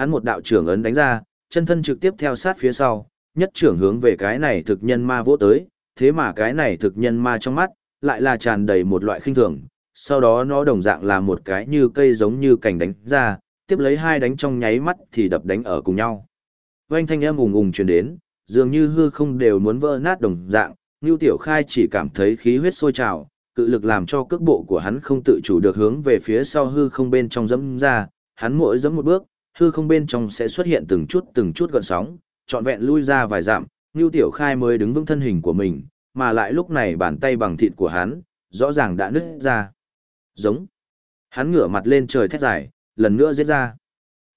hắn một đạo trưởng ấn đánh ra, chân thân trực tiếp theo sát phía sau, nhất trưởng hướng về cái này thực nhân ma vỗ tới, thế mà cái này thực nhân ma trong mắt, lại là tràn đầy một loại khinh thường, sau đó nó đồng dạng là một cái như cây giống như cành đánh ra, tiếp lấy hai đánh trong nháy mắt thì đập đánh ở cùng nhau. Oanh thanh âm ùng ùng truyền đến, dường như hư không đều muốn vỡ nát đồng dạng, Nưu Tiểu Khai chỉ cảm thấy khí huyết sôi trào, cự lực làm cho cước bộ của hắn không tự chủ được hướng về phía sau hư không bên trong dẫm ra, hắn mỗi dẫm một bước, hư không bên trong sẽ xuất hiện từng chút từng chút gợn sóng, trọn vẹn lui ra vài dặm, Nưu Tiểu Khai mới đứng vững thân hình của mình, mà lại lúc này bàn tay bằng thịt của hắn, rõ ràng đã nứt ra. Giống. Hắn ngửa mặt lên trời thét dài, lần nữa giết ra.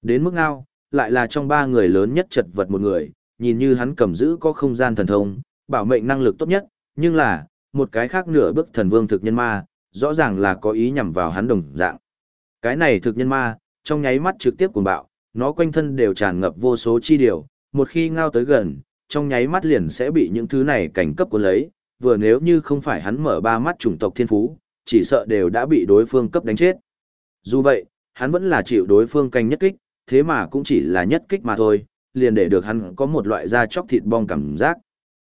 Đến mức ngao, lại là trong ba người lớn nhất chật vật một người, nhìn như hắn cầm giữ có không gian thần thông, bảo mệnh năng lực tốt nhất, nhưng là, một cái khác nửa bước thần vương thực nhân ma, rõ ràng là có ý nhằm vào hắn đồng dạng. Cái này thực nhân ma, trong nháy mắt trực tiếp cuồng bạo, nó quanh thân đều tràn ngập vô số chi điều, một khi ngao tới gần, trong nháy mắt liền sẽ bị những thứ này cảnh cấp của lấy, vừa nếu như không phải hắn mở ba mắt chủng tộc thiên phú, chỉ sợ đều đã bị đối phương cấp đánh chết. Dù vậy, hắn vẫn là chịu đối phương canh nhất kích, thế mà cũng chỉ là nhất kích mà thôi, liền để được hắn có một loại da chóc thịt bong cảm giác.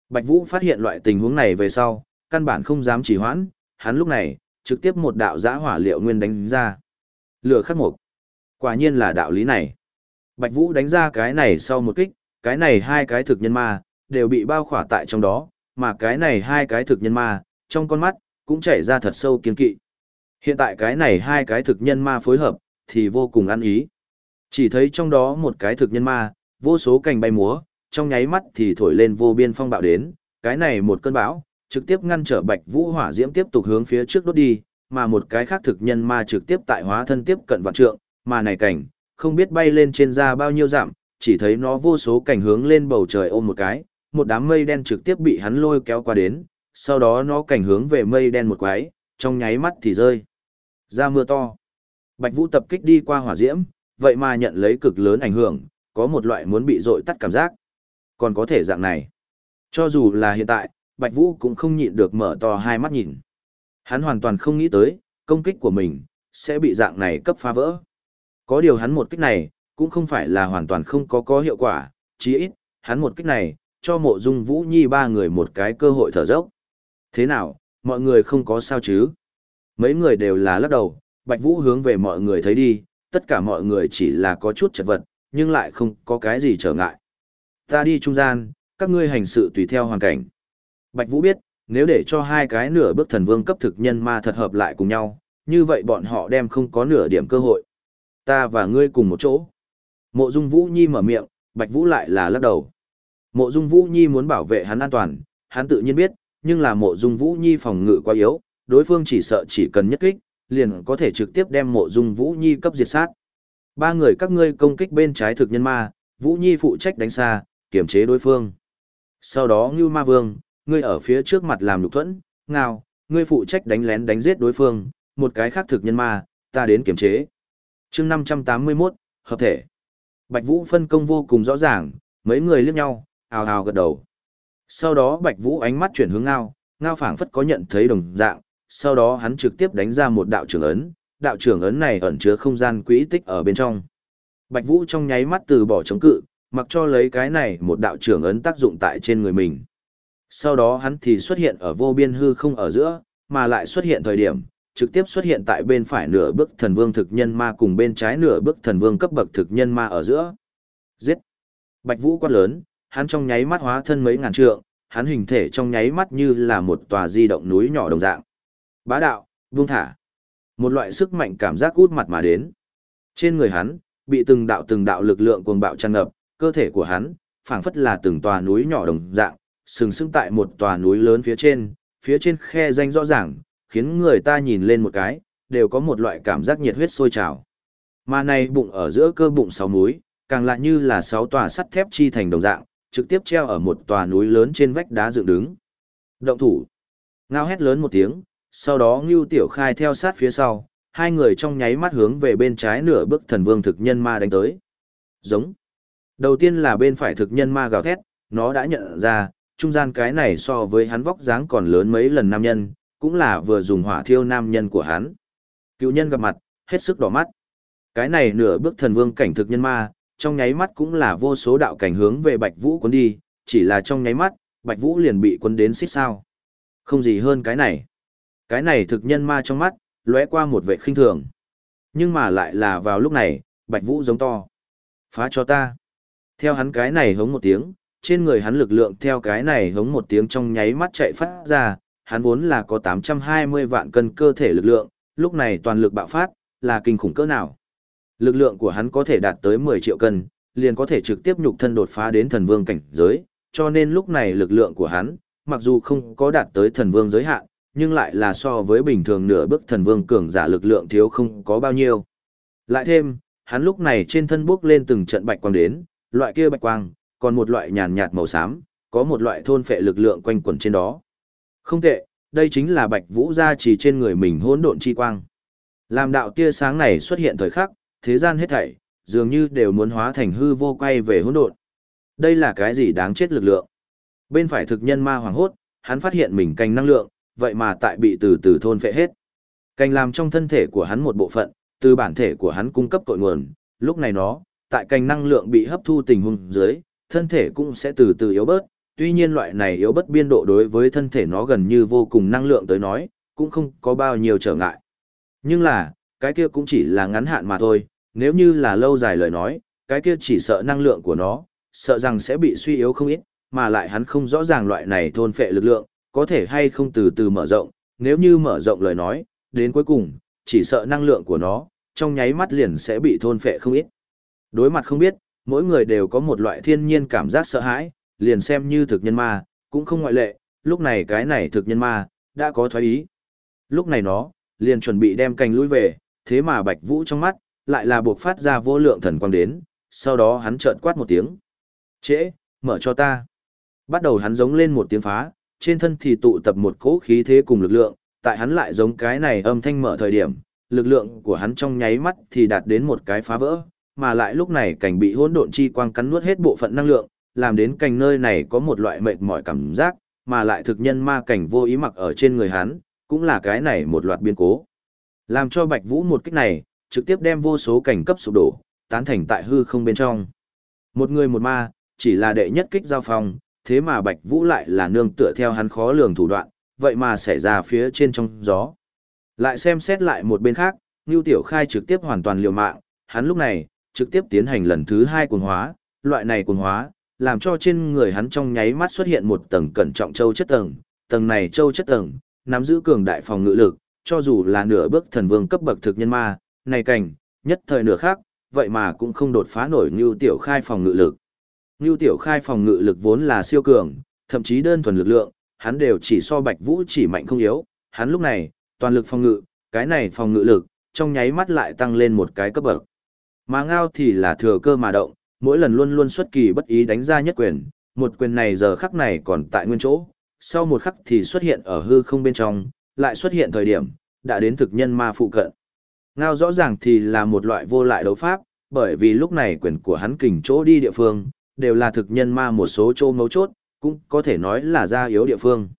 Bạch Vũ phát hiện loại tình huống này về sau, căn bản không dám trì hoãn, hắn lúc này, trực tiếp một đạo giã hỏa liệu nguyên đánh ra. Lửa khắc mục. Quả nhiên là đạo lý này. Bạch Vũ đánh ra cái này sau một kích, cái này hai cái thực nhân ma, đều bị bao khỏa tại trong đó, mà cái này hai cái thực nhân ma, trong con mắt, cũng chảy ra thật sâu kiên kỵ. Hiện tại cái này hai cái thực nhân ma phối hợp, thì vô cùng ăn ý. Chỉ thấy trong đó một cái thực nhân ma, vô số cành bay múa, trong nháy mắt thì thổi lên vô biên phong bạo đến, cái này một cơn bão, trực tiếp ngăn trở bạch vũ hỏa diễm tiếp tục hướng phía trước đốt đi, mà một cái khác thực nhân ma trực tiếp tại hóa thân tiếp cận vạn trượng, mà này cảnh, không biết bay lên trên ra bao nhiêu dặm, chỉ thấy nó vô số cảnh hướng lên bầu trời ôm một cái, một đám mây đen trực tiếp bị hắn lôi kéo qua đến, sau đó nó cảnh hướng về mây đen một quái, trong nháy mắt thì rơi. Ra mưa to. Bạch Vũ tập kích đi qua hỏa diễm, vậy mà nhận lấy cực lớn ảnh hưởng, có một loại muốn bị dội tắt cảm giác. Còn có thể dạng này. Cho dù là hiện tại, Bạch Vũ cũng không nhịn được mở to hai mắt nhìn. Hắn hoàn toàn không nghĩ tới, công kích của mình, sẽ bị dạng này cấp phá vỡ. Có điều hắn một kích này, cũng không phải là hoàn toàn không có có hiệu quả, chí ít, hắn một kích này, cho mộ dung Vũ Nhi ba người một cái cơ hội thở dốc. Thế nào, mọi người không có sao chứ? Mấy người đều là lắc đầu, Bạch Vũ hướng về mọi người thấy đi, tất cả mọi người chỉ là có chút chật vật, nhưng lại không có cái gì trở ngại. Ta đi trung gian, các ngươi hành sự tùy theo hoàn cảnh. Bạch Vũ biết, nếu để cho hai cái nửa bước thần vương cấp thực nhân ma thật hợp lại cùng nhau, như vậy bọn họ đem không có nửa điểm cơ hội. Ta và ngươi cùng một chỗ. Mộ Dung Vũ Nhi mở miệng, Bạch Vũ lại là lắc đầu. Mộ Dung Vũ Nhi muốn bảo vệ hắn an toàn, hắn tự nhiên biết, nhưng là Mộ Dung Vũ Nhi phòng ngự quá yếu, đối phương chỉ sợ chỉ cần nhất kích, liền có thể trực tiếp đem Mộ Dung Vũ Nhi cấp diệt sát. Ba người các ngươi công kích bên trái thực nhân ma, Vũ Nhi phụ trách đánh xa, kiểm chế đối phương. Sau đó Ngưu Ma Vương, ngươi ở phía trước mặt làm lục thuẫn, ngao, ngươi phụ trách đánh lén đánh giết đối phương, một cái khác thực nhân ma, ta đến kiểm chế chương 581, hợp thể. Bạch Vũ phân công vô cùng rõ ràng, mấy người liếc nhau, ào ào gật đầu. Sau đó Bạch Vũ ánh mắt chuyển hướng ngao, ngao phảng phất có nhận thấy đồng dạng, sau đó hắn trực tiếp đánh ra một đạo trưởng ấn, đạo trưởng ấn này ẩn chứa không gian quỹ tích ở bên trong. Bạch Vũ trong nháy mắt từ bỏ chống cự, mặc cho lấy cái này một đạo trưởng ấn tác dụng tại trên người mình. Sau đó hắn thì xuất hiện ở vô biên hư không ở giữa, mà lại xuất hiện thời điểm, trực tiếp xuất hiện tại bên phải nửa bước thần vương thực nhân ma cùng bên trái nửa bước thần vương cấp bậc thực nhân ma ở giữa. Giết! Bạch Vũ quát lớn, hắn trong nháy mắt hóa thân mấy ngàn trượng, hắn hình thể trong nháy mắt như là một tòa di động núi nhỏ đồng dạng. Bá đạo, vương thả. Một loại sức mạnh cảm giác út mặt mà đến. Trên người hắn, bị từng đạo từng đạo lực lượng cuồng bạo tràn ngập, cơ thể của hắn, phảng phất là từng tòa núi nhỏ đồng dạng, sừng sững tại một tòa núi lớn phía trên, phía trên khe danh rõ ràng, khiến người ta nhìn lên một cái, đều có một loại cảm giác nhiệt huyết sôi trào. Mà này bụng ở giữa cơ bụng sáu múi, càng lại như là sáu tòa sắt thép chi thành đồng dạng, trực tiếp treo ở một tòa núi lớn trên vách đá dựng đứng. Động thủ. Ngao hét lớn một tiếng, sau đó Ngưu Tiểu Khai theo sát phía sau, hai người trong nháy mắt hướng về bên trái nửa bước thần vương thực nhân ma đánh tới. Giống. Đầu tiên là bên phải thực nhân ma gào thét, nó đã nhận ra, trung gian cái này so với hắn vóc dáng còn lớn mấy lần nam nhân, cũng là vừa dùng hỏa thiêu nam nhân của hắn. Cựu nhân gặp mặt, hết sức đỏ mắt. Cái này nửa bước thần vương cảnh thực nhân ma, trong nháy mắt cũng là vô số đạo cảnh hướng về Bạch Vũ cuốn đi, chỉ là trong nháy mắt, Bạch Vũ liền bị cuốn đến xích sao. Không gì hơn cái này. Cái này thực nhân ma trong mắt, lóe qua một vệ khinh thường. Nhưng mà lại là vào lúc này, Bạch Vũ giống to. Phá cho ta. Theo hắn cái này hống một tiếng, trên người hắn lực lượng theo cái này hống một tiếng trong nháy mắt chạy phát ra, hắn vốn là có 820 vạn cân cơ thể lực lượng, lúc này toàn lực bạo phát, là kinh khủng cỡ nào. Lực lượng của hắn có thể đạt tới 10 triệu cân, liền có thể trực tiếp nhục thân đột phá đến thần vương cảnh giới, cho nên lúc này lực lượng của hắn, mặc dù không có đạt tới thần vương giới hạn, nhưng lại là so với bình thường nửa bước thần vương cường giả lực lượng thiếu không có bao nhiêu. Lại thêm, hắn lúc này trên thân bước lên từng trận bạch quang đến, loại kia bạch quang, còn một loại nhàn nhạt màu xám, có một loại thôn phệ lực lượng quanh quẩn trên đó. Không tệ, đây chính là bạch vũ gia chỉ trên người mình hỗn độn chi quang. Làm đạo tia sáng này xuất hiện thời khắc, thế gian hết thảy, dường như đều muốn hóa thành hư vô quay về hỗn độn. Đây là cái gì đáng chết lực lượng? Bên phải thực nhân ma hoàng hốt, hắn phát hiện mình canh năng lượng, vậy mà tại bị từ từ thôn phệ hết. Canh làm trong thân thể của hắn một bộ phận, từ bản thể của hắn cung cấp cội nguồn, lúc này nó, tại canh năng lượng bị hấp thu tình huống dưới, thân thể cũng sẽ từ từ yếu bớt, tuy nhiên loại này yếu bất biên độ đối với thân thể nó gần như vô cùng năng lượng tới nói, cũng không có bao nhiêu trở ngại. Nhưng là, cái kia cũng chỉ là ngắn hạn mà thôi, nếu như là lâu dài lời nói, cái kia chỉ sợ năng lượng của nó, sợ rằng sẽ bị suy yếu không ít, mà lại hắn không rõ ràng loại này thôn phệ lực lượng, có thể hay không từ từ mở rộng, nếu như mở rộng lời nói, đến cuối cùng, chỉ sợ năng lượng của nó, trong nháy mắt liền sẽ bị thôn phệ không ít. Đối mặt không biết, mỗi người đều có một loại thiên nhiên cảm giác sợ hãi, liền xem như thực nhân ma, cũng không ngoại lệ, lúc này cái này thực nhân ma, đã có thoái ý. Lúc này nó, liền chuẩn bị đem cành lui về, thế mà Bạch Vũ trong mắt, lại là buộc phát ra vô lượng thần quang đến, sau đó hắn trợn quát một tiếng. Trễ, mở cho ta. Bắt đầu hắn giống lên một tiếng phá, trên thân thì tụ tập một cỗ khí thế cùng lực lượng, tại hắn lại giống cái này âm thanh mở thời điểm, lực lượng của hắn trong nháy mắt thì đạt đến một cái phá vỡ, mà lại lúc này cảnh bị hỗn độn chi quang cắn nuốt hết bộ phận năng lượng, làm đến cành nơi này có một loại mệt mỏi cảm giác, mà lại thực nhân ma cảnh vô ý mặc ở trên người hắn, cũng là cái này một loạt biến cố. Làm cho Bạch Vũ một kích này, trực tiếp đem vô số cảnh cấp sụp đổ, tán thành tại hư không bên trong. Một người một ma, chỉ là đệ nhất kích giao phong, thế mà Bạch Vũ lại là nương tựa theo hắn khó lường thủ đoạn, vậy mà xảy ra phía trên trong gió. Lại xem xét lại một bên khác, Ngưu Tiểu Khai trực tiếp hoàn toàn liều mạng, hắn lúc này, trực tiếp tiến hành lần thứ hai cuồng hóa, loại này cuồng hóa, làm cho trên người hắn trong nháy mắt xuất hiện một tầng cẩn trọng châu chất tầng, tầng này châu chất tầng, nắm giữ cường đại phòng ngự lực, cho dù là nửa bước thần vương cấp bậc thực nhân ma, này cảnh, nhất thời nửa khác, vậy mà cũng không đột phá nổi Ngưu Tiểu Khai phòng ngự lực. Ngưu Tiểu Khai phòng ngự lực vốn là siêu cường, thậm chí đơn thuần lực lượng, hắn đều chỉ so Bạch Vũ chỉ mạnh không yếu, hắn lúc này, toàn lực phòng ngự, cái này phòng ngự lực, trong nháy mắt lại tăng lên một cái cấp bậc. Mà ngao thì là thừa cơ mà động, mỗi lần luôn luôn xuất kỳ bất ý đánh ra nhất quyền, một quyền này giờ khắc này còn tại nguyên chỗ, sau một khắc thì xuất hiện ở hư không bên trong, lại xuất hiện thời điểm, đã đến thực nhân ma phụ cận. Ngao rõ ràng thì là một loại vô lại đấu pháp, bởi vì lúc này quyền của hắn kình chỗ đi địa phương, đều là thực nhân ma một số chỗ mấu chốt, cũng có thể nói là ra yếu địa phương.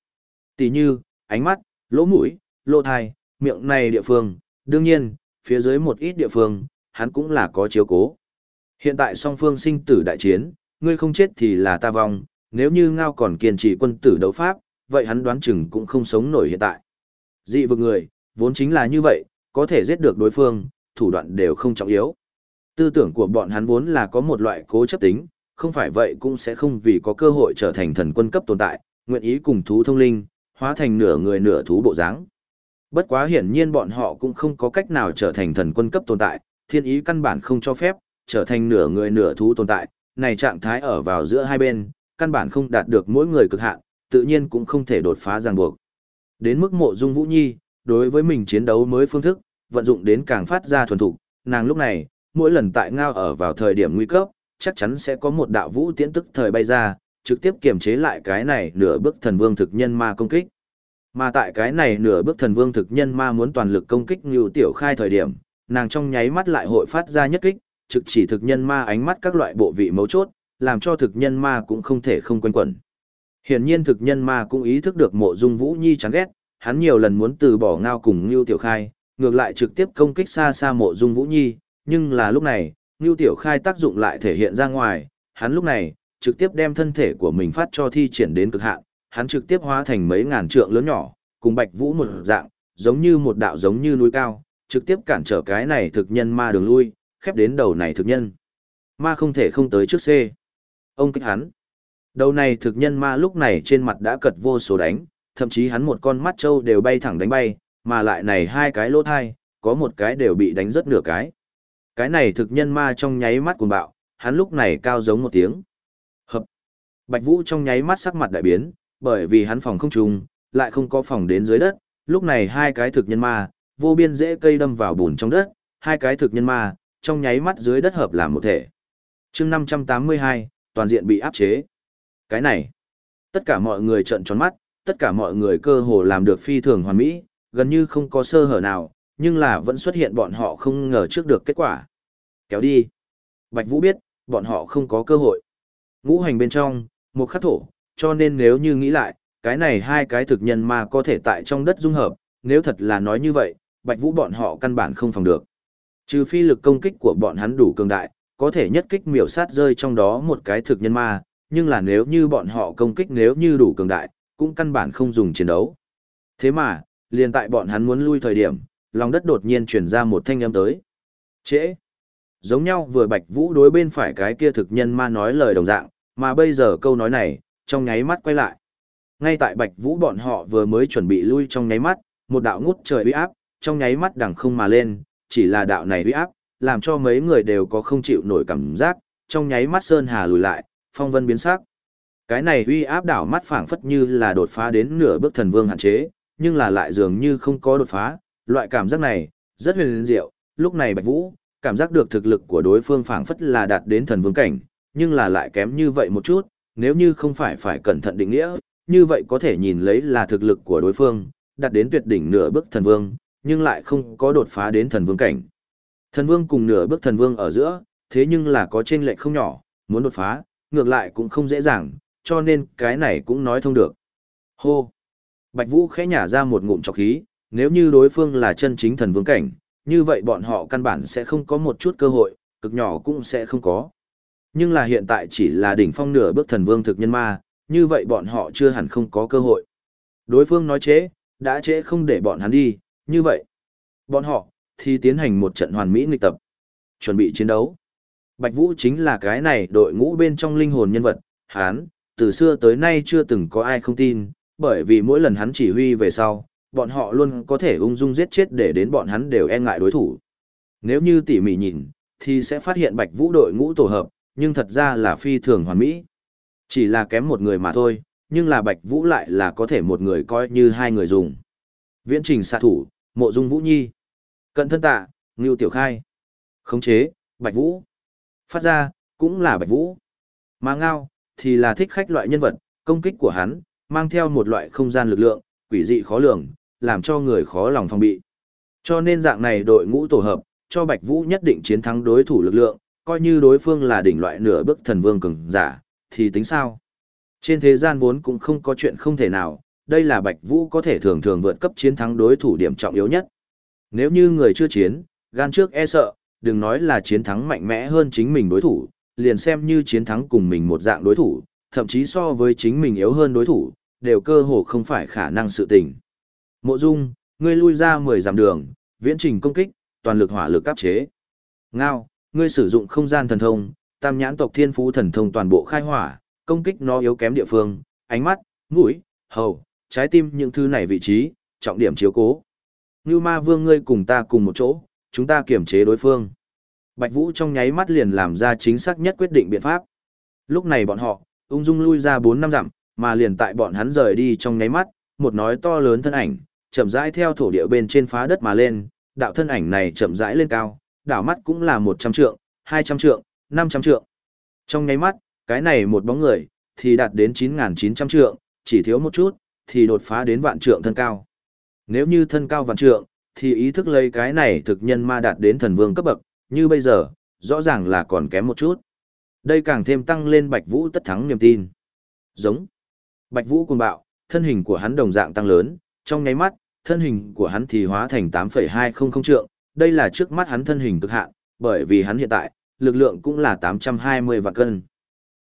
Tỷ như, ánh mắt, lỗ mũi, lỗ thai, miệng này địa phương, đương nhiên, phía dưới một ít địa phương, hắn cũng là có chiếu cố. Hiện tại song phương sinh tử đại chiến, ngươi không chết thì là ta vong, nếu như ngao còn kiên trì quân tử đấu pháp, vậy hắn đoán chừng cũng không sống nổi hiện tại. Dị vực người, vốn chính là như vậy, có thể giết được đối phương, thủ đoạn đều không trọng yếu. Tư tưởng của bọn hắn vốn là có một loại cố chấp tính, không phải vậy cũng sẽ không vì có cơ hội trở thành thần quân cấp tồn tại, nguyện ý cùng thú thông linh, hóa thành nửa người nửa thú bộ dáng. Bất quá hiển nhiên bọn họ cũng không có cách nào trở thành thần quân cấp tồn tại, thiên ý căn bản không cho phép, trở thành nửa người nửa thú tồn tại, này trạng thái ở vào giữa hai bên, căn bản không đạt được mỗi người cực hạn, tự nhiên cũng không thể đột phá ràng buộc. Đến mức mộ dung vũ nhi, đối với mình chiến đấu mới phương thức, vận dụng đến càng phát ra thuần thục, nàng lúc này, mỗi lần tại ngao ở vào thời điểm nguy cấp, chắc chắn sẽ có một đạo vũ tiễn tức thời bay ra, trực tiếp kiềm chế lại cái này nửa bước thần vương thực nhân ma công kích. Mà tại cái này nửa bước thần vương thực nhân ma muốn toàn lực công kích như tiểu khai thời điểm, nàng trong nháy mắt lại hội phát ra nhất kích, trực chỉ thực nhân ma ánh mắt các loại bộ vị mấu chốt, làm cho thực nhân ma cũng không thể không quanh quẩn. Hiển nhiên thực nhân ma cũng ý thức được mộ dung vũ nhi chán ghét, hắn nhiều lần muốn từ bỏ ngao cùng Ngưu Tiểu Khai, ngược lại trực tiếp công kích xa xa mộ dung vũ nhi, nhưng là lúc này, Ngưu Tiểu Khai tác dụng lại thể hiện ra ngoài, hắn lúc này, trực tiếp đem thân thể của mình phát cho thi triển đến cực hạn, hắn trực tiếp hóa thành mấy ngàn trượng lớn nhỏ, cùng Bạch Vũ một dạng, giống như một đạo giống như núi cao, trực tiếp cản trở cái này thực nhân ma đường lui, khép đến đầu này thực nhân. Ma không thể không tới trước C. Ông kích hắn. Đầu này thực nhân ma lúc này trên mặt đã cật vô số đánh, thậm chí hắn một con mắt trâu đều bay thẳng đánh bay, mà lại này hai cái lỗ thai, có một cái đều bị đánh rất nửa cái. Cái này thực nhân ma trong nháy mắt cuồng bạo, hắn lúc này cao giống một tiếng. Hợp. Bạch Vũ trong nháy mắt sắc mặt đại biến, bởi vì hắn phòng không trùng, lại không có phòng đến dưới đất, lúc này hai cái thực nhân ma, vô biên dễ cây đâm vào bùn trong đất, hai cái thực nhân ma, trong nháy mắt dưới đất hợp làm một thể. chương 582, toàn diện bị áp chế. Cái này, tất cả mọi người trợn tròn mắt, tất cả mọi người cơ hồ làm được phi thường hoàn mỹ, gần như không có sơ hở nào, nhưng là vẫn xuất hiện bọn họ không ngờ trước được kết quả. Kéo đi. Bạch Vũ biết, bọn họ không có cơ hội. Ngũ hành bên trong, một khắc thổ, cho nên nếu như nghĩ lại, cái này hai cái thực nhân mà có thể tại trong đất dung hợp, nếu thật là nói như vậy, Bạch Vũ bọn họ căn bản không phòng được. Trừ phi lực công kích của bọn hắn đủ cường đại, có thể nhất kích miểu sát rơi trong đó một cái thực nhân ma, nhưng là nếu như bọn họ công kích nếu như đủ cường đại, cũng căn bản không dùng chiến đấu. Thế mà, liền tại bọn hắn muốn lui thời điểm, lòng đất đột nhiên truyền ra một thanh âm tới. Trễ! Giống nhau vừa Bạch Vũ đối bên phải cái kia thực nhân ma nói lời đồng dạng, mà bây giờ câu nói này, trong nháy mắt quay lại. Ngay tại Bạch Vũ bọn họ vừa mới chuẩn bị lui trong nháy mắt, một đạo ngút trời uy áp, trong nháy mắt đằng không mà lên, chỉ là đạo này uy áp, làm cho mấy người đều có không chịu nổi cảm giác, trong nháy mắt sơn hà lùi lại, phong vân biến sắc. Cái này uy áp đảo mắt phảng phất như là đột phá đến nửa bước thần vương hạn chế, nhưng là lại dường như không có đột phá, loại cảm giác này rất huyền diệu, lúc này Bạch Vũ cảm giác được thực lực của đối phương phảng phất là đạt đến thần vương cảnh, nhưng là lại kém như vậy một chút, nếu như không phải phải cẩn thận định nghĩa, như vậy có thể nhìn lấy là thực lực của đối phương, đạt đến tuyệt đỉnh nửa bước thần vương, nhưng lại không có đột phá đến thần vương cảnh. Thần vương cùng nửa bước thần vương ở giữa, thế nhưng là có chênh lệch không nhỏ, muốn đột phá, ngược lại cũng không dễ dàng, cho nên cái này cũng nói thông được. Hô! Bạch Vũ khẽ nhả ra một ngụm trọc khí, nếu như đối phương là chân chính thần vương cảnh, như vậy bọn họ căn bản sẽ không có một chút cơ hội, cực nhỏ cũng sẽ không có. Nhưng là hiện tại chỉ là đỉnh phong nửa bước thần vương thực nhân ma, như vậy bọn họ chưa hẳn không có cơ hội. Đối phương nói chế, đã chế không để bọn hắn đi, như vậy. Bọn họ, thì tiến hành một trận hoàn mỹ nghịch tập. Chuẩn bị chiến đấu. Bạch Vũ chính là cái này đội ngũ bên trong linh hồn nhân vật, hắn, từ xưa tới nay chưa từng có ai không tin, bởi vì mỗi lần hắn chỉ huy về sau, bọn họ luôn có thể ung dung giết chết để đến bọn hắn đều e ngại đối thủ. Nếu như tỉ mỉ nhìn, thì sẽ phát hiện Bạch Vũ đội ngũ tổ hợp, nhưng thật ra là phi thường hoàn mỹ. Chỉ là kém một người mà thôi, nhưng là Bạch Vũ lại là có thể một người coi như hai người dùng. Viễn trình xạ thủ, mộ dung Vũ Nhi. Cận thân tạ, Ngưu Tiểu Khai. Khống chế, Bạch Vũ. Phát ra, cũng là Bạch Vũ. Mà ngao, thì là thích khách loại nhân vật, công kích của hắn, mang theo một loại không gian lực lượng, quỷ dị khó lường, làm cho người khó lòng phòng bị. Cho nên dạng này đội ngũ tổ hợp, cho Bạch Vũ nhất định chiến thắng đối thủ lực lượng, coi như đối phương là đỉnh loại nửa bước thần vương cường giả, thì tính sao? Trên thế gian vốn cũng không có chuyện không thể nào, đây là Bạch Vũ có thể thường thường vượt cấp chiến thắng đối thủ điểm trọng yếu nhất. Nếu như người chưa chiến, gan trước e sợ, đừng nói là chiến thắng mạnh mẽ hơn chính mình đối thủ, liền xem như chiến thắng cùng mình một dạng đối thủ, thậm chí so với chính mình yếu hơn đối thủ, đều cơ hồ không phải khả năng sự tình. Mộ Dung, ngươi lui ra 10 dặm đường, viễn trình công kích, toàn lực hỏa lực áp chế. Ngao, ngươi sử dụng không gian thần thông, tam nhãn tộc thiên phú thần thông toàn bộ khai hỏa, công kích nó yếu kém địa phương, ánh mắt, mũi, hầu, trái tim những thứ này vị trí, trọng điểm chiếu cố. Như ma vương ngươi cùng ta cùng một chỗ, chúng ta kiểm chế đối phương. Bạch Vũ trong nháy mắt liền làm ra chính xác nhất quyết định biện pháp. Lúc này bọn họ, ung dung lui ra 4 năm dặm, mà liền tại bọn hắn rời đi trong nháy mắt, một nói to lớn thân ảnh, chậm rãi theo thổ địa bên trên phá đất mà lên, đạo thân ảnh này chậm rãi lên cao, đảo mắt cũng là 100 trượng, 200 trượng, 500 trượng. Trong nháy mắt, cái này một bóng người, thì đạt đến 9.900 trượng, chỉ thiếu một chút, thì đột phá đến vạn trượng thân cao. Nếu như thân cao vạn trượng, thì ý thức lấy cái này thực nhân ma đạt đến thần vương cấp bậc, như bây giờ, rõ ràng là còn kém một chút. Đây càng thêm tăng lên Bạch Vũ tất thắng niềm tin. Giống. Bạch Vũ cuồng bạo, thân hình của hắn đồng dạng tăng lớn, trong nháy mắt, thân hình của hắn thì hóa thành 8,200 trượng, đây là trước mắt hắn thân hình cực hạn, bởi vì hắn hiện tại lực lượng cũng là 820 vạn cân.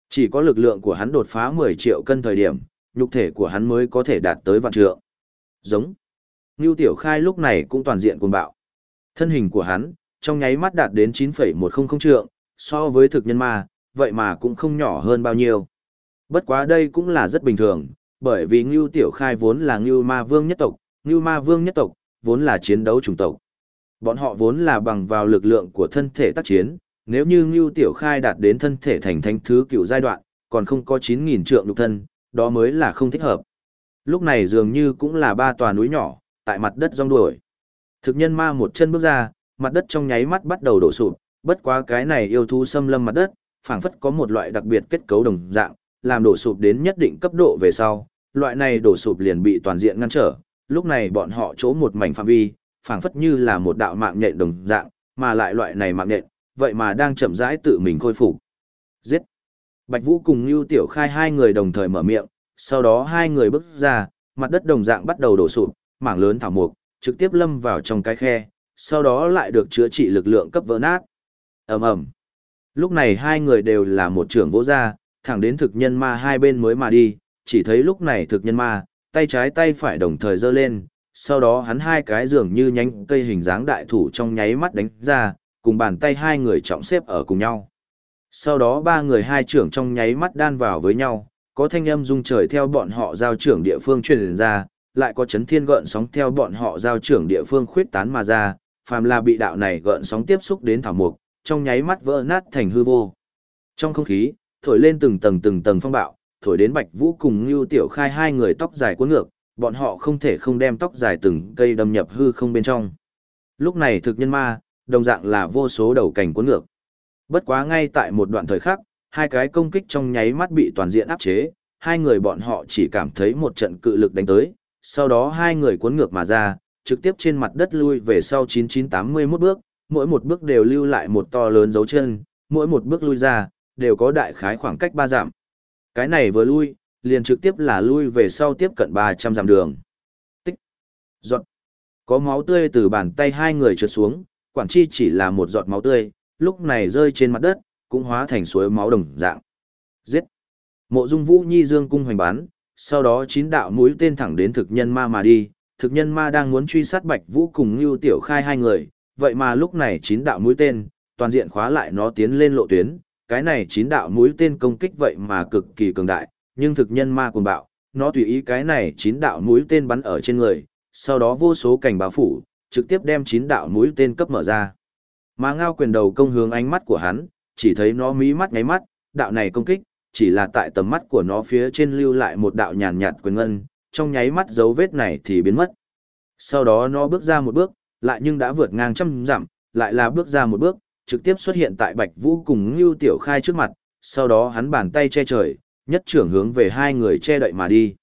Chỉ có lực lượng của hắn đột phá 10 triệu cân thời điểm, nhục thể của hắn mới có thể đạt tới vạn trượng. Giống. Ngưu Tiểu Khai lúc này cũng toàn diện cuồng bạo. Thân hình của hắn, trong nháy mắt đạt đến 9,100 trượng, so với thực nhân ma, vậy mà cũng không nhỏ hơn bao nhiêu. Bất quá đây cũng là rất bình thường, bởi vì Ngưu Tiểu Khai vốn là Ngưu Ma Vương nhất tộc, Ngưu Ma Vương nhất tộc, vốn là chiến đấu chủng tộc. Bọn họ vốn là bằng vào lực lượng của thân thể tác chiến, nếu như Ngưu Tiểu Khai đạt đến thân thể thành thánh thứ cựu giai đoạn, còn không có 9.000 trượng lục thân, đó mới là không thích hợp. Lúc này dường như cũng là ba tòa núi nhỏ, tại mặt đất rong đuổi. Thực nhân ma một chân bước ra, mặt đất trong nháy mắt bắt đầu đổ sụp, bất quá cái này yêu thú xâm lâm mặt đất, phảng phất có một loại đặc biệt kết cấu đồng dạng, làm đổ sụp đến nhất định cấp độ về sau, loại này đổ sụp liền bị toàn diện ngăn trở, lúc này bọn họ chỗ một mảnh phạm vi, phảng phất như là một đạo mạng nhện đồng dạng, mà lại loại này mạng nhện, vậy mà đang chậm rãi tự mình khôi phục. Giết! Bạch Vũ cùng Nưu Tiểu Khai hai người đồng thời mở miệng, sau đó hai người bước ra, mặt đất đồng dạng bắt đầu đổ sụp, mảng lớn thảo mục, trực tiếp lâm vào trong cái khe, sau đó lại được chữa trị lực lượng cấp vỡ nát. ầm ầm. Lúc này hai người đều là một trưởng vỗ ra, thẳng đến thực nhân ma hai bên mới mà đi, chỉ thấy lúc này thực nhân ma, tay trái tay phải đồng thời giơ lên, sau đó hắn hai cái dường như nhánh cây hình dáng đại thủ trong nháy mắt đánh ra, cùng bàn tay hai người trọng xếp ở cùng nhau. Sau đó ba người hai trưởng trong nháy mắt đan vào với nhau, có thanh âm rung trời theo bọn họ giao trưởng địa phương truyền ra, lại có chấn thiên gợn sóng theo bọn họ giao trưởng địa phương khuyết tán mà ra, phàm là bị đạo này gợn sóng tiếp xúc đến thảo mục, trong nháy mắt vỡ nát thành hư vô. Trong không khí, thổi lên từng tầng từng tầng phong bạo, thổi đến Bạch Vũ cùng Nưu Tiểu Khai hai người tóc dài cuốn ngược, bọn họ không thể không đem tóc dài từng cây đâm nhập hư không bên trong. Lúc này thực nhân ma, đồng dạng là vô số đầu cảnh cuốn ngược. Bất quá ngay tại một đoạn thời khắc, hai cái công kích trong nháy mắt bị toàn diện áp chế, hai người bọn họ chỉ cảm thấy một trận cự lực đánh tới, sau đó hai người cuốn ngược mà ra, trực tiếp trên mặt đất lui về sau 9981 bước, mỗi một bước đều lưu lại một to lớn dấu chân, mỗi một bước lui ra, đều có đại khái khoảng cách ba giảm, Cái này vừa lui, liền trực tiếp là lui về sau tiếp cận 300 dặm đường. Tích. Giọt. Có máu tươi từ bàn tay hai người trượt xuống, quản chi chỉ là một giọt máu tươi, lúc này rơi trên mặt đất, cũng hóa thành suối máu đồng dạng. Giết. Mộ Dung Vũ Nhi dương cung hoành bán, sau đó chín đạo mũi tên thẳng đến thực nhân ma mà đi, thực nhân ma đang muốn truy sát Bạch Vũ cùng Nưu Tiểu Khai hai người, vậy mà lúc này chín đạo mũi tên, toàn diện khóa lại nó tiến lên lộ tuyến, cái này chín đạo mũi tên công kích vậy mà cực kỳ cường đại, nhưng thực nhân ma cuồng bạo, nó tùy ý cái này chín đạo mũi tên bắn ở trên người, sau đó vô số cảnh báo phủ, trực tiếp đem chín đạo mũi tên cấp mở ra. Mà ngao quyền đầu công hướng ánh mắt của hắn, chỉ thấy nó mí mắt ngáy mắt, đạo này công kích, chỉ là tại tầm mắt của nó phía trên lưu lại một đạo nhàn nhạt quyền ngân, trong nháy mắt dấu vết này thì biến mất. Sau đó nó bước ra một bước, lại nhưng đã vượt ngang trăm dặm, lại là bước ra một bước, trực tiếp xuất hiện tại Bạch Vũ cùng Ngưu Tiểu Khai trước mặt, sau đó hắn bàn tay che trời, nhất trưởng hướng về hai người che đậy mà đi.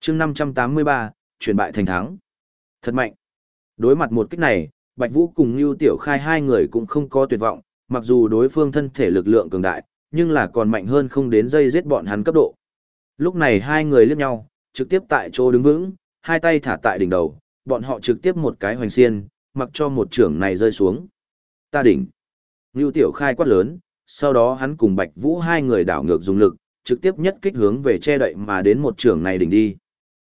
chương 583, chuyển bại thành thắng. Thật mạnh. Đối mặt một kích này, Bạch Vũ cùng Nưu Tiểu Khai hai người cũng không có tuyệt vọng, mặc dù đối phương thân thể lực lượng cường đại, nhưng là còn mạnh hơn không đến dây giết bọn hắn cấp độ. Lúc này hai người liếc nhau, trực tiếp tại chỗ đứng vững, hai tay thả tại đỉnh đầu, bọn họ trực tiếp một cái hoành xiên, mặc cho một trưởng này rơi xuống. Ta đỉnh. Nưu Tiểu Khai quát lớn, sau đó hắn cùng Bạch Vũ hai người đảo ngược dùng lực, trực tiếp nhất kích hướng về che đậy mà đến một trưởng này đỉnh đi.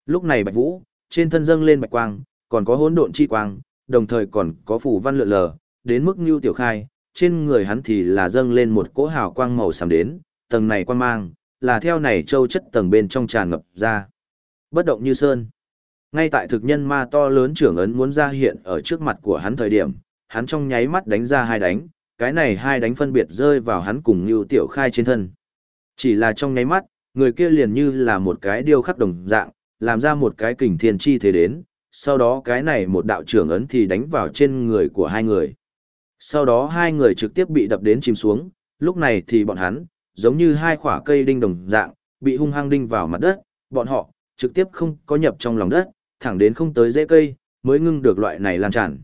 Lúc này Bạch Vũ, trên thân dâng lên bạch quang, còn có hỗn độn chi quang, đồng thời còn có phủ văn lượn lờ, đến mức Ngưu Tiểu Khai, trên người hắn thì là dâng lên một cỗ hào quang màu xám đến, tầng này quang mang, là theo này châu chất tầng bên trong tràn ngập ra. Bất động như sơn. Ngay tại thực nhân ma to lớn trưởng ấn muốn ra hiện ở trước mặt của hắn thời điểm, hắn trong nháy mắt đánh ra hai đánh, cái này hai đánh phân biệt rơi vào hắn cùng Nưu Tiểu Khai trên thân. Chỉ là trong nháy mắt, người kia liền như là một cái điêu khắc đồng dạng, làm ra một cái kình thiên chi thế đến, sau đó cái này một đạo trưởng ấn thì đánh vào trên người của hai người. Sau đó hai người trực tiếp bị đập đến chìm xuống, lúc này thì bọn hắn, giống như hai quả cây đinh đồng dạng, bị hung hăng đinh vào mặt đất, bọn họ, trực tiếp không có nhập trong lòng đất, thẳng đến không tới rễ cây, mới ngưng được loại này lan tràn.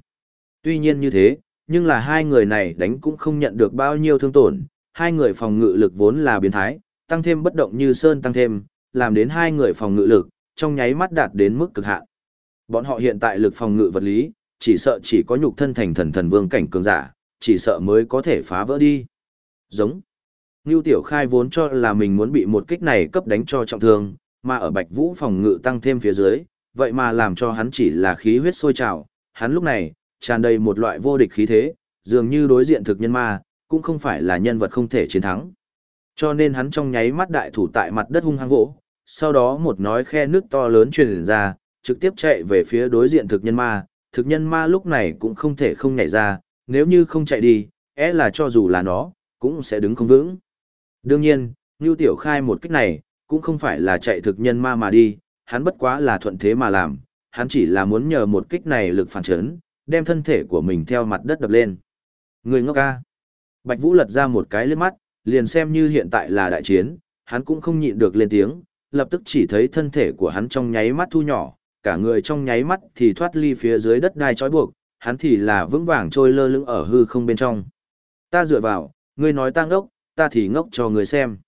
Tuy nhiên như thế, nhưng là hai người này đánh cũng không nhận được bao nhiêu thương tổn, hai người phòng ngự lực vốn là biến thái, tăng thêm bất động như sơn tăng thêm, làm đến hai người phòng ngự lực, trong nháy mắt đạt đến mức cực hạn. Bọn họ hiện tại lực phòng ngự vật lý, chỉ sợ chỉ có nhục thân thành thần thần vương cảnh cường giả, chỉ sợ mới có thể phá vỡ đi. giống. Ngưu Tiểu Khai vốn cho là mình muốn bị một kích này cấp đánh cho trọng thương, mà ở Bạch Vũ phòng ngự tăng thêm phía dưới, vậy mà làm cho hắn chỉ là khí huyết sôi trào, hắn lúc này, tràn đầy một loại vô địch khí thế, dường như đối diện thực nhân ma, cũng không phải là nhân vật không thể chiến thắng. Cho nên hắn trong nháy mắt đại thủ tại mặt đất hung hăng vỗ, sau đó một nói khe nước to lớn truyền ra, trực tiếp chạy về phía đối diện thực nhân ma, thực nhân ma lúc này cũng không thể không nhảy ra, nếu như không chạy đi, é là cho dù là nó, cũng sẽ đứng không vững. Đương nhiên, Ngưu Tiểu Khai một kích này, cũng không phải là chạy thực nhân ma mà đi, hắn bất quá là thuận thế mà làm, hắn chỉ là muốn nhờ một kích này lực phản chấn, đem thân thể của mình theo mặt đất đập lên. Người ngốc ca. Bạch Vũ lật ra một cái liếc mắt, liền xem như hiện tại là đại chiến, hắn cũng không nhịn được lên tiếng, lập tức chỉ thấy thân thể của hắn trong nháy mắt thu nhỏ, cả người trong nháy mắt thì thoát ly phía dưới đất đai trói buộc, hắn thì là vững vàng trôi lơ lửng ở hư không bên trong. Ta dựa vào, ngươi nói ta ngốc, ta thì ngốc cho người xem.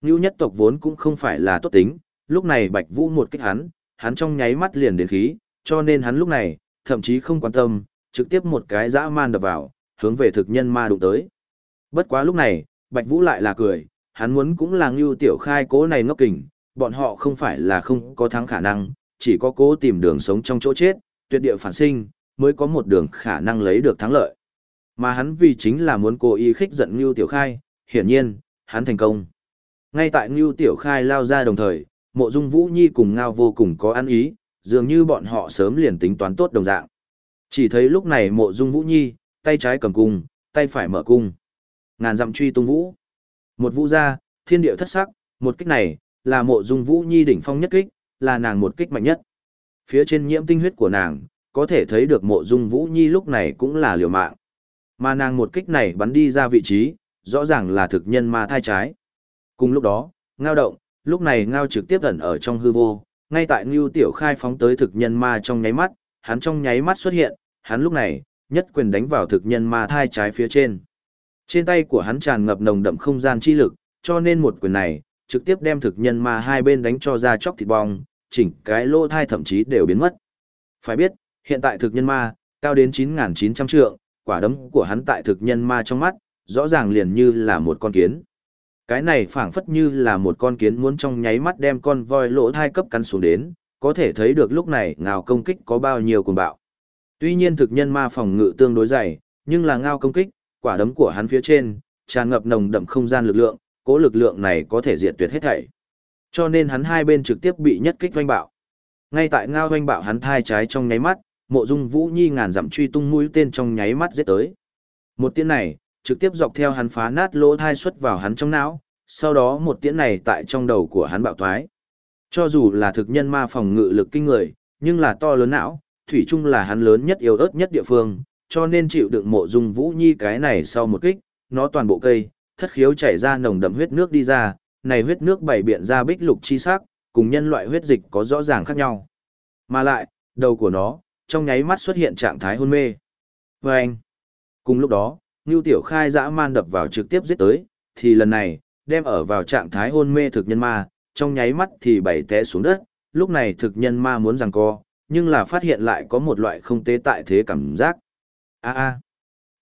Ngưu nhất tộc vốn cũng không phải là tốt tính, lúc này Bạch Vũ một kích hắn, hắn trong nháy mắt liền đến khí, cho nên hắn lúc này, thậm chí không quan tâm, trực tiếp một cái dã man đập vào, hướng về thực nhân ma đụng tới. Bất quá lúc này, Bạch Vũ lại là cười, hắn muốn cũng là Ngưu Tiểu Khai cố này ngốc kình, bọn họ không phải là không có thắng khả năng, chỉ có cố tìm đường sống trong chỗ chết, tuyệt địa phản sinh, mới có một đường khả năng lấy được thắng lợi. Mà hắn vì chính là muốn cố ý khích giận Ngưu Tiểu Khai, hiển nhiên, hắn thành công. Ngay tại Ngưu Tiểu Khai lao ra đồng thời, mộ dung Vũ Nhi cùng Ngao vô cùng có ăn ý, dường như bọn họ sớm liền tính toán tốt đồng dạng. Chỉ thấy lúc này mộ dung Vũ Nhi, tay trái cầm cung, tay phải mở cung. Ngàn dặm truy tung vũ. Một vũ ra, thiên điệu thất sắc, một kích này, là mộ dung Vũ Nhi đỉnh phong nhất kích, là nàng một kích mạnh nhất. Phía trên nhiễm tinh huyết của nàng, có thể thấy được mộ dung Vũ Nhi lúc này cũng là liều mạng. Mà nàng một kích này bắn đi ra vị trí, rõ ràng là thực nhân ma thai trái. Cùng lúc đó, ngao động, lúc này ngao trực tiếp ẩn ở trong hư vô, ngay tại Ngưu Tiểu Khai phóng tới thực nhân ma trong nháy mắt, hắn trong nháy mắt xuất hiện, hắn lúc này, nhất quyền đánh vào thực nhân ma thai trái phía trên. Trên tay của hắn tràn ngập nồng đậm không gian chi lực, cho nên một quyền này, trực tiếp đem thực nhân ma hai bên đánh cho ra chóc thịt bong, chỉnh cái lô thai thậm chí đều biến mất. Phải biết, hiện tại thực nhân ma, cao đến 9.900 trượng, quả đấm của hắn tại thực nhân ma trong mắt, rõ ràng liền như là một con kiến. Cái này phảng phất như là một con kiến muốn trong nháy mắt đem con voi lỗ thai cấp cắn xuống đến, có thể thấy được lúc này ngao công kích có bao nhiêu cuồng bạo. Tuy nhiên thực nhân ma phòng ngự tương đối dày, nhưng là ngao công kích, quả đấm của hắn phía trên, tràn ngập nồng đậm không gian lực lượng, cố lực lượng này có thể diệt tuyệt hết thảy. Cho nên hắn hai bên trực tiếp bị nhất kích doanh bạo. Ngay tại ngao doanh bạo hắn thai trái trong nháy mắt, mộ dung vũ nhi ngàn dặm truy tung mũi tên trong nháy mắt giết tới. Một tiếng này, trực tiếp dọc theo hắn phá nát lỗ thai xuất vào hắn trong não, sau đó một tiễn này tại trong đầu của hắn bạo thoái. Cho dù là thực nhân ma phòng ngự lực kinh người, nhưng là to lớn não, thủy chung là hắn lớn nhất yếu ớt nhất địa phương, cho nên chịu đựng mộ dung vũ nhi cái này sau một kích, nó toàn bộ cây, thất khiếu chảy ra nồng đậm huyết nước đi ra, này huyết nước bảy biện ra bích lục chi sắc, cùng nhân loại huyết dịch có rõ ràng khác nhau. Mà lại, đầu của nó, trong nháy mắt xuất hiện trạng thái hôn mê. Và anh, cùng lúc đó, Ngưu Tiểu Khai dã man đập vào trực tiếp giết tới, thì lần này, đem ở vào trạng thái hôn mê thực nhân ma, trong nháy mắt thì bảy té xuống đất, lúc này thực nhân ma muốn giằng co, nhưng là phát hiện lại có một loại không tế tại thế cảm giác. A a,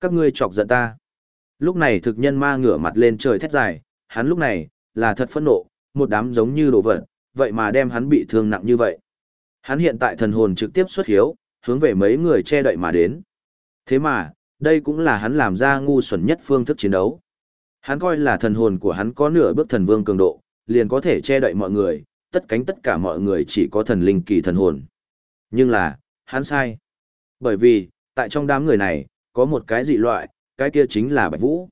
các ngươi chọc giận ta. Lúc này thực nhân ma ngửa mặt lên trời thét dài, hắn lúc này, là thật phẫn nộ, một đám giống như đồ vật, vậy mà đem hắn bị thương nặng như vậy. Hắn hiện tại thần hồn trực tiếp xuất hiếu, hướng về mấy người che đậy mà đến. Thế mà, đây cũng là hắn làm ra ngu xuẩn nhất phương thức chiến đấu. Hắn coi là thần hồn của hắn có nửa bước thần vương cường độ, liền có thể che đậy mọi người, tất cánh tất cả mọi người chỉ có thần linh kỳ thần hồn. Nhưng là, hắn sai. Bởi vì, tại trong đám người này, có một cái dị loại, cái kia chính là Bạch Vũ.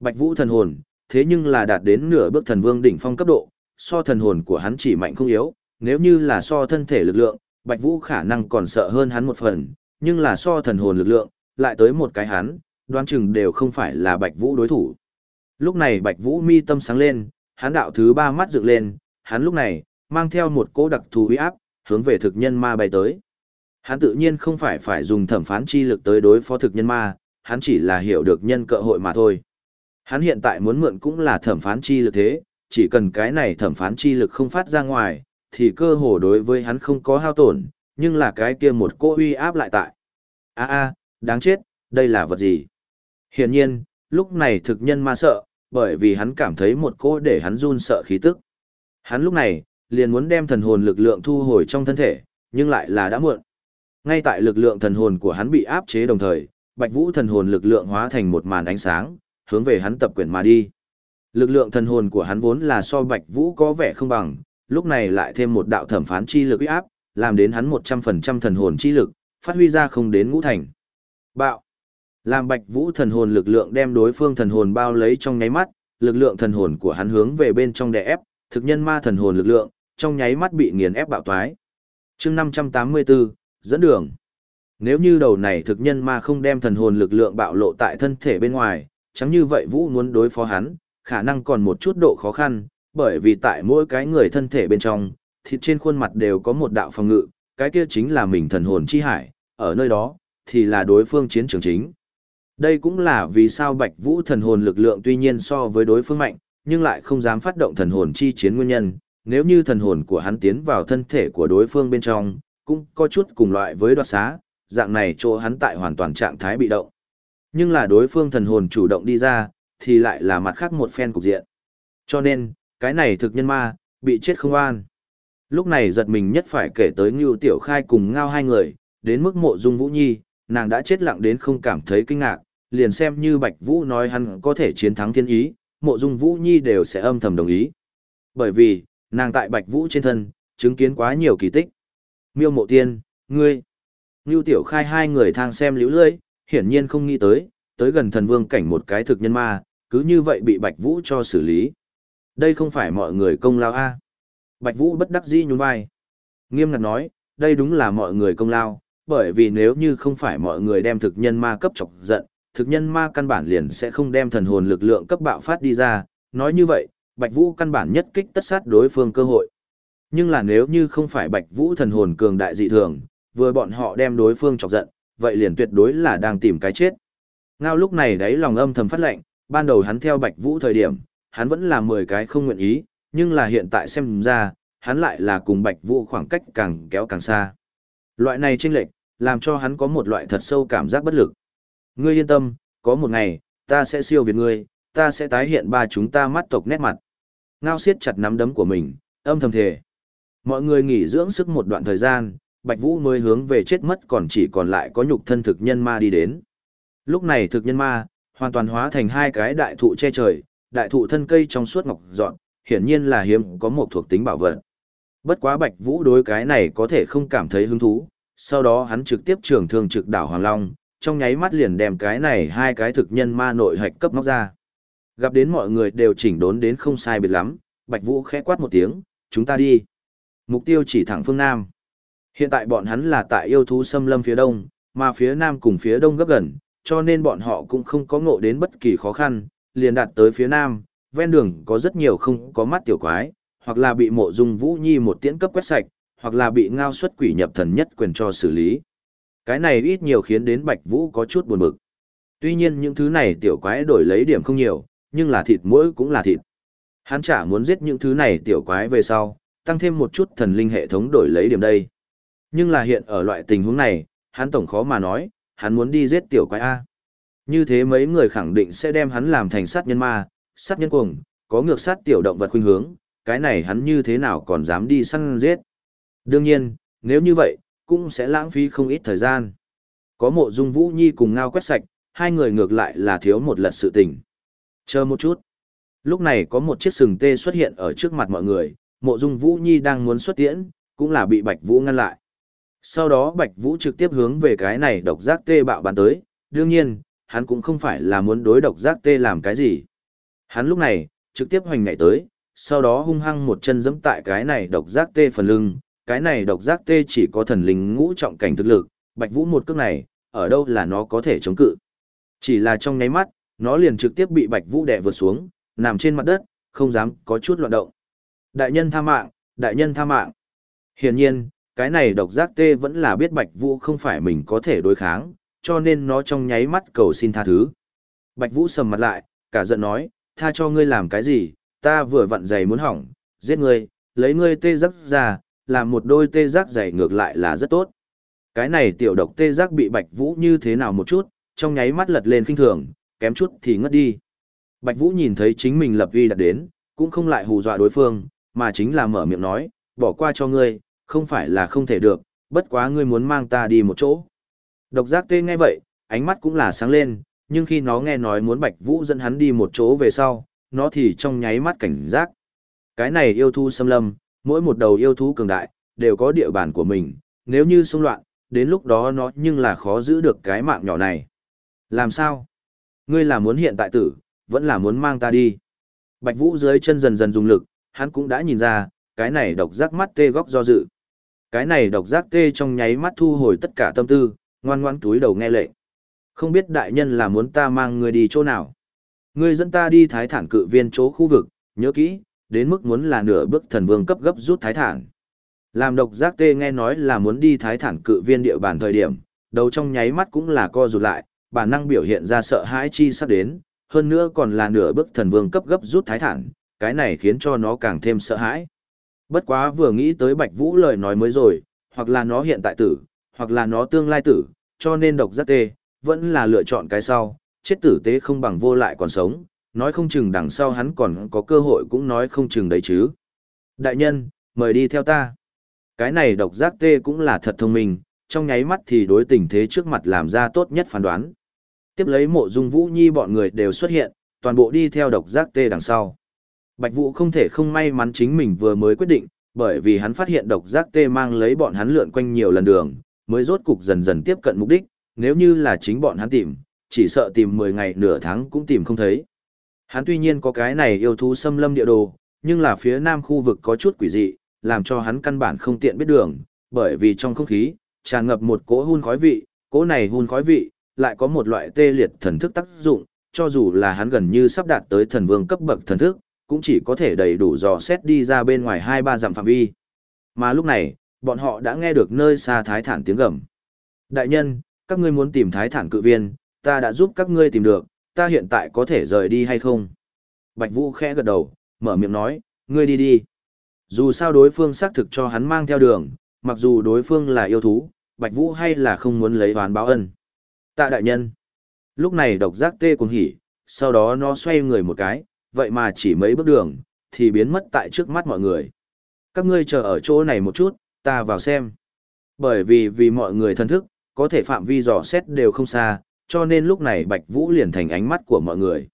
Bạch Vũ thần hồn, thế nhưng là đạt đến nửa bước thần vương đỉnh phong cấp độ, so thần hồn của hắn chỉ mạnh không yếu, nếu như là so thân thể lực lượng, Bạch Vũ khả năng còn sợ hơn hắn một phần, nhưng là so thần hồn lực lượng, lại tới một cái hắn, đoán chừng đều không phải là Bạch Vũ đối thủ. Lúc này Bạch Vũ mi tâm sáng lên, hắn đạo thứ ba mắt dựng lên, hắn lúc này, mang theo một cỗ đặc thù uy áp, hướng về thực nhân ma bay tới. Hắn tự nhiên không phải phải dùng thẩm phán chi lực tới đối phó thực nhân ma, hắn chỉ là hiểu được nhân cơ hội mà thôi. Hắn hiện tại muốn mượn cũng là thẩm phán chi lực thế, chỉ cần cái này thẩm phán chi lực không phát ra ngoài, thì cơ hồ đối với hắn không có hao tổn, nhưng là cái kia một cô uy áp lại tại. A a, đáng chết, đây là vật gì? Hiển nhiên, lúc này thực nhân ma sợ, bởi vì hắn cảm thấy một cô để hắn run sợ khí tức. Hắn lúc này, liền muốn đem thần hồn lực lượng thu hồi trong thân thể, nhưng lại là đã muộn. Ngay tại lực lượng thần hồn của hắn bị áp chế đồng thời, Bạch Vũ thần hồn lực lượng hóa thành một màn ánh sáng, hướng về hắn tập quyền mà đi. Lực lượng thần hồn của hắn vốn là so Bạch Vũ có vẻ không bằng, lúc này lại thêm một đạo thẩm phán chi lực uy áp, làm đến hắn 100% thần hồn chi lực, phát huy ra không đến ngũ thành. Bạo. Làm Bạch Vũ thần hồn lực lượng đem đối phương thần hồn bao lấy trong nháy mắt, lực lượng thần hồn của hắn hướng về bên trong đè ép, thực nhân ma thần hồn lực lượng, trong nháy mắt bị nghiền ép bạo toái. Chương 584, dẫn đường. Nếu như đầu này thực nhân ma không đem thần hồn lực lượng bạo lộ tại thân thể bên ngoài, chẳng như vậy Vũ muốn đối phó hắn, khả năng còn một chút độ khó khăn, bởi vì tại mỗi cái người thân thể bên trong, thịt trên khuôn mặt đều có một đạo phòng ngự, cái kia chính là mình thần hồn chi hải, ở nơi đó, thì là đối phương chiến trường chính. Đây cũng là vì sao Bạch Vũ thần hồn lực lượng tuy nhiên so với đối phương mạnh, nhưng lại không dám phát động thần hồn chi chiến nguyên nhân, nếu như thần hồn của hắn tiến vào thân thể của đối phương bên trong, cũng có chút cùng loại với đoạt xá, dạng này chỗ hắn tại hoàn toàn trạng thái bị động. Nhưng là đối phương thần hồn chủ động đi ra, thì lại là mặt khác một phen cục diện. Cho nên, cái này thực nhân ma, bị chết không an. Lúc này giật mình nhất phải kể tới Ngưu Tiểu Khai cùng ngao hai người, đến mức mộ dung Vũ Nhi, nàng đã chết lặng đến không cảm thấy kinh ngạc, liền xem như Bạch Vũ nói hắn có thể chiến thắng thiên ý, mộ dung Vũ Nhi đều sẽ âm thầm đồng ý. Bởi vì, nàng tại Bạch Vũ trên thân, chứng kiến quá nhiều kỳ tích. Miêu mộ tiên, ngươi. Ngưu Tiểu Khai hai người thang xem liễu lưỡi, hiển nhiên không nghĩ tới, tới gần thần vương cảnh một cái thực nhân ma, cứ như vậy bị Bạch Vũ cho xử lý. Đây không phải mọi người công lao a. Bạch Vũ bất đắc dĩ nhún vai. Nghiêm ngặt nói, đây đúng là mọi người công lao, bởi vì nếu như không phải mọi người đem thực nhân ma cấp chọc giận, thực nhân ma căn bản liền sẽ không đem thần hồn lực lượng cấp bạo phát đi ra, nói như vậy, Bạch Vũ căn bản nhất kích tất sát đối phương cơ hội. Nhưng là nếu như không phải Bạch Vũ thần hồn cường đại dị thường, vừa bọn họ đem đối phương chọc giận, vậy liền tuyệt đối là đang tìm cái chết. Ngao lúc này đấy lòng âm thầm phát lệnh, ban đầu hắn theo Bạch Vũ thời điểm, hắn vẫn là 10 cái không nguyện ý, nhưng là hiện tại xem ra, hắn lại là cùng Bạch Vũ khoảng cách càng kéo càng xa. Loại này chênh lệch, làm cho hắn có một loại thật sâu cảm giác bất lực. Ngươi yên tâm, có một ngày, ta sẽ siêu việt ngươi, ta sẽ tái hiện ba chúng ta mắt tộc nét mặt. Ngao siết chặt nắm đấm của mình, âm thầm thề. Mọi người nghỉ dưỡng sức một đoạn thời gian, Bạch Vũ mới hướng về chết mất còn chỉ còn lại có nhục thân thực nhân ma đi đến. Lúc này thực nhân ma, hoàn toàn hóa thành hai cái đại thụ che trời, đại thụ thân cây trong suốt ngọc dọn, hiển nhiên là hiếm có một thuộc tính bảo vật. Bất quá Bạch Vũ đối cái này có thể không cảm thấy hứng thú, sau đó hắn trực tiếp trường thương trực đảo Hoàng Long, trong nháy mắt liền đem cái này hai cái thực nhân ma nội hạch cấp móc ra. Gặp đến mọi người đều chỉnh đốn đến không sai biệt lắm, Bạch Vũ khẽ quát một tiếng, chúng ta đi. Mục tiêu chỉ thẳng phương Nam. Hiện tại bọn hắn là tại yêu thú xâm lâm phía đông, mà phía Nam cùng phía đông gấp gần, cho nên bọn họ cũng không có ngộ đến bất kỳ khó khăn, liền đạt tới phía Nam, ven đường có rất nhiều không có mắt tiểu quái, hoặc là bị mộ dung vũ nhi một tiễn cấp quét sạch, hoặc là bị ngao xuất quỷ nhập thần nhất quyền cho xử lý. Cái này ít nhiều khiến đến Bạch Vũ có chút buồn bực. Tuy nhiên những thứ này tiểu quái đổi lấy điểm không nhiều, nhưng là thịt mỗi cũng là thịt. Hắn chả muốn giết những thứ này tiểu quái về sau, tăng thêm một chút thần linh hệ thống đổi lấy điểm đây. Nhưng là hiện ở loại tình huống này, hắn tổng khó mà nói, hắn muốn đi giết tiểu quái A. Như thế mấy người khẳng định sẽ đem hắn làm thành sát nhân ma, sát nhân cuồng, có ngược sát tiểu động vật khuynh hướng, cái này hắn như thế nào còn dám đi săn giết. Đương nhiên, nếu như vậy, cũng sẽ lãng phí không ít thời gian. Có mộ dung vũ nhi cùng ngao quét sạch, hai người ngược lại là thiếu một lật sự tình. Chờ một chút. Lúc này có một chiếc sừng tê xuất hiện ở trước mặt mọi người, mộ dung vũ nhi đang muốn xuất tiễn, cũng là bị bạch vũ ngăn lại. Sau đó bạch vũ trực tiếp hướng về cái này độc giác tê bạo bắn tới, đương nhiên, hắn cũng không phải là muốn đối độc giác tê làm cái gì. Hắn lúc này, trực tiếp hoành ngại tới, sau đó hung hăng một chân giẫm tại cái này độc giác tê phần lưng, cái này độc giác tê chỉ có thần linh ngũ trọng cảnh thực lực, Bạch Vũ một cước này, ở đâu là nó có thể chống cự. Chỉ là trong nháy mắt, nó liền trực tiếp bị Bạch Vũ đè vượt xuống, nằm trên mặt đất, không dám có chút loạn động. Đại nhân tha mạng, đại nhân tha mạng. Hiển nhiên, cái này độc giác tê vẫn là biết Bạch Vũ không phải mình có thể đối kháng, cho nên nó trong nháy mắt cầu xin tha thứ. Bạch Vũ sầm mặt lại, cả giận nói, tha cho ngươi làm cái gì, ta vừa vặn giày muốn hỏng, giết ngươi, lấy ngươi tê giác ra, làm một đôi tê giác giày ngược lại là rất tốt. Cái này tiểu độc tê giác bị Bạch Vũ như thế nào một chút, trong nháy mắt lật lên kinh thường, kém chút thì ngất đi. Bạch Vũ nhìn thấy chính mình lập uy đặt đến, cũng không lại hù dọa đối phương, mà chính là mở miệng nói, bỏ qua cho ngươi, không phải là không thể được, bất quá ngươi muốn mang ta đi một chỗ. Độc giác tê nghe vậy, ánh mắt cũng là sáng lên, nhưng khi nó nghe nói muốn Bạch Vũ dẫn hắn đi một chỗ về sau, nó thì trong nháy mắt cảnh giác. Cái này yêu thú xâm lâm, mỗi một đầu yêu thú cường đại, đều có địa bàn của mình, nếu như xung loạn, đến lúc đó nó nhưng là khó giữ được cái mạng nhỏ này. Làm sao? Ngươi là muốn hiện tại tử, vẫn là muốn mang ta đi. Bạch Vũ dưới chân dần dần dùng lực, hắn cũng đã nhìn ra, cái này độc giác mắt tê góc do dự. Cái này độc giác tê trong nháy mắt thu hồi tất cả tâm tư, ngoan ngoãn túi đầu nghe lệnh. Không biết đại nhân là muốn ta mang ngươi đi chỗ nào. Ngươi dẫn ta đi thái thản cự viên chỗ khu vực, nhớ kỹ, đến mức muốn là nửa bước thần vương cấp gấp rút thái thản. Làm độc giác tê nghe nói là muốn đi thái thản cự viên địa bàn thời điểm, đầu trong nháy mắt cũng là co rụt lại, bản năng biểu hiện ra sợ hãi chi sắp đến, hơn nữa còn là nửa bước thần vương cấp gấp rút thái thản, cái này khiến cho nó càng thêm sợ hãi. Bất quá vừa nghĩ tới Bạch Vũ lời nói mới rồi, hoặc là nó hiện tại tử, hoặc là nó tương lai tử, cho nên độc giác tê, vẫn là lựa chọn cái sau, chết tử tế không bằng vô lại còn sống, nói không chừng đằng sau hắn còn có cơ hội cũng nói không chừng đấy chứ. Đại nhân, mời đi theo ta. Cái này độc giác tê cũng là thật thông minh, trong nháy mắt thì đối tình thế trước mặt làm ra tốt nhất phán đoán. Tiếp lấy mộ dung vũ nhi bọn người đều xuất hiện, toàn bộ đi theo độc giác tê đằng sau. Bạch Vũ không thể không may mắn chính mình vừa mới quyết định, bởi vì hắn phát hiện độc giác tê mang lấy bọn hắn lượn quanh nhiều lần đường, mới rốt cục dần dần tiếp cận mục đích, nếu như là chính bọn hắn tìm, chỉ sợ tìm 10 ngày nửa tháng cũng tìm không thấy. Hắn tuy nhiên có cái này yêu thú xâm lâm địa đồ, nhưng là phía nam khu vực có chút quỷ dị, làm cho hắn căn bản không tiện biết đường, bởi vì trong không khí, tràn ngập một cỗ hun khói vị, cỗ này hun khói vị, lại có một loại tê liệt thần thức tác dụng, cho dù là hắn gần như sắp đạt tới thần vương cấp bậc thần thức, cũng chỉ có thể đầy đủ dò xét đi ra bên ngoài hai ba dặm phạm vi. Mà lúc này, bọn họ đã nghe được nơi xa thái thản tiếng gầm. Đại nhân, các ngươi muốn tìm thái thản cự viên, ta đã giúp các ngươi tìm được, ta hiện tại có thể rời đi hay không? Bạch Vũ khẽ gật đầu, mở miệng nói, ngươi đi đi. Dù sao đối phương xác thực cho hắn mang theo đường, mặc dù đối phương là yêu thú, Bạch Vũ hay là không muốn lấy oán báo ân. Tạ đại nhân. Lúc này độc giác tê cuồng hỉ, sau đó nó xoay người một cái, vậy mà chỉ mấy bước đường, thì biến mất tại trước mắt mọi người. Các ngươi chờ ở chỗ này một chút, ta vào xem. Bởi vì vì mọi người thân thức, có thể phạm vi dò xét đều không xa, cho nên lúc này Bạch Vũ liền thành ánh mắt của mọi người.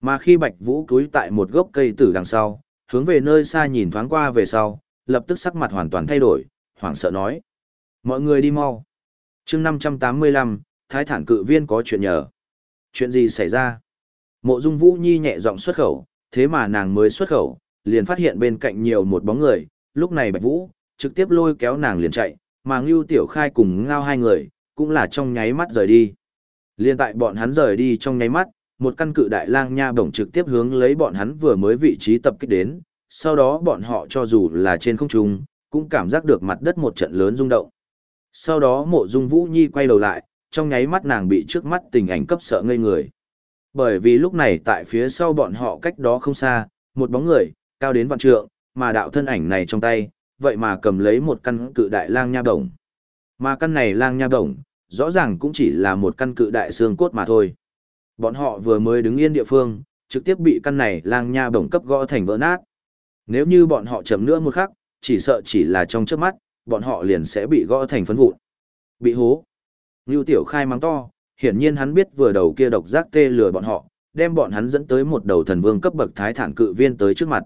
Mà khi Bạch Vũ cúi tại một gốc cây tử đằng sau, hướng về nơi xa nhìn thoáng qua về sau, lập tức sắc mặt hoàn toàn thay đổi, hoảng sợ nói. Mọi người đi mau. chương 585, Thái Thản Cự Viên có chuyện nhờ. Chuyện gì xảy ra? Mộ Dung Vũ Nhi nhẹ giọng xuất khẩu, thế mà nàng mới xuất khẩu, liền phát hiện bên cạnh nhiều một bóng người, lúc này Bạch Vũ, trực tiếp lôi kéo nàng liền chạy, mà Ngưu Tiểu Khai cùng ngao hai người, cũng là trong nháy mắt rời đi. Liên tại bọn hắn rời đi trong nháy mắt, một căn cự đại lang nha bổng trực tiếp hướng lấy bọn hắn vừa mới vị trí tập kích đến, sau đó bọn họ cho dù là trên không trung, cũng cảm giác được mặt đất một trận lớn rung động. Sau đó mộ dung vũ nhi quay đầu lại, trong nháy mắt nàng bị trước mắt tình ảnh cấp sợ ngây người. Bởi vì lúc này tại phía sau bọn họ cách đó không xa, một bóng người, cao đến vạn trượng, mà đạo thân ảnh này trong tay, vậy mà cầm lấy một căn cự đại lang nha bổng. Mà căn này lang nha bổng, rõ ràng cũng chỉ là một căn cự đại xương cốt mà thôi. Bọn họ vừa mới đứng yên địa phương, trực tiếp bị căn này lang nha bổng cấp gõ thành vỡ nát. Nếu như bọn họ chậm nữa một khắc, chỉ sợ chỉ là trong trước mắt, bọn họ liền sẽ bị gõ thành phấn vụn. Bị hố. Ngưu Tiểu Khai mắng to, hiển nhiên hắn biết vừa đầu kia độc giác tê lừa bọn họ, đem bọn hắn dẫn tới một đầu thần vương cấp bậc thái thản cự viên tới trước mặt.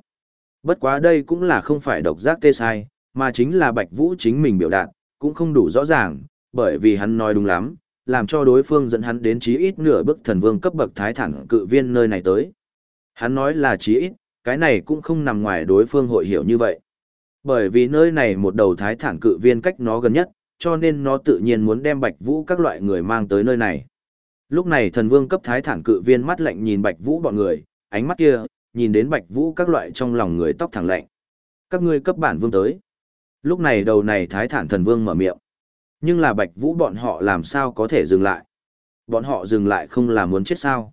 Bất quá đây cũng là không phải độc giác tê sai, mà chính là Bạch Vũ chính mình biểu đạt, cũng không đủ rõ ràng, bởi vì hắn nói đúng lắm, làm cho đối phương dẫn hắn đến chí ít nửa bước thần vương cấp bậc thái thản cự viên nơi này tới. Hắn nói là chí ít, cái này cũng không nằm ngoài đối phương hội hiểu như vậy. Bởi vì nơi này một đầu thái thản cự viên cách nó gần nhất, cho nên nó tự nhiên muốn đem Bạch Vũ các loại người mang tới nơi này. Lúc này thần vương cấp thái thản cự viên mắt lạnh nhìn Bạch Vũ bọn người, ánh mắt kia, nhìn đến Bạch Vũ các loại trong lòng người tóc thẳng lạnh. Các ngươi cấp bản vương tới. Lúc này đầu này thái thản thần vương mở miệng. Nhưng là Bạch Vũ bọn họ làm sao có thể dừng lại? Bọn họ dừng lại không là muốn chết sao?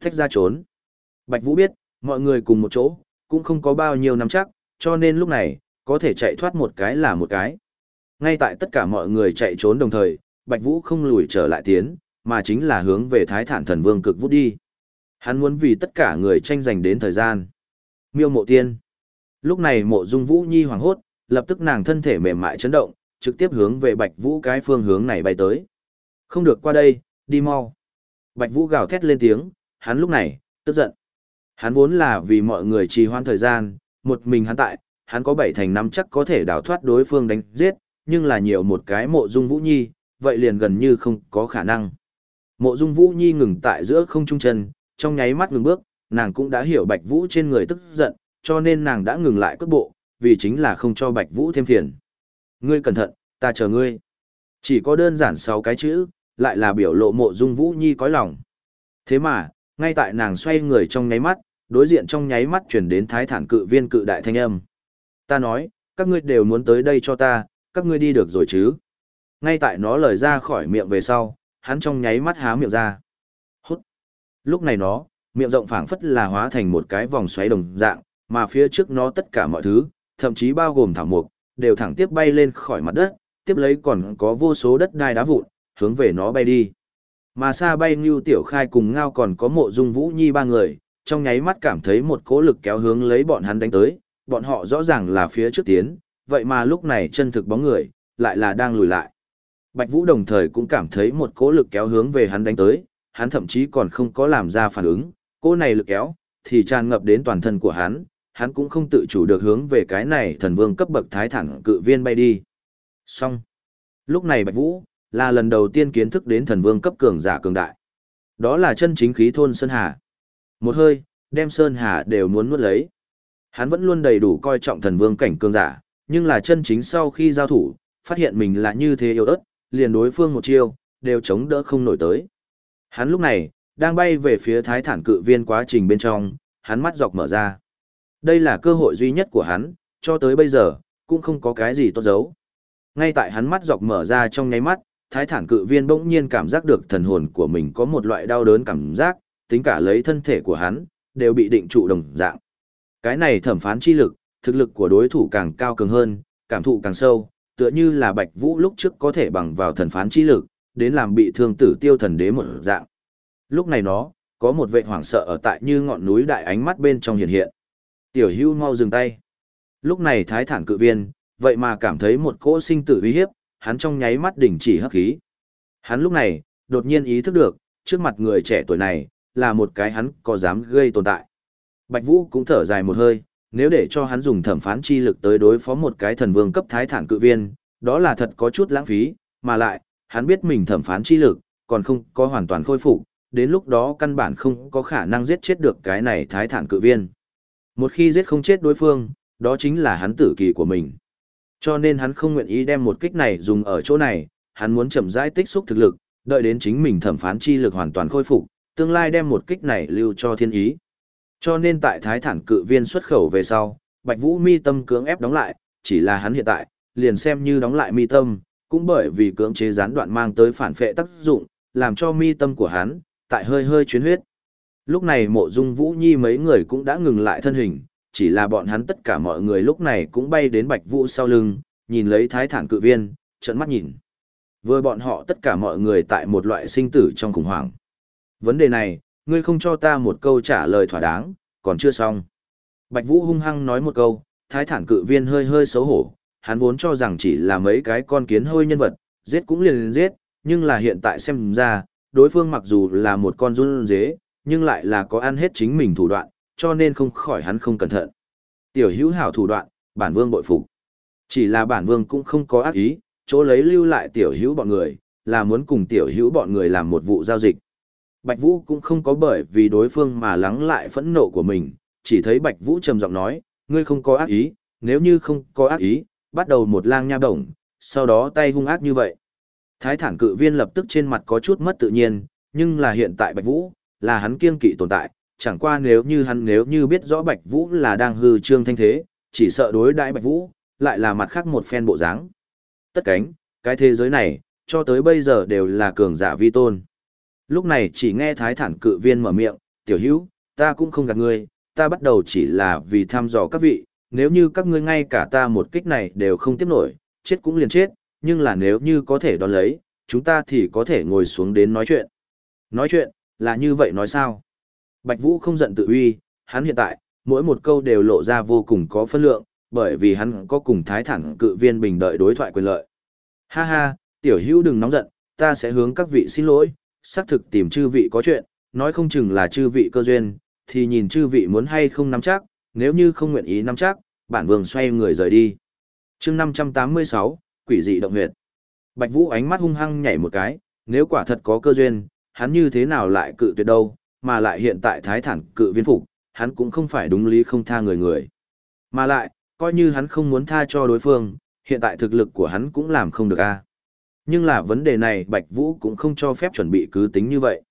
Thách ra trốn. Bạch Vũ biết, mọi người cùng một chỗ, cũng không có bao nhiêu nắm chắc, cho nên lúc này, có thể chạy thoát một cái là một cái. Ngay tại tất cả mọi người chạy trốn đồng thời, Bạch Vũ không lùi trở lại tiến, mà chính là hướng về Thái Thản Thần Vương cực vút đi. Hắn muốn vì tất cả người tranh giành đến thời gian. Miêu mộ tiên. Lúc này mộ dung vũ nhi hoảng hốt, lập tức nàng thân thể mềm mại chấn động, trực tiếp hướng về bạch vũ cái phương hướng này bay tới. Không được qua đây, đi mau. Bạch vũ gào thét lên tiếng, hắn lúc này, tức giận. Hắn vốn là vì mọi người trì hoãn thời gian, một mình hắn tại, hắn có bảy thành năm chắc có thể đào thoát đối phương đánh giết, nhưng là nhiều một cái mộ dung vũ nhi, vậy liền gần như không có khả năng. Mộ dung vũ nhi ngừng tại giữa không trung chân, trong nháy mắt ngừng bước, nàng cũng đã hiểu bạch vũ trên người tức giận, cho nên nàng đã ngừng lại cước bộ, vì chính là không cho bạch vũ thêm phiền. Ngươi cẩn thận, ta chờ ngươi. Chỉ có đơn giản sáu cái chữ, lại là biểu lộ mộ dung vũ nhi cõi lòng. Thế mà, ngay tại nàng xoay người trong nháy mắt, đối diện trong nháy mắt chuyển đến thái thản cự viên cự đại thanh âm. Ta nói, các ngươi đều muốn tới đây cho ta, các ngươi đi được rồi chứ. Ngay tại nó lời ra khỏi miệng về sau, hắn trong nháy mắt há miệng ra. Hút. Lúc này nó, miệng rộng phảng phất là hóa thành một cái vòng xoáy đồng dạng, mà phía trước nó tất cả mọi thứ, thậm chí bao gồm thảo mục, đều thẳng tiếp bay lên khỏi mặt đất, tiếp lấy còn có vô số đất đai đá vụn, hướng về nó bay đi. Mà xa bay Ngưu Tiểu Khai cùng Ngao còn có mộ dung Vũ Nhi ba người, trong nháy mắt cảm thấy một cỗ lực kéo hướng lấy bọn hắn đánh tới, bọn họ rõ ràng là phía trước tiến, vậy mà lúc này chân thực bóng người, lại là đang lùi lại. Bạch Vũ đồng thời cũng cảm thấy một cỗ lực kéo hướng về hắn đánh tới, hắn thậm chí còn không có làm ra phản ứng, cỗ này lực kéo, thì tràn ngập đến toàn thân của hắn, hắn cũng không tự chủ được hướng về cái này thần vương cấp bậc thái thẳng cự viên bay đi. Xong. Lúc này Bạch Vũ, là lần đầu tiên kiến thức đến thần vương cấp cường giả cường đại. Đó là chân chính khí thôn Sơn Hà. Một hơi, đem Sơn Hà đều muốn nuốt lấy. Hắn vẫn luôn đầy đủ coi trọng thần vương cảnh cường giả, nhưng là chân chính sau khi giao thủ, phát hiện mình là như thế yếu ớt, liền đối phương một chiêu, đều chống đỡ không nổi tới. Hắn lúc này, đang bay về phía thái thản cự viên quá trình bên trong, hắn mắt dọc mở ra. Đây là cơ hội duy nhất của hắn, cho tới bây giờ, cũng không có cái gì tốt giấu. Ngay tại hắn mắt dọc mở ra trong nháy mắt, thái thản cự viên bỗng nhiên cảm giác được thần hồn của mình có một loại đau đớn cảm giác, tính cả lấy thân thể của hắn, đều bị định trụ đồng dạng. Cái này thẩm phán chi lực, thực lực của đối thủ càng cao cường hơn, cảm thụ càng sâu, tựa như là Bạch Vũ lúc trước có thể bằng vào thần phán chi lực, đến làm bị thương tử tiêu thần đế một dạng. Lúc này nó, có một vệ hoảng sợ ở tại như ngọn núi đại ánh mắt bên trong hiện hiện. Tiểu hưu mau dừng tay. Lúc này thái thản cự viên, vậy mà cảm thấy một cỗ sinh tử uy hiếp, hắn trong nháy mắt đình chỉ hấp khí. Hắn lúc này, đột nhiên ý thức được, trước mặt người trẻ tuổi này, là một cái hắn có dám gây tồn tại. Bạch Vũ cũng thở dài một hơi, nếu để cho hắn dùng thẩm phán chi lực tới đối phó một cái thần vương cấp thái thản cự viên, đó là thật có chút lãng phí, mà lại, hắn biết mình thẩm phán chi lực, còn không có hoàn toàn khôi phục, đến lúc đó căn bản không có khả năng giết chết được cái này thái thản cự viên. Một khi giết không chết đối phương, đó chính là hắn tử kỳ của mình. Cho nên hắn không nguyện ý đem một kích này dùng ở chỗ này, hắn muốn chậm rãi tích xúc thực lực, đợi đến chính mình thẩm phán chi lực hoàn toàn khôi phục, tương lai đem một kích này lưu cho thiên ý. Cho nên tại thái thản cự viên xuất khẩu về sau, Bạch Vũ mi tâm cưỡng ép đóng lại, chỉ là hắn hiện tại, liền xem như đóng lại mi tâm, cũng bởi vì cưỡng chế gián đoạn mang tới phản phệ tác dụng, làm cho mi tâm của hắn, tại hơi hơi chuyến huyết. Lúc này mộ dung Vũ Nhi mấy người cũng đã ngừng lại thân hình, chỉ là bọn hắn tất cả mọi người lúc này cũng bay đến Bạch Vũ sau lưng, nhìn lấy thái thản cự viên, trận mắt nhìn. Vừa bọn họ tất cả mọi người tại một loại sinh tử trong khủng hoảng. Vấn đề này, ngươi không cho ta một câu trả lời thỏa đáng, còn chưa xong. Bạch Vũ hung hăng nói một câu, thái thản cự viên hơi hơi xấu hổ, hắn vốn cho rằng chỉ là mấy cái con kiến hơi nhân vật, giết cũng liền liền giết, nhưng là hiện tại xem ra, đối phương mặc dù là một con run dế, nhưng lại là có ăn hết chính mình thủ đoạn, cho nên không khỏi hắn không cẩn thận. Tiểu hữu hảo thủ đoạn, bản vương bội phục. Chỉ là bản vương cũng không có ác ý, chỗ lấy lưu lại tiểu hữu bọn người, là muốn cùng tiểu hữu bọn người làm một vụ giao dịch. Bạch Vũ cũng không có bởi vì đối phương mà lắng lại phẫn nộ của mình, chỉ thấy Bạch Vũ trầm giọng nói, ngươi không có ác ý, nếu như không có ác ý, bắt đầu một lang nha đồng, sau đó tay hung ác như vậy. Thái thản cự viên lập tức trên mặt có chút mất tự nhiên, nhưng là hiện tại Bạch Vũ, là hắn kiên kỵ tồn tại, chẳng qua nếu như hắn nếu như biết rõ Bạch Vũ là đang hư trương thanh thế, chỉ sợ đối đãi Bạch Vũ, lại là mặt khác một phen bộ dáng. Tất cánh, cái thế giới này, cho tới bây giờ đều là cường giả vi tôn. Lúc này chỉ nghe thái thản cự viên mở miệng, tiểu hữu, ta cũng không gạt ngươi, ta bắt đầu chỉ là vì thăm dò các vị, nếu như các ngươi ngay cả ta một kích này đều không tiếp nổi, chết cũng liền chết, nhưng là nếu như có thể đón lấy, chúng ta thì có thể ngồi xuống đến nói chuyện. Nói chuyện, là như vậy nói sao? Bạch Vũ không giận tự uy, hắn hiện tại, mỗi một câu đều lộ ra vô cùng có phân lượng, bởi vì hắn có cùng thái thẳng cự viên bình đợi đối thoại quyền lợi. Ha ha, tiểu hữu đừng nóng giận, ta sẽ hướng các vị xin lỗi, xác thực tìm chư vị có chuyện, nói không chừng là chư vị cơ duyên, thì nhìn chư vị muốn hay không nắm chắc, nếu như không nguyện ý nắm chắc, bản vương xoay người rời đi. chương 586, quỷ dị động huyệt. Bạch Vũ ánh mắt hung hăng nhảy một cái, nếu quả thật có cơ duyên, hắn như thế nào lại cự tuyệt đâu, mà lại hiện tại thái thản cự viên phục, hắn cũng không phải đúng lý không tha người người. Mà lại, coi như hắn không muốn tha cho đối phương, hiện tại thực lực của hắn cũng làm không được a. Nhưng là vấn đề này Bạch Vũ cũng không cho phép chuẩn bị cứ tính như vậy.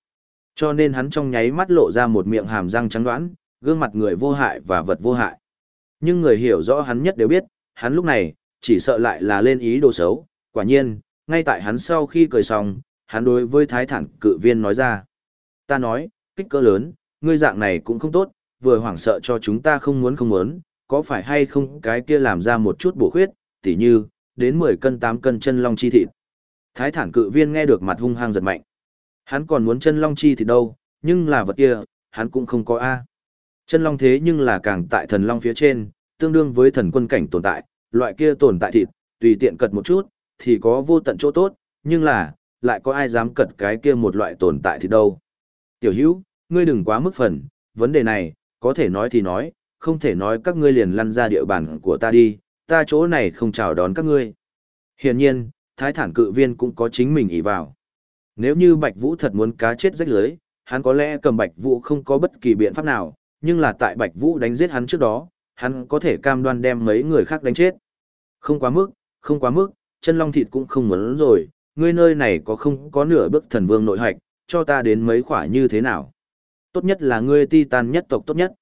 Cho nên hắn trong nháy mắt lộ ra một miệng hàm răng trắng đoán, gương mặt người vô hại và vật vô hại. Nhưng người hiểu rõ hắn nhất đều biết, hắn lúc này, chỉ sợ lại là lên ý đồ xấu. Quả nhiên, ngay tại hắn sau khi cười xong, hắn đối với thái thản cự viên nói ra. Ta nói, kích cỡ lớn, ngươi dạng này cũng không tốt, vừa hoảng sợ cho chúng ta không muốn không muốn, có phải hay không cái kia làm ra một chút bổ khuyết, tỉ như, đến 10 cân 8 cân chân long chi thịt. Thái thản cự viên nghe được mặt hung hăng giật mạnh. Hắn còn muốn chân long chi thì đâu, nhưng là vật kia, hắn cũng không có A. Chân long thế nhưng là càng tại thần long phía trên, tương đương với thần quân cảnh tồn tại, loại kia tồn tại thịt, tùy tiện cật một chút, thì có vô tận chỗ tốt, nhưng là, lại có ai dám cật cái kia một loại tồn tại thì đâu. Tiểu hữu, ngươi đừng quá mức phần, vấn đề này, có thể nói thì nói, không thể nói các ngươi liền lăn ra địa bàn của ta đi, ta chỗ này không chào đón các ngươi. Hiển nhiên, thái thản cự viên cũng có chính mình ý vào. Nếu như Bạch Vũ thật muốn cá chết rách lưới, hắn có lẽ cầm Bạch Vũ không có bất kỳ biện pháp nào, nhưng là tại Bạch Vũ đánh giết hắn trước đó, hắn có thể cam đoan đem mấy người khác đánh chết. Không quá mức, không quá mức, chân long thịt cũng không muốn rồi, ngươi nơi này có không có nửa bước thần vương nội hoạch, cho ta đến mấy khỏa như thế nào. Tốt nhất là ngươi ti tan nhất tộc tốt nhất.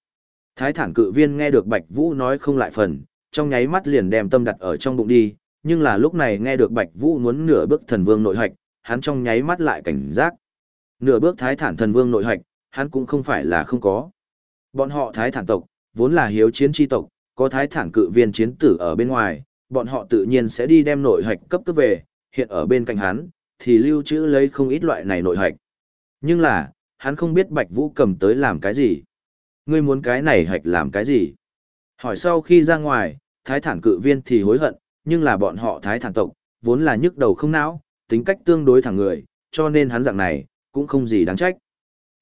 Thái thản cự viên nghe được Bạch Vũ nói không lại phần, trong nháy mắt liền đem tâm đặt ở trong bụng đi, nhưng là lúc này nghe được Bạch Vũ muốn nửa bước thần vương nội hoạch, hắn trong nháy mắt lại cảnh giác. Nửa bước thái thản thần vương nội hoạch, hắn cũng không phải là không có. Bọn họ thái thản tộc, vốn là hiếu chiến chi tộc, có thái thản cự viên chiến tử ở bên ngoài, bọn họ tự nhiên sẽ đi đem nội hoạch cấp cấp về, hiện ở bên cạnh hắn, thì lưu trữ lấy không ít loại này nội hoạch. Nhưng là, hắn không biết Bạch Vũ cầm tới làm cái gì. Ngươi muốn cái này hạch làm cái gì? Hỏi sau khi ra ngoài, thái thản cự viên thì hối hận, nhưng là bọn họ thái thản tộc, vốn là nhức đầu không não, tính cách tương đối thẳng người, cho nên hắn dạng này, cũng không gì đáng trách.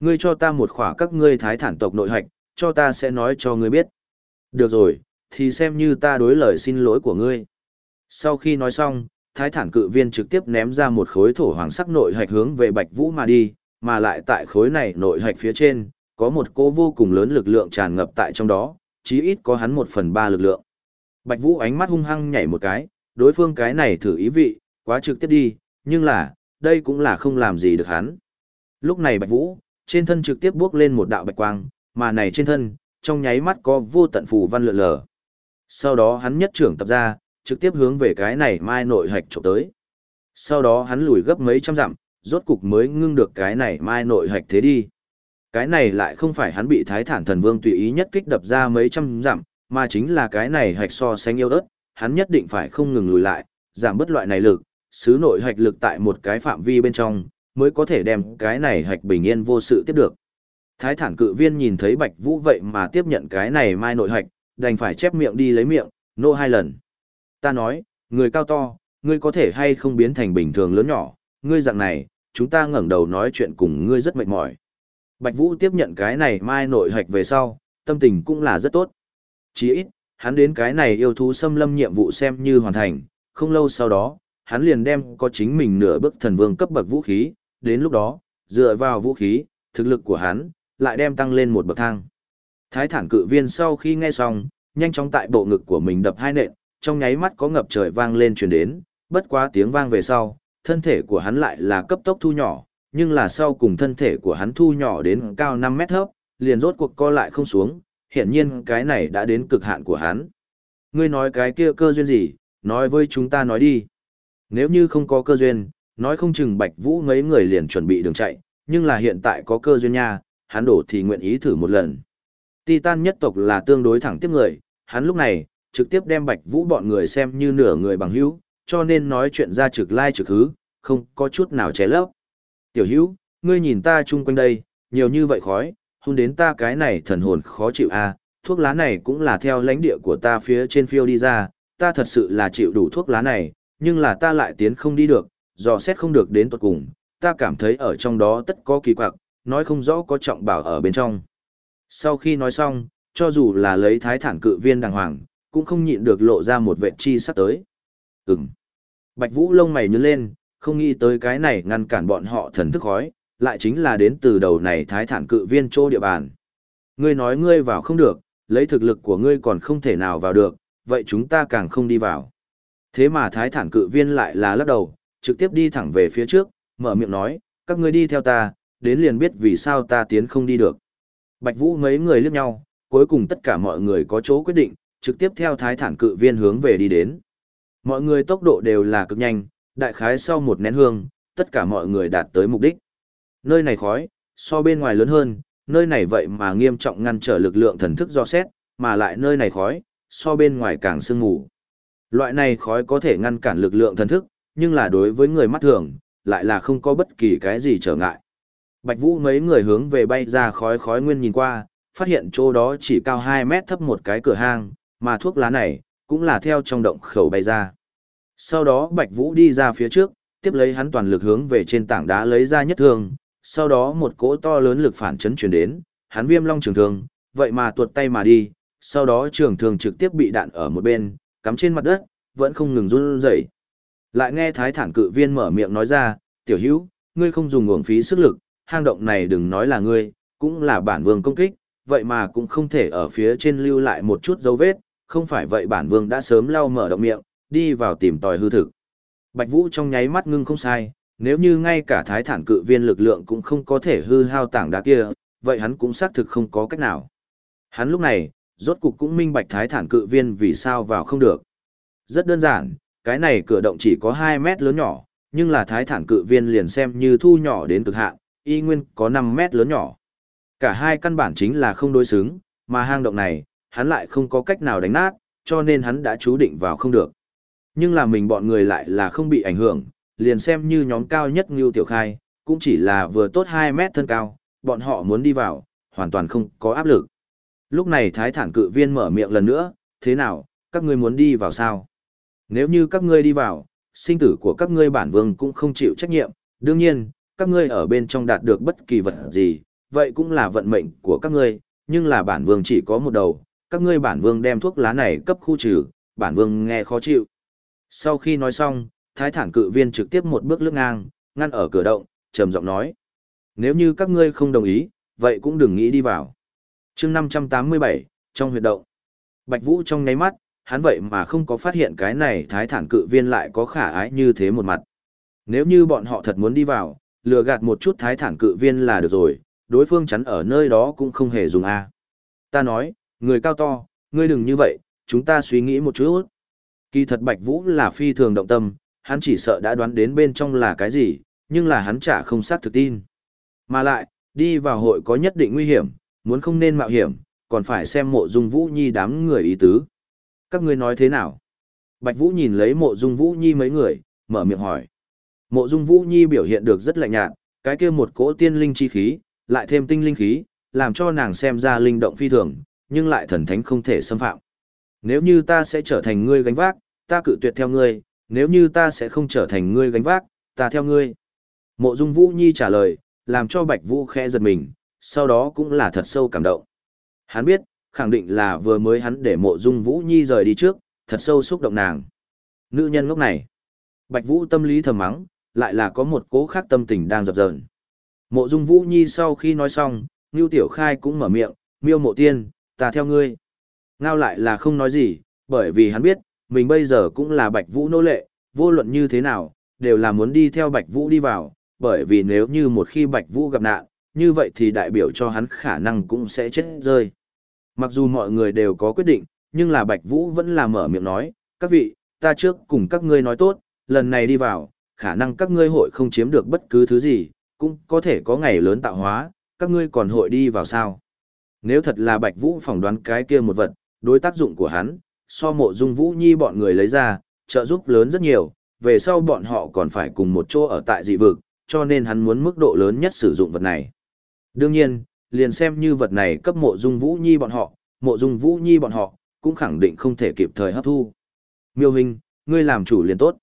Ngươi cho ta một khỏa các ngươi thái thản tộc nội hạch, cho ta sẽ nói cho ngươi biết. Được rồi, thì xem như ta đối lời xin lỗi của ngươi. Sau khi nói xong, thái thản cự viên trực tiếp ném ra một khối thổ hoàng sắc nội hạch hướng về Bạch Vũ mà đi, mà lại tại khối này nội hạch phía trên, có một cô vô cùng lớn lực lượng tràn ngập tại trong đó, chí ít có hắn một phần ba lực lượng. Bạch Vũ ánh mắt hung hăng nhảy một cái, đối phương cái này thử ý vị, quá trực tiếp đi, nhưng là, đây cũng là không làm gì được hắn. Lúc này Bạch Vũ, trên thân trực tiếp bước lên một đạo bạch quang, mà này trên thân, trong nháy mắt có vô tận phù văn lượn lờ. Sau đó hắn nhất trưởng tập ra, trực tiếp hướng về cái này mai nội hạch trộm tới. Sau đó hắn lùi gấp mấy trăm dặm, rốt cục mới ngưng được cái này mai nội hạch thế đi. Cái này lại không phải hắn bị thái thản thần vương tùy ý nhất kích đập ra mấy trăm dặm, mà chính là cái này hạch so sánh yêu ớt, hắn nhất định phải không ngừng lùi lại, giảm bớt loại này lực, xứ nội hạch lực tại một cái phạm vi bên trong, mới có thể đem cái này hạch bình yên vô sự tiếp được. Thái thản cự viên nhìn thấy Bạch Vũ vậy mà tiếp nhận cái này mai nội hạch, đành phải chép miệng đi lấy miệng, nô hai lần. Ta nói, người cao to, ngươi có thể hay không biến thành bình thường lớn nhỏ, ngươi dạng này, chúng ta ngẩng đầu nói chuyện cùng ngươi rất mệt mỏi. Bạch Vũ tiếp nhận cái này mai nội hạch về sau, tâm tình cũng là rất tốt chí ít, hắn đến cái này yêu thú xâm lâm nhiệm vụ xem như hoàn thành, không lâu sau đó, hắn liền đem có chính mình nửa bước thần vương cấp bậc vũ khí, đến lúc đó, dựa vào vũ khí, thực lực của hắn, lại đem tăng lên một bậc thang. Thái thản cự viên sau khi nghe xong, nhanh chóng tại bộ ngực của mình đập hai nện, trong nháy mắt có ngập trời vang lên truyền đến, bất quá tiếng vang về sau, thân thể của hắn lại là cấp tốc thu nhỏ, nhưng là sau cùng thân thể của hắn thu nhỏ đến cao 5 mét thấp, liền rốt cuộc co lại không xuống, hiện nhiên cái này đã đến cực hạn của hắn. Ngươi nói cái kia cơ duyên gì, nói với chúng ta nói đi. Nếu như không có cơ duyên, nói không chừng Bạch Vũ mấy người liền chuẩn bị đường chạy, nhưng là hiện tại có cơ duyên nha, hắn đổ thì nguyện ý thử một lần. Titan nhất tộc là tương đối thẳng tiếp người, hắn lúc này, trực tiếp đem Bạch Vũ bọn người xem như nửa người bằng hữu, cho nên nói chuyện ra trực lai trực hứ, không có chút nào ché lấp. Tiểu hữu, ngươi nhìn ta chung quanh đây, nhiều như vậy khói, hôn đến ta cái này thần hồn khó chịu a thuốc lá này cũng là theo lãnh địa của ta phía trên phiêu đi ra, ta thật sự là chịu đủ thuốc lá này, nhưng là ta lại tiến không đi được, dò xét không được đến tuật cùng, ta cảm thấy ở trong đó tất có kỳ quặc, nói không rõ có trọng bảo ở bên trong. Sau khi nói xong, cho dù là lấy thái thản cự viên đàng hoàng, cũng không nhịn được lộ ra một vệ chi sắp tới. Ừm. Bạch Vũ lông mày nhướng lên, không nghĩ tới cái này ngăn cản bọn họ thần thức khói, lại chính là đến từ đầu này thái thản cự viên chỗ địa bàn. Ngươi nói ngươi vào không được, lấy thực lực của ngươi còn không thể nào vào được, vậy chúng ta càng không đi vào. Thế mà thái thản cự viên lại là lắc đầu, trực tiếp đi thẳng về phía trước, mở miệng nói, các ngươi đi theo ta, đến liền biết vì sao ta tiến không đi được. Bạch Vũ mấy người liếc nhau, cuối cùng tất cả mọi người có chỗ quyết định, trực tiếp theo thái thản cự viên hướng về đi đến. Mọi người tốc độ đều là cực nhanh, đại khái sau một nén hương, tất cả mọi người đạt tới mục đích. Nơi này khói, so bên ngoài lớn hơn, nơi này vậy mà nghiêm trọng ngăn trở lực lượng thần thức do xét, mà lại nơi này khói, so bên ngoài càng sương mù. Loại này khói có thể ngăn cản lực lượng thần thức, nhưng là đối với người mắt thường, lại là không có bất kỳ cái gì trở ngại. Bạch Vũ mấy người hướng về bay ra khói khói nguyên nhìn qua, phát hiện chỗ đó chỉ cao 2 mét thấp một cái cửa hang, mà thuốc lá này, cũng là theo trong động khẩu bay ra. Sau đó Bạch Vũ đi ra phía trước, tiếp lấy hắn toàn lực hướng về trên tảng đá lấy ra nhất thương, sau đó một cỗ to lớn lực phản chấn truyền đến, hắn viêm long trường thương, vậy mà tuột tay mà đi, sau đó trường thương trực tiếp bị đạn ở một bên, cắm trên mặt đất, vẫn không ngừng run rẩy. Lại nghe Thái Thản cự viên mở miệng nói ra, "Tiểu Hữu, ngươi không dùng uổng phí sức lực, hang động này đừng nói là ngươi, cũng là bản vương công kích, vậy mà cũng không thể ở phía trên lưu lại một chút dấu vết, không phải vậy bản vương đã sớm lau mở động miệng, đi vào tìm tòi hư thực." Bạch Vũ trong nháy mắt ngưng không sai, nếu như ngay cả thái thản cự viên lực lượng cũng không có thể hư hao tảng đá kia, vậy hắn cũng xác thực không có cách nào. Hắn lúc này, rốt cục cũng minh bạch thái thản cự viên vì sao vào không được. Rất đơn giản, cái này cửa động chỉ có 2 mét lớn nhỏ, nhưng là thái thản cự viên liền xem như thu nhỏ đến cực hạn, y nguyên có 5 mét lớn nhỏ. Cả hai căn bản chính là không đối xứng, mà hang động này, hắn lại không có cách nào đánh nát, cho nên hắn đã chú định vào không được. Nhưng là mình bọn người lại là không bị ảnh hưởng, liền xem như nhóm cao nhất Ngưu Tiểu Khai, cũng chỉ là vừa tốt 2 mét thân cao, bọn họ muốn đi vào, hoàn toàn không có áp lực. Lúc này Thái Thản cự viên mở miệng lần nữa, thế nào, các ngươi muốn đi vào sao? Nếu như các ngươi đi vào, sinh tử của các ngươi bản vương cũng không chịu trách nhiệm, đương nhiên, các ngươi ở bên trong đạt được bất kỳ vật gì, vậy cũng là vận mệnh của các ngươi, nhưng là bản vương chỉ có một đầu, các ngươi bản vương đem thuốc lá này cấp khu trừ, bản vương nghe khó chịu. Sau khi nói xong, thái thản cự viên trực tiếp một bước lướt ngang, ngăn ở cửa động, trầm giọng nói. Nếu như các ngươi không đồng ý, vậy cũng đừng nghĩ đi vào. chương 587, trong huyệt động. Bạch Vũ trong nháy mắt, hắn vậy mà không có phát hiện cái này thái thản cự viên lại có khả ái như thế một mặt. Nếu như bọn họ thật muốn đi vào, lừa gạt một chút thái thản cự viên là được rồi, đối phương chắn ở nơi đó cũng không hề dùng A. Ta nói, người cao to, ngươi đừng như vậy, chúng ta suy nghĩ một chút. Kỳ thật Bạch Vũ là phi thường động tâm, hắn chỉ sợ đã đoán đến bên trong là cái gì, nhưng là hắn chả không xác thực tin. Mà lại, đi vào hội có nhất định nguy hiểm, muốn không nên mạo hiểm, còn phải xem mộ dung Vũ Nhi đám người ý tứ. Các ngươi nói thế nào? Bạch Vũ nhìn lấy mộ dung Vũ Nhi mấy người, mở miệng hỏi. Mộ dung Vũ Nhi biểu hiện được rất lạnh nhạt, cái kia một cỗ tiên linh chi khí, lại thêm tinh linh khí, làm cho nàng xem ra linh động phi thường, nhưng lại thần thánh không thể xâm phạm. Nếu như ta sẽ trở thành ngươi gánh vác, ta cự tuyệt theo ngươi, nếu như ta sẽ không trở thành ngươi gánh vác, ta theo ngươi. Mộ Dung Vũ Nhi trả lời, làm cho Bạch Vũ khẽ giật mình, sau đó cũng là thật sâu cảm động. Hắn biết, khẳng định là vừa mới hắn để Mộ Dung Vũ Nhi rời đi trước, thật sâu xúc động nàng. Nữ nhân lúc này, Bạch Vũ tâm lý thầm mắng, lại là có một cố khác tâm tình đang dập dờn. Mộ Dung Vũ Nhi sau khi nói xong, Ngưu Tiểu Khai cũng mở miệng, miêu mộ tiên, ta theo ngươi. Ngao lại là không nói gì, bởi vì hắn biết, mình bây giờ cũng là Bạch Vũ nô lệ, vô luận như thế nào, đều là muốn đi theo Bạch Vũ đi vào, bởi vì nếu như một khi Bạch Vũ gặp nạn, như vậy thì đại biểu cho hắn khả năng cũng sẽ chết rơi. Mặc dù mọi người đều có quyết định, nhưng là Bạch Vũ vẫn là mở miệng nói, các vị, ta trước cùng các ngươi nói tốt, lần này đi vào, khả năng các ngươi hội không chiếm được bất cứ thứ gì, cũng có thể có ngày lớn tạo hóa, các ngươi còn hội đi vào sao. Nếu thật là Bạch Vũ phỏng đoán cái kia một vật, đối tác dụng của hắn, so mộ dung vũ nhi bọn người lấy ra, trợ giúp lớn rất nhiều, về sau bọn họ còn phải cùng một chỗ ở tại dị vực, cho nên hắn muốn mức độ lớn nhất sử dụng vật này. Đương nhiên, liền xem như vật này cấp mộ dung Vũ Nhi bọn họ, mộ dung Vũ Nhi bọn họ, cũng khẳng định không thể kịp thời hấp thu. Miêu hình, ngươi làm chủ liền tốt.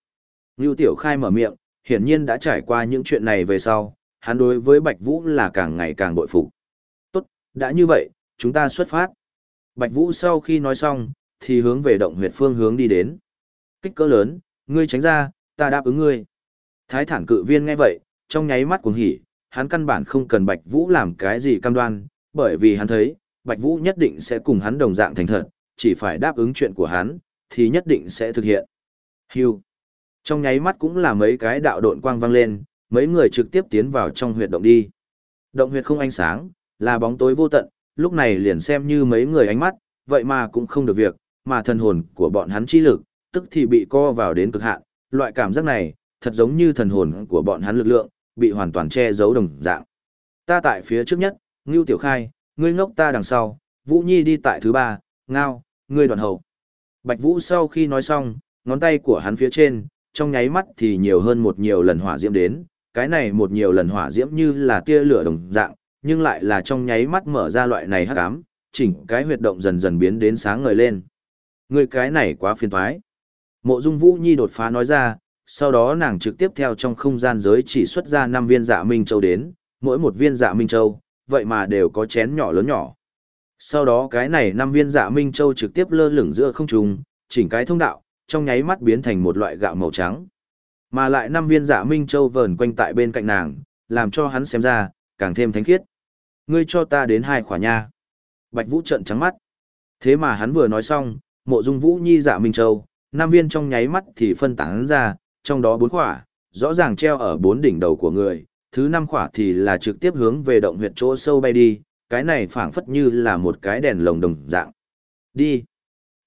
Ngưu Tiểu Khai mở miệng, hiển nhiên đã trải qua những chuyện này về sau, hắn đối với Bạch Vũ là càng ngày càng bội phục. Tốt, đã như vậy, chúng ta xuất phát. Bạch Vũ sau khi nói xong, thì hướng về động huyệt phương hướng đi đến. Kích cỡ lớn, ngươi tránh ra, ta đáp ứng ngươi. Thái thản cự viên nghe vậy, trong nháy mắt cuồng hỉ, hắn căn bản không cần Bạch Vũ làm cái gì cam đoan, bởi vì hắn thấy, Bạch Vũ nhất định sẽ cùng hắn đồng dạng thành thật, chỉ phải đáp ứng chuyện của hắn, thì nhất định sẽ thực hiện. Hưu. Trong nháy mắt cũng là mấy cái đạo độn quang vang lên, mấy người trực tiếp tiến vào trong huyệt động đi. Động huyệt không ánh sáng, là bóng tối vô tận, lúc này liền xem như mấy người ánh mắt, vậy mà cũng không được việc, mà thần hồn của bọn hắn chi lực, tức thì bị co vào đến cực hạn, loại cảm giác này, thật giống như thần hồn của bọn hắn lực lượng, bị hoàn toàn che giấu đồng dạng. Ta tại phía trước nhất, Ngưu Tiểu Khai, ngươi ngốc ta đằng sau, Vũ Nhi đi tại thứ ba, Ngao, ngươi đoàn hậu. Bạch Vũ sau khi nói xong, ngón tay của hắn phía trên, trong nháy mắt thì nhiều hơn một nhiều lần hỏa diễm đến, cái này một nhiều lần hỏa diễm như là tia lửa đồng dạng, nhưng lại là trong nháy mắt mở ra loại này hắc ám, chỉnh cái huyệt động dần dần biến đến sáng ngời lên. Người cái này quá phiền toái. Mộ Dung Vũ Nhi đột phá nói ra, sau đó nàng trực tiếp theo trong không gian giới chỉ xuất ra 5 viên dạ minh châu đến, mỗi một viên dạ minh châu, vậy mà đều có chén nhỏ lớn nhỏ. Sau đó cái này 5 viên dạ minh châu trực tiếp lơ lửng giữa không trung, chỉnh cái thông đạo, trong nháy mắt biến thành một loại gạo màu trắng. Mà lại 5 viên dạ minh châu vờn quanh tại bên cạnh nàng, làm cho hắn xem ra, càng thêm thánh khiết. Ngươi cho ta đến hai khỏa nha. Bạch Vũ trận trắng mắt. Thế mà hắn vừa nói xong, mộ dung Vũ Nhi dạ minh châu, năm viên trong nháy mắt thì phân tán ra, trong đó bốn khỏa, rõ ràng treo ở bốn đỉnh đầu của người, thứ năm khỏa thì là trực tiếp hướng về động huyệt chỗ sâu bay đi, cái này phảng phất như là một cái đèn lồng đồng dạng. Đi.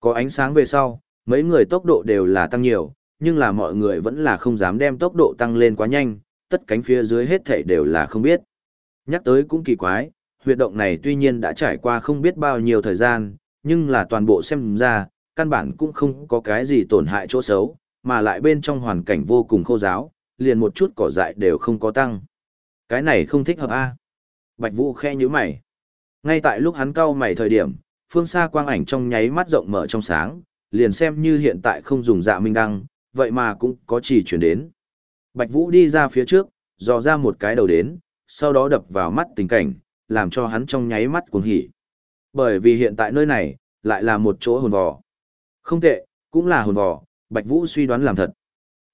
Có ánh sáng về sau, mấy người tốc độ đều là tăng nhiều, nhưng là mọi người vẫn là không dám đem tốc độ tăng lên quá nhanh, tất cánh phía dưới hết thảy đều là không biết. Nhắc tới cũng kỳ quái, huyệt động này tuy nhiên đã trải qua không biết bao nhiêu thời gian, nhưng là toàn bộ xem ra, căn bản cũng không có cái gì tổn hại chỗ xấu, mà lại bên trong hoàn cảnh vô cùng khô giáo, liền một chút cỏ dại đều không có tăng. Cái này không thích hợp a. Bạch Vũ khe như mày. Ngay tại lúc hắn cau mày thời điểm, phương xa quang ảnh trong nháy mắt rộng mở trong sáng, liền xem như hiện tại không dùng dạ minh đăng, vậy mà cũng có chỉ chuyển đến. Bạch Vũ đi ra phía trước, dò ra một cái đầu đến, sau đó đập vào mắt tình cảnh, làm cho hắn trong nháy mắt cuồng hỉ. Bởi vì hiện tại nơi này, lại là một chỗ hồn vò. Không tệ, cũng là hồn vò, Bạch Vũ suy đoán làm thật.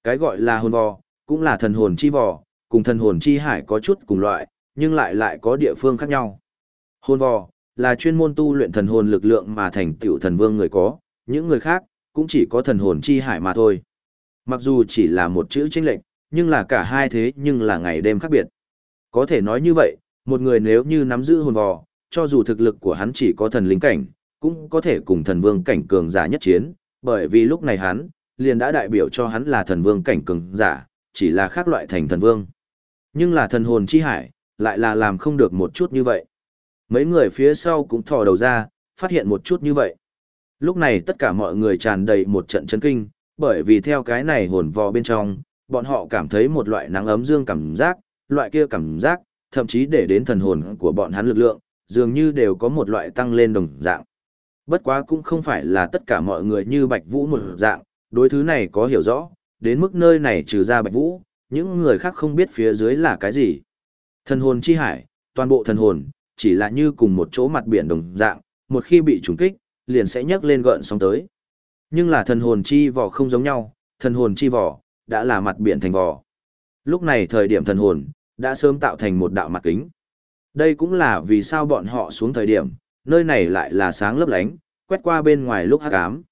Cái gọi là hồn vò, cũng là thần hồn chi vò, cùng thần hồn chi hải có chút cùng loại, nhưng lại lại có địa phương khác nhau. Hồn vò, là chuyên môn tu luyện thần hồn lực lượng mà thành tựu thần vương người có, những người khác, cũng chỉ có thần hồn chi hải mà thôi. Mặc dù chỉ là một chữ chênh lệnh, nhưng là cả hai thế nhưng là ngày đêm khác biệt. Có thể nói như vậy, một người nếu như nắm giữ hồn vò, cho dù thực lực của hắn chỉ có thần linh cảnh, cũng có thể cùng thần vương cảnh cường giả nhất chiến, bởi vì lúc này hắn, liền đã đại biểu cho hắn là thần vương cảnh cường giả, chỉ là khác loại thành thần vương. Nhưng là thần hồn chi hải, lại là làm không được một chút như vậy. Mấy người phía sau cũng thò đầu ra, phát hiện một chút như vậy. Lúc này tất cả mọi người tràn đầy một trận chấn kinh, bởi vì theo cái này hồn vò bên trong, bọn họ cảm thấy một loại nắng ấm dương cảm giác, loại kia cảm giác, thậm chí để đến thần hồn của bọn hắn lực lượng, dường như đều có một loại tăng lên đồng dạng. Bất quá cũng không phải là tất cả mọi người như Bạch Vũ một dạng, đối thứ này có hiểu rõ, đến mức nơi này trừ ra Bạch Vũ, những người khác không biết phía dưới là cái gì. Thần hồn chi hải, toàn bộ thần hồn, chỉ là như cùng một chỗ mặt biển đồng dạng, một khi bị trùng kích, liền sẽ nhấc lên gợn sóng tới. Nhưng là thần hồn chi vỏ không giống nhau, thần hồn chi vỏ, đã là mặt biển thành vỏ. Lúc này thời điểm thần hồn, đã sớm tạo thành một đạo mặt kính. Đây cũng là vì sao bọn họ xuống thời điểm, nơi này lại là sáng lấp lánh, quét qua bên ngoài lúc hắc ám.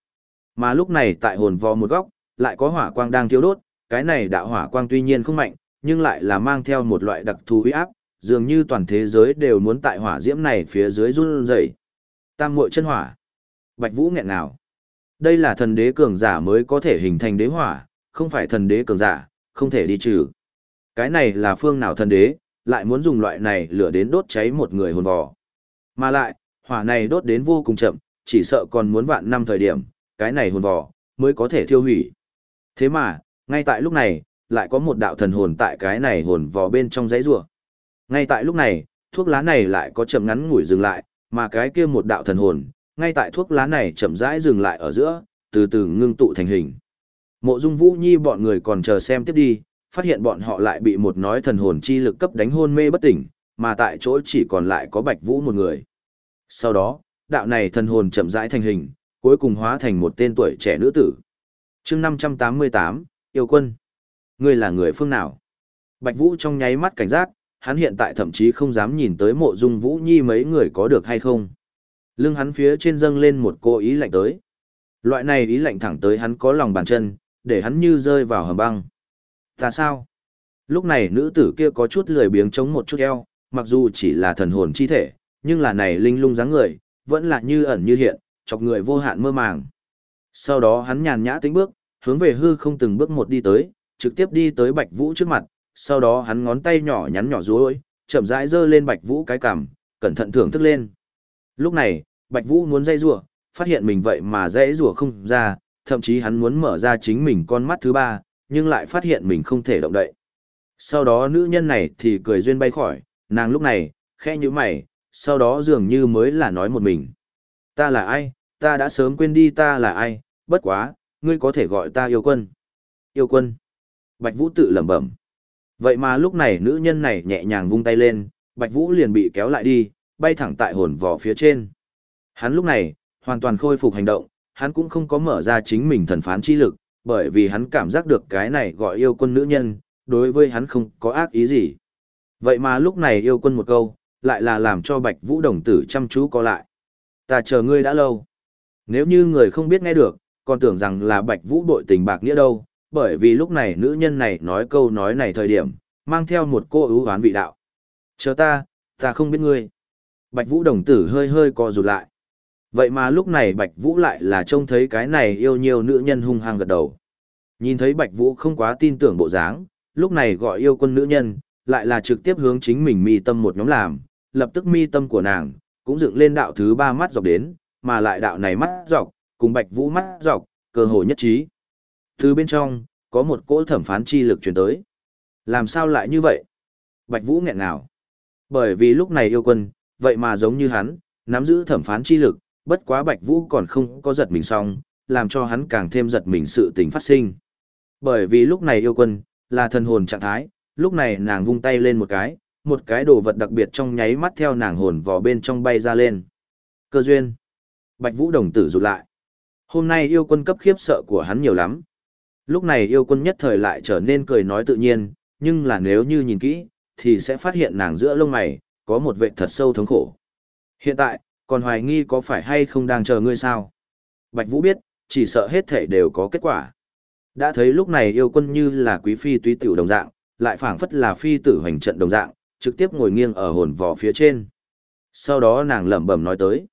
Mà lúc này tại hồn vò một góc, lại có hỏa quang đang thiêu đốt, cái này đạo hỏa quang tuy nhiên không mạnh, nhưng lại là mang theo một loại đặc thù uy áp, dường như toàn thế giới đều muốn tại hỏa diễm này phía dưới run rẩy. Tam muội chân hỏa. Bạch Vũ nghẹn nào. Đây là thần đế cường giả mới có thể hình thành đế hỏa, không phải thần đế cường giả, không thể đi trừ. Cái này là phương nào thần đế, lại muốn dùng loại này lửa đến đốt cháy một người hồn vò. Mà lại, hỏa này đốt đến vô cùng chậm, chỉ sợ còn muốn vạn năm thời điểm, cái này hồn vò, mới có thể thiêu hủy. Thế mà, ngay tại lúc này, lại có một đạo thần hồn tại cái này hồn vò bên trong giấy rùa. Ngay tại lúc này, thuốc lá này lại có chậm ngắn ngủi dừng lại, mà cái kia một đạo thần hồn, ngay tại thuốc lá này chậm rãi dừng lại ở giữa, từ từ ngưng tụ thành hình. Mộ Dung Vũ Nhi bọn người còn chờ xem tiếp đi, phát hiện bọn họ lại bị một nói thần hồn chi lực cấp đánh hôn mê bất tỉnh, mà tại chỗ chỉ còn lại có Bạch Vũ một người. Sau đó, đạo này thần hồn chậm rãi thành hình, cuối cùng hóa thành một tên tuổi trẻ nữ tử. Chương 588, Yêu Quân. Ngươi là người phương nào? Bạch Vũ trong nháy mắt cảnh giác, hắn hiện tại thậm chí không dám nhìn tới mộ dung Vũ Nhi mấy người có được hay không. Lưng hắn phía trên dâng lên một cô ý lạnh tới. Loại này ý lạnh thẳng tới hắn có lòng bàn chân, để hắn như rơi vào hầm băng. Ta sao? Lúc này nữ tử kia có chút lười biếng chống một chút eo, mặc dù chỉ là thần hồn chi thể, nhưng là này linh lung dáng người, vẫn là như ẩn như hiện, chọc người vô hạn mơ màng. Sau đó hắn nhàn nhã tính bước, hướng về hư không từng bước một đi tới, trực tiếp đi tới Bạch Vũ trước mặt, sau đó hắn ngón tay nhỏ nhắn nhỏ rối, chậm rãi giơ lên Bạch Vũ cái cằm, cẩn thận thưởng thức lên. Lúc này, Bạch Vũ muốn dây rủa, phát hiện mình vậy mà dây rủa không ra, thậm chí hắn muốn mở ra chính mình con mắt thứ ba, nhưng lại phát hiện mình không thể động đậy. Sau đó nữ nhân này thì cười duyên bay khỏi, nàng lúc này, khẽ như mày, sau đó dường như mới là nói một mình. Ta là ai, ta đã sớm quên đi ta là ai, bất quá, ngươi có thể gọi ta yêu quân. Yêu quân. Bạch Vũ tự lẩm bẩm. Vậy mà lúc này nữ nhân này nhẹ nhàng vung tay lên, Bạch Vũ liền bị kéo lại đi, bay thẳng tại hồn vỏ phía trên. Hắn lúc này, hoàn toàn khôi phục hành động, hắn cũng không có mở ra chính mình thần phán chi lực, bởi vì hắn cảm giác được cái này gọi yêu quân nữ nhân, đối với hắn không có ác ý gì. Vậy mà lúc này yêu quân một câu, lại là làm cho Bạch Vũ đồng tử chăm chú co lại. Ta chờ ngươi đã lâu. Nếu như người không biết nghe được, còn tưởng rằng là Bạch Vũ bội tình bạc nghĩa đâu, bởi vì lúc này nữ nhân này nói câu nói này thời điểm, mang theo một cô ưu hoán vị đạo. Chờ ta, ta không biết ngươi. Bạch Vũ đồng tử hơi hơi co rụt lại. Vậy mà lúc này Bạch Vũ lại là trông thấy cái này yêu nhiều nữ nhân hung hăng gật đầu. Nhìn thấy Bạch Vũ không quá tin tưởng bộ dáng, lúc này gọi yêu quân nữ nhân, lại là trực tiếp hướng chính mình mi tâm một nhóm làm, lập tức mi tâm của nàng, cũng dựng lên đạo thứ ba mắt dọc đến, mà lại đạo này mắt dọc, cùng Bạch Vũ mắt dọc, cơ hội nhất trí. Từ bên trong, có một cỗ thẩm phán chi lực truyền tới. Làm sao lại như vậy? Bạch Vũ nghẹn ngào. Bởi vì lúc này yêu quân, vậy mà giống như hắn, nắm giữ thẩm phán chi lực, bất quá Bạch Vũ còn không có giật mình xong, làm cho hắn càng thêm giật mình sự tình phát sinh. Bởi vì lúc này yêu quân, là thần hồn trạng thái, lúc này nàng vung tay lên một cái, một cái đồ vật đặc biệt trong nháy mắt theo nàng hồn vỏ bên trong bay ra lên. Cơ duyên. Bạch Vũ đồng tử rụt lại. Hôm nay yêu quân cấp khiếp sợ của hắn nhiều lắm. Lúc này yêu quân nhất thời lại trở nên cười nói tự nhiên, nhưng là nếu như nhìn kỹ, thì sẽ phát hiện nàng giữa lông mày, có một vệ thật sâu thống khổ. Hiện tại, còn hoài nghi có phải hay không đang chờ ngươi sao? Bạch Vũ biết, chỉ sợ hết thể đều có kết quả. Đã thấy lúc này yêu quân như là quý phi túy tiểu đồng dạng, lại phảng phất là phi tử hoành trận đồng dạng, trực tiếp ngồi nghiêng ở hồn vỏ phía trên. Sau đó nàng lẩm bẩm nói tới.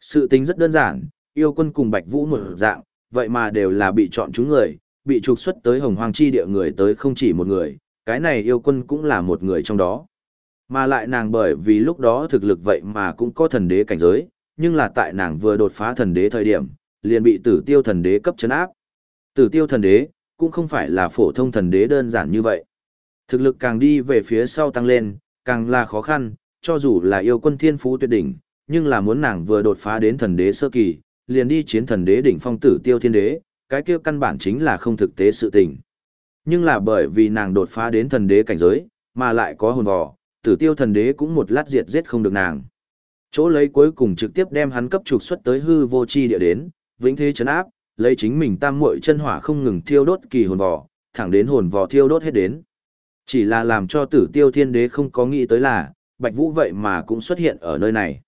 Sự tính rất đơn giản, yêu quân cùng Bạch Vũ một dạng, vậy mà đều là bị chọn chúng người, bị trục xuất tới hồng hoang chi địa người tới không chỉ một người, cái này yêu quân cũng là một người trong đó. Mà lại nàng bởi vì lúc đó thực lực vậy mà cũng có thần đế cảnh giới, nhưng là tại nàng vừa đột phá thần đế thời điểm, liền bị tử tiêu thần đế cấp chấn áp. Tử tiêu thần đế, cũng không phải là phổ thông thần đế đơn giản như vậy. Thực lực càng đi về phía sau tăng lên, càng là khó khăn, cho dù là yêu quân thiên phú tuyệt đỉnh, nhưng là muốn nàng vừa đột phá đến thần đế sơ kỳ, liền đi chiến thần đế đỉnh phong tử tiêu thiên đế, cái kia căn bản chính là không thực tế sự tình. Nhưng là bởi vì nàng đột phá đến thần đế cảnh giới, mà lại có hồn vò, tử tiêu thần đế cũng một lát diệt giết không được nàng. Chỗ lấy cuối cùng trực tiếp đem hắn cấp trục xuất tới hư vô chi địa đến, vĩnh thế chấn áp, lấy chính mình tam muội chân hỏa không ngừng thiêu đốt kỳ hồn vò, thẳng đến hồn vò thiêu đốt hết đến. Chỉ là làm cho tử tiêu thiên đế không có nghĩ tới là, Bạch Vũ vậy mà cũng xuất hiện ở nơi này.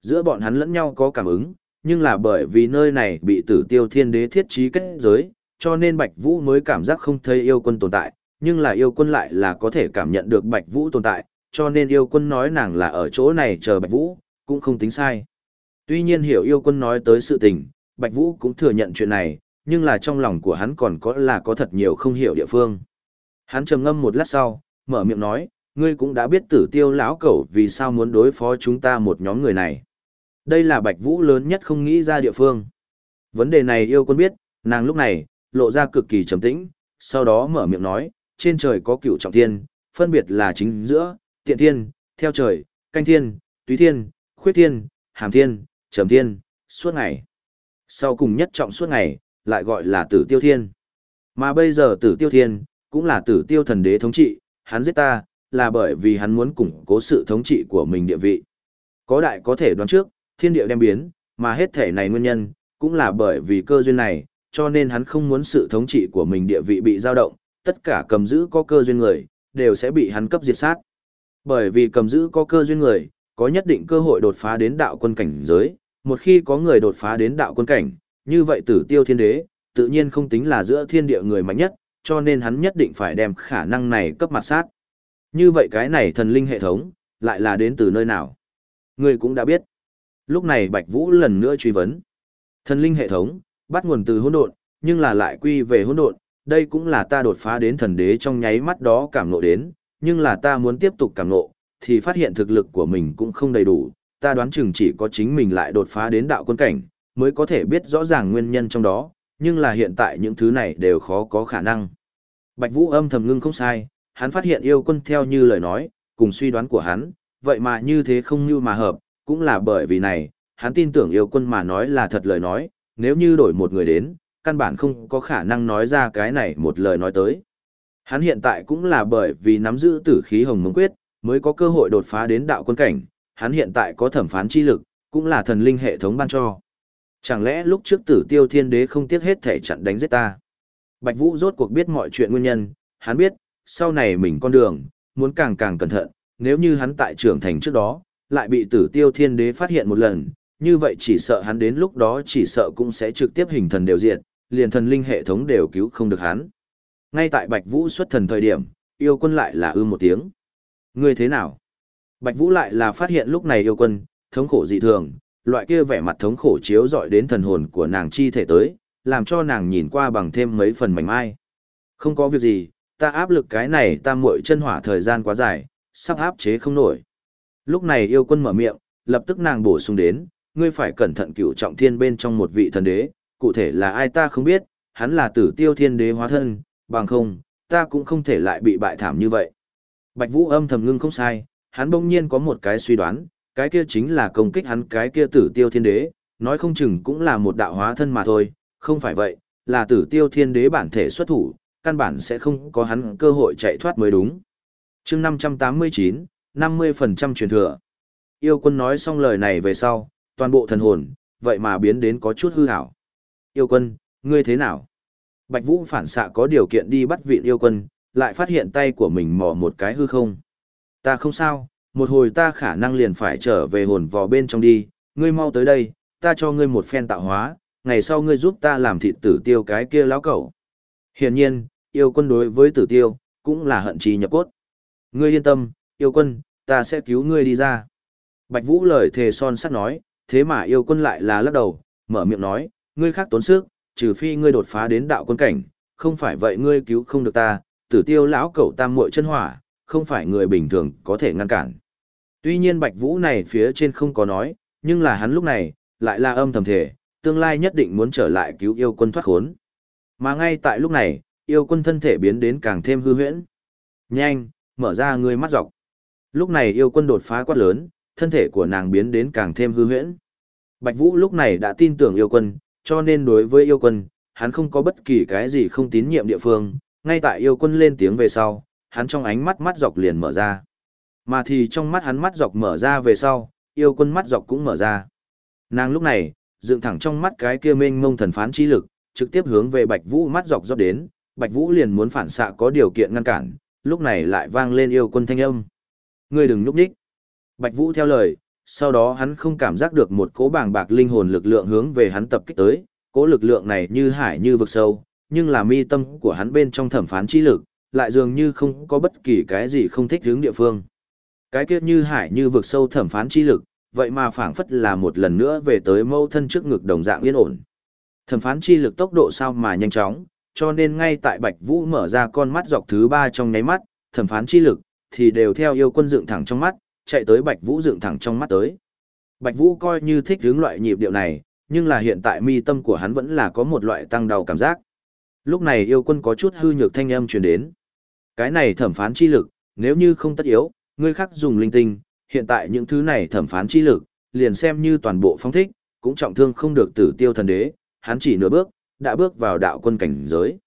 Giữa bọn hắn lẫn nhau có cảm ứng, nhưng là bởi vì nơi này bị tử tiêu thiên đế thiết trí kết giới, cho nên Bạch Vũ mới cảm giác không thấy yêu quân tồn tại, nhưng là yêu quân lại là có thể cảm nhận được Bạch Vũ tồn tại, cho nên yêu quân nói nàng là ở chỗ này chờ Bạch Vũ, cũng không tính sai. Tuy nhiên hiểu yêu quân nói tới sự tình, Bạch Vũ cũng thừa nhận chuyện này, nhưng là trong lòng của hắn còn có là có thật nhiều không hiểu địa phương. Hắn trầm ngâm một lát sau, mở miệng nói, ngươi cũng đã biết tử tiêu lão cẩu vì sao muốn đối phó chúng ta một nhóm người này. Đây là Bạch Vũ lớn nhất không nghĩ ra địa phương. Vấn đề này yêu quân biết, nàng lúc này, lộ ra cực kỳ trầm tĩnh, sau đó mở miệng nói, trên trời có cựu trọng thiên, phân biệt là chính giữa, tiện thiên, theo trời, canh thiên, túy thiên, khuyết thiên, hàm thiên, trầm thiên, suốt ngày. Sau cùng nhất trọng suốt ngày, lại gọi là tử tiêu thiên. Mà bây giờ tử tiêu thiên, cũng là tử tiêu thần đế thống trị, hắn giết ta, là bởi vì hắn muốn củng cố sự thống trị của mình địa vị. Có đại có thể đoán trước, thiên địa đem biến, mà hết thể này nguyên nhân, cũng là bởi vì cơ duyên này, cho nên hắn không muốn sự thống trị của mình địa vị bị dao động, tất cả cầm giữ có cơ duyên người, đều sẽ bị hắn cấp diệt sát. Bởi vì cầm giữ có cơ duyên người, có nhất định cơ hội đột phá đến đạo quân cảnh giới, một khi có người đột phá đến đạo quân cảnh, như vậy tử tiêu thiên đế, tự nhiên không tính là giữa thiên địa người mạnh nhất, cho nên hắn nhất định phải đem khả năng này cấp mặt sát. Như vậy cái này thần linh hệ thống, lại là đến từ nơi nào? Người cũng đã biết. Lúc này Bạch Vũ lần nữa truy vấn. Thần linh hệ thống, bắt nguồn từ hỗn độn, nhưng là lại quy về hỗn độn, đây cũng là ta đột phá đến thần đế trong nháy mắt đó cảm ngộ đến, nhưng là ta muốn tiếp tục cảm ngộ, thì phát hiện thực lực của mình cũng không đầy đủ, ta đoán chừng chỉ có chính mình lại đột phá đến đạo quân cảnh, mới có thể biết rõ ràng nguyên nhân trong đó, nhưng là hiện tại những thứ này đều khó có khả năng. Bạch Vũ âm thầm ngưng không sai, hắn phát hiện yêu quân theo như lời nói, cùng suy đoán của hắn, vậy mà như thế không như mà hợp, cũng là bởi vì này, hắn tin tưởng yêu quân mà nói là thật lời nói, nếu như đổi một người đến, căn bản không có khả năng nói ra cái này một lời nói tới. Hắn hiện tại cũng là bởi vì nắm giữ tử khí hồng mông quyết, mới có cơ hội đột phá đến đạo quân cảnh, hắn hiện tại có thẩm phán chi lực, cũng là thần linh hệ thống ban cho. Chẳng lẽ lúc trước tử tiêu thiên đế không tiếc hết thể chặn đánh giết ta? Bạch Vũ rốt cuộc biết mọi chuyện nguyên nhân, hắn biết, sau này mình con đường, muốn càng càng cẩn thận, nếu như hắn tại trưởng thành trước đó, lại bị tử tiêu thiên đế phát hiện một lần, như vậy chỉ sợ hắn đến lúc đó chỉ sợ cũng sẽ trực tiếp hình thần đều diệt, liền thần linh hệ thống đều cứu không được hắn. Ngay tại Bạch Vũ xuất thần thời điểm, yêu quân lại là ư một tiếng. Ngươi thế nào? Bạch Vũ lại là phát hiện lúc này yêu quân, thống khổ dị thường, loại kia vẻ mặt thống khổ chiếu dọi đến thần hồn của nàng chi thể tới, làm cho nàng nhìn qua bằng thêm mấy phần mảnh mai. Không có việc gì, ta áp lực cái này ta muội chân hỏa thời gian quá dài, sắp áp chế không nổi. Lúc này yêu quân mở miệng, lập tức nàng bổ sung đến, ngươi phải cẩn thận cựu trọng thiên bên trong một vị thần đế, cụ thể là ai ta không biết, hắn là tử tiêu thiên đế hóa thân, bằng không, ta cũng không thể lại bị bại thảm như vậy. Bạch Vũ âm thầm ngưng không sai, hắn bỗng nhiên có một cái suy đoán, cái kia chính là công kích hắn cái kia tử tiêu thiên đế, nói không chừng cũng là một đạo hóa thân mà thôi, không phải vậy, là tử tiêu thiên đế bản thể xuất thủ, căn bản sẽ không có hắn cơ hội chạy thoát mới đúng. chương 589, 50% truyền thừa. Yêu quân nói xong lời này về sau, toàn bộ thần hồn, vậy mà biến đến có chút hư hảo. Yêu quân, ngươi thế nào? Bạch Vũ phản xạ có điều kiện đi bắt viện yêu quân, lại phát hiện tay của mình mò một cái hư không. Ta không sao, một hồi ta khả năng liền phải trở về hồn vò bên trong đi, ngươi mau tới đây, ta cho ngươi một phen tạo hóa, ngày sau ngươi giúp ta làm thịt tử tiêu cái kia lão cẩu. Hiển nhiên, yêu quân đối với tử tiêu, cũng là hận trì nhập cốt. Ngươi yên tâm, yêu quân, ta sẽ cứu ngươi đi ra. Bạch Vũ lời thề son sắt nói, thế mà yêu quân lại là lắc đầu, mở miệng nói, ngươi khác tốn sức, trừ phi ngươi đột phá đến đạo quân cảnh, không phải vậy ngươi cứu không được ta, tử tiêu lão cẩu tam muội chân hỏa, không phải người bình thường có thể ngăn cản. Tuy nhiên Bạch Vũ này phía trên không có nói, nhưng là hắn lúc này, lại là âm thầm thể, tương lai nhất định muốn trở lại cứu yêu quân thoát khốn. Mà ngay tại lúc này, yêu quân thân thể biến đến càng thêm hư huyễn. Nhanh, mở ra người mắt dọc. Lúc này yêu quân đột phá quát lớn, thân thể của nàng biến đến càng thêm hư huyễn. Bạch Vũ lúc này đã tin tưởng yêu quân, cho nên đối với yêu quân, hắn không có bất kỳ cái gì không tín nhiệm địa phương, ngay tại yêu quân lên tiếng về sau, hắn trong ánh mắt mắt dọc liền mở ra. Mà thì trong mắt hắn mắt dọc mở ra về sau, yêu quân mắt dọc cũng mở ra. Nàng lúc này, dựng thẳng trong mắt cái kia mênh mông thần phán chi lực, trực tiếp hướng về Bạch Vũ mắt dọc rót đến, Bạch Vũ liền muốn phản xạ có điều kiện ngăn cản, lúc này lại vang lên yêu quân thanh âm. Ngươi đừng núp đích. Bạch Vũ theo lời, sau đó hắn không cảm giác được một cỗ bàng bạc linh hồn lực lượng hướng về hắn tập kích tới, cỗ lực lượng này như hải như vực sâu, nhưng là mi tâm của hắn bên trong thẩm phán chi lực, lại dường như không có bất kỳ cái gì không thích hướng địa phương. Cái kiếp như hải như vực sâu thẩm phán chi lực, vậy mà phảng phất là một lần nữa về tới mâu thân trước ngực đồng dạng yên ổn. Thẩm phán chi lực tốc độ sao mà nhanh chóng, cho nên ngay tại Bạch Vũ mở ra con mắt dọc thứ ba trong nháy mắt, thẩm phán chi lực thì đều theo yêu quân dựng thẳng trong mắt, chạy tới Bạch Vũ dựng thẳng trong mắt tới. Bạch Vũ coi như thích hướng loại nhịp điệu này, nhưng là hiện tại mi tâm của hắn vẫn là có một loại tăng đau cảm giác. Lúc này yêu quân có chút hư nhược thanh âm truyền đến. Cái này thẩm phán chi lực, nếu như không tất yếu, ngươi khác dùng linh tinh, hiện tại những thứ này thẩm phán chi lực, liền xem như toàn bộ phong thích, cũng trọng thương không được tử tiêu thần đế, hắn chỉ nửa bước, đã bước vào đạo quân cảnh giới.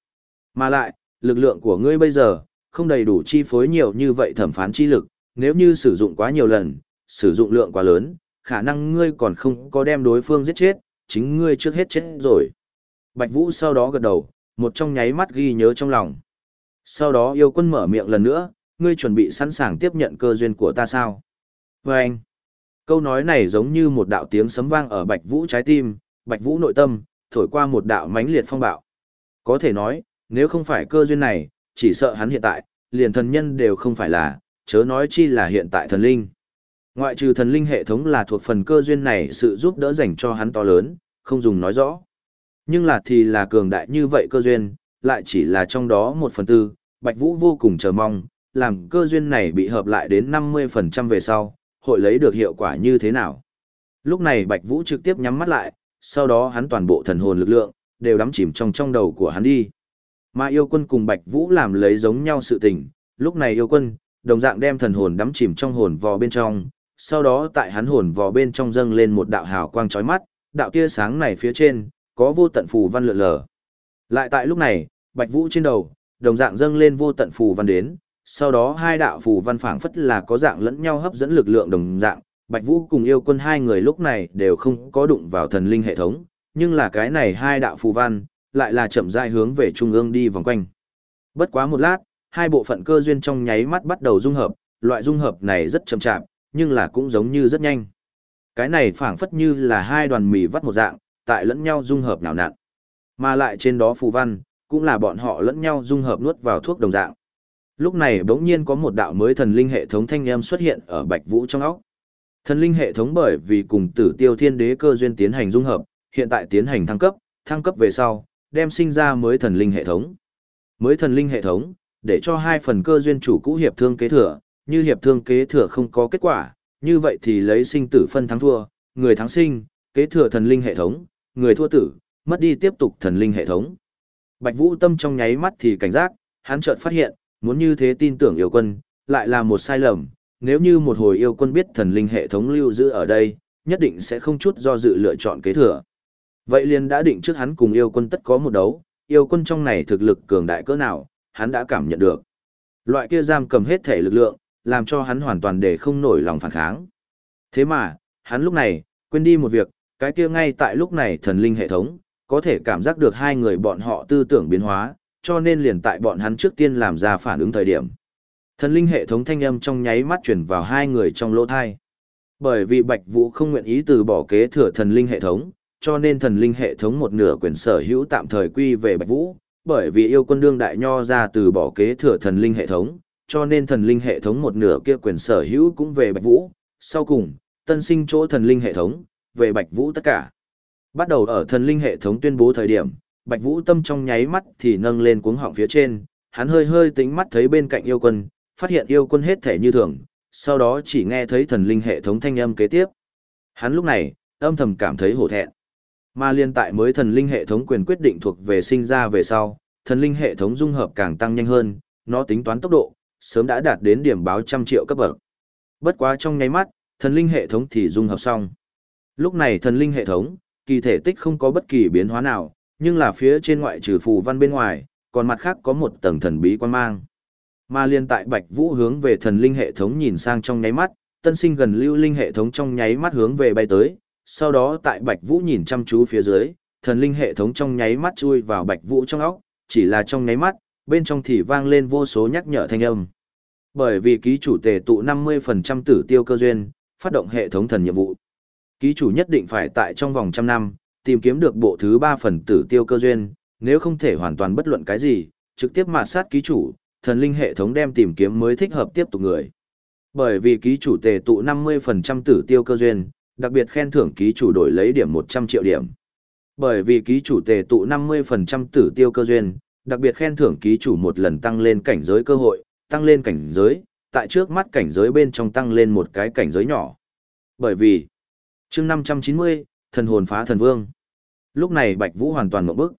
Mà lại, lực lượng của ngươi bây giờ, không đầy đủ chi phối nhiều như vậy thẩm phán chi lực, nếu như sử dụng quá nhiều lần, sử dụng lượng quá lớn, khả năng ngươi còn không có đem đối phương giết chết, chính ngươi trước hết chết rồi. Bạch Vũ sau đó gật đầu, một trong nháy mắt ghi nhớ trong lòng. Sau đó yêu quân mở miệng lần nữa, ngươi chuẩn bị sẵn sàng tiếp nhận cơ duyên của ta sao? Và anh, câu nói này giống như một đạo tiếng sấm vang ở Bạch Vũ trái tim, Bạch Vũ nội tâm, thổi qua một đạo mãnh liệt phong bạo. Có thể nói, nếu không phải cơ duyên này, chỉ sợ hắn hiện tại, liền thần nhân đều không phải là, chớ nói chi là hiện tại thần linh. Ngoại trừ thần linh hệ thống là thuộc phần cơ duyên này sự giúp đỡ dành cho hắn to lớn, không dùng nói rõ. Nhưng là thì là cường đại như vậy cơ duyên, lại chỉ là trong đó một phần tư, Bạch Vũ vô cùng chờ mong, làm cơ duyên này bị hợp lại đến 50% về sau, hội lấy được hiệu quả như thế nào. Lúc này Bạch Vũ trực tiếp nhắm mắt lại, sau đó hắn toàn bộ thần hồn lực lượng, đều đắm chìm trong trong đầu của hắn đi. Mà yêu quân cùng Bạch Vũ làm lấy giống nhau sự tình, lúc này yêu quân, đồng dạng đem thần hồn đắm chìm trong hồn vò bên trong, sau đó tại hắn hồn vò bên trong dâng lên một đạo hào quang chói mắt, đạo tia sáng này phía trên, có vô tận phù văn lượn lờ. Lại tại lúc này, Bạch Vũ trên đầu, đồng dạng dâng lên vô tận phù văn đến, sau đó hai đạo phù văn phảng phất là có dạng lẫn nhau hấp dẫn lực lượng đồng dạng, Bạch Vũ cùng yêu quân hai người lúc này đều không có đụng vào thần linh hệ thống, nhưng là cái này hai đạo phù văn, lại là chậm rãi hướng về trung ương đi vòng quanh. Bất quá một lát, hai bộ phận cơ duyên trong nháy mắt bắt đầu dung hợp, loại dung hợp này rất chậm chạp, nhưng là cũng giống như rất nhanh. Cái này phảng phất như là hai đoàn mì vắt một dạng, tại lẫn nhau dung hợp nào nặn. Mà lại trên đó phù văn, cũng là bọn họ lẫn nhau dung hợp nuốt vào thuốc đồng dạng. Lúc này bỗng nhiên có một đạo mới thần linh hệ thống thanh âm xuất hiện ở Bạch Vũ trong óc. Thần linh hệ thống bởi vì cùng Tử Tiêu Thiên Đế cơ duyên tiến hành dung hợp, hiện tại tiến hành thăng cấp, thăng cấp về sau, đem sinh ra mới thần linh hệ thống. Mới thần linh hệ thống, để cho hai phần cơ duyên chủ cũ hiệp thương kế thừa, như hiệp thương kế thừa không có kết quả, như vậy thì lấy sinh tử phân thắng thua, người thắng sinh, kế thừa thần linh hệ thống, người thua tử, mất đi tiếp tục thần linh hệ thống. Bạch Vũ Tâm trong nháy mắt thì cảnh giác, hắn chợt phát hiện, muốn như thế tin tưởng yêu quân, lại là một sai lầm, nếu như một hồi yêu quân biết thần linh hệ thống lưu giữ ở đây, nhất định sẽ không chút do dự lựa chọn kế thừa. Vậy liền đã định trước hắn cùng yêu quân tất có một đấu, yêu quân trong này thực lực cường đại cỡ nào, hắn đã cảm nhận được. Loại kia giam cầm hết thể lực lượng, làm cho hắn hoàn toàn để không nổi lòng phản kháng. Thế mà, hắn lúc này, quên đi một việc, cái kia ngay tại lúc này thần linh hệ thống, có thể cảm giác được hai người bọn họ tư tưởng biến hóa, cho nên liền tại bọn hắn trước tiên làm ra phản ứng thời điểm. Thần linh hệ thống thanh âm trong nháy mắt chuyển vào hai người trong lỗ thai. Bởi vì Bạch Vũ không nguyện ý từ bỏ kế thừa thần linh hệ thống, cho nên thần linh hệ thống một nửa quyền sở hữu tạm thời quy về Bạch Vũ, bởi vì yêu quân đương đại nho ra từ bỏ kế thừa thần linh hệ thống, cho nên thần linh hệ thống một nửa kia quyền sở hữu cũng về Bạch Vũ, sau cùng, tân sinh chỗ thần linh hệ thống, về Bạch Vũ tất cả. Bắt đầu ở thần linh hệ thống tuyên bố thời điểm, Bạch Vũ tâm trong nháy mắt thì nâng lên cuống họng phía trên, hắn hơi hơi tính mắt thấy bên cạnh yêu quân, phát hiện yêu quân hết thể như thường, sau đó chỉ nghe thấy thần linh hệ thống thanh âm kế tiếp. Hắn lúc này, âm thầm cảm thấy hổ thẹn. Mà liên tại mới thần linh hệ thống quyền quyết định thuộc về sinh ra về sau, thần linh hệ thống dung hợp càng tăng nhanh hơn, nó tính toán tốc độ, sớm đã đạt đến điểm báo trăm triệu cấp bậc. Bất quá trong nháy mắt, thần linh hệ thống thì dung hợp xong. Lúc này thần linh hệ thống, kỳ thể tích không có bất kỳ biến hóa nào, nhưng là phía trên ngoại trừ phù văn bên ngoài, còn mặt khác có một tầng thần bí quan mang. Mà liên tại Bạch Vũ hướng về thần linh hệ thống nhìn sang trong nháy mắt, tân sinh gần lưu linh hệ thống trong nháy mắt hướng về bay tới, sau đó tại Bạch Vũ nhìn chăm chú phía dưới, thần linh hệ thống trong nháy mắt chui vào Bạch Vũ trong óc, chỉ là trong nháy mắt, bên trong thì vang lên vô số nhắc nhở thanh âm. Bởi vì ký chủ tề tụ 50% tử tiêu cơ duyên, phát động hệ thống thần nhiệm vụ. Ký chủ nhất định phải tại trong vòng trăm năm, tìm kiếm được bộ thứ 3 phần tử tiêu cơ duyên, nếu không thể hoàn toàn bất luận cái gì, trực tiếp mạt sát ký chủ, thần linh hệ thống đem tìm kiếm mới thích hợp tiếp tục người. Bởi vì ký chủ tề tụ 50% tử tiêu cơ duyên, đặc biệt khen thưởng ký chủ đổi lấy điểm 100 triệu điểm. Bởi vì ký chủ tề tụ 50% tử tiêu cơ duyên, đặc biệt khen thưởng ký chủ một lần tăng lên cảnh giới cơ hội, tăng lên cảnh giới, tại trước mắt cảnh giới bên trong tăng lên một cái cảnh giới nhỏ. Bởi vì, chương 590, thần hồn phá thần vương. Lúc này Bạch Vũ hoàn toàn một bức.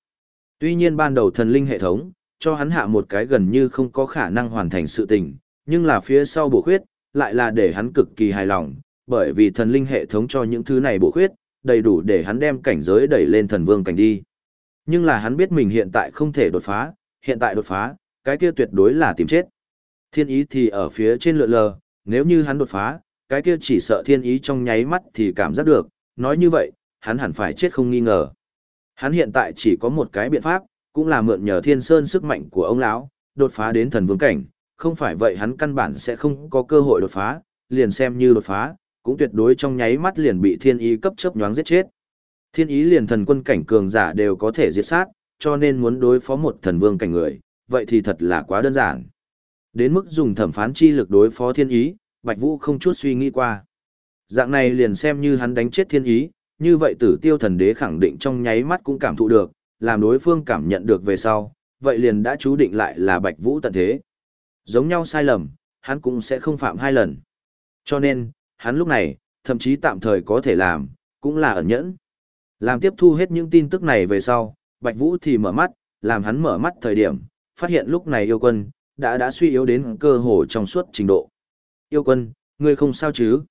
Tuy nhiên ban đầu thần linh hệ thống, cho hắn hạ một cái gần như không có khả năng hoàn thành sự tình, nhưng là phía sau bổ khuyết, lại là để hắn cực kỳ hài lòng, bởi vì thần linh hệ thống cho những thứ này bổ khuyết, đầy đủ để hắn đem cảnh giới đẩy lên thần vương cảnh đi. Nhưng là hắn biết mình hiện tại không thể đột phá, hiện tại đột phá, cái kia tuyệt đối là tìm chết. Thiên ý thì ở phía trên lượn lờ, nếu như hắn đột phá, cái kia chỉ sợ thiên ý trong nháy mắt thì cảm giác được, nói như vậy, hắn hẳn phải chết không nghi ngờ. Hắn hiện tại chỉ có một cái biện pháp, cũng là mượn nhờ thiên sơn sức mạnh của ông lão, đột phá đến thần vương cảnh, không phải vậy hắn căn bản sẽ không có cơ hội đột phá, liền xem như đột phá, cũng tuyệt đối trong nháy mắt liền bị thiên ý cấp chớp nhoáng giết chết. Thiên ý liền thần quân cảnh cường giả đều có thể diệt sát, cho nên muốn đối phó một thần vương cảnh người, vậy thì thật là quá đơn giản. Đến mức dùng thẩm phán chi lực đối phó thiên ý, Bạch Vũ không chút suy nghĩ qua. Dạng này liền xem như hắn đánh chết thiên ý, như vậy tử tiêu thần đế khẳng định trong nháy mắt cũng cảm thụ được, làm đối phương cảm nhận được về sau, vậy liền đã chú định lại là Bạch Vũ tận thế. Giống nhau sai lầm, hắn cũng sẽ không phạm hai lần. Cho nên, hắn lúc này, thậm chí tạm thời có thể làm, cũng là ẩn nhẫn. Làm tiếp thu hết những tin tức này về sau, Bạch Vũ thì mở mắt, làm hắn mở mắt thời điểm, phát hiện lúc này yêu quân, đã đã suy yếu đến cơ hồ trong suốt trình độ. Yêu quân, ngươi không sao chứ?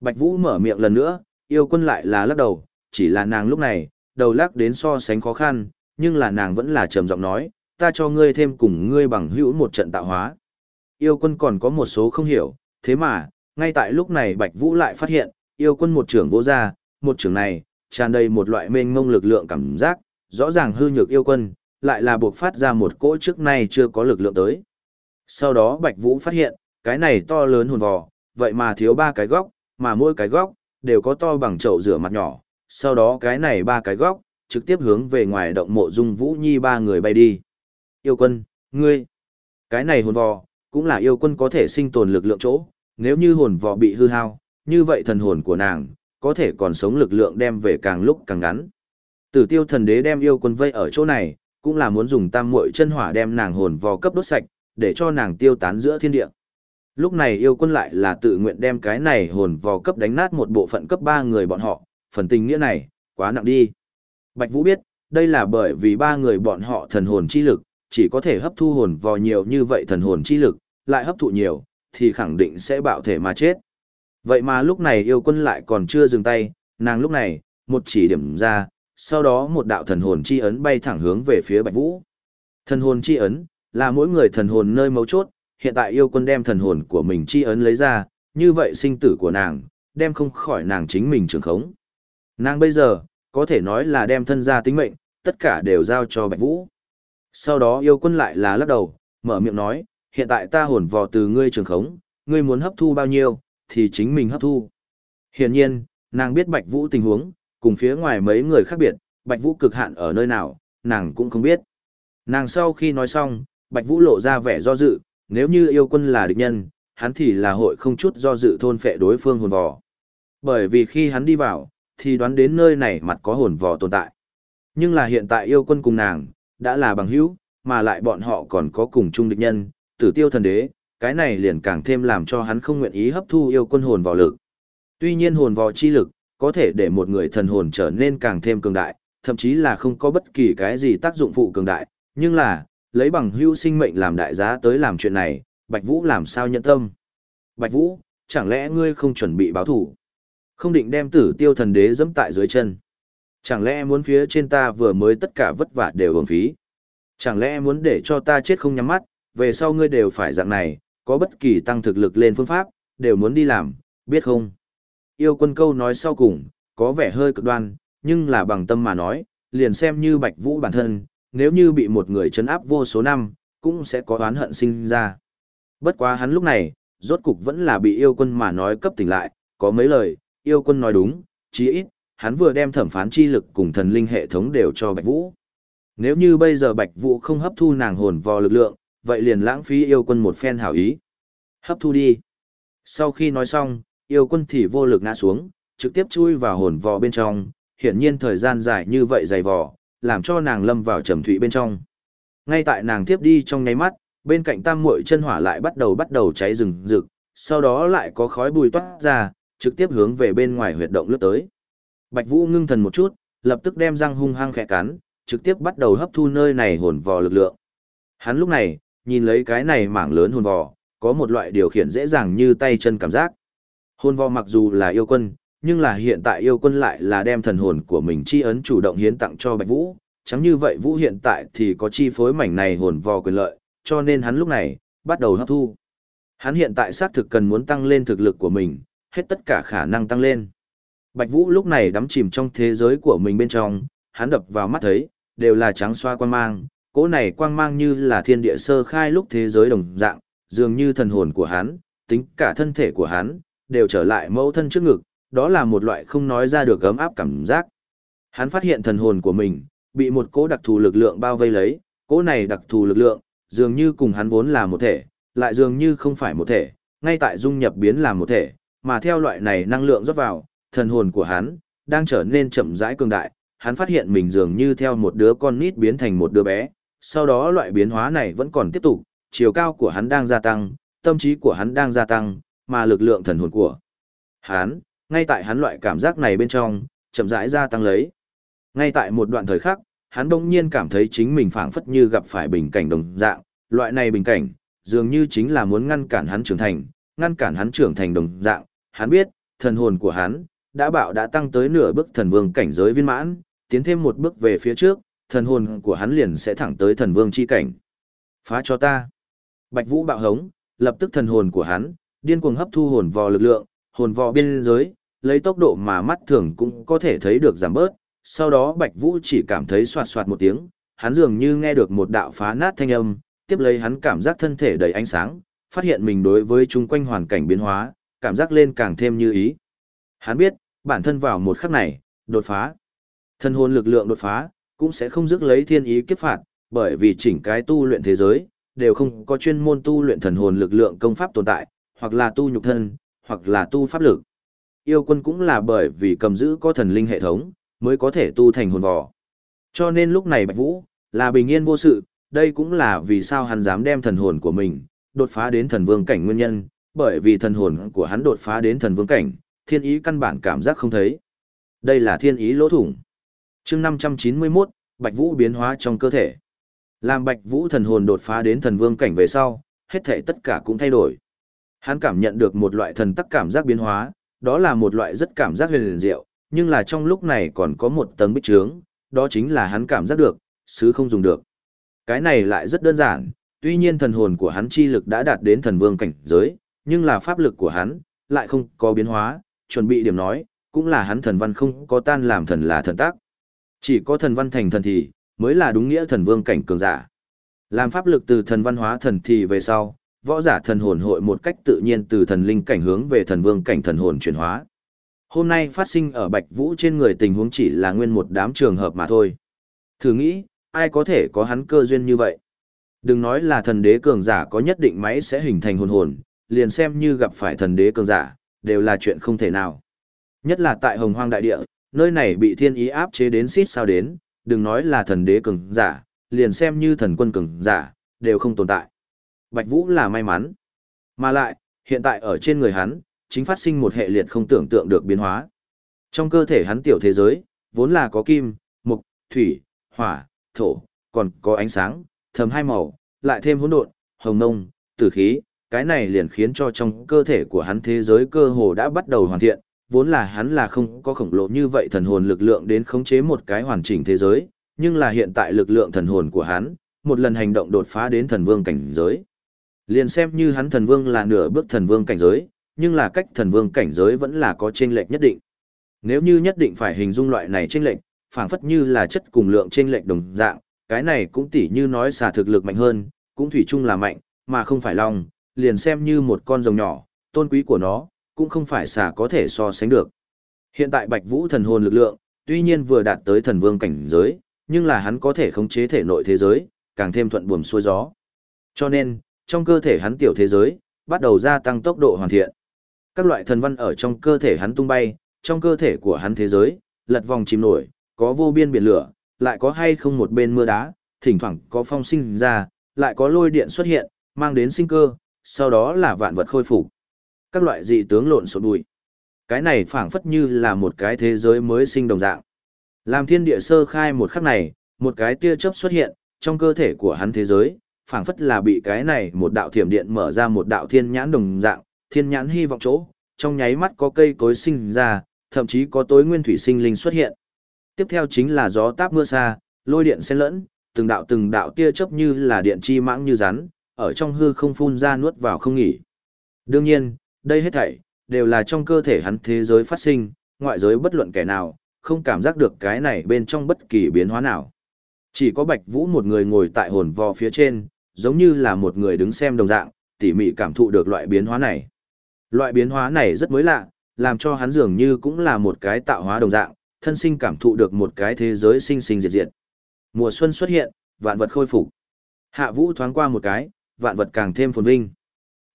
Bạch Vũ mở miệng lần nữa, yêu quân lại là lắc đầu, chỉ là nàng lúc này, đầu lắc đến so sánh khó khăn, nhưng là nàng vẫn là trầm giọng nói, ta cho ngươi thêm cùng ngươi bằng hữu một trận tạo hóa. Yêu quân còn có một số không hiểu, thế mà, ngay tại lúc này Bạch Vũ lại phát hiện, yêu quân một trưởng vô ra, một trưởng này, tràn đầy một loại mênh mông lực lượng cảm giác, rõ ràng hư nhược yêu quân, lại là buộc phát ra một cỗ trước nay chưa có lực lượng tới. Sau đó Bạch Vũ phát hiện, cái này to lớn hồn vò, vậy mà thiếu ba cái góc, mà mỗi cái góc, đều có to bằng chậu rửa mặt nhỏ, sau đó cái này ba cái góc, trực tiếp hướng về ngoài động mộ dung Vũ Nhi ba người bay đi. Yêu quân, ngươi, cái này hồn vò, cũng là yêu quân có thể sinh tồn lực lượng chỗ, nếu như hồn vò bị hư hao, như vậy thần hồn của nàng, có thể còn sống lực lượng đem về càng lúc càng ngắn. Tử tiêu thần đế đem yêu quân vây ở chỗ này, cũng là muốn dùng tam muội chân hỏa đem nàng hồn vò cấp đốt sạch, để cho nàng tiêu tán giữa thiên địa. Lúc này yêu quân lại là tự nguyện đem cái này hồn vò cấp đánh nát một bộ phận cấp 3 người bọn họ, phần tình nghĩa này, quá nặng đi. Bạch Vũ biết, đây là bởi vì ba người bọn họ thần hồn chi lực, chỉ có thể hấp thu hồn vò nhiều như vậy thần hồn chi lực, lại hấp thụ nhiều, thì khẳng định sẽ bạo thể mà chết. Vậy mà lúc này yêu quân lại còn chưa dừng tay, nàng lúc này, một chỉ điểm ra, sau đó một đạo thần hồn chi ấn bay thẳng hướng về phía Bạch Vũ. Thần hồn chi ấn, là mỗi người thần hồn nơi mấu chốt, hiện tại yêu quân đem thần hồn của mình chi ấn lấy ra, như vậy sinh tử của nàng, đem không khỏi nàng chính mình trường khống. Nàng bây giờ, có thể nói là đem thân ra tính mệnh, tất cả đều giao cho Bạch Vũ. Sau đó yêu quân lại là lắc đầu, mở miệng nói, hiện tại ta hồn vò từ ngươi trường khống, ngươi muốn hấp thu bao nhiêu, thì chính mình hấp thu. Hiển nhiên, nàng biết Bạch Vũ tình huống, cùng phía ngoài mấy người khác biệt, Bạch Vũ cực hạn ở nơi nào, nàng cũng không biết. Nàng sau khi nói xong, Bạch Vũ lộ ra vẻ do dự, nếu như yêu quân là địch nhân, hắn thì là hội không chút do dự thôn phệ đối phương hồn vò. Bởi vì khi hắn đi vào, thì đoán đến nơi này mặt có hồn vò tồn tại. Nhưng là hiện tại yêu quân cùng nàng, đã là bằng hữu, mà lại bọn họ còn có cùng chung địch nhân, tử tiêu thần đế, cái này liền càng thêm làm cho hắn không nguyện ý hấp thu yêu quân hồn vào lực. Tuy nhiên hồn vò chi lực, có thể để một người thần hồn trở nên càng thêm cường đại, thậm chí là không có bất kỳ cái gì tác dụng phụ cường đại, nhưng là, lấy bằng hưu sinh mệnh làm đại giá tới làm chuyện này, Bạch Vũ làm sao nhận tâm. Bạch Vũ, chẳng lẽ ngươi không chuẩn bị báo thủ? Không định đem tử tiêu thần đế dẫm tại dưới chân. Chẳng lẽ muốn phía trên ta vừa mới tất cả vất vả đều uổng phí? Chẳng lẽ muốn để cho ta chết không nhắm mắt, về sau ngươi đều phải dạng này, có bất kỳ tăng thực lực lên phương pháp, đều muốn đi làm, biết không? Yêu quân câu nói sau cùng, có vẻ hơi cực đoan, nhưng là bằng tâm mà nói, liền xem như Bạch Vũ bản thân, nếu như bị một người chấn áp vô số năm, cũng sẽ có oán hận sinh ra. Bất quá hắn lúc này, rốt cục vẫn là bị yêu quân mà nói cấp tỉnh lại, có mấy lời, yêu quân nói đúng, chí ít, hắn vừa đem thẩm phán chi lực cùng thần linh hệ thống đều cho Bạch Vũ. Nếu như bây giờ Bạch Vũ không hấp thu nàng hồn vò lực lượng, vậy liền lãng phí yêu quân một phen hảo ý. Hấp thu đi. Sau khi nói xong, yêu quân thì vô lực ngã xuống, trực tiếp chui vào hồn vò bên trong, hiển nhiên thời gian dài như vậy dày vò, làm cho nàng lâm vào trầm thụy bên trong. Ngay tại nàng tiếp đi trong nháy mắt, bên cạnh tam muội chân hỏa lại bắt đầu bắt đầu cháy rừng rực, sau đó lại có khói bùi toát ra, trực tiếp hướng về bên ngoài huyệt động lướt tới. Bạch Vũ ngưng thần một chút, lập tức đem răng hung hăng khẽ cắn, trực tiếp bắt đầu hấp thu nơi này hồn vò lực lượng. Hắn lúc này, nhìn lấy cái này mảng lớn hồn vò, có một loại điều khiển dễ dàng như tay chân cảm giác. Hồn vò mặc dù là yêu quân, nhưng là hiện tại yêu quân lại là đem thần hồn của mình chi ấn chủ động hiến tặng cho Bạch Vũ, chẳng như vậy Vũ hiện tại thì có chi phối mảnh này hồn vò quyền lợi, cho nên hắn lúc này, bắt đầu hấp thu. Hắn hiện tại xác thực cần muốn tăng lên thực lực của mình, hết tất cả khả năng tăng lên. Bạch Vũ lúc này đắm chìm trong thế giới của mình bên trong, hắn đập vào mắt thấy, đều là trắng xoa quan mang, cỗ này quang mang như là thiên địa sơ khai lúc thế giới đồng dạng, dường như thần hồn của hắn, tính cả thân thể của hắn, đều trở lại mẫu thân trước ngực, đó là một loại không nói ra được ấm áp cảm giác. Hắn phát hiện thần hồn của mình, bị một cỗ đặc thù lực lượng bao vây lấy, cỗ này đặc thù lực lượng, dường như cùng hắn vốn là một thể, lại dường như không phải một thể, ngay tại dung nhập biến làm một thể, mà theo loại này năng lượng rót vào, thần hồn của hắn đang trở nên chậm rãi cường đại, hắn phát hiện mình dường như theo một đứa con nít biến thành một đứa bé, sau đó loại biến hóa này vẫn còn tiếp tục, chiều cao của hắn đang gia tăng, tâm trí của hắn đang gia tăng, mà lực lượng thần hồn của hắn, ngay tại hắn loại cảm giác này bên trong, chậm rãi gia tăng lấy. Ngay tại một đoạn thời khắc, hắn đông nhiên cảm thấy chính mình phảng phất như gặp phải bình cảnh đồng dạng, loại này bình cảnh, dường như chính là muốn ngăn cản hắn trưởng thành, ngăn cản hắn trưởng thành đồng dạng, hắn biết, thần hồn của hắn đã bạo đã tăng tới nửa bước thần vương cảnh giới viên mãn, tiến thêm một bước về phía trước, thần hồn của hắn liền sẽ thẳng tới thần vương chi cảnh. Phá cho ta. Bạch Vũ bạo hống, lập tức thần hồn của hắn điên cuồng hấp thu hồn vò lực lượng, hồn vò biên giới, lấy tốc độ mà mắt thường cũng có thể thấy được giảm bớt. Sau đó Bạch Vũ chỉ cảm thấy xoạt xoạt một tiếng, hắn dường như nghe được một đạo phá nát thanh âm, tiếp lấy hắn cảm giác thân thể đầy ánh sáng, phát hiện mình đối với chung quanh hoàn cảnh biến hóa, cảm giác lên càng thêm như ý. Hắn biết, bản thân vào một khắc này, đột phá. Thân hồn lực lượng đột phá, cũng sẽ không dứt lấy thiên ý kiếp phạt, bởi vì chỉnh cái tu luyện thế giới, đều không có chuyên môn tu luyện thần hồn lực lượng công pháp tồn tại, hoặc là tu nhục thân, hoặc là tu pháp lực. Yêu quân cũng là bởi vì cầm giữ có thần linh hệ thống, mới có thể tu thành hồn vỏ. Cho nên lúc này Bạch Vũ, là bình yên vô sự, đây cũng là vì sao hắn dám đem thần hồn của mình, đột phá đến thần vương cảnh nguyên nhân, bởi vì thần hồn của hắn đột phá đến thần vương cảnh, thiên ý căn bản cảm giác không thấy. Đây là thiên ý lỗ thủng chương 591, Bạch Vũ biến hóa trong cơ thể. Làm Bạch Vũ thần hồn đột phá đến thần vương cảnh về sau, hết thể tất cả cũng thay đổi. Hắn cảm nhận được một loại thần tắc cảm giác biến hóa, đó là một loại rất cảm giác huyền diệu, nhưng là trong lúc này còn có một tầng bích trướng, đó chính là hắn cảm giác được, sứ không dùng được. Cái này lại rất đơn giản, tuy nhiên thần hồn của hắn chi lực đã đạt đến thần vương cảnh giới, nhưng là pháp lực của hắn lại không có biến hóa, chuẩn bị điểm nói, cũng là hắn thần văn không có tan làm thần là thần tác. Chỉ có thần văn thành thần thì, mới là đúng nghĩa thần vương cảnh cường giả. Làm pháp lực từ thần văn hóa thần thì về sau, võ giả thần hồn hội một cách tự nhiên từ thần linh cảnh hướng về thần vương cảnh thần hồn chuyển hóa. Hôm nay phát sinh ở Bạch Vũ trên người tình huống chỉ là nguyên một đám trường hợp mà thôi. Thử nghĩ, ai có thể có hắn cơ duyên như vậy? Đừng nói là thần đế cường giả có nhất định máy sẽ hình thành hồn hồn, liền xem như gặp phải thần đế cường giả, đều là chuyện không thể nào. Nhất là tại hồng hoang đại địa, nơi này bị thiên ý áp chế đến xít sao đến, đừng nói là thần đế cường giả, liền xem như thần quân cường giả, đều không tồn tại. Bạch Vũ là may mắn. Mà lại, hiện tại ở trên người hắn, chính phát sinh một hệ liệt không tưởng tượng được biến hóa. Trong cơ thể hắn tiểu thế giới, vốn là có kim, mộc, thủy, hỏa, thổ, còn có ánh sáng, thầm hai màu, lại thêm hỗn độn, hồng nông, tử khí, cái này liền khiến cho trong cơ thể của hắn thế giới cơ hồ đã bắt đầu hoàn thiện, vốn là hắn là không có khổng lồ như vậy thần hồn lực lượng đến khống chế một cái hoàn chỉnh thế giới, nhưng là hiện tại lực lượng thần hồn của hắn, một lần hành động đột phá đến thần vương cảnh giới. Liền xem như hắn thần vương là nửa bước thần vương cảnh giới, nhưng là cách thần vương cảnh giới vẫn là có chênh lệch nhất định. Nếu như nhất định phải hình dung loại này chênh lệch, phảng phất như là chất cùng lượng chênh lệch đồng dạng, cái này cũng tỉ như nói xà thực lực mạnh hơn, cũng thủy chung là mạnh, mà không phải long, liền xem như một con rồng nhỏ, tôn quý của nó, cũng không phải xà có thể so sánh được. Hiện tại Bạch Vũ thần hồn lực lượng, tuy nhiên vừa đạt tới thần vương cảnh giới, nhưng là hắn có thể khống chế thể nội thế giới, càng thêm thuận buồm xuôi gió. Cho nên, trong cơ thể hắn tiểu thế giới, bắt đầu gia tăng tốc độ hoàn thiện. Các loại thần văn ở trong cơ thể hắn tung bay, trong cơ thể của hắn thế giới, lật vòng chìm nổi, có vô biên biển lửa, lại có hay không một bên mưa đá, thỉnh thoảng có phong sinh ra, lại có lôi điện xuất hiện, mang đến sinh cơ, sau đó là vạn vật khôi phục. Các loại dị tướng lộn xộn bụi. Cái này phảng phất như là một cái thế giới mới sinh đồng dạng. Làm thiên địa sơ khai một khắc này, một cái tia chớp xuất hiện, trong cơ thể của hắn thế giới, phảng phất là bị cái này một đạo thiểm điện mở ra một đạo thiên nhãn đồng dạng, thiên nhãn hy vọng chỗ, trong nháy mắt có cây cối sinh ra, thậm chí có tối nguyên thủy sinh linh xuất hiện. Tiếp theo chính là gió táp mưa xa, lôi điện xen lẫn, từng đạo từng đạo tia chớp như là điện chi mãng như rắn, ở trong hư không phun ra nuốt vào không nghỉ. Đương nhiên, đây hết thảy đều là trong cơ thể hắn thế giới phát sinh, ngoại giới bất luận kẻ nào, không cảm giác được cái này bên trong bất kỳ biến hóa nào. Chỉ có Bạch Vũ một người ngồi tại hồn vò phía trên, giống như là một người đứng xem đồng dạng, tỉ mỉ cảm thụ được loại biến hóa này. Loại biến hóa này rất mới lạ, làm cho hắn dường như cũng là một cái tạo hóa đồng dạng, thân sinh cảm thụ được một cái thế giới sinh sinh diệt diệt. Mùa xuân xuất hiện, vạn vật khôi phục. Hạ vũ thoáng qua một cái, vạn vật càng thêm phồn vinh.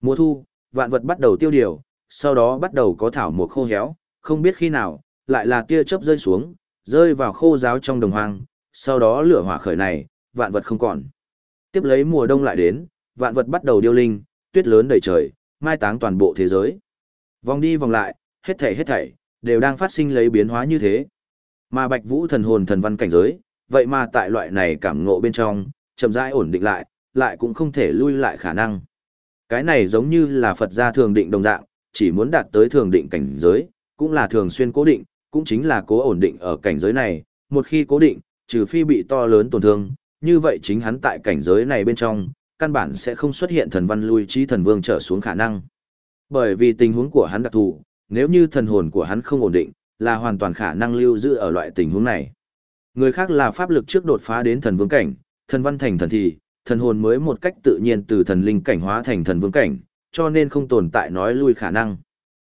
Mùa thu, vạn vật bắt đầu tiêu điều, sau đó bắt đầu có thảo mùa khô héo, không biết khi nào, lại là tia chớp rơi xuống, rơi vào khô giáo trong đồng hoang, sau đó lửa hỏa khởi này, vạn vật không còn. Tiếp lấy mùa đông lại đến, vạn vật bắt đầu điêu linh, tuyết lớn đầy trời, mai táng toàn bộ thế giới. Vòng đi vòng lại, hết thảy hết thảy, đều đang phát sinh lấy biến hóa như thế. Mà Bạch Vũ thần hồn thần văn cảnh giới, vậy mà tại loại này cảm ngộ bên trong, chậm rãi ổn định lại, lại cũng không thể lui lại khả năng. Cái này giống như là Phật gia thường định đồng dạng, chỉ muốn đạt tới thường định cảnh giới, cũng là thường xuyên cố định, cũng chính là cố ổn định ở cảnh giới này, một khi cố định, trừ phi bị to lớn tổn thương, như vậy chính hắn tại cảnh giới này bên trong, căn bản sẽ không xuất hiện thần văn lui trí thần vương trở xuống khả năng. Bởi vì tình huống của hắn đặc thù, nếu như thần hồn của hắn không ổn định, là hoàn toàn khả năng lưu giữ ở loại tình huống này. Người khác là pháp lực trước đột phá đến thần vương cảnh, thần văn thành thần thì, thần hồn mới một cách tự nhiên từ thần linh cảnh hóa thành thần vương cảnh, cho nên không tồn tại nói lui khả năng.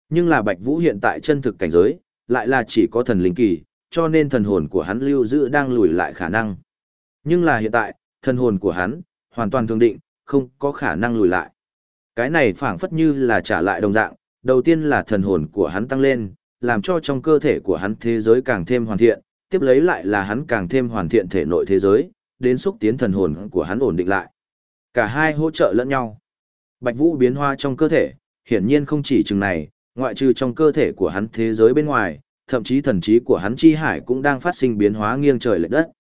Nhưng là Bạch Vũ hiện tại chân thực cảnh giới, lại là chỉ có thần linh kỳ, cho nên thần hồn của hắn lưu giữ đang lùi lại khả năng. Nhưng là hiện tại, thần hồn của hắn, hoàn toàn thường định, không có khả năng lùi lại. Cái này phảng phất như là trả lại đồng dạng, đầu tiên là thần hồn của hắn tăng lên, làm cho trong cơ thể của hắn thế giới càng thêm hoàn thiện, tiếp lấy lại là hắn càng thêm hoàn thiện thể nội thế giới, đến xúc tiến thần hồn của hắn ổn định lại. Cả hai hỗ trợ lẫn nhau. Bạch Vũ biến hóa trong cơ thể, hiển nhiên không chỉ chừng này, ngoại trừ trong cơ thể của hắn thế giới bên ngoài, thậm chí thần trí của hắn chi hải cũng đang phát sinh biến hóa nghiêng trời lệch đất.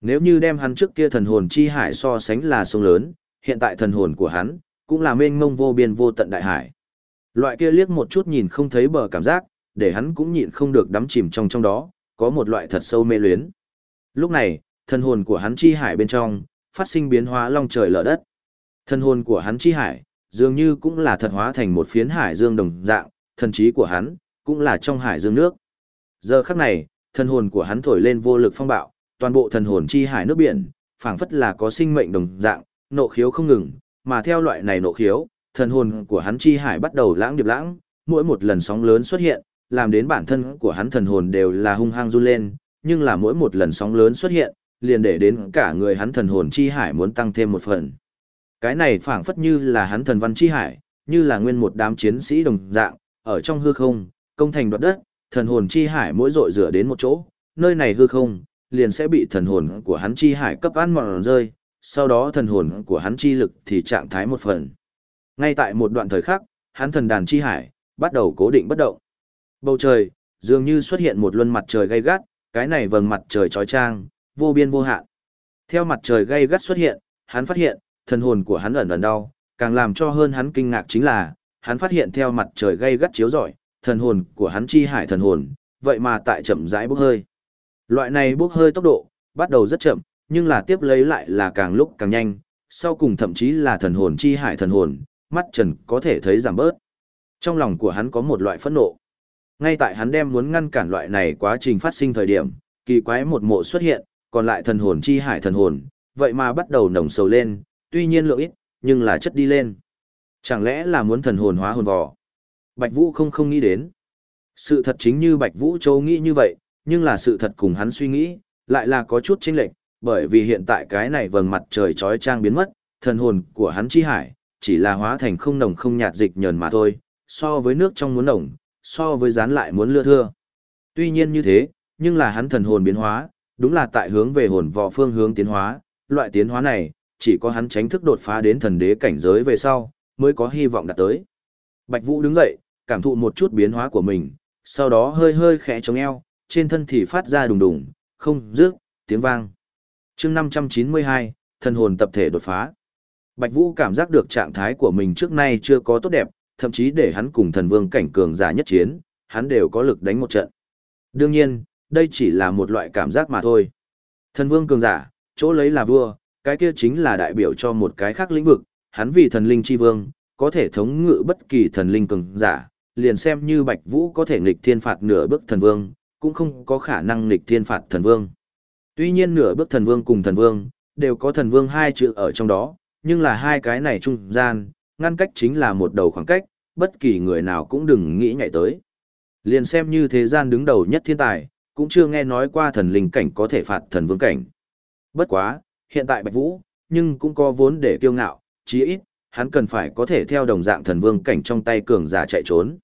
Nếu như đem hắn trước kia thần hồn chi hải so sánh là sông lớn, hiện tại thần hồn của hắn cũng là mênh mông vô biên vô tận đại hải. Loại kia liếc một chút nhìn không thấy bờ cảm giác, để hắn cũng nhịn không được đắm chìm trong trong đó, có một loại thật sâu mê luyến. Lúc này, thần hồn của hắn chi hải bên trong, phát sinh biến hóa long trời lở đất. Thần hồn của hắn chi hải, dường như cũng là thật hóa thành một phiến hải dương đồng dạng, thần trí của hắn, cũng là trong hải dương nước. Giờ khắc này, thần hồn của hắn thổi lên vô lực phong bạo, toàn bộ thần hồn chi hải nước biển, phảng phất là có sinh mệnh đồng dạng, nộ khiếu không ngừng, mà theo loại này nộ khiếu, thần hồn của hắn chi hải bắt đầu lãng điệp lãng, mỗi một lần sóng lớn xuất hiện, làm đến bản thân của hắn thần hồn đều là hung hăng run lên, nhưng là mỗi một lần sóng lớn xuất hiện, liền để đến cả người hắn thần hồn chi hải muốn tăng thêm một phần. Cái này phảng phất như là hắn thần văn chi hải, như là nguyên một đám chiến sĩ đồng dạng, ở trong hư không, công thành đoạt đất, thần hồn chi hải mỗi rội rửa đến một chỗ, nơi này hư không, liền sẽ bị thần hồn của hắn chi hải cấp ăn mòn rơi, sau đó thần hồn của hắn chi lực thì trạng thái một phần. Ngay tại một đoạn thời khắc, hắn thần đàn chi hải bắt đầu cố định bất động. Bầu trời dường như xuất hiện một luân mặt trời gay gắt, cái này vầng mặt trời chói chang, vô biên vô hạn. Theo mặt trời gay gắt xuất hiện, hắn phát hiện, thần hồn của hắn ẩn ẩn đau, càng làm cho hơn hắn kinh ngạc chính là, hắn phát hiện theo mặt trời gay gắt chiếu rọi, thần hồn của hắn chi hải thần hồn, vậy mà tại chậm rãi bốc hơi. Loại này bốc hơi tốc độ, bắt đầu rất chậm, nhưng là tiếp lấy lại là càng lúc càng nhanh, sau cùng thậm chí là thần hồn chi hải thần hồn, mắt trần có thể thấy giảm bớt. Trong lòng của hắn có một loại phẫn nộ. Ngay tại hắn đem muốn ngăn cản loại này quá trình phát sinh thời điểm, kỳ quái một mộ xuất hiện, còn lại thần hồn chi hải thần hồn, vậy mà bắt đầu nồng sầu lên, tuy nhiên lượng ít, nhưng là chất đi lên. Chẳng lẽ là muốn thần hồn hóa hồn vò? Bạch Vũ không không nghĩ đến. Sự thật chính như Bạch Vũ Châu nghĩ như vậy, nhưng là sự thật cùng hắn suy nghĩ, lại là có chút chênh lệch, bởi vì hiện tại cái này vầng mặt trời chói chang biến mất, thần hồn của hắn chi hải, chỉ là hóa thành không nồng không nhạt dịch nhờn mà thôi, so với nước trong muốn nồng, so với rán lại muốn lưa thưa. Tuy nhiên như thế, nhưng là hắn thần hồn biến hóa, đúng là tại hướng về hồn vò phương hướng tiến hóa, loại tiến hóa này, chỉ có hắn tránh thức đột phá đến thần đế cảnh giới về sau, mới có hy vọng đạt tới. Bạch Vũ đứng dậy, cảm thụ một chút biến hóa của mình, sau đó hơi hơi khẽ chống eo, trên thân thì phát ra đùng đùng, không rước, tiếng vang. chương 592, thần hồn tập thể đột phá. Bạch Vũ cảm giác được trạng thái của mình trước nay chưa có tốt đẹp, thậm chí để hắn cùng thần vương cảnh cường giả nhất chiến, hắn đều có lực đánh một trận. Đương nhiên, đây chỉ là một loại cảm giác mà thôi. Thần vương cường giả, chỗ lấy là vua, cái kia chính là đại biểu cho một cái khác lĩnh vực, hắn vì thần linh chi vương, có thể thống ngự bất kỳ thần linh cường giả, liền xem như Bạch Vũ có thể nghịch thiên phạt nửa bước thần vương, cũng không có khả năng nghịch thiên phạt thần vương. Tuy nhiên nửa bước thần vương cùng thần vương, đều có thần vương hai chữ ở trong đó, nhưng là hai cái này trung gian, ngăn cách chính là một đầu khoảng cách, bất kỳ người nào cũng đừng nghĩ nhảy tới. Liền xem như thế gian đứng đầu nhất thiên tài, cũng chưa nghe nói qua thần linh cảnh có thể phạt thần vương cảnh. Bất quá, hiện tại Bạch Vũ, nhưng cũng có vốn để kiêu ngạo, chí ít, hắn cần phải có thể theo đồng dạng thần vương cảnh trong tay cường giả chạy trốn.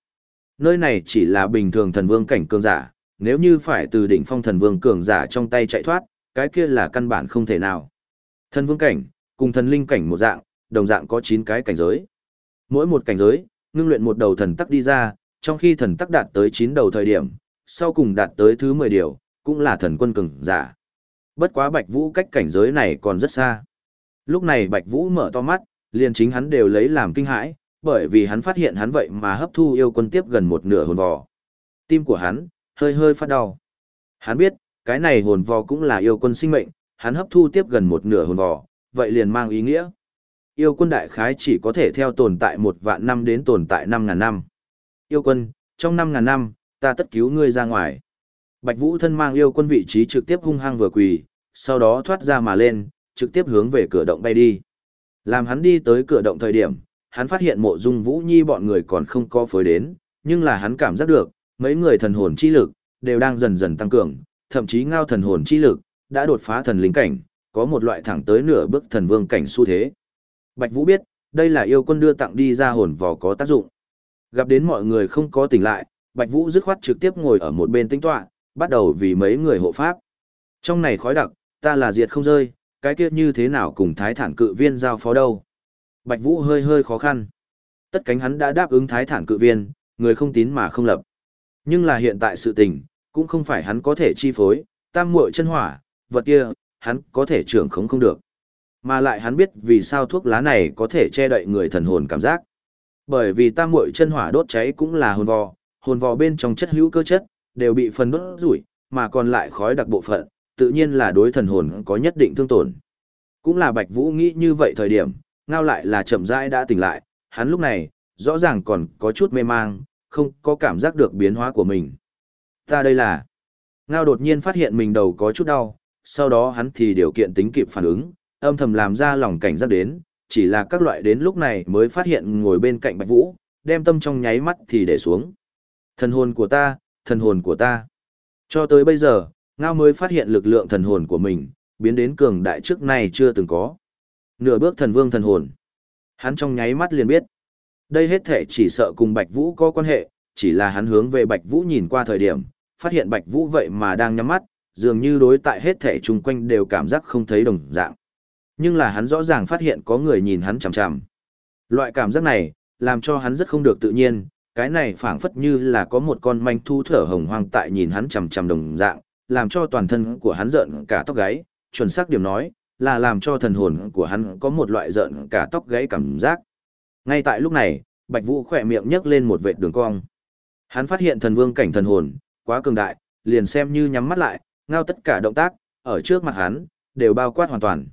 Nơi này chỉ là bình thường thần vương cảnh cường giả, nếu như phải từ đỉnh phong thần vương cường giả trong tay chạy thoát, cái kia là căn bản không thể nào. Thần vương cảnh, cùng thần linh cảnh một dạng, đồng dạng có 9 cái cảnh giới. Mỗi một cảnh giới, ngưng luyện một đầu thần tắc đi ra, trong khi thần tắc đạt tới 9 đầu thời điểm, sau cùng đạt tới thứ 10 điều, cũng là thần quân cường giả. Bất quá Bạch Vũ cách cảnh giới này còn rất xa. Lúc này Bạch Vũ mở to mắt, liền chính hắn đều lấy làm kinh hãi, bởi vì hắn phát hiện hắn vậy mà hấp thu yêu quân tiếp gần một nửa hồn vò. Tim của hắn, hơi hơi phát đau. Hắn biết, cái này hồn vò cũng là yêu quân sinh mệnh, hắn hấp thu tiếp gần một nửa hồn vò, vậy liền mang ý nghĩa. Yêu quân đại khái chỉ có thể theo tồn tại một vạn năm đến tồn tại năm ngàn năm. Yêu quân, trong năm ngàn năm, ta tất cứu ngươi ra ngoài. Bạch Vũ thân mang yêu quân vị trí trực tiếp hung hăng vừa quỳ, sau đó thoát ra mà lên, trực tiếp hướng về cửa động bay đi. Làm hắn đi tới cửa động thời điểm, hắn phát hiện mộ dung Vũ Nhi bọn người còn không có phối đến, nhưng là hắn cảm giác được, mấy người thần hồn chi lực, đều đang dần dần tăng cường, thậm chí ngao thần hồn chi lực, đã đột phá thần linh cảnh, có một loại thẳng tới nửa bước thần vương cảnh xu thế. Bạch Vũ biết, đây là yêu quân đưa tặng đi ra hồn vò có tác dụng. Gặp đến mọi người không có tỉnh lại, Bạch Vũ dứt khoát trực tiếp ngồi ở một bên tinh tọa, bắt đầu vì mấy người hộ pháp. Trong này khói đặc, ta là diệt không rơi, cái kia như thế nào cùng thái thản cự viên giao phó đâu. Bạch Vũ hơi hơi khó khăn. Tất cánh hắn đã đáp ứng thái thản cự viên, người không tín mà không lập. Nhưng là hiện tại sự tình, cũng không phải hắn có thể chi phối, tam muội chân hỏa, vật kia, hắn có thể trưởng khống không được. Mà lại hắn biết vì sao thuốc lá này có thể che đậy người thần hồn cảm giác. Bởi vì tam muội chân hỏa đốt cháy cũng là hồn vò, hồn vò bên trong chất hữu cơ chất, đều bị phần đốt rủi, mà còn lại khói đặc bộ phận, tự nhiên là đối thần hồn có nhất định thương tổn. Cũng là Bạch Vũ nghĩ như vậy thời điểm, ngao lại là chậm rãi đã tỉnh lại, hắn lúc này, rõ ràng còn có chút mê mang, không có cảm giác được biến hóa của mình. Ta đây là... Ngao đột nhiên phát hiện mình đầu có chút đau, sau đó hắn thì điều kiện tính kịp phản ứng, âm thầm làm ra lòng cảnh giác đến, chỉ là các loại đến lúc này mới phát hiện ngồi bên cạnh Bạch Vũ, đem tâm trong nháy mắt thì để xuống. Thần hồn của ta, thần hồn của ta. Cho tới bây giờ, Ngao mới phát hiện lực lượng thần hồn của mình, biến đến cường đại trước nay chưa từng có. Nửa bước thần vương thần hồn. Hắn trong nháy mắt liền biết. Đây hết thể chỉ sợ cùng Bạch Vũ có quan hệ, chỉ là hắn hướng về Bạch Vũ nhìn qua thời điểm, phát hiện Bạch Vũ vậy mà đang nhắm mắt, dường như đối tại hết thể chung quanh đều cảm giác không thấy đồng dạng. Nhưng là hắn rõ ràng phát hiện có người nhìn hắn chằm chằm. Loại cảm giác này, làm cho hắn rất không được tự nhiên, cái này phảng phất như là có một con manh thu thở hồng hoang tại nhìn hắn chằm chằm đồng dạng, làm cho toàn thân của hắn giận cả tóc gáy, chuẩn xác điểm nói, là làm cho thần hồn của hắn có một loại giận cả tóc gáy cảm giác. Ngay tại lúc này, Bạch Vũ khỏe miệng nhấc lên một vệt đường cong. Hắn phát hiện thần vương cảnh thần hồn, quá cường đại, liền xem như nhắm mắt lại, ngao tất cả động tác, ở trước mặt hắn, đều bao quát hoàn toàn.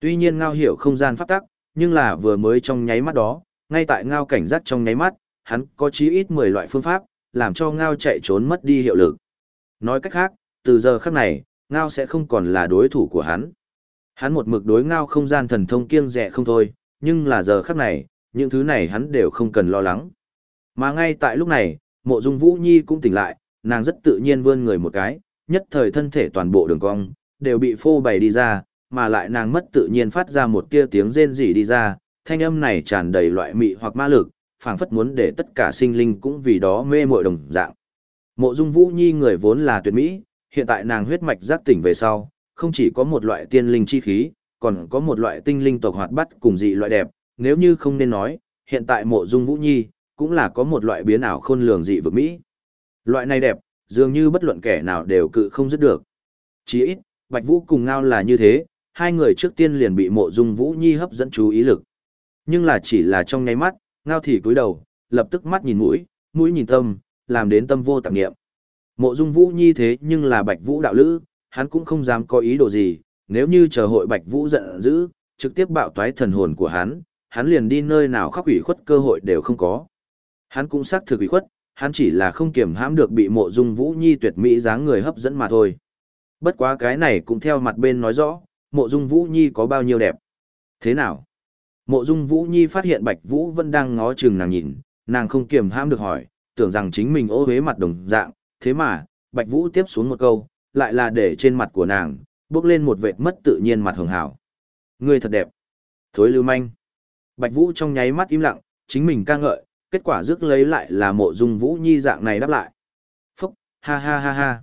Tuy nhiên ngao hiểu không gian pháp tắc, nhưng là vừa mới trong nháy mắt đó, ngay tại ngao cảnh giác trong nháy mắt, hắn có chí ít 10 loại phương pháp, làm cho ngao chạy trốn mất đi hiệu lực. Nói cách khác, từ giờ khắc này, ngao sẽ không còn là đối thủ của hắn. Hắn một mực đối ngao không gian thần thông kiêng dè không thôi, nhưng là giờ khắc này, những thứ này hắn đều không cần lo lắng. Mà ngay tại lúc này, mộ dung vũ nhi cũng tỉnh lại, nàng rất tự nhiên vươn người một cái, nhất thời thân thể toàn bộ đường cong, đều bị phô bày đi ra, mà lại nàng mất tự nhiên phát ra một tia tiếng rên rỉ đi ra, thanh âm này tràn đầy loại mị hoặc ma lực, phảng phất muốn để tất cả sinh linh cũng vì đó mê muội đồng dạng. Mộ Dung Vũ Nhi người vốn là tuyệt mỹ, hiện tại nàng huyết mạch giác tỉnh về sau, không chỉ có một loại tiên linh chi khí, còn có một loại tinh linh tộc hoạt bát cùng dị loại đẹp, nếu như không nên nói, hiện tại Mộ Dung Vũ Nhi cũng là có một loại biến ảo khôn lường dị vực mỹ. Loại này đẹp, dường như bất luận kẻ nào đều cự không dứt được. Chỉ ít, Bạch Vũ cùng Ngao là như thế, hai người trước tiên liền bị Mộ Dung Vũ Nhi hấp dẫn chú ý lực. Nhưng là chỉ là trong nháy mắt, ngao thì cúi đầu, lập tức mắt nhìn mũi, mũi nhìn tâm, làm đến tâm vô tạp nghiệm. Mộ Dung Vũ Nhi thế nhưng là Bạch Vũ đạo lữ, hắn cũng không dám có ý đồ gì, nếu như chờ hội Bạch Vũ giận dữ, trực tiếp bạo toái thần hồn của hắn, hắn liền đi nơi nào khóc ủy khuất cơ hội đều không có. Hắn cũng xác thực ủy khuất, hắn chỉ là không kiềm hãm được bị Mộ Dung Vũ Nhi tuyệt mỹ dáng người hấp dẫn mà thôi. Bất quá cái này cũng theo mặt bên nói rõ, Mộ Dung Vũ Nhi có bao nhiêu đẹp. Thế nào? Mộ Dung Vũ Nhi phát hiện Bạch Vũ vẫn đang ngó chừng nàng nhìn, nàng không kiềm hãm được hỏi, tưởng rằng chính mình ô hế mặt đồng dạng, thế mà, Bạch Vũ tiếp xuống một câu, lại là để trên mặt của nàng, bước lên một vệt mất tự nhiên mặt hường hảo. Ngươi thật đẹp. Thối lưu manh. Bạch Vũ trong nháy mắt im lặng, chính mình ca ngợi, kết quả rước lấy lại là mộ dung Vũ Nhi dạng này đáp lại. Phúc, ha ha ha ha.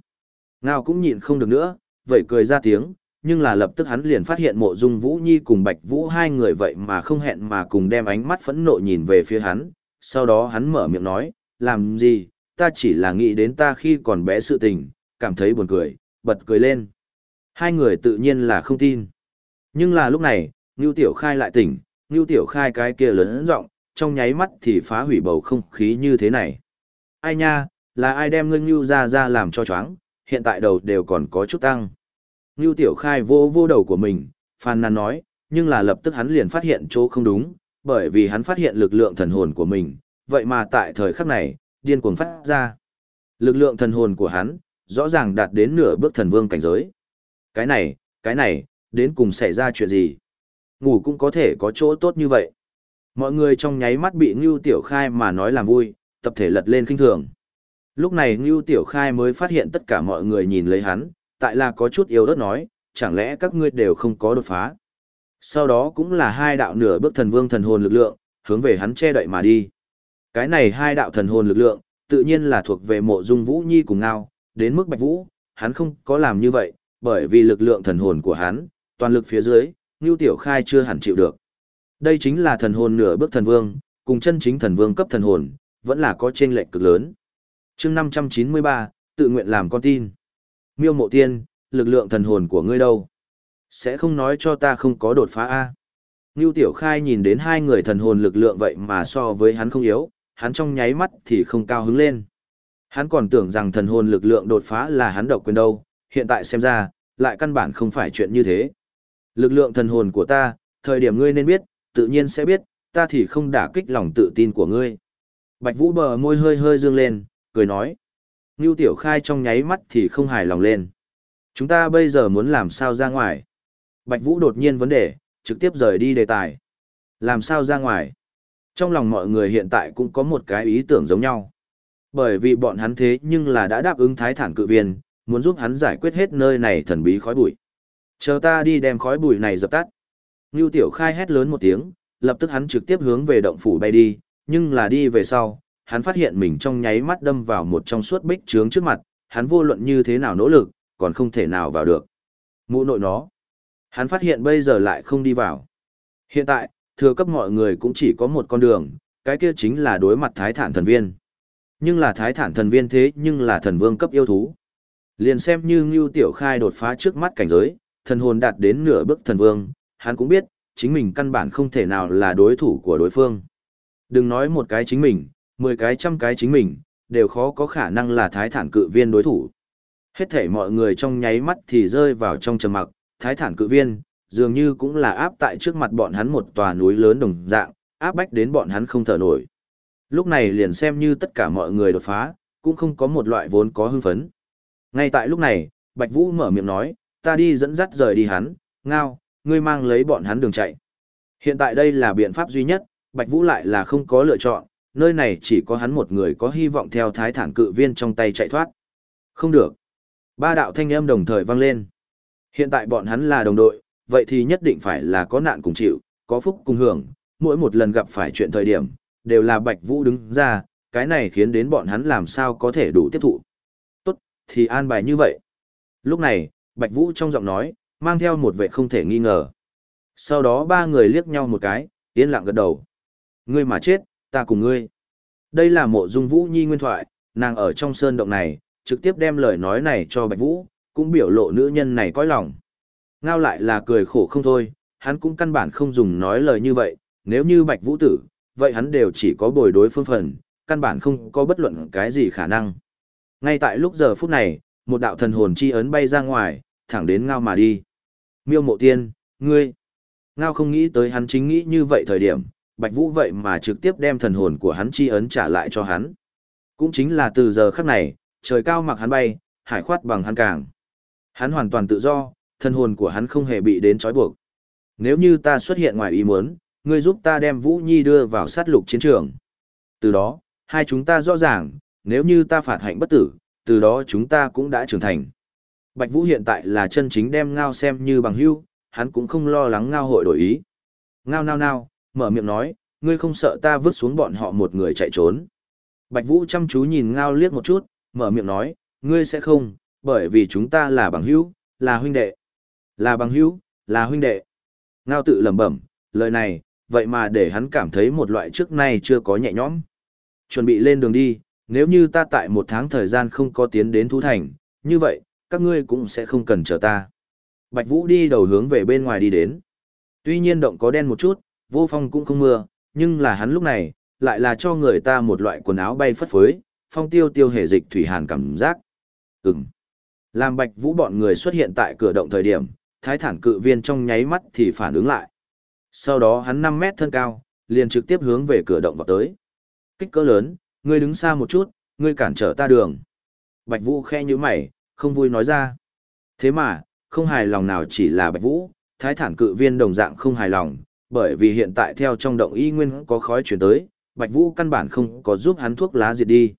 Ngao cũng nhịn không được nữa, vậy cười ra tiếng, nhưng là lập tức hắn liền phát hiện mộ dung Vũ Nhi cùng Bạch Vũ hai người vậy mà không hẹn mà cùng đem ánh mắt phẫn nộ nhìn về phía hắn, sau đó hắn mở miệng nói, làm gì, ta chỉ là nghĩ đến ta khi còn bé sự tình, cảm thấy buồn cười, bật cười lên. Hai người tự nhiên là không tin. Nhưng là lúc này, Ngưu Tiểu Khai lại tỉnh, Ngưu Tiểu Khai cái kia lớn giọng trong nháy mắt thì phá hủy bầu không khí như thế này. Ai nha, là ai đem ngươi Ngưu ra ra làm cho choáng, hiện tại đầu đều còn có chút tăng. Ngưu Tiểu Khai vô vô đầu của mình, phàn nàn nói, nhưng là lập tức hắn liền phát hiện chỗ không đúng, bởi vì hắn phát hiện lực lượng thần hồn của mình, vậy mà tại thời khắc này, điên cuồng phát ra. Lực lượng thần hồn của hắn, rõ ràng đạt đến nửa bước thần vương cảnh giới. Cái này, cái này, đến cùng xảy ra chuyện gì? Ngủ cũng có thể có chỗ tốt như vậy. Mọi người trong nháy mắt bị Ngưu Tiểu Khai mà nói làm vui, tập thể lật lên kinh thường. Lúc này Ngưu Tiểu Khai mới phát hiện tất cả mọi người nhìn lấy hắn, tại là có chút yếu đất nói, chẳng lẽ các ngươi đều không có đột phá. Sau đó cũng là hai đạo nửa bước thần vương thần hồn lực lượng, hướng về hắn che đậy mà đi. Cái này hai đạo thần hồn lực lượng, tự nhiên là thuộc về mộ dung Vũ Nhi cùng ngao, đến mức Bạch Vũ, hắn không có làm như vậy, bởi vì lực lượng thần hồn của hắn, toàn lực phía dưới, Ngưu Tiểu Khai chưa hẳn chịu được. Đây chính là thần hồn nửa bước thần vương, cùng chân chính thần vương cấp thần hồn, vẫn là có chênh lệch cực lớn. Chương 593, tự nguyện làm con tin. Miêu Mộ Tiên, lực lượng thần hồn của ngươi đâu? Sẽ không nói cho ta không có đột phá a? Ngưu Tiểu Khai nhìn đến hai người thần hồn lực lượng vậy mà so với hắn không yếu, hắn trong nháy mắt thì không cao hứng lên. Hắn còn tưởng rằng thần hồn lực lượng đột phá là hắn độc quyền đâu, hiện tại xem ra, lại căn bản không phải chuyện như thế. Lực lượng thần hồn của ta, thời điểm ngươi nên biết, tự nhiên sẽ biết, ta thì không đả kích lòng tự tin của ngươi. Bạch Vũ bờ môi hơi hơi dương lên, cười nói. Ngưu Tiểu Khai trong nháy mắt thì không hài lòng lên. Chúng ta bây giờ muốn làm sao ra ngoài? Bạch Vũ đột nhiên vấn đề, trực tiếp rời đi đề tài. Làm sao ra ngoài? Trong lòng mọi người hiện tại cũng có một cái ý tưởng giống nhau. Bởi vì bọn hắn thế nhưng là đã đáp ứng thái thản cự viên, muốn giúp hắn giải quyết hết nơi này thần bí khói bụi. Chờ ta đi đem khói bụi này dập tắt. Ngưu Tiểu Khai hét lớn một tiếng, lập tức hắn trực tiếp hướng về động phủ bay đi, nhưng là đi về sau, hắn phát hiện mình trong nháy mắt đâm vào một trong suốt bích trướng trước mặt, hắn vô luận như thế nào nỗ lực, còn không thể nào vào được. Mũ nội nó. Hắn phát hiện bây giờ lại không đi vào. Hiện tại, thừa cấp mọi người cũng chỉ có một con đường, cái kia chính là đối mặt thái thản thần viên. Nhưng là thái thản thần viên thế nhưng là thần vương cấp yêu thú. Liền xem như Ngưu Tiểu Khai đột phá trước mắt cảnh giới, thần hồn đạt đến nửa bước thần vương, hắn cũng biết, chính mình căn bản không thể nào là đối thủ của đối phương. Đừng nói một cái chính mình, mười cái trăm cái chính mình, đều khó có khả năng là thái thản cự viên đối thủ. Hết thể mọi người trong nháy mắt thì rơi vào trong trầm mặc, thái thản cự viên, dường như cũng là áp tại trước mặt bọn hắn một tòa núi lớn đồng dạng, áp bách đến bọn hắn không thở nổi. Lúc này liền xem như tất cả mọi người đột phá, cũng không có một loại vốn có hưng phấn. Ngay tại lúc này, Bạch Vũ mở miệng nói, ta đi dẫn dắt rời đi hắn, ngao, ngươi mang lấy bọn hắn đường chạy. Hiện tại đây là biện pháp duy nhất, Bạch Vũ lại là không có lựa chọn, nơi này chỉ có hắn một người có hy vọng theo thái thản cự viên trong tay chạy thoát. Không được. Ba đạo thanh âm đồng thời vang lên. Hiện tại bọn hắn là đồng đội, vậy thì nhất định phải là có nạn cùng chịu, có phúc cùng hưởng, mỗi một lần gặp phải chuyện thời điểm, đều là Bạch Vũ đứng ra, cái này khiến đến bọn hắn làm sao có thể đủ tiếp thụ. Tốt, thì an bài như vậy. Lúc này, Bạch Vũ trong giọng nói, mang theo một vẻ không thể nghi ngờ. Sau đó ba người liếc nhau một cái, yên lặng gật đầu. Ngươi mà chết, ta cùng ngươi. Đây là mộ dung Vũ Nhi nguyên thoại, nàng ở trong sơn động này, trực tiếp đem lời nói này cho Bạch Vũ, cũng biểu lộ nữ nhân này coi lòng. Ngao lại là cười khổ không thôi, hắn cũng căn bản không dùng nói lời như vậy, nếu như Bạch Vũ tử, vậy hắn đều chỉ có bồi đối phương phần, căn bản không có bất luận cái gì khả năng. Ngay tại lúc giờ phút này, một đạo thần hồn chi ấn bay ra ngoài, thẳng đến ngao mà đi. Miêu mộ tiên, ngươi. Ngao không nghĩ tới hắn chính nghĩ như vậy thời điểm, Bạch Vũ vậy mà trực tiếp đem thần hồn của hắn chi ấn trả lại cho hắn. Cũng chính là từ giờ khắc này, trời cao mặc hắn bay, hải khoát bằng hắn càng. Hắn hoàn toàn tự do, thần hồn của hắn không hề bị đến trói buộc. Nếu như ta xuất hiện ngoài ý muốn, ngươi giúp ta đem Vũ Nhi đưa vào sát lục chiến trường. Từ đó, hai chúng ta rõ ràng, nếu như ta phạt hạnh bất tử, từ đó chúng ta cũng đã trưởng thành. Bạch Vũ hiện tại là chân chính đem ngao xem như bằng hữu, hắn cũng không lo lắng ngao hội đổi ý. Ngao nao nao, mở miệng nói, ngươi không sợ ta vứt xuống bọn họ một người chạy trốn. Bạch Vũ chăm chú nhìn ngao liếc một chút, mở miệng nói, ngươi sẽ không, bởi vì chúng ta là bằng hữu, là huynh đệ. Là bằng hữu, là huynh đệ. Ngao tự lẩm bẩm, lời này, vậy mà để hắn cảm thấy một loại trước nay chưa có nhẹ nhõm. Chuẩn bị lên đường đi, nếu như ta tại một tháng thời gian không có tiến đến thú thành, như vậy, các ngươi cũng sẽ không cần chờ ta. Bạch Vũ đi đầu hướng về bên ngoài đi đến. Tuy nhiên động có đen một chút, vô phong cũng không mưa, nhưng là hắn lúc này, lại là cho người ta một loại quần áo bay phất phới, phong tiêu tiêu hề dịch thủy hàn cảm giác. Ừm. Làm Bạch Vũ bọn người xuất hiện tại cửa động thời điểm, thái thản cự viên trong nháy mắt thì phản ứng lại. Sau đó hắn 5 mét thân cao, liền trực tiếp hướng về cửa động vào tới. Kích cỡ lớn, ngươi đứng xa một chút, ngươi cản trở ta đường. Bạch Vũ khe như mày, không vui nói ra. Thế mà, không hài lòng nào chỉ là Bạch Vũ, thái thản cự viên đồng dạng không hài lòng, bởi vì hiện tại theo trong động y nguyên có khói chuyển tới, Bạch Vũ căn bản không có giúp hắn thuốc lá diệt đi.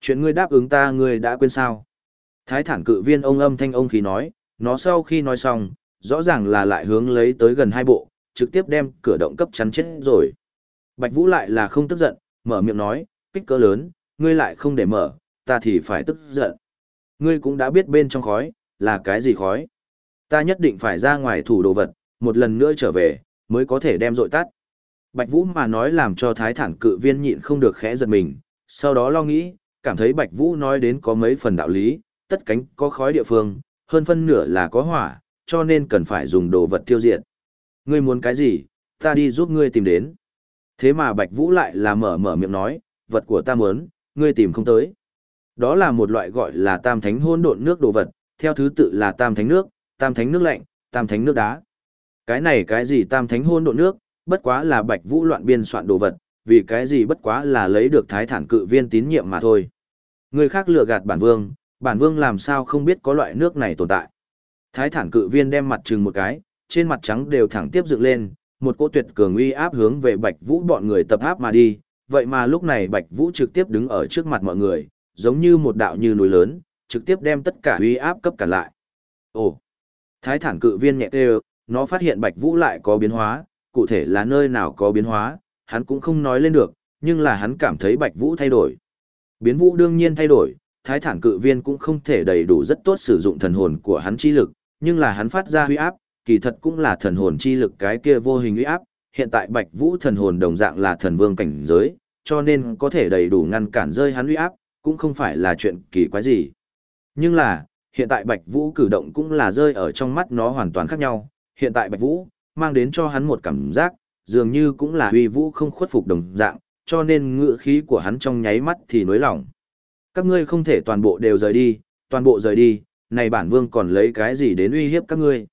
Chuyện ngươi đáp ứng ta ngươi đã quên sao? Thái thản cự viên ông âm thanh ông khí nói, nó sau khi nói xong, rõ ràng là lại hướng lấy tới gần hai bộ, trực tiếp đem cửa động cấp chắn chết rồi. Bạch Vũ lại là không tức giận, mở miệng nói, kích cỡ lớn, ngươi lại không để mở, ta thì phải tức giận. Ngươi cũng đã biết bên trong khói, là cái gì khói. Ta nhất định phải ra ngoài thủ đồ vật, một lần nữa trở về, mới có thể đem dội tắt. Bạch Vũ mà nói làm cho thái thản cự viên nhịn không được khẽ giật mình, sau đó lo nghĩ, cảm thấy Bạch Vũ nói đến có mấy phần đạo lý, tất cánh có khói địa phương, hơn phân nửa là có hỏa, cho nên cần phải dùng đồ vật tiêu diệt. Ngươi muốn cái gì, ta đi giúp ngươi tìm đến. Thế mà Bạch Vũ lại là mở mở miệng nói, vật của ta muốn, ngươi tìm không tới. Đó là một loại gọi là tam thánh hôn độn nước đồ vật, theo thứ tự là tam thánh nước, tam thánh nước lạnh, tam thánh nước đá. Cái này cái gì tam thánh hôn độn nước, bất quá là Bạch Vũ loạn biên soạn đồ vật, vì cái gì bất quá là lấy được thái thản cự viên tín nhiệm mà thôi. Người khác lừa gạt bản vương, bản vương làm sao không biết có loại nước này tồn tại. Thái thản cự viên đem mặt trừng một cái, trên mặt trắng đều thẳng tiếp dựng lên, một cỗ tuyệt cường uy áp hướng về Bạch Vũ bọn người tập áp mà đi, vậy mà lúc này Bạch Vũ trực tiếp đứng ở trước mặt mọi người, giống như một đạo như núi lớn, trực tiếp đem tất cả uy áp cấp cả lại. Ồ! Thái thản cự viên nhẹ kêu, nó phát hiện Bạch Vũ lại có biến hóa, cụ thể là nơi nào có biến hóa, hắn cũng không nói lên được, nhưng là hắn cảm thấy Bạch Vũ thay đổi. Biến Vũ đương nhiên thay đổi, thái thản cự viên cũng không thể đầy đủ rất tốt sử dụng thần hồn của hắn chi lực, nhưng là hắn phát ra huy áp, kỳ thật cũng là thần hồn chi lực cái kia vô hình huy áp, hiện tại Bạch Vũ thần hồn đồng dạng là thần vương cảnh giới, cho nên có thể đầy đủ ngăn cản rơi hắn huy áp, cũng không phải là chuyện kỳ quái gì. Nhưng là, hiện tại Bạch Vũ cử động cũng là rơi ở trong mắt nó hoàn toàn khác nhau, hiện tại Bạch Vũ mang đến cho hắn một cảm giác, dường như cũng là uy vũ không khuất phục đồng dạng, cho nên ngựa khí của hắn trong nháy mắt thì nối lỏng. Các ngươi không thể toàn bộ đều rời đi, toàn bộ rời đi, này bản vương còn lấy cái gì đến uy hiếp các ngươi.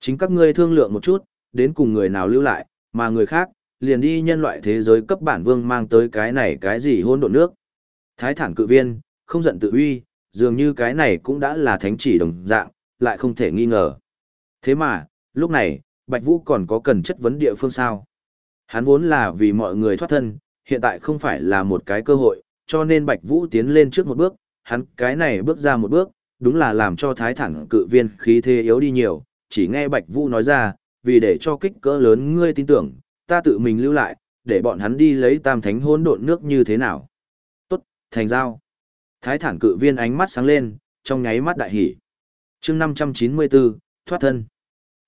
Chính các ngươi thương lượng một chút, đến cùng người nào lưu lại, mà người khác, liền đi nhân loại thế giới cấp bản vương mang tới cái này cái gì hôn độn nước. Thái thản cự viên, không giận tự uy, dường như cái này cũng đã là thánh chỉ đồng dạng, lại không thể nghi ngờ. Thế mà, lúc này, Bạch Vũ còn có cần chất vấn địa phương sao? Hắn vốn là vì mọi người thoát thân, hiện tại không phải là một cái cơ hội, cho nên Bạch Vũ tiến lên trước một bước, hắn cái này bước ra một bước, đúng là làm cho thái thẳng cự viên khí thế yếu đi nhiều, chỉ nghe Bạch Vũ nói ra, vì để cho kích cỡ lớn ngươi tin tưởng, ta tự mình lưu lại, để bọn hắn đi lấy tam thánh hỗn độn nước như thế nào. Tốt, thành giao. Thái thản cự viên ánh mắt sáng lên, trong nháy mắt đại hỉ. chương 594, thoát thân.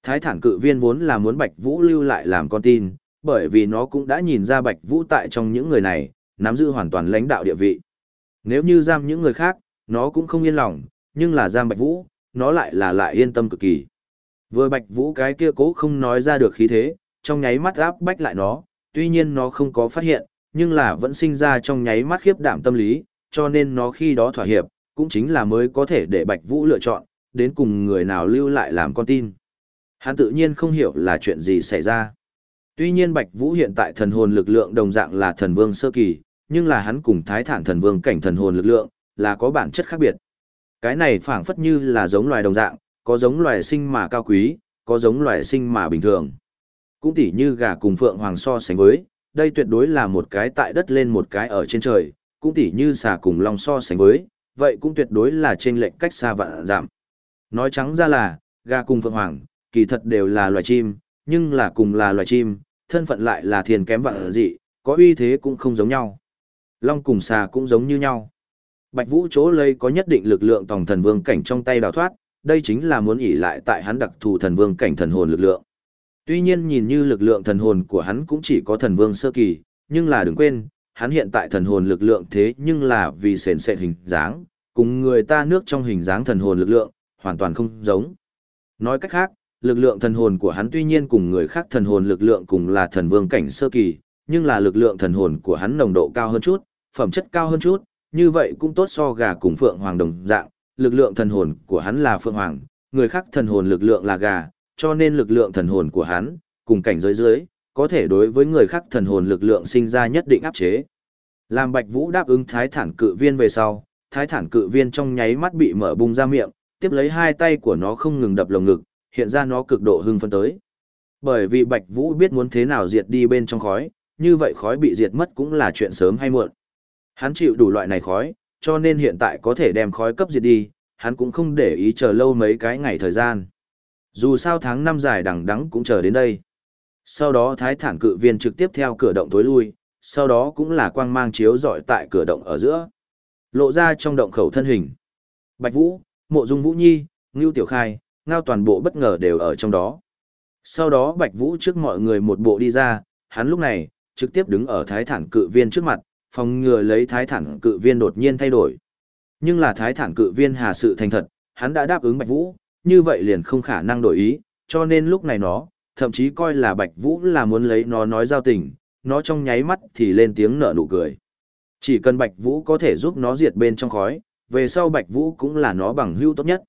Thái thản cự viên vốn là muốn Bạch Vũ lưu lại làm con tin, bởi vì nó cũng đã nhìn ra Bạch Vũ tại trong những người này, nắm giữ hoàn toàn lãnh đạo địa vị. Nếu như giam những người khác, nó cũng không yên lòng, nhưng là giam Bạch Vũ, nó lại là lại yên tâm cực kỳ. Vừa Bạch Vũ cái kia cố không nói ra được khí thế, trong nháy mắt áp bách lại nó, tuy nhiên nó không có phát hiện, nhưng là vẫn sinh ra trong nháy mắt khiếp đảm tâm lý, cho nên nó khi đó thỏa hiệp, cũng chính là mới có thể để Bạch Vũ lựa chọn, đến cùng người nào lưu lại làm con tin. Hắn tự nhiên không hiểu là chuyện gì xảy ra. Tuy nhiên Bạch Vũ hiện tại thần hồn lực lượng đồng dạng là thần vương sơ kỳ, nhưng là hắn cùng thái thản thần vương cảnh thần hồn lực lượng, là có bản chất khác biệt. Cái này phảng phất như là giống loài đồng dạng, có giống loài sinh mà cao quý, có giống loài sinh mà bình thường. Cũng tỉ như gà cùng phượng hoàng so sánh với, đây tuyệt đối là một cái tại đất lên một cái ở trên trời, cũng tỉ như xà cùng long so sánh với, vậy cũng tuyệt đối là trên lệnh cách xa vạn giảm. Nói trắng ra là, gà cùng phượng hoàng, kỳ thật đều là loài chim, nhưng là cùng là loài chim, thân phận lại là thiền kém vạn dị, có uy thế cũng không giống nhau. Long cùng xà cũng giống như nhau. Bạch Vũ chỗ lây có nhất định lực lượng tòng thần vương cảnh trong tay đào thoát, đây chính là muốn ỷ lại tại hắn đặc thù thần vương cảnh thần hồn lực lượng. Tuy nhiên nhìn như lực lượng thần hồn của hắn cũng chỉ có thần vương sơ kỳ, nhưng là đừng quên, hắn hiện tại thần hồn lực lượng thế nhưng là vì sền sệt hình dáng, cùng người ta nước trong hình dáng thần hồn lực lượng, hoàn toàn không giống. Nói cách khác, lực lượng thần hồn của hắn tuy nhiên cùng người khác thần hồn lực lượng cùng là thần vương cảnh sơ kỳ, nhưng là lực lượng thần hồn của hắn nồng độ cao hơn chút, phẩm chất cao hơn chút, như vậy cũng tốt so gà cùng phượng hoàng đồng dạng, lực lượng thần hồn của hắn là phượng hoàng, người khác thần hồn lực lượng là gà, cho nên lực lượng thần hồn của hắn, cùng cảnh giới dưới, có thể đối với người khác thần hồn lực lượng sinh ra nhất định áp chế. Làm Bạch Vũ đáp ứng thái thản cự viên về sau, thái thản cự viên trong nháy mắt bị mở bung ra miệng, tiếp lấy hai tay của nó không ngừng đập lồng ngực, hiện ra nó cực độ hưng phấn tới. Bởi vì Bạch Vũ biết muốn thế nào diệt đi bên trong khói, như vậy khói bị diệt mất cũng là chuyện sớm hay muộn. Hắn chịu đủ loại này khói, cho nên hiện tại có thể đem khói cấp diệt đi, hắn cũng không để ý chờ lâu mấy cái ngày thời gian. Dù sao tháng năm dài đằng đẵng cũng chờ đến đây. Sau đó thái thản cự viên trực tiếp theo cửa động tối lui, sau đó cũng là quang mang chiếu rọi tại cửa động ở giữa. Lộ ra trong động khẩu thân hình. Bạch Vũ, Mộ Dung Vũ Nhi, Ngưu Tiểu Khai, ngao toàn bộ bất ngờ đều ở trong đó. Sau đó Bạch Vũ trước mọi người một bộ đi ra, hắn lúc này, trực tiếp đứng ở thái thản cự viên trước mặt, phòng ngừa lấy thái thản cự viên đột nhiên thay đổi. Nhưng là thái thản cự viên hà sự thành thật, hắn đã đáp ứng Bạch Vũ, như vậy liền không khả năng đổi ý, cho nên lúc này nó, thậm chí coi là Bạch Vũ là muốn lấy nó nói giao tình, nó trong nháy mắt thì lên tiếng nở nụ cười. Chỉ cần Bạch Vũ có thể giúp nó diệt bên trong khói, về sau Bạch Vũ cũng là nó bằng hữu tốt nhất.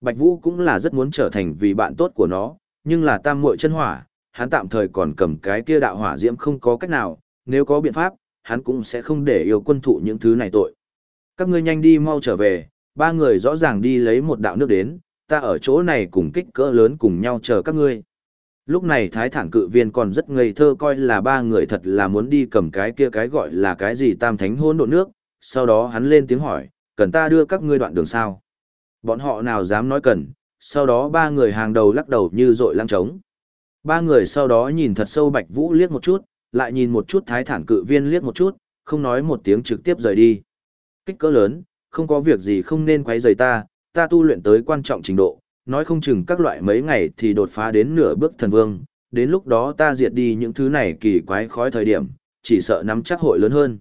Bạch Vũ cũng là rất muốn trở thành vì bạn tốt của nó, nhưng là tam muội chân hỏa, hắn tạm thời còn cầm cái kia đạo hỏa diễm không có cách nào, nếu có biện pháp, hắn cũng sẽ không để yêu quân thụ những thứ này tội. Các ngươi nhanh đi mau trở về, ba người rõ ràng đi lấy một đạo nước đến, ta ở chỗ này cùng kích cỡ lớn cùng nhau chờ các ngươi. Lúc này thái thản cự viên còn rất ngây thơ coi là ba người thật là muốn đi cầm cái kia cái gọi là cái gì tam thánh hôn độ nước, sau đó hắn lên tiếng hỏi, cần ta đưa các ngươi đoạn đường sao? Bọn họ nào dám nói cần, sau đó ba người hàng đầu lắc đầu như dội lăng trống. Ba người sau đó nhìn thật sâu Bạch Vũ liếc một chút, lại nhìn một chút thái thản cự viên liếc một chút, không nói một tiếng trực tiếp rời đi. Kích cỡ lớn, không có việc gì không nên quấy rầy ta, ta tu luyện tới quan trọng trình độ, nói không chừng các loại mấy ngày thì đột phá đến nửa bước thần vương, đến lúc đó ta diệt đi những thứ này kỳ quái khói thời điểm, chỉ sợ nắm chắc hội lớn hơn.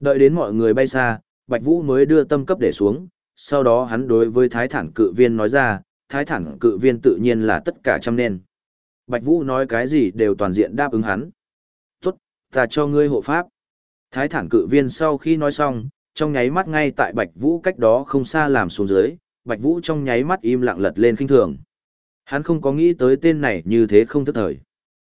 Đợi đến mọi người bay xa, Bạch Vũ mới đưa tâm cấp để xuống, sau đó hắn đối với thái thản cự viên nói ra, thái thản cự viên tự nhiên là tất cả trăm nên. Bạch Vũ nói cái gì đều toàn diện đáp ứng hắn. Tốt, ta cho ngươi hộ pháp. Thái thản cự viên sau khi nói xong, trong nháy mắt ngay tại Bạch Vũ cách đó không xa làm xuống dưới, Bạch Vũ trong nháy mắt im lặng lật lên khinh thường. Hắn không có nghĩ tới tên này như thế không thức thời.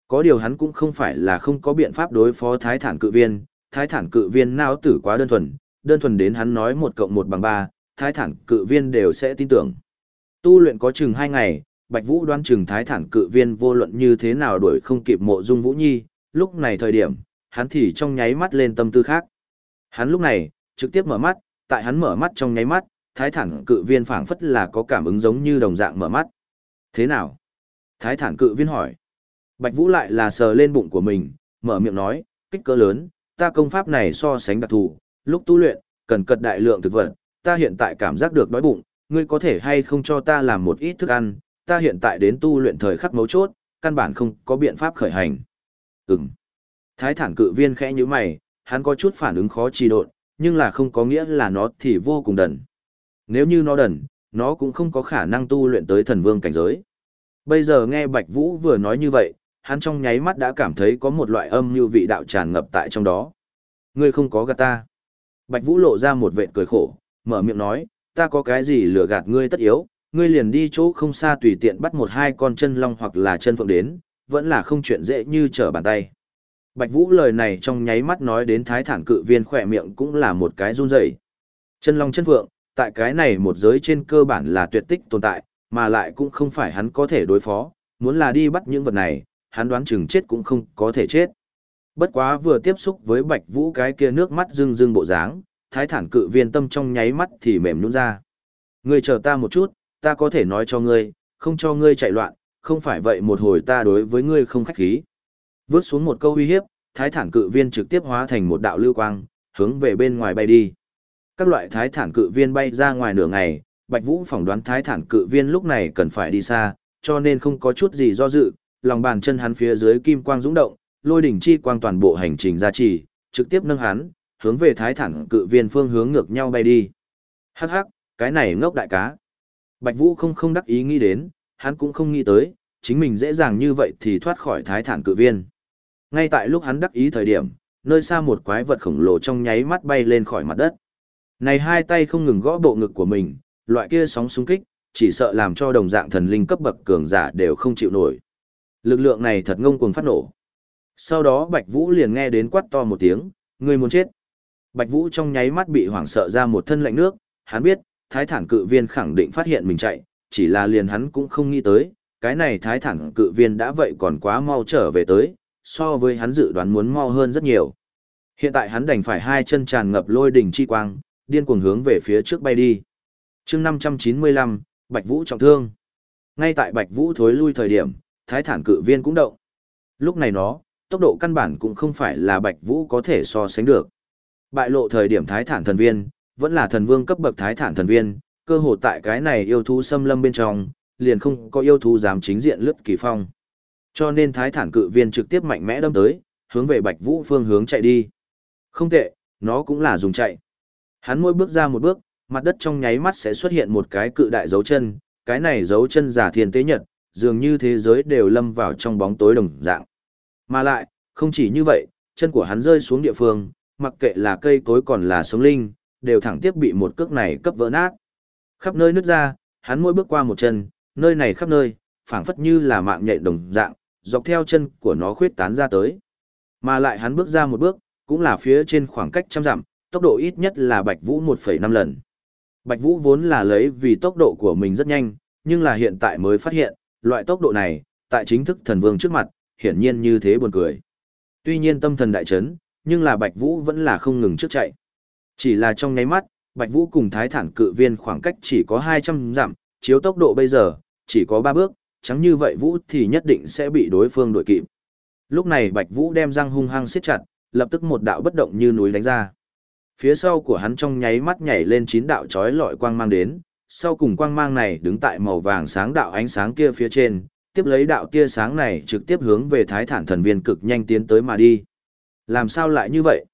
Có điều hắn cũng không phải là không có biện pháp đối phó thái thản cự viên, thái thản cự viên não tử quá đơn thuần, đơn thuần đến hắn nói một cộng một bằng ba, thái thản cự viên đều sẽ tin tưởng. Tu luyện có chừng hai ngày, Bạch Vũ đoán chừng thái thản cự viên vô luận như thế nào đuổi không kịp mộ dung Vũ Nhi, lúc này thời điểm, hắn thì trong nháy mắt lên tâm tư khác. Hắn lúc này, trực tiếp mở mắt, tại hắn mở mắt trong nháy mắt, thái thản cự viên phảng phất là có cảm ứng giống như đồng dạng mở mắt. Thế nào? Thái thản cự viên hỏi. Bạch Vũ lại là sờ lên bụng của mình, mở miệng nói, kích cỡ lớn, ta công pháp này so sánh đặc thù, lúc tu luyện, cần cật đại lượng thực vật, ta hiện tại cảm giác được đói bụng, ngươi có thể hay không cho ta làm một ít thức ăn, ta hiện tại đến tu luyện thời khắc mấu chốt, căn bản không có biện pháp khởi hành. Ừm. Thái thản cự viên khẽ như mày, hắn có chút phản ứng khó trì độn, nhưng là không có nghĩa là nó thì vô cùng đần. Nếu như nó đần, nó cũng không có khả năng tu luyện tới thần vương cảnh giới. Bây giờ nghe Bạch Vũ vừa nói như vậy, hắn trong nháy mắt đã cảm thấy có một loại âm như vị đạo tràn ngập tại trong đó. Ngươi không có gạt ta. Bạch Vũ lộ ra một vệt cười khổ, mở miệng nói, ta có cái gì lừa gạt ngươi tất yếu, ngươi liền đi chỗ không xa tùy tiện bắt một hai con chân long hoặc là chân phượng đến, vẫn là không chuyện dễ như trở bàn tay. Bạch Vũ lời này trong nháy mắt nói đến thái thản cự viên khỏe miệng cũng là một cái run rẩy. Chân long chân phượng, tại cái này một giới trên cơ bản là tuyệt tích tồn tại, mà lại cũng không phải hắn có thể đối phó, muốn là đi bắt những vật này, hắn đoán chừng chết cũng không có thể chết. Bất quá vừa tiếp xúc với Bạch Vũ cái kia nước mắt rưng rưng bộ dáng, thái thản cự viên tâm trong nháy mắt thì mềm nhũn ra. Ngươi chờ ta một chút, ta có thể nói cho ngươi, không cho ngươi chạy loạn, không phải vậy một hồi ta đối với ngươi không khách khí. Vớt xuống một câu uy hiếp, thái thản cự viên trực tiếp hóa thành một đạo lưu quang, hướng về bên ngoài bay đi. Các loại thái thản cự viên bay ra ngoài nửa ngày, Bạch Vũ phỏng đoán thái thản cự viên lúc này cần phải đi xa, cho nên không có chút gì do dự, lòng bàn chân hắn phía dưới kim quang dũng động, lôi đỉnh chi quang toàn bộ hành trình ra trì, trực tiếp nâng hắn, hướng về thái thản cự viên phương hướng ngược nhau bay đi. Hắc hắc, cái này ngốc đại cá. Bạch Vũ không không đắc ý nghĩ đến, hắn cũng không nghĩ tới, chính mình dễ dàng như vậy thì thoát khỏi thái thản cự viên. Ngay tại lúc hắn đắc ý thời điểm, nơi xa một quái vật khổng lồ trong nháy mắt bay lên khỏi mặt đất. Này hai tay không ngừng gõ bộ ngực của mình, loại kia sóng xung kích, chỉ sợ làm cho đồng dạng thần linh cấp bậc cường giả đều không chịu nổi. Lực lượng này thật ngông cuồng phát nổ. Sau đó Bạch Vũ liền nghe đến quát to một tiếng, người muốn chết. Bạch Vũ trong nháy mắt bị hoảng sợ ra một thân lạnh nước, hắn biết, thái thản cự viên khẳng định phát hiện mình chạy, chỉ là liền hắn cũng không nghĩ tới, cái này thái thản cự viên đã vậy còn quá mau trở về tới, so với hắn dự đoán muốn mau hơn rất nhiều. Hiện tại hắn đành phải hai chân tràn ngập lôi đỉnh chi quang, điên cuồng hướng về phía trước bay đi. chương 595, Bạch Vũ trọng thương. Ngay tại Bạch Vũ thối lui thời điểm, thái thản cự viên cũng động. Lúc này nó, tốc độ căn bản cũng không phải là Bạch Vũ có thể so sánh được. Bại lộ thời điểm thái thản thần viên, vẫn là thần vương cấp bậc thái thản thần viên, cơ hồ tại cái này yêu thú xâm lâm bên trong, liền không có yêu thú dám chính diện lướt kỳ phong. Cho nên thái thản cự viên trực tiếp mạnh mẽ đâm tới, hướng về Bạch Vũ phương hướng chạy đi. Không tệ, nó cũng là dùng chạy. Hắn mỗi bước ra một bước, mặt đất trong nháy mắt sẽ xuất hiện một cái cự đại dấu chân, cái này dấu chân giả thiên tế nhật, dường như thế giới đều lâm vào trong bóng tối đồng dạng. Mà lại, không chỉ như vậy, chân của hắn rơi xuống địa phương, mặc kệ là cây cối còn là sống linh, đều thẳng tiếp bị một cước này cấp vỡ nát. Khắp nơi nứt ra, hắn mỗi bước qua một chân, nơi này khắp nơi, phảng phất như là mạng nhện đồng dạng, dọc theo chân của nó khuyết tán ra tới. Mà lại hắn bước ra một bước, cũng là phía trên khoảng cách trăm dặm, tốc độ ít nhất là Bạch Vũ 1,5 lần. Bạch Vũ vốn là lấy vì tốc độ của mình rất nhanh, nhưng là hiện tại mới phát hiện, loại tốc độ này, tại chính thức thần vương trước mặt, hiển nhiên như thế buồn cười. Tuy nhiên tâm thần đại chấn, nhưng là Bạch Vũ vẫn là không ngừng trước chạy. Chỉ là trong nháy mắt, Bạch Vũ cùng Thái Thản cự viên khoảng cách chỉ có 200 dặm, chiếu tốc độ bây giờ, chỉ có 3 bước, chẳng như vậy Vũ thì nhất định sẽ bị đối phương đuổi kịp. Lúc này Bạch Vũ đem răng hung hăng siết chặt, lập tức một đạo bất động như núi đánh ra. Phía sau của hắn trong nháy mắt nhảy lên chín đạo chói lọi quang mang đến, sau cùng quang mang này đứng tại màu vàng sáng đạo ánh sáng kia phía trên, tiếp lấy đạo tia sáng này trực tiếp hướng về thái thản thần viên cực nhanh tiến tới mà đi. Làm sao lại như vậy?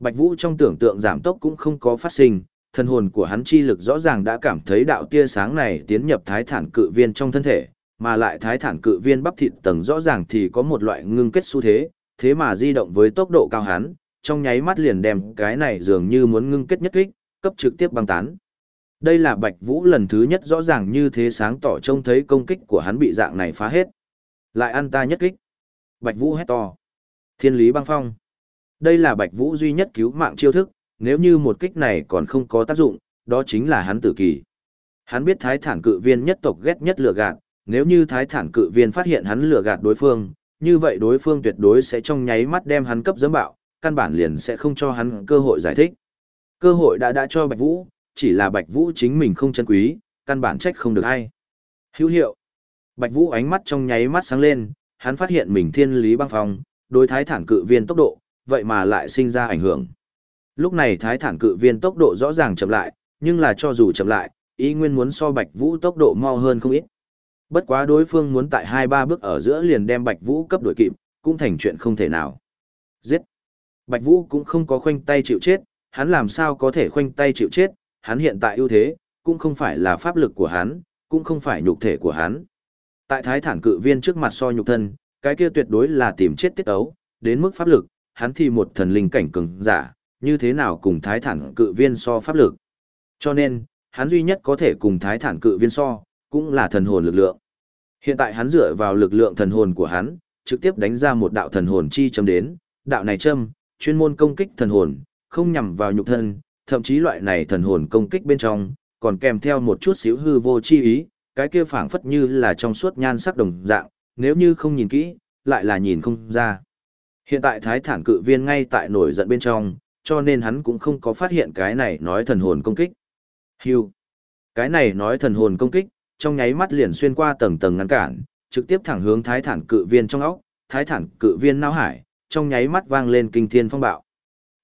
Bạch Vũ trong tưởng tượng giảm tốc cũng không có phát sinh, thần hồn của hắn chi lực rõ ràng đã cảm thấy đạo tia sáng này tiến nhập thái thản cự viên trong thân thể, mà lại thái thản cự viên bắp thịt tầng rõ ràng thì có một loại ngưng kết xu thế, thế mà di động với tốc độ cao hắn, trong nháy mắt liền đem cái này dường như muốn ngưng kết nhất kích, cấp trực tiếp băng tán. Đây là Bạch Vũ lần thứ nhất rõ ràng như thế sáng tỏ trông thấy công kích của hắn bị dạng này phá hết. Lại ăn ta nhất kích. Bạch Vũ hét to. Thiên lý băng phong. Đây là Bạch Vũ duy nhất cứu mạng chiêu thức, nếu như một kích này còn không có tác dụng, đó chính là hắn tử kỳ. Hắn biết thái thản cự viên nhất tộc ghét nhất lừa gạt, nếu như thái thản cự viên phát hiện hắn lừa gạt đối phương, như vậy đối phương tuyệt đối sẽ trong nháy mắt đem hắn cấp giẫm bạo, căn bản liền sẽ không cho hắn cơ hội giải thích. Cơ hội đã đã cho Bạch Vũ, chỉ là Bạch Vũ chính mình không chân quý, căn bản trách không được ai. Hữu hiệu. Bạch Vũ ánh mắt trong nháy mắt sáng lên, hắn phát hiện mình thiên lý băng phong, đối thái thản cự viên tốc độ, vậy mà lại sinh ra ảnh hưởng. Lúc này thái thản cự viên tốc độ rõ ràng chậm lại, nhưng là cho dù chậm lại, ý nguyên muốn so Bạch Vũ tốc độ mau hơn không ít. Bất quá đối phương muốn tại hai ba bước ở giữa liền đem Bạch Vũ cấp đuổi kịp, cũng thành chuyện không thể nào. Giết! Bạch Vũ cũng không có khoanh tay chịu chết, hắn làm sao có thể khoanh tay chịu chết, hắn hiện tại ưu thế, cũng không phải là pháp lực của hắn, cũng không phải nhục thể của hắn. Tại thái thản cự viên trước mặt so nhục thân, cái kia tuyệt đối là tìm chết tiết ấu, đến mức pháp lực, hắn thì một thần linh cảnh cường giả, như thế nào cùng thái thản cự viên so pháp lực. Cho nên, hắn duy nhất có thể cùng thái thản cự viên so, cũng là thần hồn lực lượng. Hiện tại hắn dựa vào lực lượng thần hồn của hắn, trực tiếp đánh ra một đạo thần hồn chi châm đến, đạo này châm, chuyên môn công kích thần hồn, không nhằm vào nhục thân, thậm chí loại này thần hồn công kích bên trong, còn kèm theo một chút xíu hư vô chi ý, cái kia phảng phất như là trong suốt nhan sắc đồng dạng, nếu như không nhìn kỹ, lại là nhìn không ra. Hiện tại thái thản cự viên ngay tại nổi giận bên trong, cho nên hắn cũng không có phát hiện cái này nói thần hồn công kích. Hưu. Cái này nói thần hồn công kích, trong nháy mắt liền xuyên qua tầng tầng ngăn cản, trực tiếp thẳng hướng thái thản cự viên trong óc, thái thản cự viên não hải, trong nháy mắt vang lên kinh thiên phong bạo.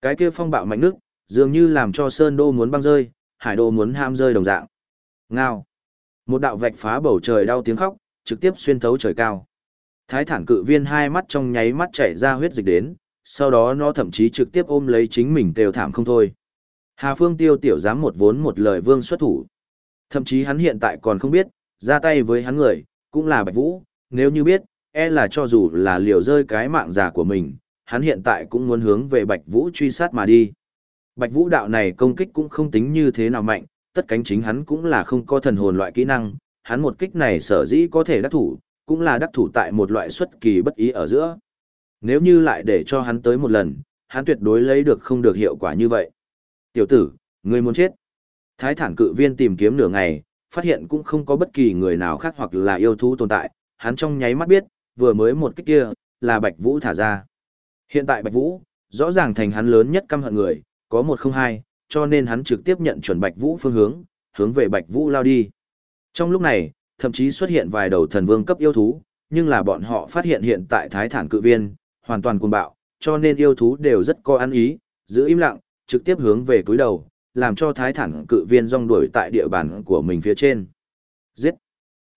Cái kia phong bạo mạnh nước, dường như làm cho sơn đô muốn băng rơi, hải đô muốn ham rơi đồng dạng. Ngao. Một đạo vạch phá bầu trời đau tiếng khóc, trực tiếp xuyên thấu trời cao. Thái thản cự viên hai mắt trong nháy mắt chảy ra huyết dịch đến, sau đó nó thậm chí trực tiếp ôm lấy chính mình kêu thảm không thôi. Hà Phương Tiêu tiểu dám một vốn một lời vương xuất thủ. Thậm chí hắn hiện tại còn không biết, ra tay với hắn người, cũng là Bạch Vũ, nếu như biết, e là cho dù là liều rơi cái mạng già của mình, hắn hiện tại cũng muốn hướng về Bạch Vũ truy sát mà đi. Bạch Vũ đạo này công kích cũng không tính như thế nào mạnh, tất cánh chính hắn cũng là không có thần hồn loại kỹ năng, hắn một kích này sở dĩ có thể đắc thủ, cũng là đắc thủ tại một loại xuất kỳ bất ý ở giữa. Nếu như lại để cho hắn tới một lần, hắn tuyệt đối lấy được không được hiệu quả như vậy. Tiểu tử, ngươi muốn chết. Thái thản cự viên tìm kiếm nửa ngày, phát hiện cũng không có bất kỳ người nào khác hoặc là yêu thú tồn tại, hắn trong nháy mắt biết, vừa mới một kích kia, là Bạch Vũ thả ra. Hiện tại Bạch Vũ, rõ ràng thành hắn lớn nhất căm hận người, có một không hai, cho nên hắn trực tiếp nhận chuẩn Bạch Vũ phương hướng, hướng về Bạch Vũ lao đi. Trong lúc này, thậm chí xuất hiện vài đầu thần vương cấp yêu thú, nhưng là bọn họ phát hiện hiện tại thái thản cự viên, hoàn toàn cuồng bạo, cho nên yêu thú đều rất có ăn ý, giữ im lặng, trực tiếp hướng về cúi đầu, làm cho thái thản cự viên rong đuổi tại địa bàn của mình phía trên. Giết!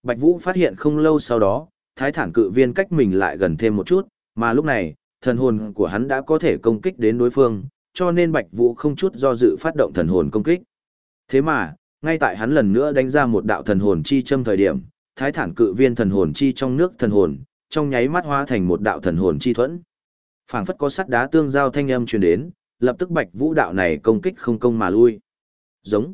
Bạch Vũ phát hiện không lâu sau đó, thái thản cự viên cách mình lại gần thêm một chút, mà lúc này, thần hồn của hắn đã có thể công kích đến đối phương, cho nên Bạch Vũ không chút do dự phát động thần hồn công kích. Thế mà, ngay tại hắn lần nữa đánh ra một đạo thần hồn chi châm thời điểm, thái thản cự viên thần hồn chi trong nước thần hồn, trong nháy mắt hóa thành một đạo thần hồn chi thuẫn. Phảng phất có sắt đá tương giao thanh âm truyền đến, lập tức Bạch Vũ đạo này công kích không công mà lui. Giống.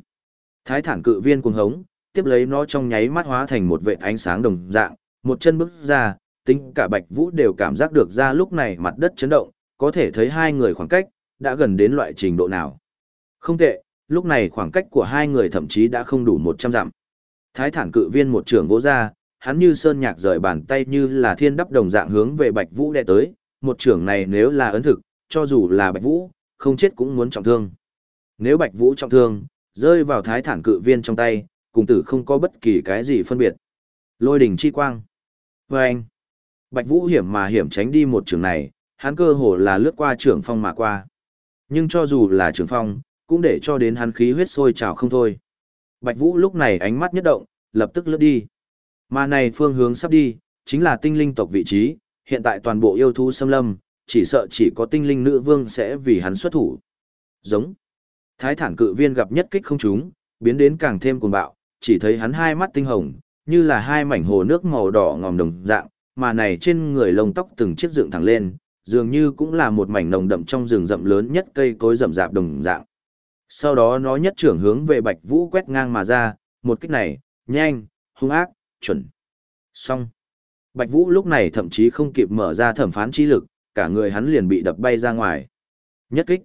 Thái thản cự viên cuồng hống, tiếp lấy nó trong nháy mắt hóa thành một vệt ánh sáng đồng dạng, một chân bước ra, tính cả Bạch Vũ đều cảm giác được ra lúc này mặt đất chấn động, có thể thấy hai người khoảng cách, đã gần đến loại trình độ nào. Không tệ, lúc này khoảng cách của hai người thậm chí đã không đủ 100 dặm. Thái thản cự viên một trường vỗ ra, hắn như sơn nhạc rời bàn tay như là thiên đắp đồng dạng hướng về Bạch Vũ đè tới, một trường này nếu là ấn thực, cho dù là Bạch Vũ, không chết cũng muốn trọng thương. Nếu Bạch Vũ trọng thương, rơi vào thái thản cự viên trong tay, cùng tử không có bất kỳ cái gì phân biệt. Lôi đỉnh chi quang. Vâng! anh, Bạch Vũ hiểm mà hiểm tránh đi một trường này, hắn cơ hồ là lướt qua trường phong mà qua. Nhưng cho dù là trường phong, cũng để cho đến hắn khí huyết sôi trào không thôi. Bạch Vũ lúc này ánh mắt nhất động, lập tức lướt đi. Mà này phương hướng sắp đi, chính là tinh linh tộc vị trí, hiện tại toàn bộ yêu thú xâm lâm, chỉ sợ chỉ có tinh linh nữ vương sẽ vì hắn xuất thủ. Giống. Thái thản cự viên gặp nhất kích không trúng, biến đến càng thêm cuồng bạo, chỉ thấy hắn hai mắt tinh hồng, như là hai mảnh hồ nước màu đỏ ngòm đồng dạng, mà này trên người lông tóc từng chiếc dựng thẳng lên, dường như cũng là một mảnh nồng đậm trong rừng rậm lớn nhất cây cối rậm rạp đồng dạng. Sau đó nó nhất trưởng hướng về Bạch Vũ quét ngang mà ra, một kích này, nhanh, hung ác, chuẩn. Xong. Bạch Vũ lúc này thậm chí không kịp mở ra thẩm phán chi lực, cả người hắn liền bị đập bay ra ngoài. Nhất kích.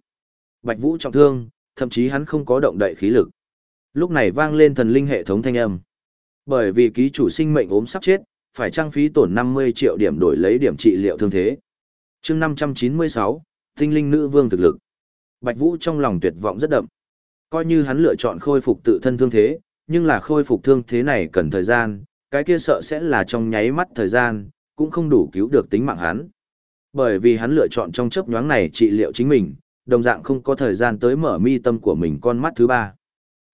Bạch Vũ trọng thương, thậm chí hắn không có động đậy khí lực. Lúc này vang lên thần linh hệ thống thanh âm. Bởi vì ký chủ sinh mệnh ốm sắp chết, phải trang phí tổn 50 triệu điểm đổi lấy điểm trị liệu thương thế. chương 596, tinh linh nữ vương thực lực. Bạch Vũ trong lòng tuyệt vọng rất đậm. Coi như hắn lựa chọn khôi phục tự thân thương thế, nhưng là khôi phục thương thế này cần thời gian, cái kia sợ sẽ là trong nháy mắt thời gian, cũng không đủ cứu được tính mạng hắn. Bởi vì hắn lựa chọn trong chớp nhoáng này trị liệu chính mình, đồng dạng không có thời gian tới mở mi tâm của mình con mắt thứ ba.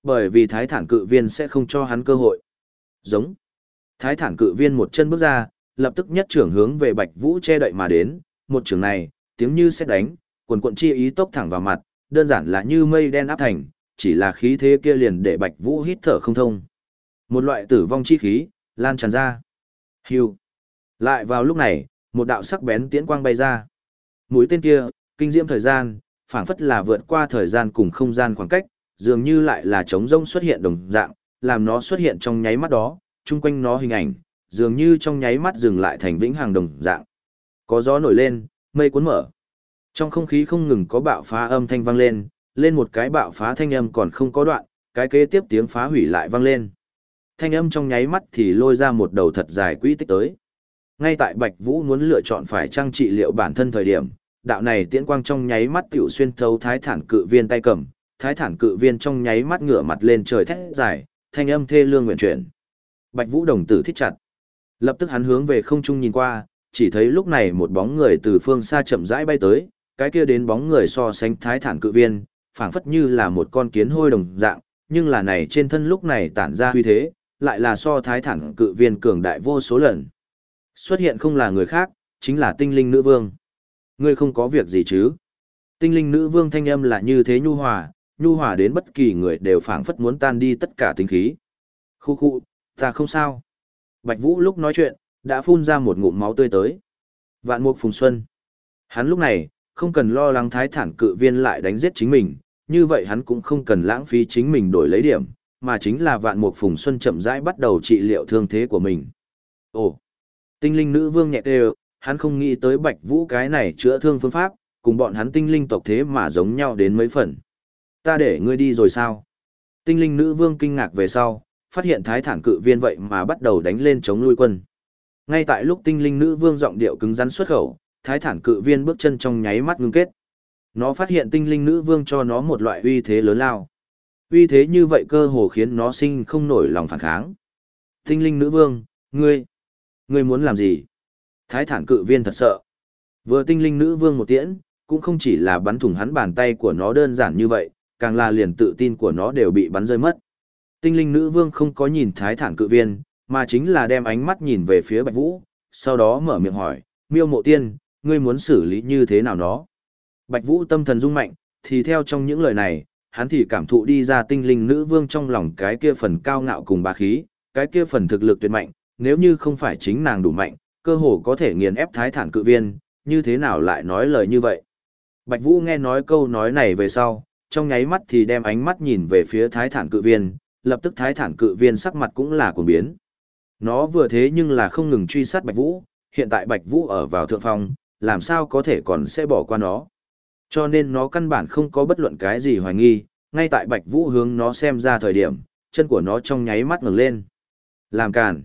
Bởi vì thái thản cự viên sẽ không cho hắn cơ hội. Giống. Thái thản cự viên một chân bước ra, lập tức nhất trưởng hướng về Bạch Vũ che đậy mà đến, một trưởng này, tiếng như sẽ đánh, quần quận chi ý tốc thẳng vào mặt, đơn giản là như mây đen áp thành, chỉ là khí thế kia liền để Bạch Vũ hít thở không thông. Một loại tử vong chi khí, lan tràn ra. Hưu. Lại vào lúc này, một đạo sắc bén tiễn quang bay ra. Mũi tên kia, kinh diễm thời gian, phảng phất là vượt qua thời gian cùng không gian khoảng cách, dường như lại là trống rông xuất hiện đồng dạng, làm nó xuất hiện trong nháy mắt đó, chung quanh nó hình ảnh, dường như trong nháy mắt dừng lại thành vĩnh hằng đồng dạng. Có gió nổi lên, mây cuốn mở. Trong không khí không ngừng có bạo phá âm thanh vang lên, lên một cái bạo phá thanh âm còn không có đoạn, cái kế tiếp tiếng phá hủy lại vang lên. Thanh âm trong nháy mắt thì lôi ra một đầu thật dài quỹ tích tới. Ngay tại Bạch Vũ muốn lựa chọn phải trang trị liệu bản thân thời điểm, đạo này tiễn quang trong nháy mắt tiểu xuyên thấu thái thản cự viên tay cầm, thái thản cự viên trong nháy mắt ngửa mặt lên trời thét dài, thanh âm thê lương nguyện chuyển. Bạch Vũ đồng tử thích chặt. Lập tức hắn hướng về không trung nhìn qua, chỉ thấy lúc này một bóng người từ phương xa chậm rãi bay tới, cái kia đến bóng người so sánh thái thản cự viên, phảng phất như là một con kiến hôi đồng dạng, nhưng là này trên thân lúc này tản ra huy thế, lại là so thái thẳng cự viên cường đại vô số lần. Xuất hiện không là người khác, chính là tinh linh nữ vương. Ngươi không có việc gì chứ? Tinh linh nữ vương thanh âm là như thế nhu hòa, nhu hòa đến bất kỳ người đều phảng phất muốn tan đi tất cả tinh khí. Khu khu, ta không sao. Bạch Vũ lúc nói chuyện, đã phun ra một ngụm máu tươi tới. Vạn mục phùng xuân. Hắn lúc này, không cần lo lắng thái thản cự viên lại đánh giết chính mình, như vậy hắn cũng không cần lãng phí chính mình đổi lấy điểm, mà chính là vạn mục phùng xuân chậm rãi bắt đầu trị liệu thương thế của mình. Ồ, tinh linh nữ vương nhẹ đều, hắn không nghĩ tới bạch vũ cái này chữa thương phương pháp, cùng bọn hắn tinh linh tộc thế mà giống nhau đến mấy phần. Ta để ngươi đi rồi sao? Tinh linh nữ vương kinh ngạc về sau, phát hiện thái thản cự viên vậy mà bắt đầu đánh lên chống lui quân. Ngay tại lúc tinh linh nữ vương giọng điệu cứng rắn xuất khẩu, thái thản cự viên bước chân trong nháy mắt ngưng kết. Nó phát hiện tinh linh nữ vương cho nó một loại uy thế lớn lao. Uy thế như vậy cơ hồ khiến nó sinh không nổi lòng phản kháng. Tinh linh nữ vương, ngươi, ngươi muốn làm gì? Thái thản cự viên thật sợ. Vừa tinh linh nữ vương một tiễn, cũng không chỉ là bắn thủng hắn bàn tay của nó đơn giản như vậy, càng là liền tự tin của nó đều bị bắn rơi mất. Tinh linh nữ vương không có nhìn thái thản cự viên, mà chính là đem ánh mắt nhìn về phía Bạch Vũ, sau đó mở miệng hỏi, miêu mộ tiên, ngươi muốn xử lý như thế nào nó? Bạch Vũ tâm thần rung mạnh, thì theo trong những lời này, hắn thì cảm thụ đi ra tinh linh nữ vương trong lòng cái kia phần cao ngạo cùng bá khí, cái kia phần thực lực tuyệt mạnh, nếu như không phải chính nàng đủ mạnh, cơ hồ có thể nghiền ép thái thản cự viên, như thế nào lại nói lời như vậy? Bạch Vũ nghe nói câu nói này về sau, trong nháy mắt thì đem ánh mắt nhìn về phía thái thản cự viên, lập tức thái thản cự viên sắc mặt cũng là cuồng biến. Nó vừa thế nhưng là không ngừng truy sát Bạch Vũ, hiện tại Bạch Vũ ở vào thượng phong, làm sao có thể còn sẽ bỏ qua nó. Cho nên nó căn bản không có bất luận cái gì hoài nghi, ngay tại Bạch Vũ hướng nó xem ra thời điểm, chân của nó trong nháy mắt ngẩng lên. Làm cản.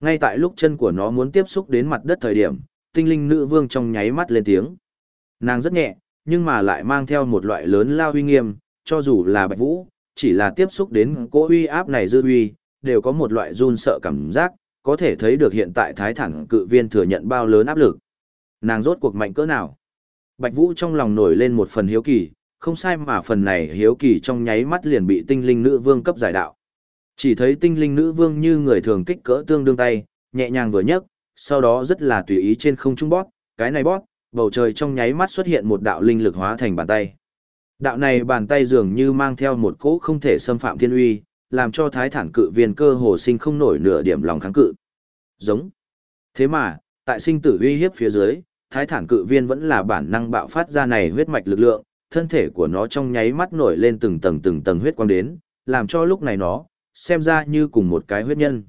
Ngay tại lúc chân của nó muốn tiếp xúc đến mặt đất thời điểm, tinh linh nữ vương trong nháy mắt lên tiếng. Nàng rất nhẹ, nhưng mà lại mang theo một loại lớn lao uy nghiêm, cho dù là Bạch Vũ, chỉ là tiếp xúc đến cỗ uy áp này dư uy, đều có một loại run sợ cảm giác, có thể thấy được hiện tại thái thẳng cự viên thừa nhận bao lớn áp lực. Nàng rốt cuộc mạnh cỡ nào? Bạch Vũ trong lòng nổi lên một phần hiếu kỳ, không sai mà phần này hiếu kỳ trong nháy mắt liền bị tinh linh nữ vương cấp giải đạo. Chỉ thấy tinh linh nữ vương như người thường kích cỡ tương đương tay, nhẹ nhàng vừa nhấc, sau đó rất là tùy ý trên không trung bóp, cái này bóp, bầu trời trong nháy mắt xuất hiện một đạo linh lực hóa thành bàn tay. Đạo này bàn tay dường như mang theo một cỗ không thể xâm phạm thiên uy, làm cho thái thản cự viên cơ hồ sinh không nổi nửa điểm lòng kháng cự. Giống. Thế mà, tại sinh tử uy hiếp phía dưới, thái thản cự viên vẫn là bản năng bạo phát ra này huyết mạch lực lượng, thân thể của nó trong nháy mắt nổi lên từng tầng từng tầng huyết quang đến, làm cho lúc này nó, xem ra như cùng một cái huyết nhân.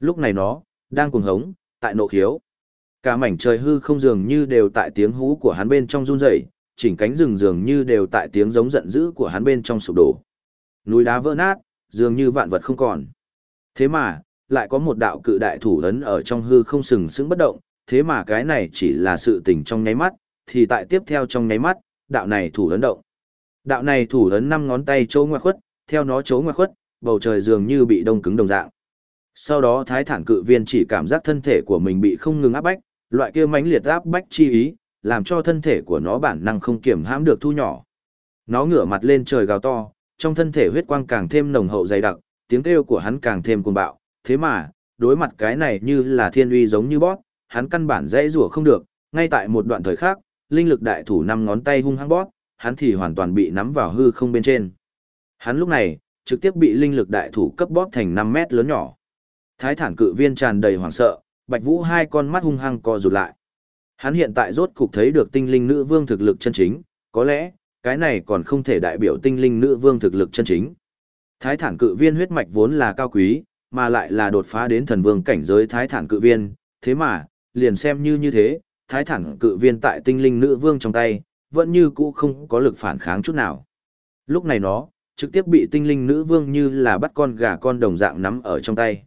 Lúc này nó, đang cuồng hống, tại nộ khiếu. Cả mảnh trời hư không dường như đều tại tiếng hú của hắn bên trong run rẩy, chỉnh cánh rừng dường như đều tại tiếng giống giận dữ của hắn bên trong sụp đổ. Núi đá vỡ nát, dường như vạn vật không còn. Thế mà, lại có một đạo cự đại thủ ấn ở trong hư không sừng sững bất động, thế mà cái này chỉ là sự tình trong nháy mắt, thì tại tiếp theo trong nháy mắt, đạo này thủ ấn động. Đạo này thủ ấn năm ngón tay chỗ ngoại khuất, theo nó chỗ ngoại khuất, bầu trời dường như bị đông cứng đồng dạng. Sau đó thái thản cự viên chỉ cảm giác thân thể của mình bị không ngừng áp bách, loại kia mãnh liệt áp bách chi ý, làm cho thân thể của nó bản năng không kiểm hãm được thu nhỏ. Nó ngửa mặt lên trời gào to, trong thân thể huyết quang càng thêm nồng hậu dày đặc, tiếng kêu của hắn càng thêm cuồng bạo, thế mà, đối mặt cái này như là thiên uy giống như bóp, hắn căn bản dễ rủa không được, ngay tại một đoạn thời khác, linh lực đại thủ năm ngón tay hung hăng bóp, hắn thì hoàn toàn bị nắm vào hư không bên trên. Hắn lúc này, trực tiếp bị linh lực đại thủ cấp bóp thành 5 mét lớn nhỏ. Thái thản cự viên tràn đầy hoảng sợ, Bạch Vũ hai con mắt hung hăng co rụt lại. Hắn hiện tại rốt cục thấy được tinh linh nữ vương thực lực chân chính, có lẽ, cái này còn không thể đại biểu tinh linh nữ vương thực lực chân chính. Thái thản cự viên huyết mạch vốn là cao quý, mà lại là đột phá đến thần vương cảnh giới thái thản cự viên, thế mà, liền xem như như thế, thái thản cự viên tại tinh linh nữ vương trong tay, vẫn như cũ không có lực phản kháng chút nào. Lúc này nó, trực tiếp bị tinh linh nữ vương như là bắt con gà con đồng dạng nắm ở trong tay.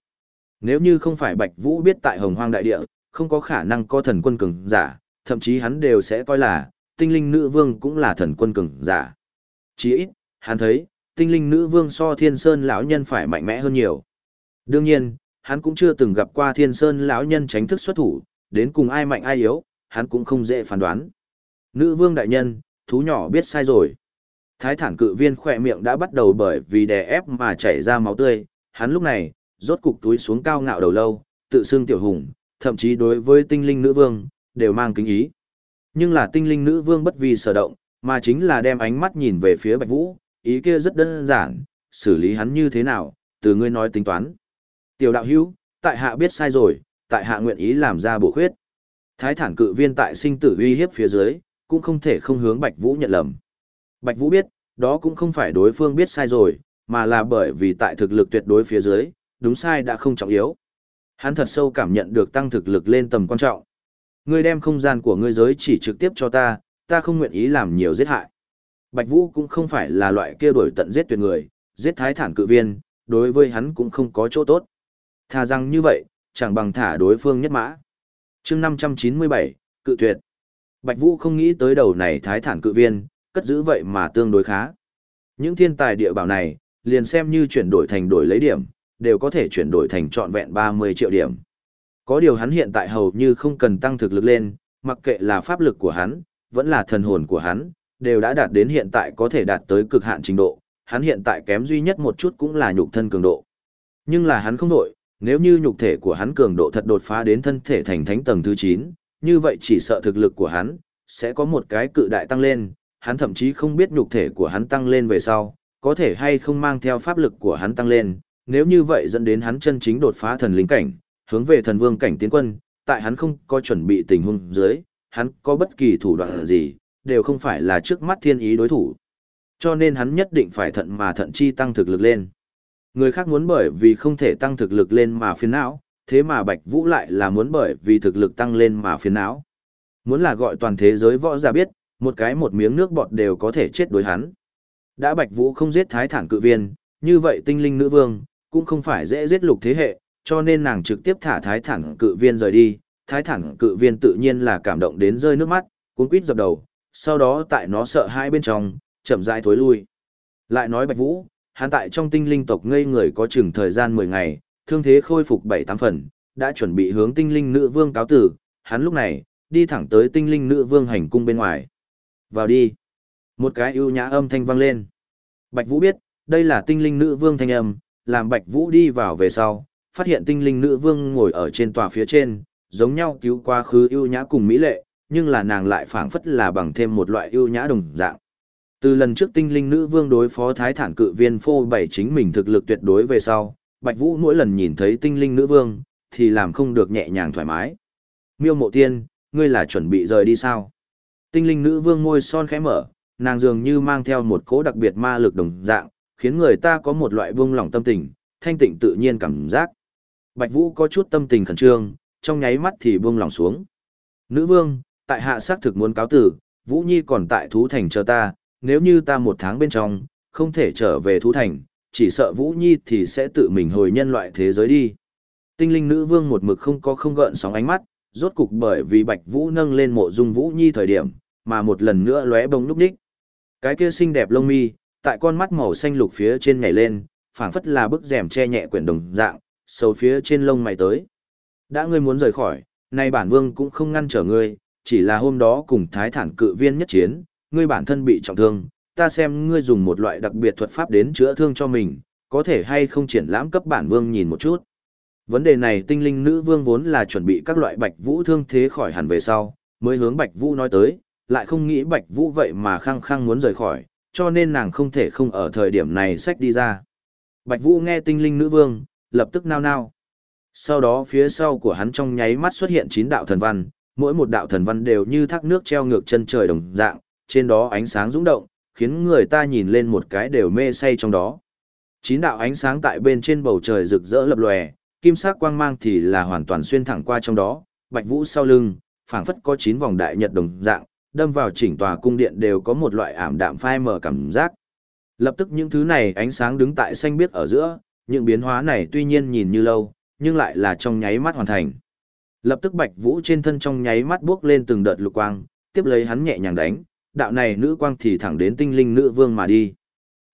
Nếu như không phải Bạch Vũ biết tại hồng hoang đại địa, không có khả năng có thần quân cường giả, thậm chí hắn đều sẽ coi là, tinh linh nữ vương cũng là thần quân cường giả. Chỉ ít, hắn thấy, tinh linh nữ vương so thiên sơn lão nhân phải mạnh mẽ hơn nhiều. Đương nhiên, hắn cũng chưa từng gặp qua thiên sơn lão nhân tránh thức xuất thủ, đến cùng ai mạnh ai yếu, hắn cũng không dễ phán đoán. Nữ vương đại nhân, thú nhỏ biết sai rồi. Thái thản cự viên khỏe miệng đã bắt đầu bởi vì đè ép mà chảy ra máu tươi, hắn lúc này, rốt cục túi xuống cao ngạo đầu lâu, tự xưng tiểu hùng, thậm chí đối với tinh linh nữ vương, đều mang kính ý. Nhưng là tinh linh nữ vương bất vì sở động, mà chính là đem ánh mắt nhìn về phía Bạch Vũ, ý kia rất đơn giản, xử lý hắn như thế nào, từ ngươi nói tính toán. Tiểu đạo hữu, tại hạ biết sai rồi, tại hạ nguyện ý làm ra bổ khuyết. Thái thản cự viên tại sinh tử uy hiếp phía dưới, cũng không thể không hướng Bạch Vũ nhận lầm. Bạch Vũ biết, đó cũng không phải đối phương biết sai rồi, mà là bởi vì tại thực lực tuyệt đối phía dưới, đúng sai đã không trọng yếu. Hắn thật sâu cảm nhận được tăng thực lực lên tầm quan trọng. Ngươi đem không gian của ngươi giới chỉ trực tiếp cho ta, ta không nguyện ý làm nhiều giết hại. Bạch Vũ cũng không phải là loại kia đổi tận giết tuyệt người, giết thái thản cự viên, đối với hắn cũng không có chỗ tốt. Thà rằng như vậy, chẳng bằng thả đối phương nhất mã. chương 597, cự tuyệt. Bạch Vũ không nghĩ tới đầu này thái thản cự viên, cất giữ vậy mà tương đối khá. Những thiên tài địa bảo này, liền xem như chuyển đổi thành đổi lấy điểm, đều có thể chuyển đổi thành trọn vẹn 30 triệu điểm. Có điều hắn hiện tại hầu như không cần tăng thực lực lên, mặc kệ là pháp lực của hắn, vẫn là thần hồn của hắn, đều đã đạt đến hiện tại có thể đạt tới cực hạn trình độ, hắn hiện tại kém duy nhất một chút cũng là nhục thân cường độ. Nhưng là hắn không đổi, nếu như nhục thể của hắn cường độ thật đột phá đến thân thể thành thánh tầng thứ 9, như vậy chỉ sợ thực lực của hắn sẽ có một cái cự đại tăng lên, hắn thậm chí không biết nhục thể của hắn tăng lên về sau, có thể hay không mang theo pháp lực của hắn tăng lên, nếu như vậy dẫn đến hắn chân chính đột phá thần linh cảnh, hướng về thần vương cảnh tiến quân, tại hắn không có chuẩn bị tình huống dưới, hắn có bất kỳ thủ đoạn gì, đều không phải là trước mắt thiên ý đối thủ. Cho nên hắn nhất định phải thận mà thận chi tăng thực lực lên. Người khác muốn bởi vì không thể tăng thực lực lên mà phiền não, thế mà Bạch Vũ lại là muốn bởi vì thực lực tăng lên mà phiền não. Muốn là gọi toàn thế giới võ giả biết, một cái một miếng nước bọt đều có thể chết đối hắn. Đã Bạch Vũ không giết thái thản cự viên, như vậy tinh linh nữ vương, cũng không phải dễ giết lục thế hệ, cho nên nàng trực tiếp thả thái thản cự viên rời đi. Thái thản cự viên tự nhiên là cảm động đến rơi nước mắt, cuốn quýt dập đầu, sau đó tại nó sợ hai bên trong, chậm rãi thối lui. Lại nói Bạch Vũ, hắn tại trong tinh linh tộc ngây người có chừng thời gian 10 ngày, thương thế khôi phục 7-8 phần, đã chuẩn bị hướng tinh linh nữ vương cáo tử, hắn lúc này, đi thẳng tới tinh linh nữ vương hành cung bên ngoài. Vào đi. Một cái ưu nhã âm thanh vang lên. Bạch Vũ biết, đây là tinh linh nữ vương thanh âm, làm Bạch Vũ đi vào về sau, phát hiện tinh linh nữ vương ngồi ở trên tòa phía trên, giống nhau cứu quá khứ ưu nhã cùng mỹ lệ, nhưng là nàng lại phảng phất là bằng thêm một loại ưu nhã đồng dạng. Từ lần trước tinh linh nữ vương đối phó thái thản cự viên phô bày chính mình thực lực tuyệt đối về sau, Bạch Vũ mỗi lần nhìn thấy tinh linh nữ vương, thì làm không được nhẹ nhàng thoải mái. Miêu mộ tiên, ngươi là chuẩn bị rời đi sao? Tinh linh nữ vương môi son khẽ mở, nàng dường như mang theo một cỗ đặc biệt ma lực đồng dạng, khiến người ta có một loại buông lỏng tâm tình, thanh tịnh tự nhiên cảm giác. Bạch Vũ có chút tâm tình khẩn trương, trong nháy mắt thì buông lỏng xuống. Nữ vương, tại hạ xác thực muốn cáo tử, Vũ Nhi còn tại thú thành chờ ta, nếu như ta một tháng bên trong, không thể trở về thú thành, chỉ sợ Vũ Nhi thì sẽ tự mình hồi nhân loại thế giới đi. Tinh linh nữ vương một mực không có không gợn sóng ánh mắt, rốt cục bởi vì Bạch Vũ nâng lên mộ dung Vũ Nhi thời điểm, mà một lần nữa lóe bông lúc đích. Cái kia xinh đẹp lông mi, tại con mắt màu xanh lục phía trên nhảy lên, phảng phất là bức rèm che nhẹ quyển đồng dạng, sâu phía trên lông mày tới. Đã ngươi muốn rời khỏi, nay bản vương cũng không ngăn trở ngươi, chỉ là hôm đó cùng thái thản cự viên nhất chiến, ngươi bản thân bị trọng thương, ta xem ngươi dùng một loại đặc biệt thuật pháp đến chữa thương cho mình, có thể hay không triển lãm cấp bản vương nhìn một chút. Vấn đề này tinh linh nữ vương vốn là chuẩn bị các loại bạch vũ thương thế khỏi hẳn về sau, mới hướng bạch vũ nói tới, lại không nghĩ bạch vũ vậy mà khăng khăng muốn rời khỏi, cho nên nàng không thể không ở thời điểm này sách đi ra. Bạch vũ nghe tinh linh nữ vương, lập tức nao nao. Sau đó phía sau của hắn trong nháy mắt xuất hiện chín đạo thần văn, mỗi một đạo thần văn đều như thác nước treo ngược chân trời đồng dạng, trên đó ánh sáng rung động, khiến người ta nhìn lên một cái đều mê say trong đó. Chín đạo ánh sáng tại bên trên bầu trời rực rỡ lập lòe, kim sắc quang mang thì là hoàn toàn xuyên thẳng qua trong đó, bạch vũ sau lưng, phảng phất có chín vòng đại nhật đồng dạng, đâm vào chỉnh tòa cung điện đều có một loại ảm đạm phai mờ cảm giác. Lập tức những thứ này ánh sáng đứng tại xanh biếc ở giữa, những biến hóa này tuy nhiên nhìn như lâu, nhưng lại là trong nháy mắt hoàn thành. Lập tức Bạch Vũ trên thân trong nháy mắt bước lên từng đợt lục quang, tiếp lấy hắn nhẹ nhàng đánh, đạo này nữ quang thì thẳng đến tinh linh nữ vương mà đi.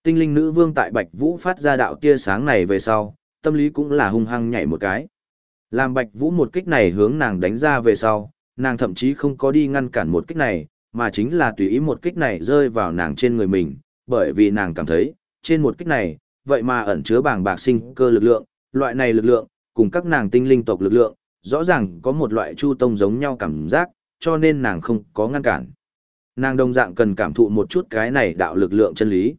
Tinh linh nữ vương tại Bạch Vũ phát ra đạo tia sáng này về sau, tâm lý cũng là hung hăng nhảy một cái. Làm Bạch Vũ một kích này hướng nàng đánh ra về sau, nàng thậm chí không có đi ngăn cản một kích này, mà chính là tùy ý một kích này rơi vào nàng trên người mình, bởi vì nàng cảm thấy, trên một kích này, vậy mà ẩn chứa bảng bạc sinh cơ lực lượng, loại này lực lượng, cùng các nàng tinh linh tộc lực lượng, rõ ràng có một loại chu tông giống nhau cảm giác, cho nên nàng không có ngăn cản. Nàng đồng dạng cần cảm thụ một chút cái này đạo lực lượng chân lý.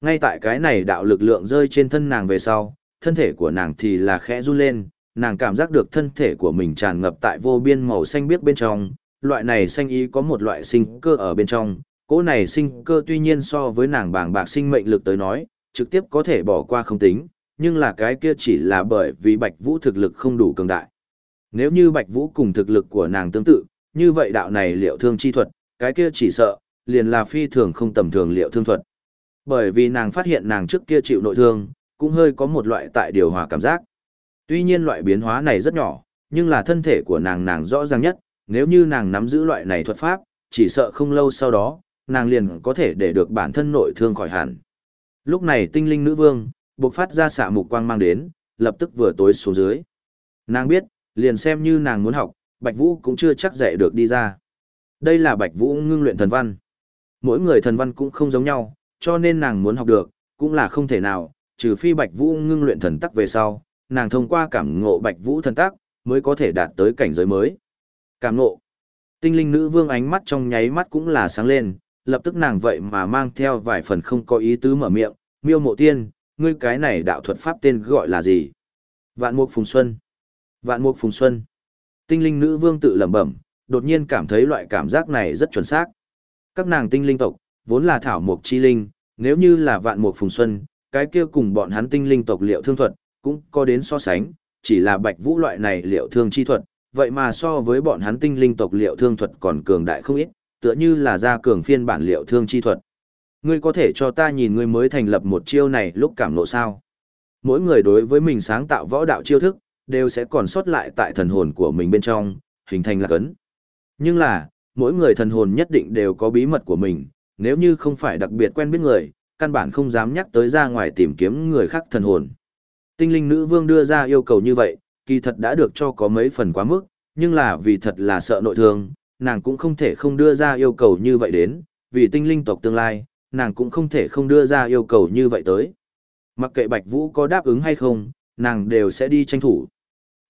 Ngay tại cái này đạo lực lượng rơi trên thân nàng về sau, thân thể của nàng thì là khẽ run lên, nàng cảm giác được thân thể của mình tràn ngập tại vô biên màu xanh biếc bên trong, loại này xanh ý có một loại sinh cơ ở bên trong, cỗ này sinh cơ tuy nhiên so với nàng bảng bạc sinh mệnh lực tới nói, trực tiếp có thể bỏ qua không tính, nhưng là cái kia chỉ là bởi vì Bạch Vũ thực lực không đủ cường đại. Nếu như Bạch Vũ cùng thực lực của nàng tương tự, như vậy đạo này liệu thương chi thuật, cái kia chỉ sợ, liền là phi thường không tầm thường liệu thương thuật. Bởi vì nàng phát hiện nàng trước kia chịu nội thương, cũng hơi có một loại tại điều hòa cảm giác. Tuy nhiên loại biến hóa này rất nhỏ, nhưng là thân thể của nàng nàng rõ ràng nhất, nếu như nàng nắm giữ loại này thuật pháp, chỉ sợ không lâu sau đó, nàng liền có thể để được bản thân nội thương khỏi hẳn. Lúc này tinh linh nữ vương, buộc phát ra xạ mục quang mang đến, lập tức vừa tối xuống dưới. Nàng biết, liền xem như nàng muốn học, Bạch Vũ cũng chưa chắc dạy được đi ra. Đây là Bạch Vũ ngưng luyện thần văn. Mỗi người thần văn cũng không giống nhau, cho nên nàng muốn học được, cũng là không thể nào, trừ phi Bạch Vũ ngưng luyện thần tắc về sau, nàng thông qua cảm ngộ Bạch Vũ thần tắc, mới có thể đạt tới cảnh giới mới. Cảm ngộ. Tinh linh nữ vương ánh mắt trong nháy mắt cũng là sáng lên, lập tức nàng vậy mà mang theo vài phần không có ý tứ mở miệng, miêu mộ tiên, ngươi cái này đạo thuật pháp tên gọi là gì? Vạn mục phùng xuân. Vạn mục phùng xuân. Tinh linh nữ vương tự lẩm bẩm, đột nhiên cảm thấy loại cảm giác này rất chuẩn xác. Các nàng tinh linh tộc, vốn là thảo mục chi linh, nếu như là vạn mục phùng xuân, cái kia cùng bọn hắn tinh linh tộc liệu thương thuật, cũng có đến so sánh, chỉ là bạch vũ loại này liệu thương chi thuật, vậy mà so với bọn hắn tinh linh tộc liệu thương thuật còn cường đại không ít, tựa như là gia cường phiên bản liệu thương chi thuật. Ngươi có thể cho ta nhìn ngươi mới thành lập một chiêu này lúc cảm nộ sao? Mỗi người đối với mình sáng tạo võ đạo chiêu thức, đều sẽ còn sót lại tại thần hồn của mình bên trong, hình thành lạc ấn. Nhưng là, mỗi người thần hồn nhất định đều có bí mật của mình, nếu như không phải đặc biệt quen biết người, căn bản không dám nhắc tới ra ngoài tìm kiếm người khác thần hồn. Tinh linh nữ vương đưa ra yêu cầu như vậy, kỳ thật đã được cho có mấy phần quá mức, nhưng là vì thật là sợ nội thương, nàng cũng không thể không đưa ra yêu cầu như vậy đến, vì tinh linh tộc tương lai, nàng cũng không thể không đưa ra yêu cầu như vậy tới. Mặc kệ Bạch Vũ có đáp ứng hay không, nàng đều sẽ đi tranh thủ.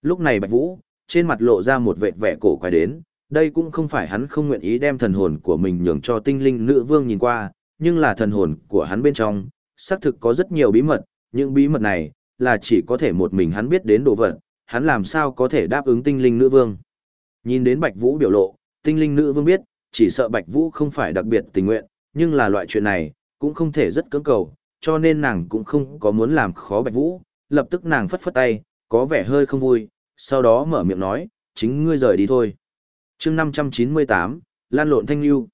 Lúc này Bạch Vũ, trên mặt lộ ra một vệt vẻ cổ quái đến, đây cũng không phải hắn không nguyện ý đem thần hồn của mình nhường cho tinh linh nữ vương nhìn qua, nhưng là thần hồn của hắn bên trong, xác thực có rất nhiều bí mật, những bí mật này, là chỉ có thể một mình hắn biết đến đồ vật, hắn làm sao có thể đáp ứng tinh linh nữ vương. Nhìn đến Bạch Vũ biểu lộ, tinh linh nữ vương biết, chỉ sợ Bạch Vũ không phải đặc biệt tình nguyện, nhưng là loại chuyện này, cũng không thể rất cưỡng cầu, cho nên nàng cũng không có muốn làm khó Bạch Vũ, lập tức nàng phất phất tay, có vẻ hơi không vui, sau đó mở miệng nói, chính ngươi rời đi thôi chương 598, Lan lộn thanh lưu.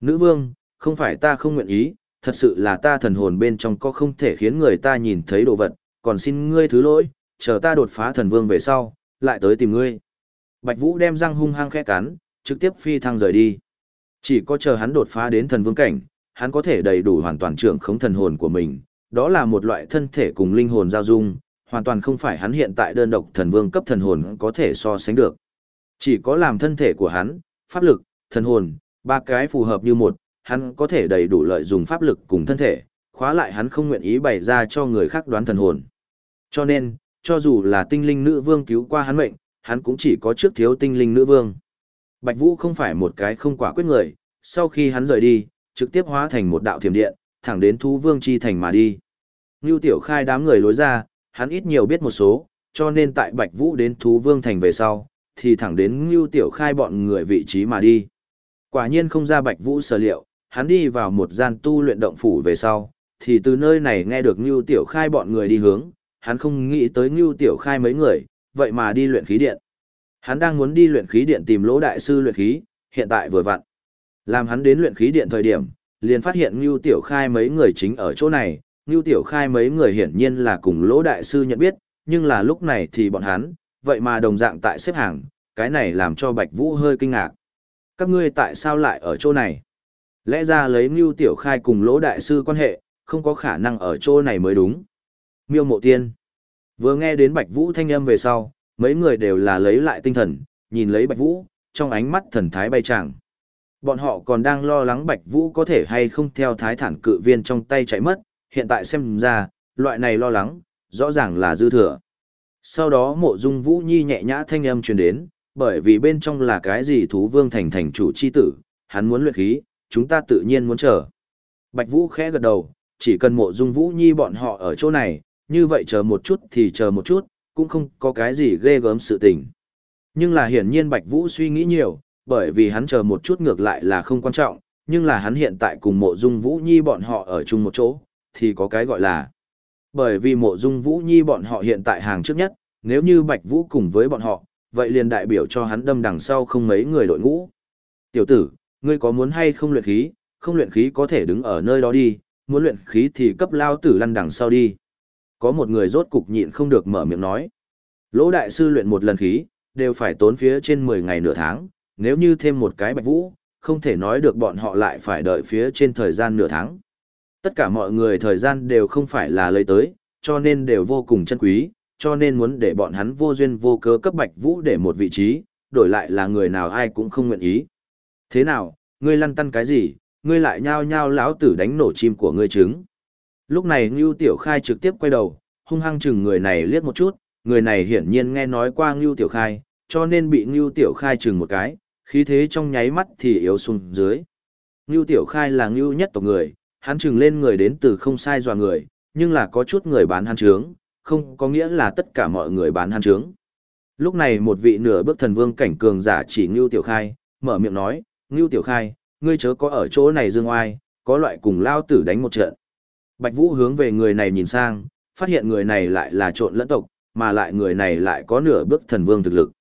Nữ vương, không phải ta không nguyện ý, thật sự là ta thần hồn bên trong có không thể khiến người ta nhìn thấy đồ vật, còn xin ngươi thứ lỗi, chờ ta đột phá thần vương về sau, lại tới tìm ngươi. Bạch Vũ đem răng hung hăng khẽ cắn, trực tiếp phi thăng rời đi. Chỉ có chờ hắn đột phá đến thần vương cảnh, hắn có thể đầy đủ hoàn toàn trưởng khống thần hồn của mình, đó là một loại thân thể cùng linh hồn giao dung, hoàn toàn không phải hắn hiện tại đơn độc thần vương cấp thần hồn có thể so sánh được. Chỉ có làm thân thể của hắn, pháp lực, thần hồn, ba cái phù hợp như một, hắn có thể đầy đủ lợi dụng pháp lực cùng thân thể, khóa lại hắn không nguyện ý bày ra cho người khác đoán thần hồn. Cho nên, cho dù là tinh linh nữ vương cứu qua hắn mệnh, hắn cũng chỉ có trước thiếu tinh linh nữ vương. Bạch Vũ không phải một cái không quả quyết người, sau khi hắn rời đi, trực tiếp hóa thành một đạo thiểm điện, thẳng đến thú vương chi thành mà đi. Ngưu Tiểu Khai đám người lối ra, hắn ít nhiều biết một số, cho nên tại Bạch Vũ đến thú vương thành về sau, thì thẳng đến Ngưu Tiểu Khai bọn người vị trí mà đi. Quả nhiên không ra Bạch Vũ sở liệu, hắn đi vào một gian tu luyện động phủ về sau, thì từ nơi này nghe được Ngưu Tiểu Khai bọn người đi hướng, hắn không nghĩ tới Ngưu Tiểu Khai mấy người, vậy mà đi luyện khí điện. Hắn đang muốn đi luyện khí điện tìm lỗ đại sư luyện khí, hiện tại vừa vặn. Làm hắn đến luyện khí điện thời điểm, liền phát hiện Ngưu Tiểu Khai mấy người chính ở chỗ này, Ngưu Tiểu Khai mấy người hiển nhiên là cùng lỗ đại sư nhận biết, nhưng là lúc này thì bọn hắn, vậy mà đồng dạng tại xếp hàng, cái này làm cho Bạch Vũ hơi kinh ngạc. Các ngươi tại sao lại ở chỗ này? Lẽ ra lấy Ngưu Tiểu Khai cùng lỗ đại sư quan hệ, không có khả năng ở chỗ này mới đúng. Miêu Mộ Tiên Vừa nghe đến Bạch Vũ thanh âm về sau, mấy người đều là lấy lại tinh thần, nhìn lấy Bạch Vũ, trong ánh mắt thần thái bay tràng. Bọn họ còn đang lo lắng Bạch Vũ có thể hay không theo thái thản cự viên trong tay chạy mất, hiện tại xem ra, loại này lo lắng, rõ ràng là dư thừa. Sau đó mộ dung Vũ Nhi nhẹ nhã thanh âm truyền đến, bởi vì bên trong là cái gì thú vương thành thành chủ chi tử, hắn muốn luyện khí, chúng ta tự nhiên muốn chờ. Bạch Vũ khẽ gật đầu, chỉ cần mộ dung Vũ Nhi bọn họ ở chỗ này, như vậy chờ một chút thì chờ một chút, cũng không có cái gì ghê gớm sự tình. Nhưng là hiển nhiên Bạch Vũ suy nghĩ nhiều, bởi vì hắn chờ một chút ngược lại là không quan trọng, nhưng là hắn hiện tại cùng mộ dung Vũ Nhi bọn họ ở chung một chỗ, thì có cái gọi là. Bởi vì mộ dung Vũ Nhi bọn họ hiện tại hàng trước nhất, nếu như Bạch Vũ cùng với bọn họ, vậy liền đại biểu cho hắn đâm đằng sau không mấy người đội ngũ. Tiểu tử, ngươi có muốn hay không luyện khí, không luyện khí có thể đứng ở nơi đó đi, muốn luyện khí thì cấp lao tử lăn đằng sau đi. Có một người rốt cục nhịn không được mở miệng nói. Lỗ đại sư luyện một lần khí, đều phải tốn phía trên 10 ngày nửa tháng, nếu như thêm một cái bạch vũ, không thể nói được bọn họ lại phải đợi phía trên thời gian nửa tháng. Tất cả mọi người thời gian đều không phải là lấy tới, cho nên đều vô cùng chân quý, cho nên muốn để bọn hắn vô duyên vô cớ cấp bạch vũ để một vị trí, đổi lại là người nào ai cũng không nguyện ý. Thế nào, ngươi lăn tăn cái gì, ngươi lại nhao nhao lão tử đánh nổ chim của ngươi trứng. Lúc này Ngưu Tiểu Khai trực tiếp quay đầu, hung hăng chừng người này liếc một chút, người này hiển nhiên nghe nói qua Ngưu Tiểu Khai, cho nên bị Ngưu Tiểu Khai chừng một cái, khí thế trong nháy mắt thì yếu xuống dưới. Ngưu Tiểu Khai là Ngưu nhất tộc người, hắn chừng lên người đến từ không sai dọa người, nhưng là có chút người bán hắn trướng, không có nghĩa là tất cả mọi người bán hắn trướng. Lúc này một vị nửa bước thần vương cảnh cường giả chỉ Ngưu Tiểu Khai, mở miệng nói, Ngưu Tiểu Khai, ngươi chớ có ở chỗ này dương oai, có loại cùng lao tử đánh một trận. Bạch Vũ hướng về người này nhìn sang, phát hiện người này lại là trộn lẫn tộc, mà lại người này lại có nửa bước thần vương thực lực.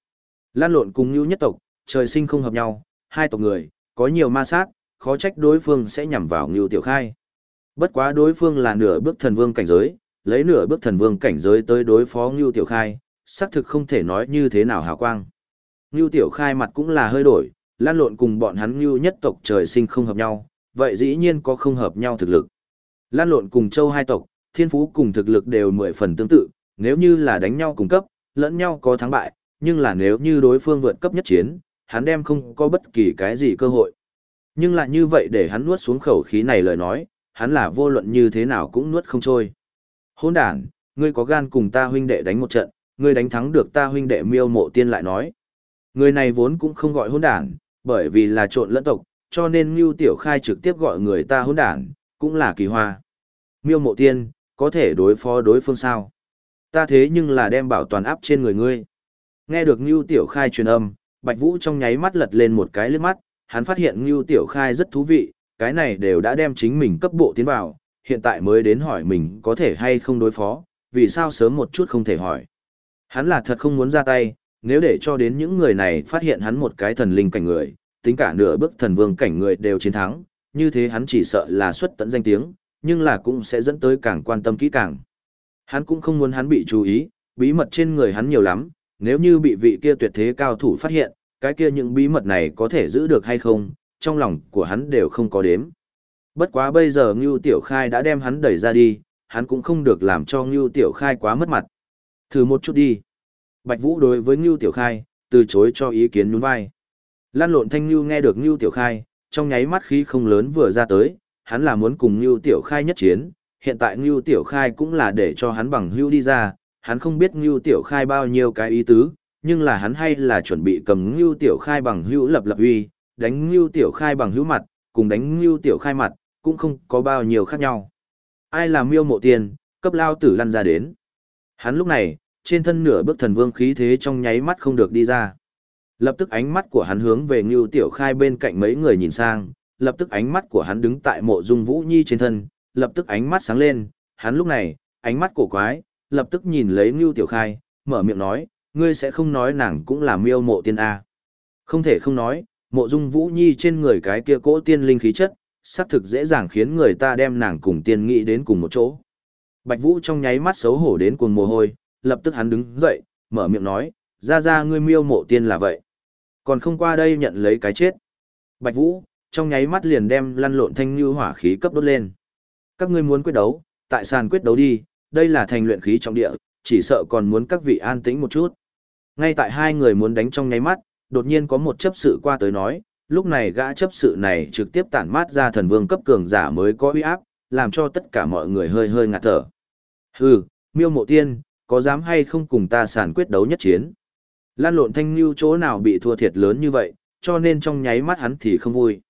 Lan lộn cùng Ngưu nhất tộc, trời sinh không hợp nhau, hai tộc người, có nhiều ma sát, khó trách đối phương sẽ nhằm vào Ngưu Tiểu Khai. Bất quá đối phương là nửa bước thần vương cảnh giới, lấy nửa bước thần vương cảnh giới tới đối phó Ngưu Tiểu Khai, xác thực không thể nói như thế nào hào quang. Ngưu Tiểu Khai mặt cũng là hơi đổi, lan lộn cùng bọn hắn Ngưu nhất tộc trời sinh không hợp nhau, vậy dĩ nhiên có không hợp nhau thực lực. Lan lộn cùng châu hai tộc, thiên phú cùng thực lực đều mười phần tương tự, nếu như là đánh nhau cùng cấp, lẫn nhau có thắng bại, nhưng là nếu như đối phương vượt cấp nhất chiến, hắn đem không có bất kỳ cái gì cơ hội. Nhưng lại như vậy để hắn nuốt xuống khẩu khí này lời nói, hắn là vô luận như thế nào cũng nuốt không trôi. Hôn đàn, ngươi có gan cùng ta huynh đệ đánh một trận, ngươi đánh thắng được ta huynh đệ miêu mộ tiên lại nói. Người này vốn cũng không gọi hôn đàn, bởi vì là trộn lẫn tộc, cho nên Ngưu Tiểu Khai trực tiếp gọi người ta hôn đàn, cũng là kỳ hoa. Miêu mộ tiên, có thể đối phó đối phương sao? Ta thế nhưng là đem bảo toàn áp trên người ngươi. Nghe được Ngưu Tiểu Khai truyền âm, Bạch Vũ trong nháy mắt lật lên một cái lướt mắt, hắn phát hiện Ngưu Tiểu Khai rất thú vị, cái này đều đã đem chính mình cấp bộ tiến vào, hiện tại mới đến hỏi mình có thể hay không đối phó, vì sao sớm một chút không thể hỏi. Hắn là thật không muốn ra tay, nếu để cho đến những người này phát hiện hắn một cái thần linh cảnh người, tính cả nửa bước thần vương cảnh người đều chiến thắng, như thế hắn chỉ sợ là xuất tận danh tiếng, nhưng là cũng sẽ dẫn tới càng quan tâm kỹ càng. Hắn cũng không muốn hắn bị chú ý, bí mật trên người hắn nhiều lắm, nếu như bị vị kia tuyệt thế cao thủ phát hiện, cái kia những bí mật này có thể giữ được hay không, trong lòng của hắn đều không có đếm. Bất quá bây giờ Ngưu Tiểu Khai đã đem hắn đẩy ra đi, hắn cũng không được làm cho Ngưu Tiểu Khai quá mất mặt. Thử một chút đi. Bạch Vũ đối với Ngưu Tiểu Khai, từ chối cho ý kiến nhún vai. Lan lộn thanh Ngưu nghe được Ngưu Tiểu Khai, trong nháy mắt khí không lớn vừa ra tới, hắn là muốn cùng Ngưu Tiểu Khai nhất chiến, hiện tại Ngưu Tiểu Khai cũng là để cho hắn bằng hưu đi ra, hắn không biết Ngưu Tiểu Khai bao nhiêu cái ý tứ, nhưng là hắn hay là chuẩn bị cầm Ngưu Tiểu Khai bằng hữu lập lập uy, đánh Ngưu Tiểu Khai bằng hữu mặt, cùng đánh Ngưu Tiểu Khai mặt, cũng không có bao nhiêu khác nhau. Ai làm miêu mộ tiền, cấp lao tử lăn ra đến. Hắn lúc này, trên thân nửa bước thần vương khí thế trong nháy mắt không được đi ra. Lập tức ánh mắt của hắn hướng về Ngưu Tiểu Khai bên cạnh mấy người nhìn sang, lập tức ánh mắt của hắn đứng tại mộ dung Vũ Nhi trên thân, lập tức ánh mắt sáng lên, hắn lúc này, ánh mắt cổ quái, lập tức nhìn lấy Ngưu Tiểu Khai, mở miệng nói, ngươi sẽ không nói nàng cũng là miêu mộ tiên A. Không thể không nói, mộ dung Vũ Nhi trên người cái kia cỗ tiên linh khí chất, xác thực dễ dàng khiến người ta đem nàng cùng tiên nghĩ đến cùng một chỗ. Bạch Vũ trong nháy mắt xấu hổ đến cuồng mồ hôi, lập tức hắn đứng dậy, mở miệng nói, ra ra ngươi miêu mộ tiên là vậy. Còn không qua đây nhận lấy cái chết. Bạch Vũ, trong nháy mắt liền đem lăn lộn thanh như hỏa khí cấp đốt lên. Các ngươi muốn quyết đấu, tại sàn quyết đấu đi, đây là thành luyện khí trong địa, chỉ sợ còn muốn các vị an tĩnh một chút. Ngay tại hai người muốn đánh trong nháy mắt, đột nhiên có một chấp sự qua tới nói, lúc này gã chấp sự này trực tiếp tản mát ra thần vương cấp cường giả mới có uy áp, làm cho tất cả mọi người hơi hơi ngạt thở. Hừ, miêu mộ tiên, có dám hay không cùng ta sàn quyết đấu nhất chiến? Lan lộn thanh lưu chỗ nào bị thua thiệt lớn như vậy, cho nên trong nháy mắt hắn thì không vui.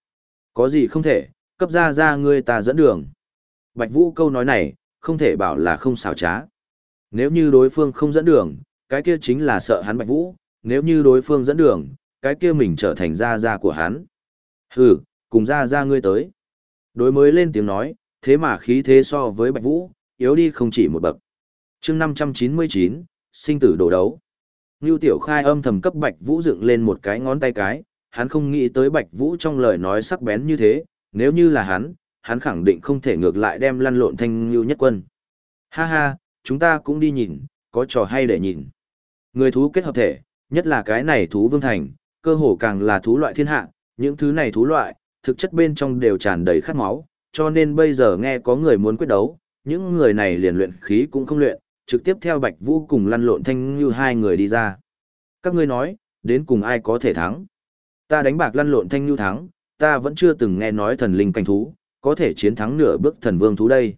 Có gì không thể, cấp ra ra ngươi ta dẫn đường. Bạch Vũ câu nói này, không thể bảo là không xảo trá. Nếu như đối phương không dẫn đường, cái kia chính là sợ hắn Bạch Vũ, nếu như đối phương dẫn đường, cái kia mình trở thành gia gia của hắn. Hừ, cùng gia gia ngươi tới. Đối mới lên tiếng nói, thế mà khí thế so với Bạch Vũ, yếu đi không chỉ một bậc. chương 599, sinh tử đổ đấu. Nưu Tiểu Khai âm thầm cấp Bạch Vũ dựng lên một cái ngón tay cái, hắn không nghĩ tới Bạch Vũ trong lời nói sắc bén như thế, nếu như là hắn, hắn khẳng định không thể ngược lại đem lăn lộn thanh Nưu nhất quân. Ha ha, chúng ta cũng đi nhìn, có trò hay để nhìn. Người thú kết hợp thể, nhất là cái này thú vương thành, cơ hồ càng là thú loại thiên hạ, những thứ này thú loại, thực chất bên trong đều tràn đầy khát máu, cho nên bây giờ nghe có người muốn quyết đấu, những người này liền luyện khí cũng không luyện, trực tiếp theo Bạch Vũ cùng lăn lộn thanh như hai người đi ra. Các ngươi nói, đến cùng ai có thể thắng? Ta đánh bạc lăn lộn thanh như thắng, ta vẫn chưa từng nghe nói thần linh cảnh thú, có thể chiến thắng nửa bước thần vương thú đây.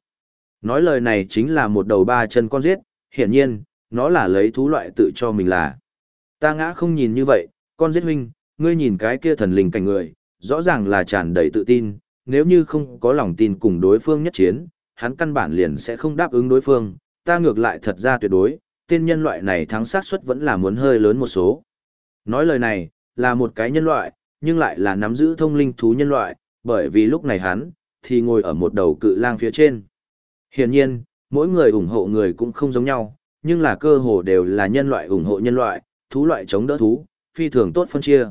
Nói lời này chính là một đầu ba chân con giết, hiển nhiên, nó là lấy thú loại tự cho mình là. Ta ngã không nhìn như vậy, con giết huynh, ngươi nhìn cái kia thần linh cảnh người, rõ ràng là tràn đầy tự tin, nếu như không có lòng tin cùng đối phương nhất chiến, hắn căn bản liền sẽ không đáp ứng đối phương, ta ngược lại thật ra tuyệt đối, tên nhân loại này thắng sát suất vẫn là muốn hơi lớn một số. Nói lời này, là một cái nhân loại, nhưng lại là nắm giữ thông linh thú nhân loại, bởi vì lúc này hắn, thì ngồi ở một đầu cự lang phía trên. Hiển nhiên, mỗi người ủng hộ người cũng không giống nhau, nhưng là cơ hồ đều là nhân loại ủng hộ nhân loại, thú loại chống đỡ thú, phi thường tốt phân chia.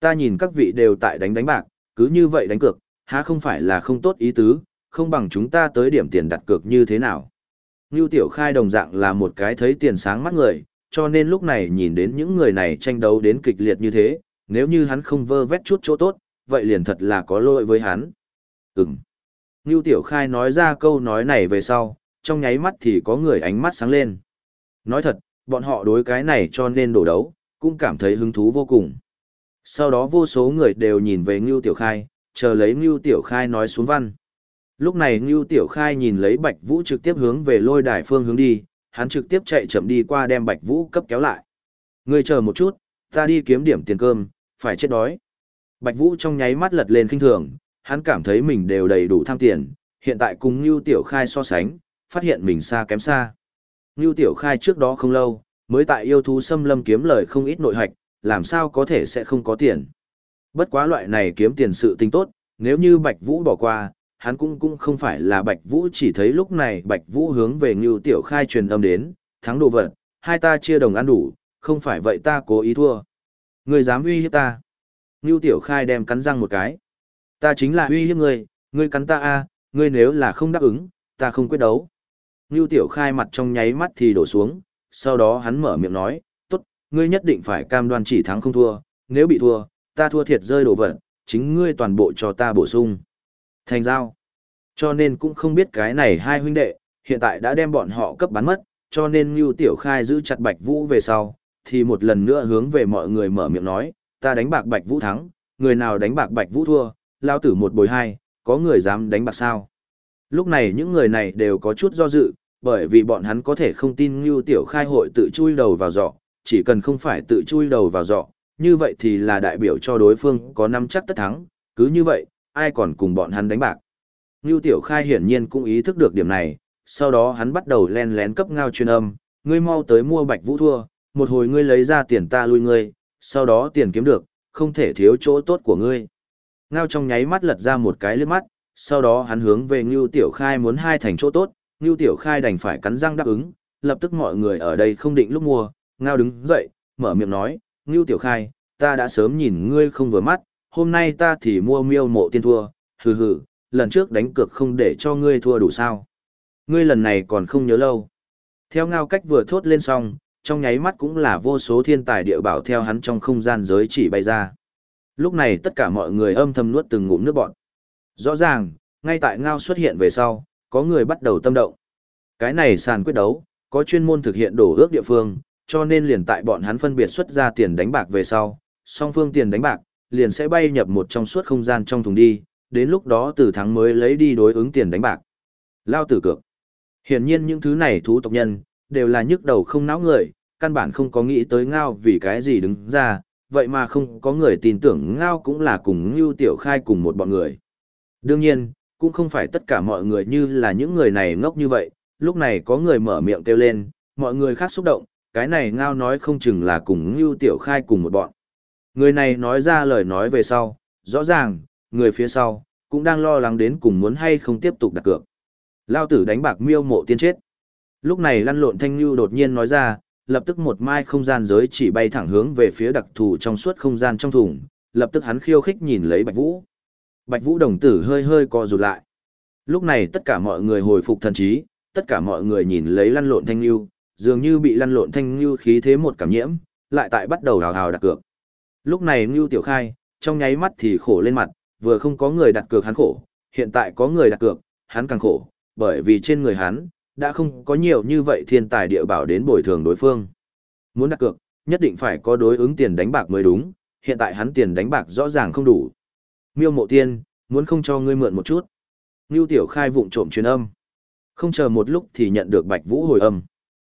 Ta nhìn các vị đều tại đánh đánh bạc, cứ như vậy đánh cược, há không phải là không tốt ý tứ, không bằng chúng ta tới điểm tiền đặt cược như thế nào. Ngưu Tiểu Khai đồng dạng là một cái thấy tiền sáng mắt người, cho nên lúc này nhìn đến những người này tranh đấu đến kịch liệt như thế, nếu như hắn không vơ vét chút chỗ tốt, vậy liền thật là có lỗi với hắn. Ừm. Ngưu Tiểu Khai nói ra câu nói này về sau, trong nháy mắt thì có người ánh mắt sáng lên. Nói thật, bọn họ đối cái này cho nên đổ đấu, cũng cảm thấy hứng thú vô cùng. Sau đó vô số người đều nhìn về Ngưu Tiểu Khai, chờ lấy Ngưu Tiểu Khai nói xuống văn. Lúc này Ngưu Tiểu Khai nhìn lấy Bạch Vũ trực tiếp hướng về lôi đài phương hướng đi, hắn trực tiếp chạy chậm đi qua đem Bạch Vũ cấp kéo lại. Ngươi chờ một chút, ta đi kiếm điểm tiền cơm, phải chết đói. Bạch Vũ trong nháy mắt lật lên kinh thường, hắn cảm thấy mình đều đầy đủ tham tiền, hiện tại cùng Ngưu Tiểu Khai so sánh, phát hiện mình xa kém xa. Ngưu Tiểu Khai trước đó không lâu, mới tại yêu thú xâm lâm kiếm lời không ít nội hạch, làm sao có thể sẽ không có tiền. Bất quá loại này kiếm tiền sự tình tốt, nếu như Bạch Vũ bỏ qua, hắn cũng cũng không phải là Bạch Vũ chỉ thấy lúc này Bạch Vũ hướng về Ngưu Tiểu Khai truyền âm đến, thắng đồ vật, hai ta chia đồng ăn đủ, không phải vậy ta cố ý thua. Người dám uy hiếp ta. Ngưu Tiểu Khai đem cắn răng một cái. Ta chính là uy hiếp ngươi, ngươi cắn ta a, ngươi nếu là không đáp ứng, ta không quyết đấu. Ngưu Tiểu Khai mặt trong nháy mắt thì đổ xuống, sau đó hắn mở miệng nói, tốt, ngươi nhất định phải cam đoan chỉ thắng không thua, nếu bị thua, ta thua thiệt rơi đồ vật, chính ngươi toàn bộ cho ta bổ sung. Thành giao. Cho nên cũng không biết cái này hai huynh đệ, hiện tại đã đem bọn họ cấp bán mất, cho nên Ngưu Tiểu Khai giữ chặt Bạch Vũ về sau, thì một lần nữa hướng về mọi người mở miệng nói, ta đánh bạc Bạch Vũ thắng, người nào đánh bạc Bạch Vũ thua, lao tử một bồi hai, có người dám đánh bạc sao? Lúc này những người này đều có chút do dự, bởi vì bọn hắn có thể không tin Ngưu Tiểu Khai hội tự chui đầu vào dọ, chỉ cần không phải tự chui đầu vào dọ, như vậy thì là đại biểu cho đối phương có năm chắc tất thắng, cứ như vậy, ai còn cùng bọn hắn đánh bạc. Ngưu Tiểu Khai hiển nhiên cũng ý thức được điểm này, sau đó hắn bắt đầu len lén cấp ngao truyền âm, ngươi mau tới mua bạch vũ thua, một hồi ngươi lấy ra tiền ta lui ngươi, sau đó tiền kiếm được, không thể thiếu chỗ tốt của ngươi. Ngao trong nháy mắt lật ra một cái lướt mắt, sau đó hắn hướng về Ngưu Tiểu Khai muốn hai thành chỗ tốt, Ngưu Tiểu Khai đành phải cắn răng đáp ứng, lập tức mọi người ở đây không định lúc mua, Ngao đứng dậy, mở miệng nói, Ngưu Tiểu Khai, ta đã sớm nhìn ngươi không vừa mắt, hôm nay ta thì mua miêu mộ tiên thua, hừ hừ, lần trước đánh cược không để cho ngươi thua đủ sao. Ngươi lần này còn không nhớ lâu. Theo Ngao cách vừa thốt lên xong, trong nháy mắt cũng là vô số thiên tài địa bảo theo hắn trong không gian giới chỉ bay ra. Lúc này tất cả mọi người âm thầm nuốt từng ngụm nước bọn. Rõ ràng, ngay tại Ngao xuất hiện về sau, có người bắt đầu tâm động. Cái này sàn quyết đấu, có chuyên môn thực hiện đổ ước địa phương, cho nên liền tại bọn hắn phân biệt xuất ra tiền đánh bạc về sau, song phương tiền đánh bạc, liền sẽ bay nhập một trong suốt không gian trong thùng đi, đến lúc đó từ thắng mới lấy đi đối ứng tiền đánh bạc. Lao tử cược. Hiển nhiên những thứ này thú tộc nhân, đều là nhức đầu không não người, căn bản không có nghĩ tới ngao vì cái gì đứng ra, vậy mà không có người tin tưởng ngao cũng là cùng Ngưu Tiểu Khai cùng một bọn người. Đương nhiên, cũng không phải tất cả mọi người như là những người này ngốc như vậy, lúc này có người mở miệng kêu lên, mọi người khác xúc động, cái này ngao nói không chừng là cùng Ngưu Tiểu Khai cùng một bọn. Người này nói ra lời nói về sau, rõ ràng, người phía sau, cũng đang lo lắng đến cùng muốn hay không tiếp tục đặt cược. Lao tử đánh bạc miêu mộ tiên chết. Lúc này lăn lộn thanh lưu đột nhiên nói ra, lập tức một mai không gian giới chỉ bay thẳng hướng về phía đặc thù trong suốt không gian trong thùng, lập tức hắn khiêu khích nhìn lấy Bạch Vũ. Bạch Vũ đồng tử hơi hơi co rụt lại. Lúc này tất cả mọi người hồi phục thần trí, tất cả mọi người nhìn lấy lăn lộn thanh lưu, dường như bị lăn lộn thanh lưu khí thế một cảm nhiễm, lại tại bắt đầu hào hào đặt cược. Lúc này Ngưu Tiểu Khai, trong nháy mắt thì khổ lên mặt, vừa không có người đặt cược hắn khổ, hiện tại có người đặt cược, hắn càng khổ, bởi vì trên người hắn, đã không có nhiều như vậy thiên tài địa bảo đến bồi thường đối phương. Muốn đặt cược, nhất định phải có đối ứng tiền đánh bạc mới đúng, hiện tại hắn tiền đánh bạc rõ ràng không đủ. Miêu mộ tiên, muốn không cho ngươi mượn một chút. Nưu Tiểu Khai vụng trộm truyền âm. Không chờ một lúc thì nhận được Bạch Vũ hồi âm.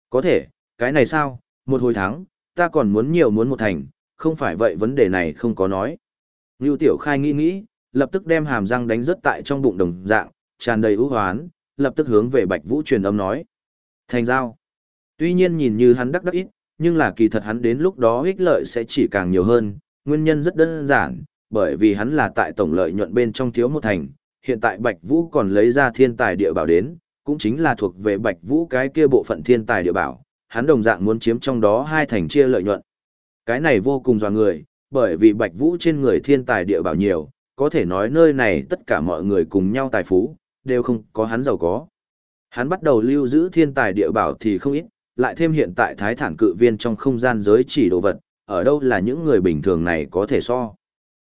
Có thể, cái này sao, một hồi thắng, ta còn muốn nhiều muốn một thành, không phải vậy vấn đề này không có nói. Nưu Tiểu Khai nghĩ nghĩ, lập tức đem hàm răng đánh rớt tại trong bụng đồng dạng, tràn đầy ưu hoán, lập tức hướng về Bạch Vũ truyền âm nói. Thành giao. Tuy nhiên nhìn như hắn đắc đắc ít, nhưng là kỳ thật hắn đến lúc đó ích lợi sẽ chỉ càng nhiều hơn, nguyên nhân rất đơn giản, bởi vì hắn là tại tổng lợi nhuận bên trong thiếu một thành, hiện tại Bạch Vũ còn lấy ra thiên tài địa bảo đến, cũng chính là thuộc về Bạch Vũ cái kia bộ phận thiên tài địa bảo, hắn đồng dạng muốn chiếm trong đó hai thành chia lợi nhuận. Cái này vô cùng dò người, bởi vì Bạch Vũ trên người thiên tài địa bảo nhiều, có thể nói nơi này tất cả mọi người cùng nhau tài phú, đều không có hắn giàu có. Hắn bắt đầu lưu giữ thiên tài địa bảo thì không ít, lại thêm hiện tại thái thản cự viên trong không gian giới chỉ đồ vật, ở đâu là những người bình thường này có thể so.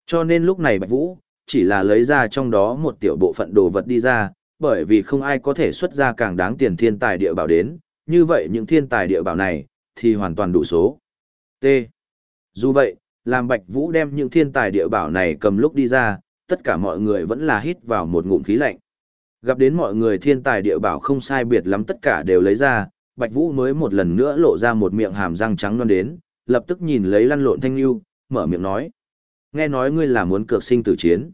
Cho nên lúc này Bạch Vũ, chỉ là lấy ra trong đó một tiểu bộ phận đồ vật đi ra, bởi vì không ai có thể xuất ra càng đáng tiền thiên tài địa bảo đến, như vậy những thiên tài địa bảo này, thì hoàn toàn đủ số. T. Dù vậy, làm Bạch Vũ đem những thiên tài địa bảo này cầm lúc đi ra, tất cả mọi người vẫn là hít vào một ngụm khí lạnh. Gặp đến mọi người thiên tài địa bảo không sai biệt lắm tất cả đều lấy ra, Bạch Vũ mới một lần nữa lộ ra một miệng hàm răng trắng non đến, lập tức nhìn lấy lăn lộn thanh lưu, mở miệng nói. Nghe nói ngươi là muốn cược sinh tử chiến.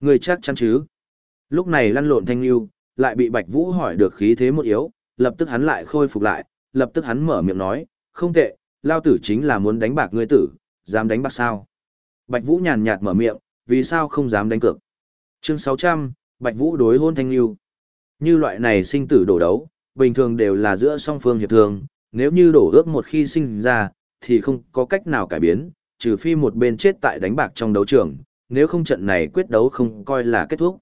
Ngươi chắc chắn chứ? Lúc này lăn lộn thanh lưu, lại bị Bạch Vũ hỏi được khí thế một yếu, lập tức hắn lại khôi phục lại, lập tức hắn mở miệng nói, không tệ, lao tử chính là muốn đánh bạc ngươi tử, dám đánh bạc sao? Bạch Vũ nhàn nhạt mở miệng, vì sao không dám đánh cược? Chương 600, Bạch Vũ đối hôn thanh lưu. Như loại này sinh tử đổ đấu, bình thường đều là giữa song phương hiệp thương, nếu như đổ ước một khi sinh ra, thì không có cách nào cải biến, trừ phi một bên chết tại đánh bạc trong đấu trường, nếu không trận này quyết đấu không coi là kết thúc.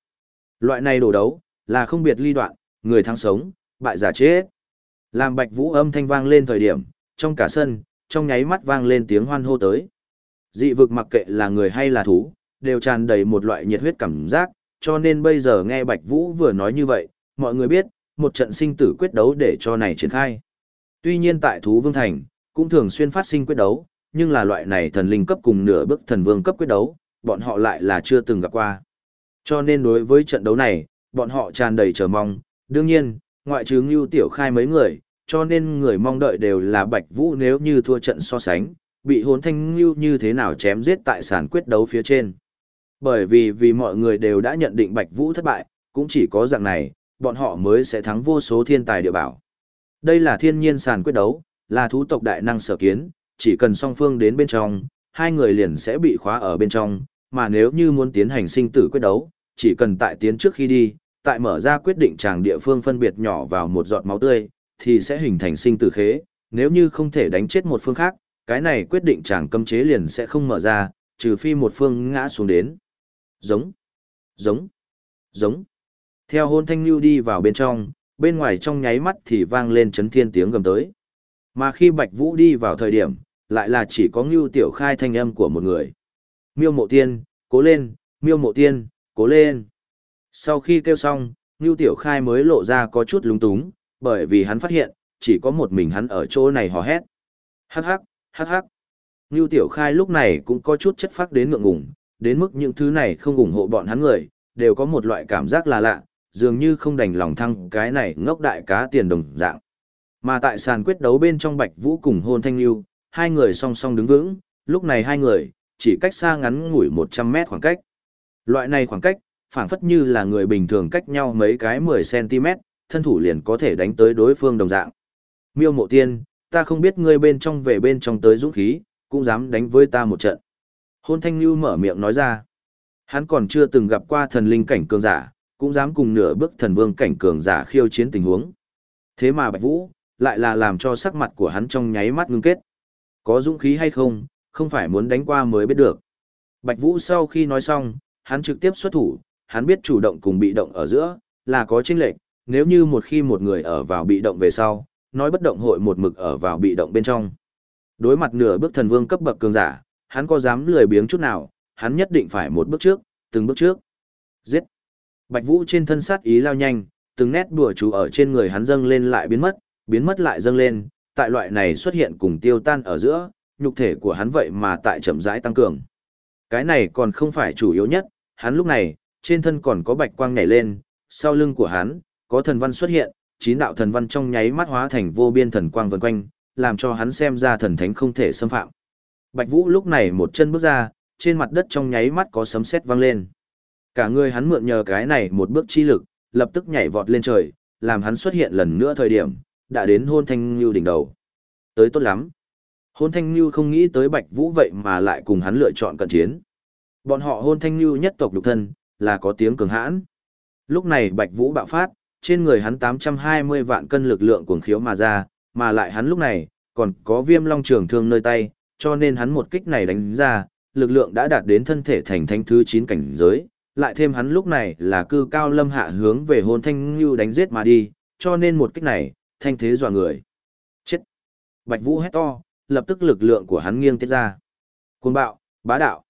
Loại này đổ đấu, là không biệt ly đoạn, người thắng sống, bại giả chết. Làm Bạch Vũ âm thanh vang lên thời điểm, trong cả sân, trong nháy mắt vang lên tiếng hoan hô tới. Dị vực mặc kệ là người hay là thú, đều tràn đầy một loại nhiệt huyết cảm giác, cho nên bây giờ nghe Bạch Vũ vừa nói như vậy, mọi người biết, một trận sinh tử quyết đấu để cho này triển khai. Tuy nhiên tại Thú Vương Thành, cũng thường xuyên phát sinh quyết đấu, nhưng là loại này thần linh cấp cùng nửa bước thần vương cấp quyết đấu, bọn họ lại là chưa từng gặp qua. Cho nên đối với trận đấu này, bọn họ tràn đầy chờ mong, đương nhiên, ngoại trừ Ngưu Tiểu Khai mấy người, cho nên người mong đợi đều là Bạch Vũ nếu như thua trận so sánh, bị hốn thanh Ngưu như thế nào chém giết tại sàn quyết đấu phía trên. Bởi vì vì mọi người đều đã nhận định Bạch Vũ thất bại, cũng chỉ có dạng này, bọn họ mới sẽ thắng vô số thiên tài địa bảo. Đây là thiên nhiên sàn quyết đấu, là thú tộc đại năng sở kiến, chỉ cần song phương đến bên trong, hai người liền sẽ bị khóa ở bên trong, mà nếu như muốn tiến hành sinh tử quyết đấu, chỉ cần tại tiến trước khi đi, tại mở ra quyết định chàng địa phương phân biệt nhỏ vào một giọt máu tươi, thì sẽ hình thành sinh tử khế, nếu như không thể đánh chết một phương khác, cái này quyết định chàng cấm chế liền sẽ không mở ra, trừ phi một phương ngã xuống đến. Giống, giống, giống. Theo hôn thanh lưu đi vào bên trong, bên ngoài trong nháy mắt thì vang lên chấn thiên tiếng gầm tới. Mà khi Bạch Vũ đi vào thời điểm, lại là chỉ có Ngưu Tiểu Khai thanh âm của một người. Miêu Mộ Tiên, cố lên, Miêu Mộ Tiên, cố lên. Sau khi kêu xong, Ngưu Tiểu Khai mới lộ ra có chút lúng túng, bởi vì hắn phát hiện, chỉ có một mình hắn ở chỗ này hò hét. Hắc hắc, hắc hắc. Ngưu Tiểu Khai lúc này cũng có chút chất phác đến ngượng ngùng, đến mức những thứ này không ủng hộ bọn hắn người, đều có một loại cảm giác là lạ, dường như không đành lòng thăng cái này ngốc đại cá tiền đồng dạng. Mà tại sàn quyết đấu bên trong Bạch Vũ cùng Hôn Thanh Lưu, hai người song song đứng vững, lúc này hai người chỉ cách xa ngắn ngủi 100 mét khoảng cách. Loại này khoảng cách, phảng phất như là người bình thường cách nhau mấy cái 10 cm, thân thủ liền có thể đánh tới đối phương đồng dạng. Miêu Mộ Tiên, ta không biết ngươi bên trong về bên trong tới dũng khí, cũng dám đánh với ta một trận. Hôn Thanh Lưu mở miệng nói ra. Hắn còn chưa từng gặp qua thần linh cảnh cường giả, cũng dám cùng nửa bước thần vương cảnh cường giả khiêu chiến tình huống. Thế mà Bạch Vũ, lại là làm cho sắc mặt của hắn trong nháy mắt ngưng kết. Có dũng khí hay không, không phải muốn đánh qua mới biết được. Bạch Vũ sau khi nói xong, hắn trực tiếp xuất thủ, hắn biết chủ động cùng bị động ở giữa, là có chênh lệch, nếu như một khi một người ở vào bị động về sau, nói bất động hội một mực ở vào bị động bên trong. Đối mặt nửa bước thần vương cấp bậc cường giả, hắn có dám lười biếng chút nào, hắn nhất định phải một bước trước, từng bước trước. Giết! Bạch Vũ trên thân sát ý lao nhanh, từng nét đùa chú ở trên người hắn dâng lên lại biến mất, biến mất lại dâng lên, tại loại này xuất hiện cùng tiêu tan ở giữa, nhục thể của hắn vậy mà tại chậm rãi tăng cường. Cái này còn không phải chủ yếu nhất, hắn lúc này, trên thân còn có bạch quang nhảy lên, sau lưng của hắn, có thần văn xuất hiện, chín đạo thần văn trong nháy mắt hóa thành vô biên thần quang vần quanh, làm cho hắn xem ra thần thánh không thể xâm phạm. Bạch Vũ lúc này một chân bước ra, trên mặt đất trong nháy mắt có sấm sét vang lên. Cả người hắn mượn nhờ cái này một bước chi lực, lập tức nhảy vọt lên trời, làm hắn xuất hiện lần nữa thời điểm, đã đến hôn thanh lưu đỉnh đầu. Tới tốt lắm. Hôn thanh lưu không nghĩ tới bạch vũ vậy mà lại cùng hắn lựa chọn cận chiến. Bọn họ hôn thanh lưu nhất tộc lục thân, là có tiếng cường hãn. Lúc này bạch vũ bạo phát, trên người hắn 820 vạn cân lực lượng cuồng khiếu mà ra, mà lại hắn lúc này, còn có viêm long trường thương nơi tay, cho nên hắn một kích này đánh ra, lực lượng đã đạt đến thân thể thành thánh thứ 9 cảnh giới, lại thêm hắn lúc này là cư cao lâm hạ hướng về hôn thanh lưu đánh giết mà đi, cho nên một kích này, thanh thế dọa người. Chết! Bạch Vũ hét to, lập tức lực lượng của hắn nghiêng tiết ra. Cuồng bạo, bá đạo.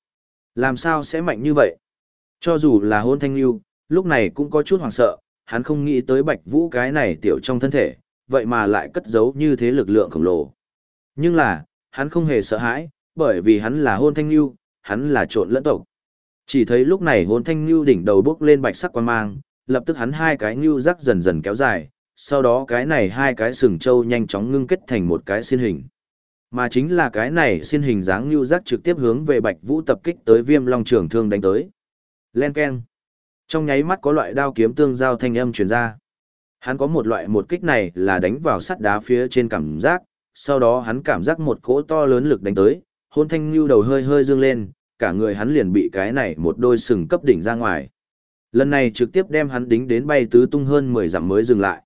Làm sao sẽ mạnh như vậy? Cho dù là hôn thanh lưu, lúc này cũng có chút hoảng sợ, hắn không nghĩ tới Bạch Vũ cái này tiểu trong thân thể, vậy mà lại cất giấu như thế lực lượng khổng lồ. Nhưng là, hắn không hề sợ hãi, bởi vì hắn là hôn thanh lưu, hắn là trộn lẫn tộc. Chỉ thấy lúc này hôn thanh lưu đỉnh đầu bước lên bạch sắc quan mang, lập tức hắn hai cái lưu rắc dần dần kéo dài, sau đó cái này hai cái sừng trâu nhanh chóng ngưng kết thành một cái xiên hình. Mà chính là cái này xiên hình dáng lưu rắc trực tiếp hướng về bạch vũ tập kích tới viêm long trường thương đánh tới. Len keng. Trong nháy mắt có loại đao kiếm tương giao thanh âm truyền ra. Hắn có một loại một kích này là đánh vào sắt đá phía trên cảm giác, sau đó hắn cảm giác một cỗ to lớn lực đánh tới, hôn thanh lưu đầu hơi hơi dương lên, cả người hắn liền bị cái này một đôi sừng cấp đỉnh ra ngoài. Lần này trực tiếp đem hắn đính đến bay tứ tung hơn 10 dặm mới dừng lại.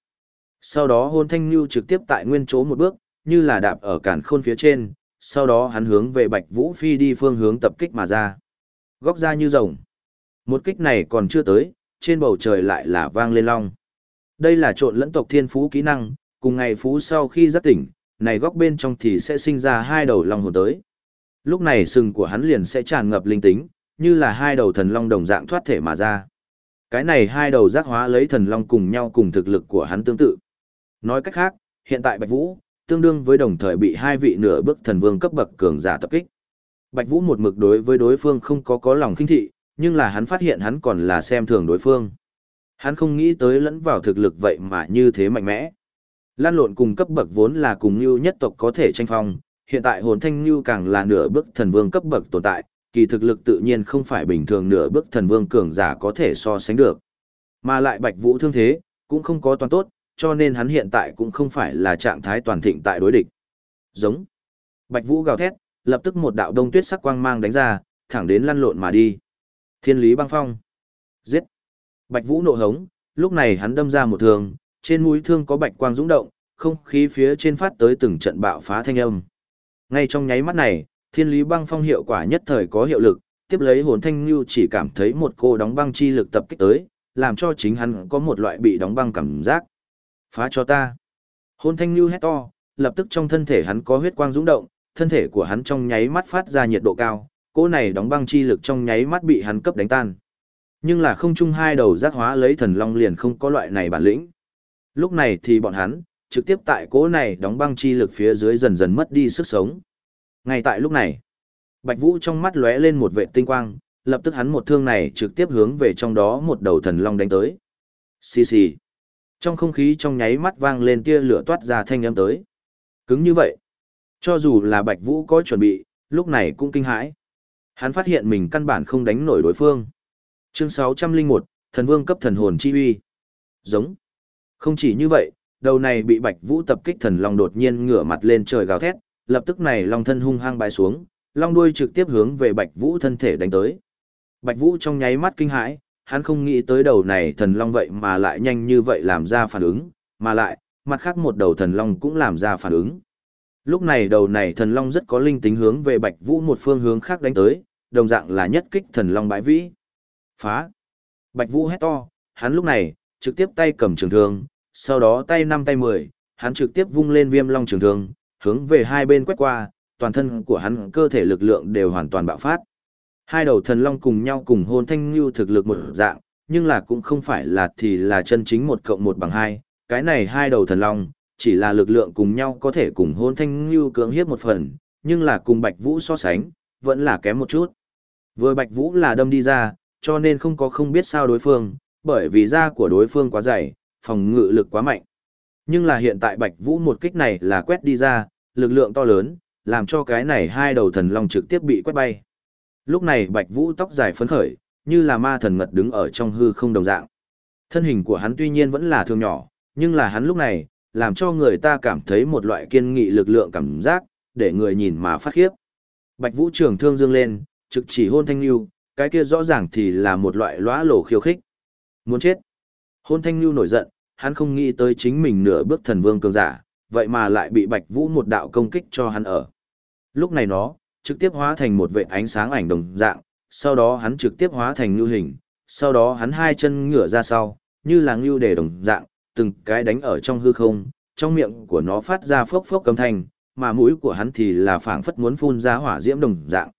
Sau đó hôn thanh lưu trực tiếp tại nguyên chỗ một bước, như là đạp ở cản khôn phía trên, sau đó hắn hướng về bạch vũ phi đi phương hướng tập kích mà ra. Góc ra như rồng. Một kích này còn chưa tới, trên bầu trời lại là vang lên long. Đây là trộn lẫn tộc thiên phú kỹ năng, cùng ngày phú sau khi giác tỉnh, này góc bên trong thì sẽ sinh ra hai đầu long hồn tới. Lúc này sừng của hắn liền sẽ tràn ngập linh tính, như là hai đầu thần long đồng dạng thoát thể mà ra. Cái này hai đầu giác hóa lấy thần long cùng nhau cùng thực lực của hắn tương tự. Nói cách khác, hiện tại Bạch Vũ, tương đương với đồng thời bị hai vị nửa bước thần vương cấp bậc cường giả tập kích. Bạch Vũ một mực đối với đối phương không có có lòng khinh thị, nhưng là hắn phát hiện hắn còn là xem thường đối phương. Hắn không nghĩ tới lẫn vào thực lực vậy mà như thế mạnh mẽ. Lan lộn cùng cấp bậc vốn là cùng như nhất tộc có thể tranh phong, hiện tại hồn thanh như càng là nửa bước thần vương cấp bậc tồn tại, kỳ thực lực tự nhiên không phải bình thường nửa bước thần vương cường giả có thể so sánh được. Mà lại bạch vũ thương thế, cũng không có toàn tốt, cho nên hắn hiện tại cũng không phải là trạng thái toàn thịnh tại đối địch. Giống. Bạch vũ gào thét, lập tức một đạo đông tuyết sắc quang mang đánh ra, thẳng đến lăn lộn mà đi. Thiên lý băng phong. Giết. Bạch Vũ nộ hống, lúc này hắn đâm ra một thường, trên mũi thương có bạch quang dũng động, không khí phía trên phát tới từng trận bạo phá thanh âm. Ngay trong nháy mắt này, thiên lý băng phong hiệu quả nhất thời có hiệu lực, tiếp lấy hồn thanh lưu chỉ cảm thấy một cô đóng băng chi lực tập kích tới, làm cho chính hắn có một loại bị đóng băng cảm giác. Phá cho ta. Hồn thanh lưu hét to, lập tức trong thân thể hắn có huyết quang dũng động, thân thể của hắn trong nháy mắt phát ra nhiệt độ cao, cô này đóng băng chi lực trong nháy mắt bị hắn cấp đánh tan. Nhưng là không chung hai đầu giác hóa lấy thần long liền không có loại này bản lĩnh. Lúc này thì bọn hắn, trực tiếp tại cố này đóng băng chi lực phía dưới dần dần mất đi sức sống. Ngay tại lúc này, Bạch Vũ trong mắt lóe lên một vệ tinh quang, lập tức hắn một thương này trực tiếp hướng về trong đó một đầu thần long đánh tới. Xì xì. Trong không khí trong nháy mắt vang lên tia lửa toát ra thanh âm tới. Cứng như vậy. Cho dù là Bạch Vũ có chuẩn bị, lúc này cũng kinh hãi. Hắn phát hiện mình căn bản không đánh nổi đối phương. Chương 601, Thần Vương cấp thần hồn chi uy. Giống. Không chỉ như vậy, đầu này bị Bạch Vũ tập kích thần long đột nhiên ngửa mặt lên trời gào thét, lập tức này long thân hung hăng bay xuống, long đuôi trực tiếp hướng về Bạch Vũ thân thể đánh tới. Bạch Vũ trong nháy mắt kinh hãi, hắn không nghĩ tới đầu này thần long vậy mà lại nhanh như vậy làm ra phản ứng, mà lại, mặt khác một đầu thần long cũng làm ra phản ứng. Lúc này đầu này thần long rất có linh tính hướng về Bạch Vũ một phương hướng khác đánh tới, đồng dạng là nhất kích thần long bãi vĩ. Phá! Bạch Vũ hét to, hắn lúc này, trực tiếp tay cầm trường thương, sau đó tay năm tay mười, hắn trực tiếp vung lên viêm long trường thương, hướng về hai bên quét qua, toàn thân của hắn cơ thể lực lượng đều hoàn toàn bạo phát. Hai đầu thần long cùng nhau cùng hôn thanh như thực lực một dạng, nhưng là cũng không phải là thì là chân chính một cộng một bằng hai, cái này hai đầu thần long, chỉ là lực lượng cùng nhau có thể cùng hôn thanh như cưỡng hiếp một phần, nhưng là cùng Bạch Vũ so sánh, vẫn là kém một chút. Vừa Bạch Vũ là đâm đi ra, cho nên không có không biết sao đối phương, bởi vì da của đối phương quá dày, phòng ngự lực quá mạnh. Nhưng là hiện tại Bạch Vũ một kích này là quét đi ra, lực lượng to lớn, làm cho cái này hai đầu thần long trực tiếp bị quét bay. Lúc này Bạch Vũ tóc dài phấn khởi, như là ma thần ngật đứng ở trong hư không đồng dạng. Thân hình của hắn tuy nhiên vẫn là thương nhỏ, nhưng là hắn lúc này, làm cho người ta cảm thấy một loại kiên nghị lực lượng cảm giác, để người nhìn mà phát khiếp. Bạch Vũ trường thương dương lên, trực chỉ hôn thanh lưu, cái kia rõ ràng thì là một loại lõa lổ khiêu khích. Muốn chết. Hôn thanh lưu nổi giận, hắn không nghĩ tới chính mình nửa bước thần vương cường giả, vậy mà lại bị Bạch Vũ một đạo công kích cho hắn ở. Lúc này nó, trực tiếp hóa thành một vệ ánh sáng ảnh đồng dạng, sau đó hắn trực tiếp hóa thành lưu hình, sau đó hắn hai chân ngửa ra sau, như là lưu đề đồng dạng, từng cái đánh ở trong hư không, trong miệng của nó phát ra phốc phốc cầm thanh, mà mũi của hắn thì là phảng phất muốn phun ra hỏa diễm đồng dạng.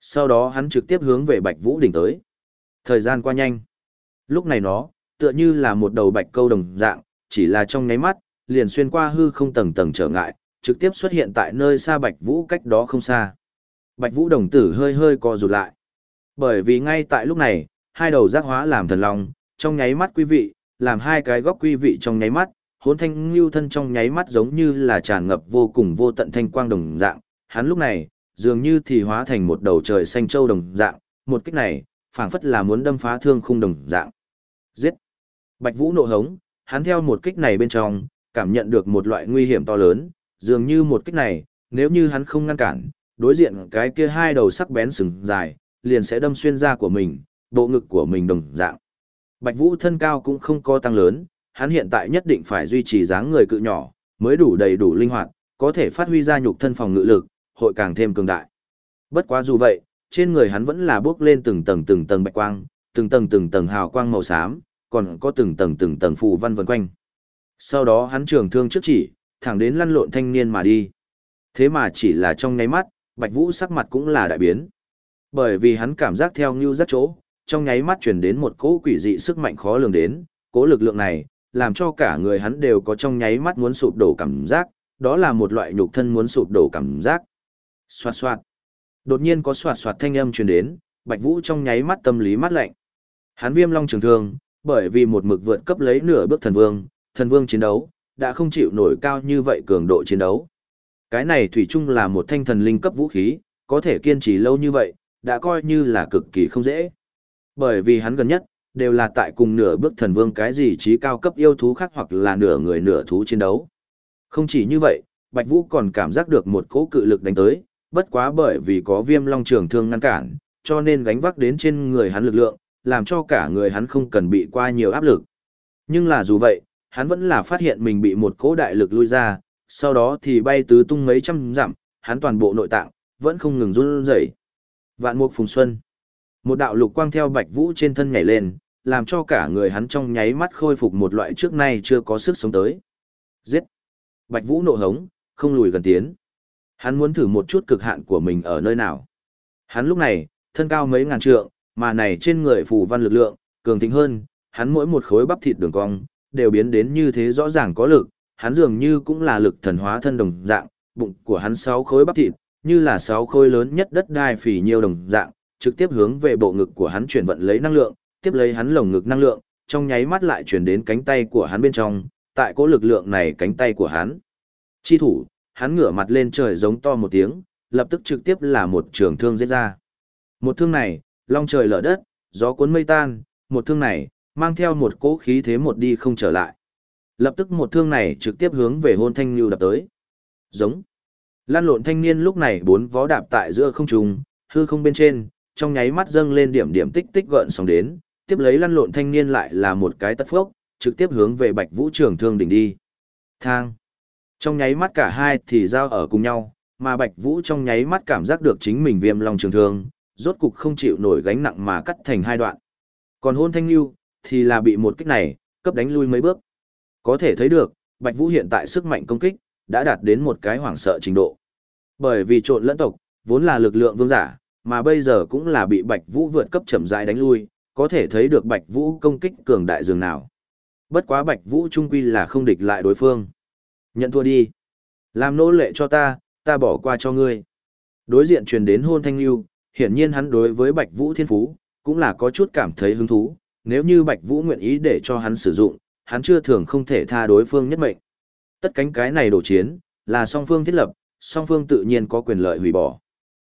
Sau đó hắn trực tiếp hướng về Bạch Vũ đỉnh tới. Thời gian qua nhanh. Lúc này nó, tựa như là một đầu bạch câu đồng dạng, chỉ là trong nháy mắt, liền xuyên qua hư không tầng tầng trở ngại, trực tiếp xuất hiện tại nơi xa Bạch Vũ cách đó không xa. Bạch Vũ đồng tử hơi hơi co rụt lại. Bởi vì ngay tại lúc này, hai đầu giác hóa làm thần long, trong nháy mắt quý vị, làm hai cái góc quý vị trong nháy mắt, hốn thanh lưu thân trong nháy mắt giống như là tràn ngập vô cùng vô tận thanh quang đồng dạng. Hắn lúc này, dường như thì hóa thành một đầu trời xanh châu đồng dạng, một kích này, phảng phất là muốn đâm phá thương khung đồng dạng. Giết! Bạch Vũ nộ hống, hắn theo một kích này bên trong, cảm nhận được một loại nguy hiểm to lớn, dường như một kích này, nếu như hắn không ngăn cản, đối diện cái kia hai đầu sắc bén sừng dài, liền sẽ đâm xuyên da của mình, bộ ngực của mình đồng dạng. Bạch Vũ thân cao cũng không có tăng lớn, hắn hiện tại nhất định phải duy trì dáng người cự nhỏ, mới đủ đầy đủ linh hoạt, có thể phát huy ra nhục thân phòng ngự lực, hội càng thêm cường đại. Bất quá dù vậy, trên người hắn vẫn là bước lên từng tầng từng tầng bạch quang, từng tầng từng tầng hào quang màu xám, còn có từng tầng từng tầng phù văn vần quanh. Sau đó hắn trường thương trước chỉ, thẳng đến lăn lộn thanh niên mà đi. Thế mà chỉ là trong nháy mắt, Bạch Vũ sắc mặt cũng là đại biến. Bởi vì hắn cảm giác theo như rất chỗ, trong nháy mắt truyền đến một cỗ quỷ dị sức mạnh khó lường đến, cỗ lực lượng này, làm cho cả người hắn đều có trong nháy mắt muốn sụp đổ cảm giác, đó là một loại nhục thân muốn sụp đổ cảm giác. Xoạt xoạt. Đột nhiên có xoạt xoạt thanh âm truyền đến, Bạch Vũ trong nháy mắt tâm lý mát lạnh. Hắn Viêm Long trường thương, bởi vì một mực vượt cấp lấy nửa bước thần vương, thần vương chiến đấu, đã không chịu nổi cao như vậy cường độ chiến đấu. Cái này thủy chung là một thanh thần linh cấp vũ khí, có thể kiên trì lâu như vậy, đã coi như là cực kỳ không dễ. Bởi vì hắn gần nhất, đều là tại cùng nửa bước thần vương cái gì trí cao cấp yêu thú khác hoặc là nửa người nửa thú chiến đấu. Không chỉ như vậy, Bạch Vũ còn cảm giác được một cỗ cự lực đánh tới, bất quá bởi vì có viêm long trường thương ngăn cản, cho nên gánh vác đến trên người hắn lực lượng, làm cho cả người hắn không cần bị qua nhiều áp lực. Nhưng là dù vậy, hắn vẫn là phát hiện mình bị một cỗ đại lực lui ra, sau đó thì bay tứ tung mấy trăm dặm, hắn toàn bộ nội tạng, vẫn không ngừng run rẩy. Vạn mục phùng xuân. Một đạo lục quang theo bạch vũ trên thân nhảy lên, làm cho cả người hắn trong nháy mắt khôi phục một loại trước nay chưa có sức sống tới. Giết! Bạch vũ nộ hống, không lùi gần tiến. Hắn muốn thử một chút cực hạn của mình ở nơi nào. Hắn lúc này, thân cao mấy ngàn trượng, mà này trên người phù văn lực lượng, cường thịnh hơn, hắn mỗi một khối bắp thịt đường cong, đều biến đến như thế rõ ràng có lực, hắn dường như cũng là lực thần hóa thân đồng dạng, bụng của hắn sáu khối bắp thịt, như là sáu khối lớn nhất đất đai phì nhiêu đồng dạng, trực tiếp hướng về bộ ngực của hắn chuyển vận lấy năng lượng, tiếp lấy hắn lồng ngực năng lượng, trong nháy mắt lại chuyển đến cánh tay của hắn bên trong, tại cỗ lực lượng này cánh tay của hắn. Chi thủ, hắn ngửa mặt lên trời giống to một tiếng, lập tức trực tiếp là một trường thương giết ra. Một thương này, long trời lở đất, gió cuốn mây tan, một thương này, mang theo một cỗ khí thế một đi không trở lại. Lập tức một thương này trực tiếp hướng về hôn thanh lưu đập tới. Giống. Lan lộn thanh niên lúc này bốn vó đạp tại giữa không trung, hư không bên trên, trong nháy mắt dâng lên điểm điểm tích tích gợn sóng đến, tiếp lấy lăn lộn thanh niên lại là một cái tất phốc, trực tiếp hướng về Bạch Vũ trường thương đỉnh đi. Thang. Trong nháy mắt cả hai thì giao ở cùng nhau, mà Bạch Vũ trong nháy mắt cảm giác được chính mình viêm long trường thương, rốt cục không chịu nổi gánh nặng mà cắt thành hai đoạn. Còn hôn thanh lưu, thì là bị một kích này, cấp đánh lui mấy bước. Có thể thấy được, Bạch Vũ hiện tại sức mạnh công kích, đã đạt đến một cái hoảng sợ trình độ. Bởi vì trộn lẫn tộc, vốn là lực lượng vương giả, mà bây giờ cũng là bị Bạch Vũ vượt cấp chậm rãi đánh lui, có thể thấy được Bạch Vũ công kích cường đại dường nào. Bất quá Bạch Vũ trung quy là không địch lại đối phương. Nhận thua đi. Làm nô lệ cho ta, ta bỏ qua cho ngươi. Đối diện truyền đến hôn thanh lưu, hiển nhiên hắn đối với Bạch Vũ thiên phú, cũng là có chút cảm thấy hứng thú, nếu như Bạch Vũ nguyện ý để cho hắn sử dụng, hắn chưa thường không thể tha đối phương nhất mệnh. Tất cánh cái này đổ chiến, là song phương thiết lập, song phương tự nhiên có quyền lợi hủy bỏ.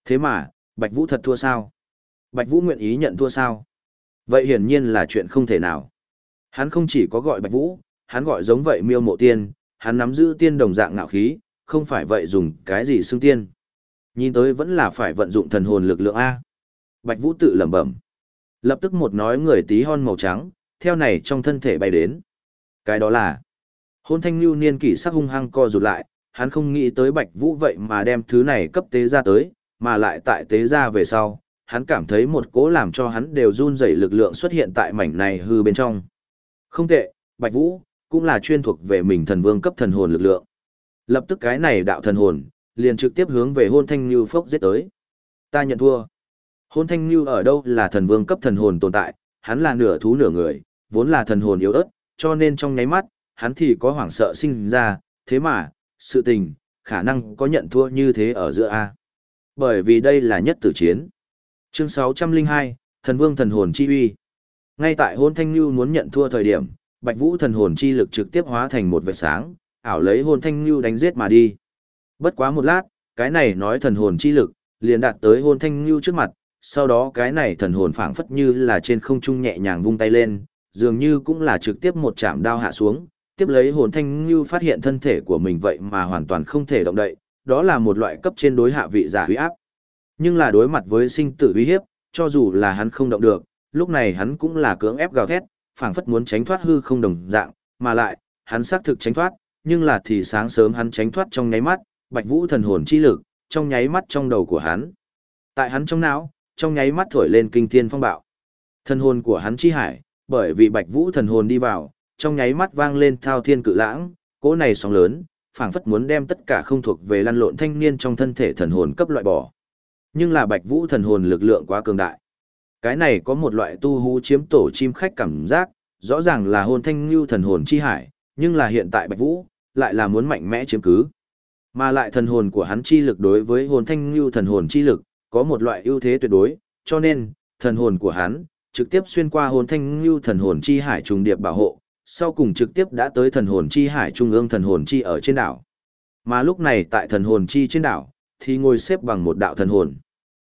Thế mà, Bạch Vũ thật thua sao? Bạch Vũ nguyện ý nhận thua sao? Vậy hiển nhiên là chuyện không thể nào. Hắn không chỉ có gọi Bạch Vũ, hắn gọi giống vậy miêu mộ tiên, hắn nắm giữ tiên đồng dạng ngạo khí, không phải vậy dùng cái gì xưng tiên. Nhìn tới vẫn là phải vận dụng thần hồn lực lượng A. Bạch Vũ tự lẩm bẩm. Lập tức một nói người tí hon màu trắng, theo này trong thân thể bay đến. Cái đó là hôn thanh lưu niên kỷ sắc hung hăng co rụt lại, hắn không nghĩ tới Bạch Vũ vậy mà đem thứ này cấp tế ra tới, mà lại tại tế ra về sau, hắn cảm thấy một cố làm cho hắn đều run rẩy lực lượng xuất hiện tại mảnh này hư bên trong. Không tệ, Bạch Vũ, cũng là chuyên thuộc về mình thần vương cấp thần hồn lực lượng. Lập tức cái này đạo thần hồn, liền trực tiếp hướng về hôn thanh như phốc giết tới. Ta nhận thua. Hôn thanh như ở đâu là thần vương cấp thần hồn tồn tại, hắn là nửa thú nửa người, vốn là thần hồn yếu ớt, cho nên trong nháy mắt, hắn thì có hoảng sợ sinh ra, thế mà, sự tình, khả năng có nhận thua như thế ở giữa A. Bởi vì đây là nhất tử chiến. Chương 602, Thần Vương Thần Hồn Chi uy. Ngay tại Hôn Thanh như muốn nhận thua thời điểm, Bạch Vũ Thần Hồn Chi lực trực tiếp hóa thành một vệt sáng, ảo lấy Hôn Thanh như đánh giết mà đi. Bất quá một lát, cái này nói thần hồn chi lực, liền đạt tới Hôn Thanh Nhu trước mặt, sau đó cái này thần hồn phảng phất như là trên không trung nhẹ nhàng vung tay lên, dường như cũng là trực tiếp một chạm đao hạ xuống, tiếp lấy hồn thanh như phát hiện thân thể của mình vậy mà hoàn toàn không thể động đậy, đó là một loại cấp trên đối hạ vị giả huy áp. Nhưng là đối mặt với sinh tử uy hiếp, cho dù là hắn không động được, lúc này hắn cũng là cưỡng ép gào thét, phảng phất muốn tránh thoát hư không đồng dạng, mà lại, hắn xác thực tránh thoát, nhưng là thì sáng sớm hắn tránh thoát trong nháy mắt, Bạch Vũ thần hồn chi lực, trong nháy mắt trong đầu của hắn. Tại hắn trong não, trong nháy mắt thổi lên kinh thiên phong bạo. Thần hồn của hắn chi hải, bởi vì Bạch Vũ thần hồn đi vào, trong nháy mắt vang lên thao thiên cự lãng, cỗ này sóng lớn, phảng phất muốn đem tất cả không thuộc về lăn lộn thanh niên trong thân thể thần hồn cấp loại bỏ. Nhưng là Bạch Vũ thần hồn lực lượng quá cường đại. Cái này có một loại tu hú chiếm tổ chim khách cảm giác, rõ ràng là hồn thanh lưu thần hồn chi hải, nhưng là hiện tại Bạch Vũ, lại là muốn mạnh mẽ chiếm cứ. Mà lại thần hồn của hắn chi lực đối với hồn thanh lưu thần hồn chi lực, có một loại ưu thế tuyệt đối, cho nên, thần hồn của hắn, trực tiếp xuyên qua hồn thanh lưu thần hồn chi hải trùng điệp bảo hộ, sau cùng trực tiếp đã tới thần hồn chi hải trung ương thần hồn chi ở trên đảo. Mà lúc này tại thần hồn chi trên đảo, thì ngồi xếp bằng một đạo thần hồn.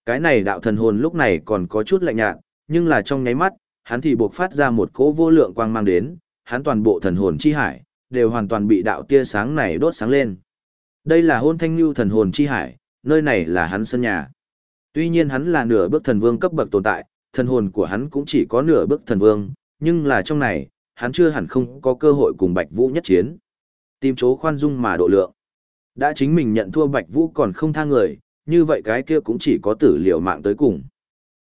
Cái này đạo thần hồn lúc này còn có chút lạnh nhạt, nhưng là trong nháy mắt, hắn thì buộc phát ra một cỗ vô lượng quang mang đến, hắn toàn bộ thần hồn chi hải, đều hoàn toàn bị đạo tia sáng này đốt sáng lên. Đây là hôn thanh lưu thần hồn chi hải, nơi này là hắn sân nhà. Tuy nhiên hắn là nửa bước thần vương cấp bậc tồn tại, thần hồn của hắn cũng chỉ có nửa bước thần vương, nhưng là trong này, hắn chưa hẳn không có cơ hội cùng Bạch Vũ nhất chiến. Tìm chỗ khoan dung mà độ lượng. Đã chính mình nhận thua Bạch Vũ còn không tha người, như vậy cái kia cũng chỉ có tử liệu mạng tới cùng.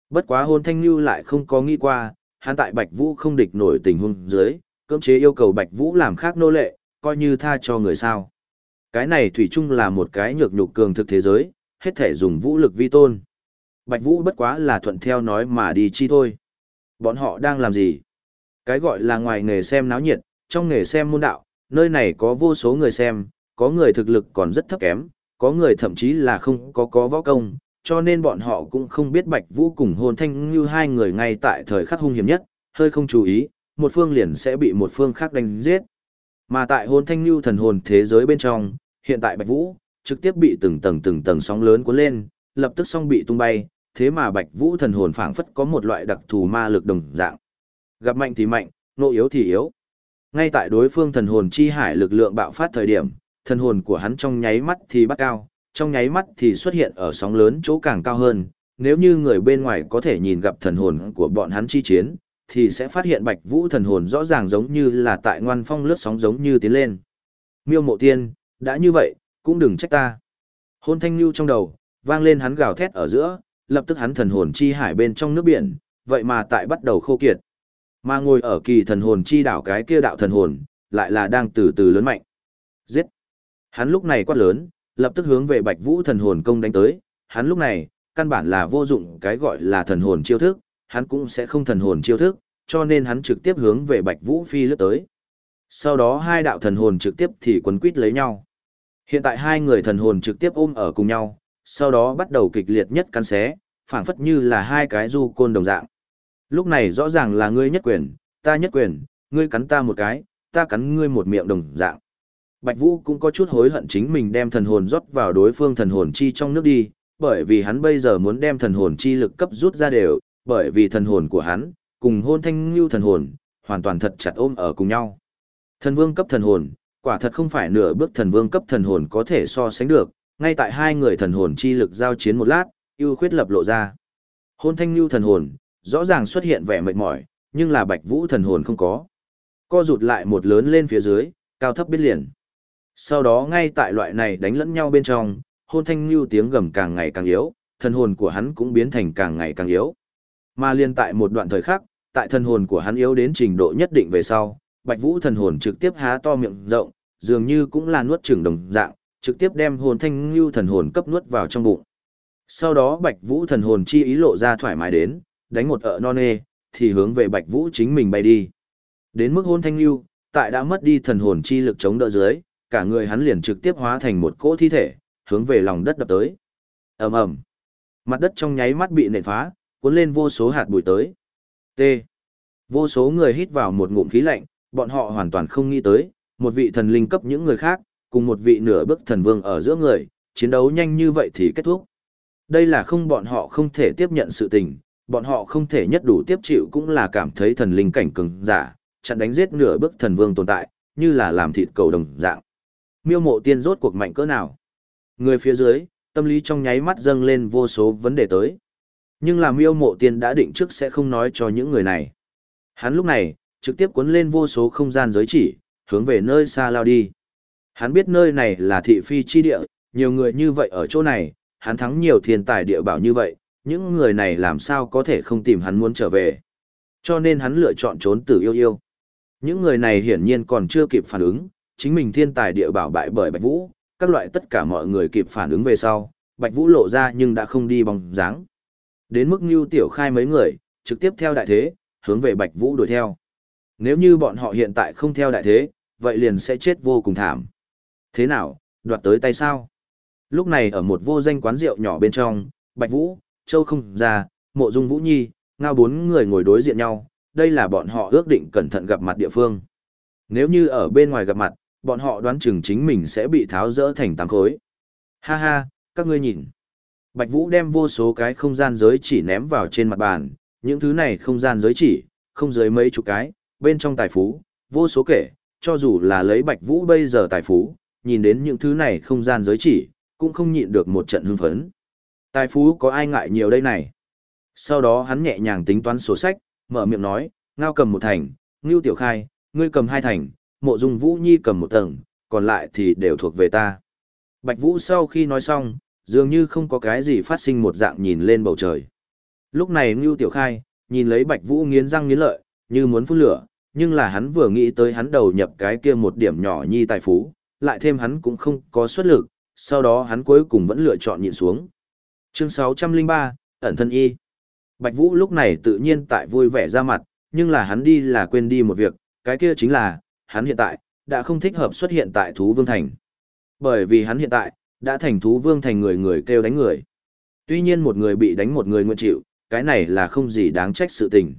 Bất quá hôn thanh lưu lại không có nghĩ qua, hắn tại Bạch Vũ không địch nổi tình huống dưới, cưỡng chế yêu cầu Bạch Vũ làm khác nô lệ, coi như tha cho người sao. Cái này thủy chung là một cái nhược nhục cường thực thế giới, hết thể dùng vũ lực vi tôn. Bạch Vũ bất quá là thuận theo nói mà đi chi thôi. Bọn họ đang làm gì? Cái gọi là ngoài nghề xem náo nhiệt, trong nghề xem môn đạo, nơi này có vô số người xem, có người thực lực còn rất thấp kém, có người thậm chí là không có có võ công, cho nên bọn họ cũng không biết Bạch Vũ cùng hồn thanh như hai người ngay tại thời khắc hung hiểm nhất, hơi không chú ý, một phương liền sẽ bị một phương khác đánh giết. Mà tại hồn thanh như thần hồn thế giới bên trong, hiện tại Bạch Vũ, trực tiếp bị từng tầng từng tầng sóng lớn cuốn lên, lập tức song bị tung bay, thế mà Bạch Vũ thần hồn phảng phất có một loại đặc thù ma lực đồng dạng. Gặp mạnh thì mạnh, nộ yếu thì yếu. Ngay tại đối phương thần hồn chi hải lực lượng bạo phát thời điểm, thần hồn của hắn trong nháy mắt thì bắt cao, trong nháy mắt thì xuất hiện ở sóng lớn chỗ càng cao hơn. Nếu như người bên ngoài có thể nhìn gặp thần hồn của bọn hắn chi chiến, thì sẽ phát hiện Bạch Vũ thần hồn rõ ràng giống như là tại ngoan phong lướt sóng giống như tiến lên. Miêu Mộ Tiên, đã như vậy, cũng đừng trách ta. Hôn thanh lưu trong đầu, vang lên hắn gào thét ở giữa, lập tức hắn thần hồn chi hải bên trong nước biển, vậy mà tại bắt đầu khô kiệt. Mà ngồi ở kỳ thần hồn chi đảo cái kia đạo thần hồn, lại là đang từ từ lớn mạnh. Giết! Hắn lúc này quát lớn, lập tức hướng về Bạch Vũ thần hồn công đánh tới, hắn lúc này, căn bản là vô dụng cái gọi là thần hồn chiêu thức, hắn cũng sẽ không thần hồn chiêu thức, cho nên hắn trực tiếp hướng về Bạch Vũ phi lướt tới. Sau đó hai đạo thần hồn trực tiếp thì quấn quýt lấy nhau. Hiện tại hai người thần hồn trực tiếp ôm ở cùng nhau, sau đó bắt đầu kịch liệt nhất cắn xé, phảng phất như là hai cái du côn đồng dạng. Lúc này rõ ràng là ngươi nhất quyền, ta nhất quyền, ngươi cắn ta một cái, ta cắn ngươi một miệng đồng dạng. Bạch Vũ cũng có chút hối hận chính mình đem thần hồn rót vào đối phương thần hồn chi trong nước đi, bởi vì hắn bây giờ muốn đem thần hồn chi lực cấp rút ra đều, bởi vì thần hồn của hắn, cùng hôn thanh lưu thần hồn, hoàn toàn thật chặt ôm ở cùng nhau. Thần vương cấp thần hồn, quả thật không phải nửa bước thần vương cấp thần hồn có thể so sánh được, ngay tại hai người thần hồn chi lực giao chiến một lát, ưu khuyết lập lộ ra. Hôn thanh lưu thần hồn, rõ ràng xuất hiện vẻ mệt mỏi, nhưng là bạch vũ thần hồn không có. Co rụt lại một lớn lên phía dưới, cao thấp biết liền. Sau đó ngay tại loại này đánh lẫn nhau bên trong, hôn thanh lưu tiếng gầm càng ngày càng yếu, thần hồn của hắn cũng biến thành càng ngày càng yếu. Mà liên tại một đoạn thời khắc, tại thần hồn của hắn yếu đến trình độ nhất định về sau, Bạch Vũ thần hồn trực tiếp há to miệng rộng, dường như cũng là nuốt chửng đồng dạng, trực tiếp đem hồn thanh lưu thần hồn cấp nuốt vào trong bụng. Sau đó Bạch Vũ thần hồn chi ý lộ ra thoải mái đến, đánh một ợ non nê, thì hướng về Bạch Vũ chính mình bay đi. Đến mức hồn thanh lưu, tại đã mất đi thần hồn chi lực chống đỡ dưới, cả người hắn liền trực tiếp hóa thành một cỗ thi thể, hướng về lòng đất đập tới. ầm ầm, mặt đất trong nháy mắt bị nện phá, cuốn lên vô số hạt bụi tới. T. Vô số người hít vào một ngụm khí lạnh, bọn họ hoàn toàn không nghĩ tới, một vị thần linh cấp những người khác, cùng một vị nửa bước thần vương ở giữa người, chiến đấu nhanh như vậy thì kết thúc. Đây là không bọn họ không thể tiếp nhận sự tình, bọn họ không thể nhất đủ tiếp chịu cũng là cảm thấy thần linh cảnh cường giả, chặn đánh giết nửa bước thần vương tồn tại, như là làm thịt cầu đồng dạng. Miêu mộ tiên rốt cuộc mạnh cỡ nào? Người phía dưới, tâm lý trong nháy mắt dâng lên vô số vấn đề tới. Nhưng là miêu mộ tiên đã định trước sẽ không nói cho những người này. Hắn lúc này, trực tiếp cuốn lên vô số không gian giới chỉ, hướng về nơi xa lao đi. Hắn biết nơi này là thị phi chi địa, nhiều người như vậy ở chỗ này, hắn thắng nhiều thiên tài địa bảo như vậy, những người này làm sao có thể không tìm hắn muốn trở về. Cho nên hắn lựa chọn trốn tử yêu yêu. Những người này hiển nhiên còn chưa kịp phản ứng, chính mình thiên tài địa bảo bại bởi Bạch Vũ, các loại tất cả mọi người kịp phản ứng về sau, Bạch Vũ lộ ra nhưng đã không đi bóng dáng. Đến mức Nưu Tiểu Khai mấy người, trực tiếp theo đại thế, hướng về Bạch Vũ đuổi theo. Nếu như bọn họ hiện tại không theo đại thế, vậy liền sẽ chết vô cùng thảm. Thế nào, đoạt tới tay sao? Lúc này ở một vô danh quán rượu nhỏ bên trong, Bạch Vũ, Châu Không Gia, Mộ Dung Vũ Nhi, ngao bốn người ngồi đối diện nhau, đây là bọn họ ước định cẩn thận gặp mặt địa phương. Nếu như ở bên ngoài gặp mặt, bọn họ đoán chừng chính mình sẽ bị tháo rỡ thành tám khối. Ha ha, các ngươi nhìn. Bạch Vũ đem vô số cái không gian giới chỉ ném vào trên mặt bàn, những thứ này không gian giới chỉ, không dưới mấy chục cái, bên trong tài phú, vô số kể, cho dù là lấy Bạch Vũ bây giờ tài phú, nhìn đến những thứ này không gian giới chỉ, cũng không nhịn được một trận hưng phấn. Tài phú có ai ngại nhiều đây này. Sau đó hắn nhẹ nhàng tính toán sổ sách, mở miệng nói, ngao cầm một thành, ngưu tiểu khai, ngươi cầm hai thành, mộ dung vũ nhi cầm một tầng, còn lại thì đều thuộc về ta. Bạch Vũ sau khi nói xong, dường như không có cái gì phát sinh một dạng nhìn lên bầu trời. Lúc này Ngưu Tiểu Khai, nhìn lấy Bạch Vũ nghiến răng nghiến lợi, như muốn phun lửa, nhưng là hắn vừa nghĩ tới hắn đầu nhập cái kia một điểm nhỏ nhi tài phú, lại thêm hắn cũng không có xuất lực, sau đó hắn cuối cùng vẫn lựa chọn nhịn xuống. Chương 603, ẩn thân y. Bạch Vũ lúc này tự nhiên tại vui vẻ ra mặt, nhưng là hắn đi là quên đi một việc, cái kia chính là, hắn hiện tại, đã không thích hợp xuất hiện tại Thú Vương Thành. Bởi vì hắn hiện tại, đã thành Thú Vương Thành người người kêu đánh người. Tuy nhiên một người bị đánh một người nguyện chịu, cái này là không gì đáng trách sự tình.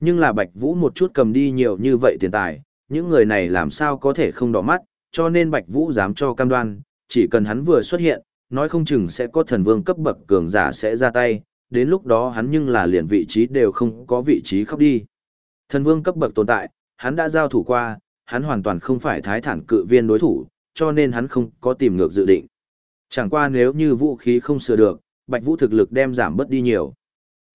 Nhưng là Bạch Vũ một chút cầm đi nhiều như vậy tiền tài, những người này làm sao có thể không đỏ mắt, cho nên Bạch Vũ dám cho cam đoan, chỉ cần hắn vừa xuất hiện, nói không chừng sẽ có thần vương cấp bậc cường giả sẽ ra tay, đến lúc đó hắn nhưng là liền vị trí đều không có vị trí khóc đi. Thần vương cấp bậc tồn tại, hắn đã giao thủ qua, hắn hoàn toàn không phải thái thản cự viên đối thủ, cho nên hắn không có tìm ngược dự định. Chẳng qua nếu như vũ khí không sửa được, Bạch Vũ thực lực đem giảm bớt đi nhiều.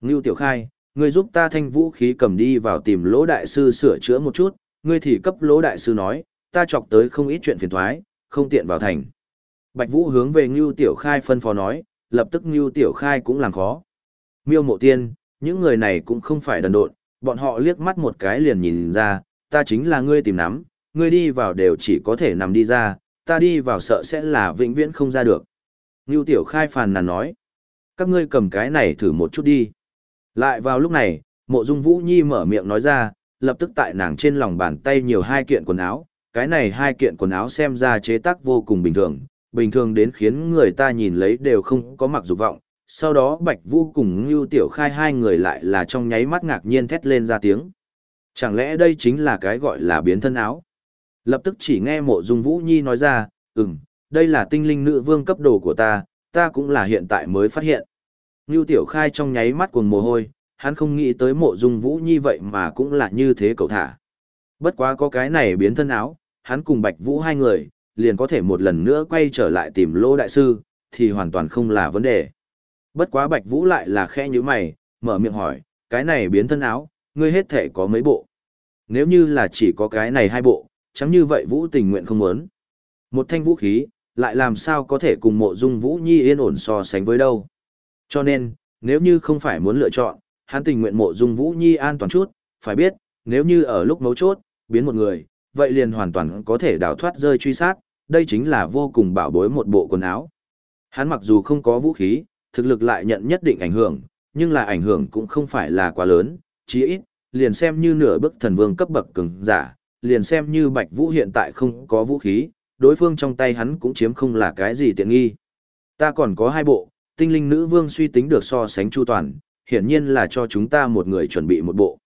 Ngưu Tiểu Khai, ngươi giúp ta thanh vũ khí cầm đi vào tìm lỗ đại sư sửa chữa một chút, ngươi thì cấp lỗ đại sư nói, ta chọc tới không ít chuyện phiền thoái, không tiện vào thành. Bạch Vũ hướng về Ngưu Tiểu Khai phân phó nói, lập tức Ngưu Tiểu Khai cũng làm khó. Miêu Mộ Tiên, những người này cũng không phải đần độn, bọn họ liếc mắt một cái liền nhìn ra, ta chính là ngươi tìm nắm, ngươi đi vào đều chỉ có thể nằm đi ra, ta đi vào sợ sẽ là vĩnh viễn không ra được. Ngưu Tiểu Khai phàn nàn nói, các ngươi cầm cái này thử một chút đi. Lại vào lúc này, mộ dung Vũ Nhi mở miệng nói ra, lập tức tại nàng trên lòng bàn tay nhiều hai kiện quần áo, cái này hai kiện quần áo xem ra chế tác vô cùng bình thường, bình thường đến khiến người ta nhìn lấy đều không có mặc dục vọng. Sau đó Bạch Vũ cùng Ngưu Tiểu Khai hai người lại là trong nháy mắt ngạc nhiên thét lên ra tiếng. Chẳng lẽ đây chính là cái gọi là biến thân áo? Lập tức chỉ nghe mộ dung Vũ Nhi nói ra, ừm, đây là tinh linh nữ vương cấp đồ của ta, ta cũng là hiện tại mới phát hiện. Ngưu Tiểu Khai trong nháy mắt cuồng mồ hôi, hắn không nghĩ tới mộ dung Vũ Nhi vậy mà cũng là như thế cậu thả. Bất quá có cái này biến thân áo, hắn cùng Bạch Vũ hai người, liền có thể một lần nữa quay trở lại tìm Lô Đại Sư, thì hoàn toàn không là vấn đề. Bất quá Bạch Vũ lại là khẽ như mày, mở miệng hỏi, cái này biến thân áo, ngươi hết thể có mấy bộ. Nếu như là chỉ có cái này hai bộ, chẳng như vậy Vũ tình nguyện không muốn. Một thanh vũ khí, lại làm sao có thể cùng mộ dung Vũ Nhi yên ổn so sánh với đâu. Cho nên, nếu như không phải muốn lựa chọn, hắn tình nguyện mộ dung Vũ Nhi an toàn chút, phải biết, nếu như ở lúc mấu chốt, biến một người, vậy liền hoàn toàn có thể đào thoát rơi truy sát, đây chính là vô cùng bảo bối một bộ quần áo. Hắn mặc dù không có vũ khí, thực lực lại nhận nhất định ảnh hưởng, nhưng là ảnh hưởng cũng không phải là quá lớn, chí ít, liền xem như nửa bức thần vương cấp bậc cường giả, liền xem như Bạch Vũ hiện tại không có vũ khí, đối phương trong tay hắn cũng chiếm không là cái gì tiện nghi. Ta còn có hai bộ, tinh linh nữ vương suy tính được so sánh chu toàn, hiển nhiên là cho chúng ta một người chuẩn bị một bộ.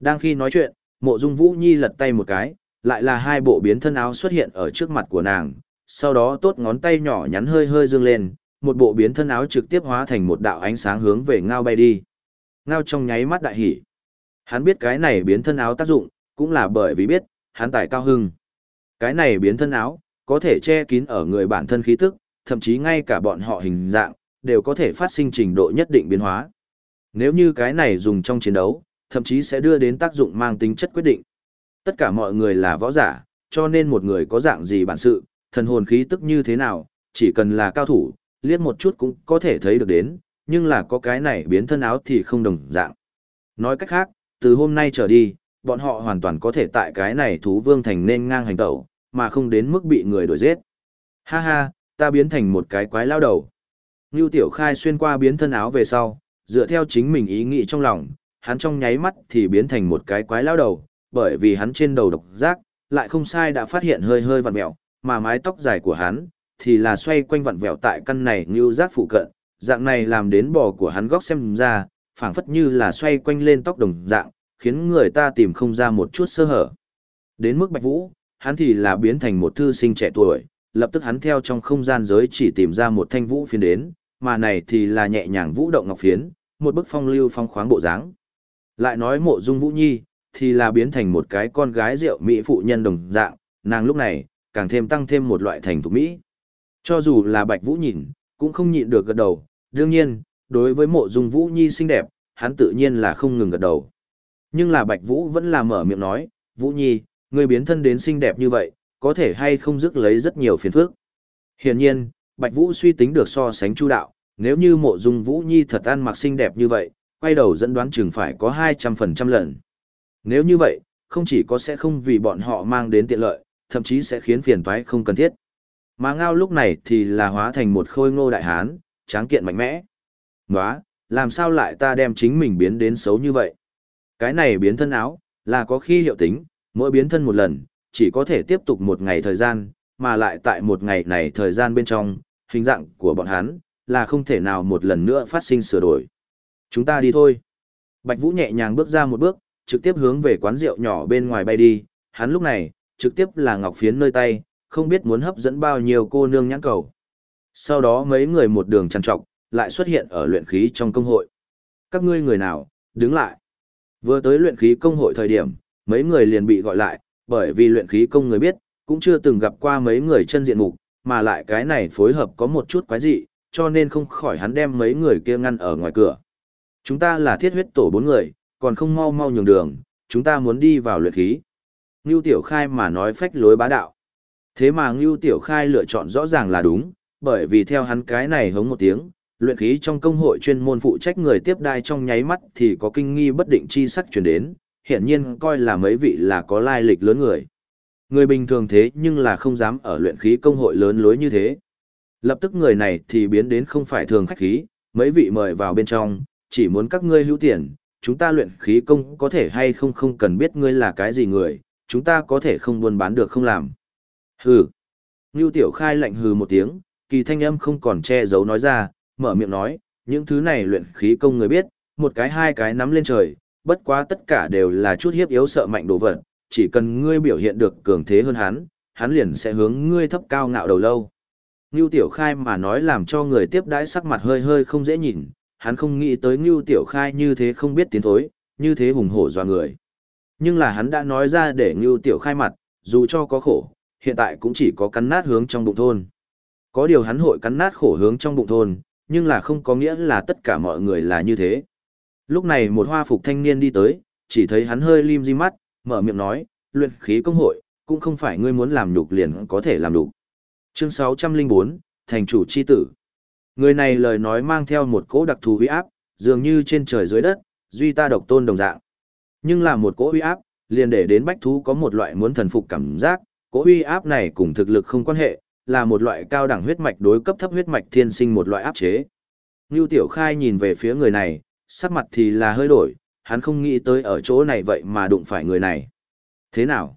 Đang khi nói chuyện, mộ dung Vũ Nhi lật tay một cái, lại là hai bộ biến thân áo xuất hiện ở trước mặt của nàng, sau đó tốt ngón tay nhỏ nhắn hơi hơi dương lên, một bộ biến thân áo trực tiếp hóa thành một đạo ánh sáng hướng về ngao bay đi. Ngao trong nháy mắt đại hỉ. Hắn biết cái này biến thân áo tác dụng, cũng là bởi vì biết, hắn tài cao hưng. Cái này biến thân áo, có thể che kín ở người bản thân khí tức, thậm chí ngay cả bọn họ hình dạng, đều có thể phát sinh trình độ nhất định biến hóa. Nếu như cái này dùng trong chiến đấu, thậm chí sẽ đưa đến tác dụng mang tính chất quyết định. Tất cả mọi người là võ giả, cho nên một người có dạng gì bản sự, thần hồn khí tức như thế nào, chỉ cần là cao thủ, liếc một chút cũng có thể thấy được đến, nhưng là có cái này biến thân áo thì không đồng dạng. Nói cách khác, từ hôm nay trở đi, bọn họ hoàn toàn có thể tại cái này thú vương thành nên ngang hành tẩu, mà không đến mức bị người đuổi giết. Ha ha, ta biến thành một cái quái lao đầu. Ngưu Tiểu Khai xuyên qua biến thân áo về sau, dựa theo chính mình ý nghĩ trong lòng, hắn trong nháy mắt thì biến thành một cái quái lao đầu, bởi vì hắn trên đầu độc giác, lại không sai đã phát hiện hơi hơi vặn mẹo, mà mái tóc dài của hắn thì là xoay quanh vặn vẹo tại căn này Ngưu giác phụ cận, dạng này làm đến bò của hắn góc xem ra, phảng phất như là xoay quanh lên tóc đồng dạng, khiến người ta tìm không ra một chút sơ hở. Đến mức Bạch Vũ, hắn thì là biến thành một thư sinh trẻ tuổi, lập tức hắn theo trong không gian giới chỉ tìm ra một thanh vũ phiến đến, mà này thì là nhẹ nhàng vũ động ngọc phiến, một bức phong lưu phong khoáng bộ dáng. Lại nói mộ dung vũ nhi, thì là biến thành một cái con gái rượu mỹ phụ nhân đồng dạng, nàng lúc này, càng thêm tăng thêm một loại thành thục mỹ. Cho dù là Bạch Vũ nhìn, cũng không nhịn được gật đầu, đương nhiên, đối với mộ dung Vũ Nhi xinh đẹp, hắn tự nhiên là không ngừng gật đầu. Nhưng là Bạch Vũ vẫn là mở miệng nói, Vũ Nhi, ngươi biến thân đến xinh đẹp như vậy, có thể hay không dứt lấy rất nhiều phiền phức. Hiển nhiên, Bạch Vũ suy tính được so sánh chu đạo, nếu như mộ dung Vũ Nhi thật ăn mặc xinh đẹp như vậy, quay đầu dẫn đoán chừng phải có 200% lần. Nếu như vậy, không chỉ có sẽ không vì bọn họ mang đến tiện lợi, thậm chí sẽ khiến phiền toái không cần thiết. Mà ngao lúc này thì là hóa thành một khôi ngô đại hán, tráng kiện mạnh mẽ. Nóa, làm sao lại ta đem chính mình biến đến xấu như vậy? Cái này biến thân áo, là có khi hiệu tính, mỗi biến thân một lần, chỉ có thể tiếp tục một ngày thời gian, mà lại tại một ngày này thời gian bên trong, hình dạng của bọn hắn, là không thể nào một lần nữa phát sinh sửa đổi. Chúng ta đi thôi. Bạch Vũ nhẹ nhàng bước ra một bước, trực tiếp hướng về quán rượu nhỏ bên ngoài bay đi, hắn lúc này, trực tiếp là ngọc phiến nơi tay, không biết muốn hấp dẫn bao nhiêu cô nương nhãn cầu. Sau đó mấy người một đường trằn trọc, lại xuất hiện ở luyện khí trong công hội. Các ngươi người nào, đứng lại. Vừa tới luyện khí công hội thời điểm, mấy người liền bị gọi lại, bởi vì luyện khí công người biết, cũng chưa từng gặp qua mấy người chân diện mục, mà lại cái này phối hợp có một chút quái dị, cho nên không khỏi hắn đem mấy người kia ngăn ở ngoài cửa. Chúng ta là thiết huyết tổ bốn người, còn không mau mau nhường đường, chúng ta muốn đi vào luyện khí. Ngưu Tiểu Khai mà nói phách lối bá đạo. Thế mà Ngưu Tiểu Khai lựa chọn rõ ràng là đúng, bởi vì theo hắn cái này hống một tiếng, luyện khí trong công hội chuyên môn phụ trách người tiếp đai trong nháy mắt thì có kinh nghi bất định chi sắc chuyển đến, hiện nhiên coi là mấy vị là có lai lịch lớn người. Người bình thường thế nhưng là không dám ở luyện khí công hội lớn lối như thế. Lập tức người này thì biến đến không phải thường khách khí, mấy vị mời vào bên trong, chỉ muốn các ngươi hữu tiền, chúng ta luyện khí công có thể hay không không cần biết ngươi là cái gì người, chúng ta có thể không buôn bán được không làm. Hừ. Ngưu Tiểu Khai lạnh hừ một tiếng, kỳ thanh âm không còn che giấu nói ra, mở miệng nói, những thứ này luyện khí công người biết, một cái hai cái nắm lên trời, bất quá tất cả đều là chút hiếp yếu sợ mạnh đồ vật, chỉ cần ngươi biểu hiện được cường thế hơn hắn, hắn liền sẽ hướng ngươi thấp cao ngạo đầu lâu. Ngưu Tiểu Khai mà nói làm cho người tiếp đãi sắc mặt hơi hơi không dễ nhìn, hắn không nghĩ tới Ngưu Tiểu Khai như thế không biết tiến thối, như thế hùng hổ doa người. Nhưng là hắn đã nói ra để Ngưu Tiểu Khai mặt, dù cho có khổ, hiện tại cũng chỉ có cắn nát hướng trong bụng thôn. Có điều hắn hội cắn nát khổ hướng trong bụng thôn, nhưng là không có nghĩa là tất cả mọi người là như thế. Lúc này một hoa phục thanh niên đi tới, chỉ thấy hắn hơi lim di mắt, mở miệng nói, luyện khí công hội, cũng không phải ngươi muốn làm nhục liền có thể làm nhục. Chương 604, Thành chủ chi tử. Người này lời nói mang theo một cỗ đặc thù uy áp, dường như trên trời dưới đất, duy ta độc tôn đồng dạng. Nhưng là một cỗ uy áp, liền để đến bách thú có một loại muốn thần phục cảm giác, cỗ uy áp này cùng thực lực không quan hệ, là một loại cao đẳng huyết mạch đối cấp thấp huyết mạch thiên sinh một loại áp chế. Ngưu Tiểu Khai nhìn về phía người này, sắc mặt thì là hơi đổi, hắn không nghĩ tới ở chỗ này vậy mà đụng phải người này. Thế nào?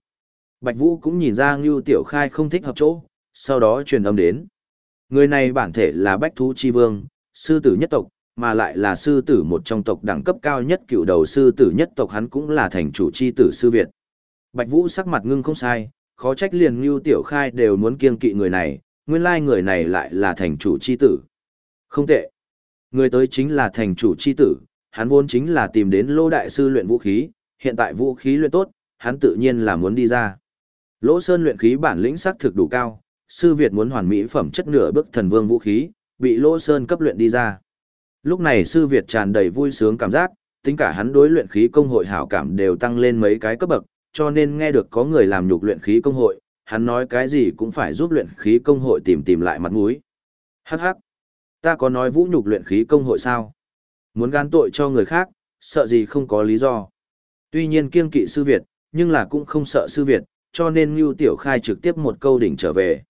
Bạch Vũ cũng nhìn ra Ngưu Tiểu Khai không thích hợp chỗ, sau đó truyền âm đến. Người này bản thể là Bách Thú Chi Vương, sư tử nhất tộc, mà lại là sư tử một trong tộc đẳng cấp cao nhất cựu đầu sư tử nhất tộc hắn cũng là thành chủ chi tử sư Việt. Bạch Vũ sắc mặt ngưng không sai, khó trách liền Ngưu Tiểu Khai đều muốn kiêng kỵ người này, nguyên lai người này lại là thành chủ chi tử. Không tệ. Người tới chính là thành chủ chi tử, hắn vốn chính là tìm đến lô đại sư luyện vũ khí, hiện tại vũ khí luyện tốt, hắn tự nhiên là muốn đi ra. Lỗ Sơn luyện khí bản lĩnh xác thực đủ cao, sư Việt muốn hoàn mỹ phẩm chất nửa bức thần vương vũ khí, bị Lỗ Sơn cấp luyện đi ra. Lúc này sư Việt tràn đầy vui sướng cảm giác, tính cả hắn đối luyện khí công hội hảo cảm đều tăng lên mấy cái cấp bậc, cho nên nghe được có người làm nhục luyện khí công hội, hắn nói cái gì cũng phải giúp luyện khí công hội tìm tìm lại mặt mũi. Hắc hắc, ta có nói vũ nhục luyện khí công hội sao? Muốn gán tội cho người khác, sợ gì không có lý do. Tuy nhiên kiêng kỵ sư Việt, nhưng là cũng không sợ sư Việt, cho nên Ngưu Tiểu Khai trực tiếp một câu đỉnh trở về.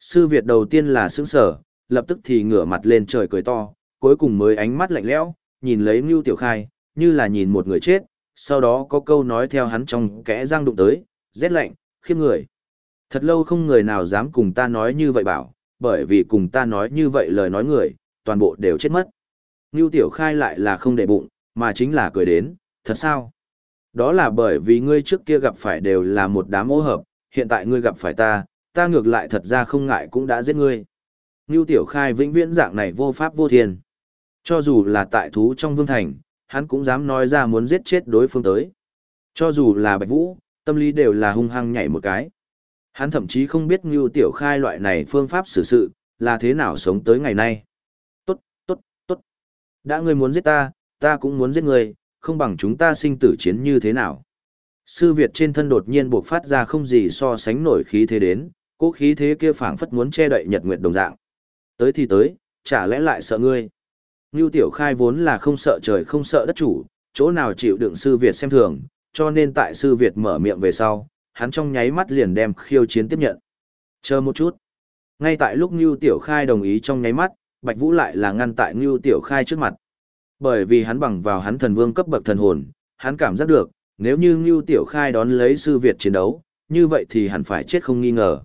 Sư Việt đầu tiên là sững sở, lập tức thì ngửa mặt lên trời cười to, cuối cùng mới ánh mắt lạnh lẽo, nhìn lấy Ngưu Tiểu Khai, như là nhìn một người chết, sau đó có câu nói theo hắn trong kẽ răng đụng tới, rét lạnh, khiếp người. Thật lâu không người nào dám cùng ta nói như vậy bảo, bởi vì cùng ta nói như vậy lời nói người, toàn bộ đều chết mất. Ngưu Tiểu Khai lại là không để bụng, mà chính là cười đến, thật sao? Đó là bởi vì ngươi trước kia gặp phải đều là một đám ô hợp, hiện tại ngươi gặp phải ta, ta ngược lại thật ra không ngại cũng đã giết ngươi. Ngưu Tiểu Khai vĩnh viễn dạng này vô pháp vô thiên. Cho dù là tại thú trong vương thành, hắn cũng dám nói ra muốn giết chết đối phương tới. Cho dù là Bạch Vũ, tâm lý đều là hung hăng nhảy một cái. Hắn thậm chí không biết Ngưu Tiểu Khai loại này phương pháp xử sự, là thế nào sống tới ngày nay. Đã ngươi muốn giết ta, ta cũng muốn giết ngươi, không bằng chúng ta sinh tử chiến như thế nào. Sư Việt trên thân đột nhiên buộc phát ra không gì so sánh nổi khí thế đến, cố khí thế kia phảng phất muốn che đậy nhật nguyệt đồng dạng. Tới thì tới, chả lẽ lại sợ ngươi. Ngưu Tiểu Khai vốn là không sợ trời không sợ đất chủ, chỗ nào chịu đựng sư Việt xem thường, cho nên tại sư Việt mở miệng về sau, hắn trong nháy mắt liền đem khiêu chiến tiếp nhận. Chờ một chút. Ngay tại lúc Ngưu Tiểu Khai đồng ý trong nháy mắt, Bạch Vũ lại là ngăn tại Ngưu Tiểu Khai trước mặt. Bởi vì hắn bằng vào hắn thần vương cấp bậc thần hồn, hắn cảm giác được, nếu như Ngưu Tiểu Khai đón lấy sư Việt chiến đấu, như vậy thì hẳn phải chết không nghi ngờ.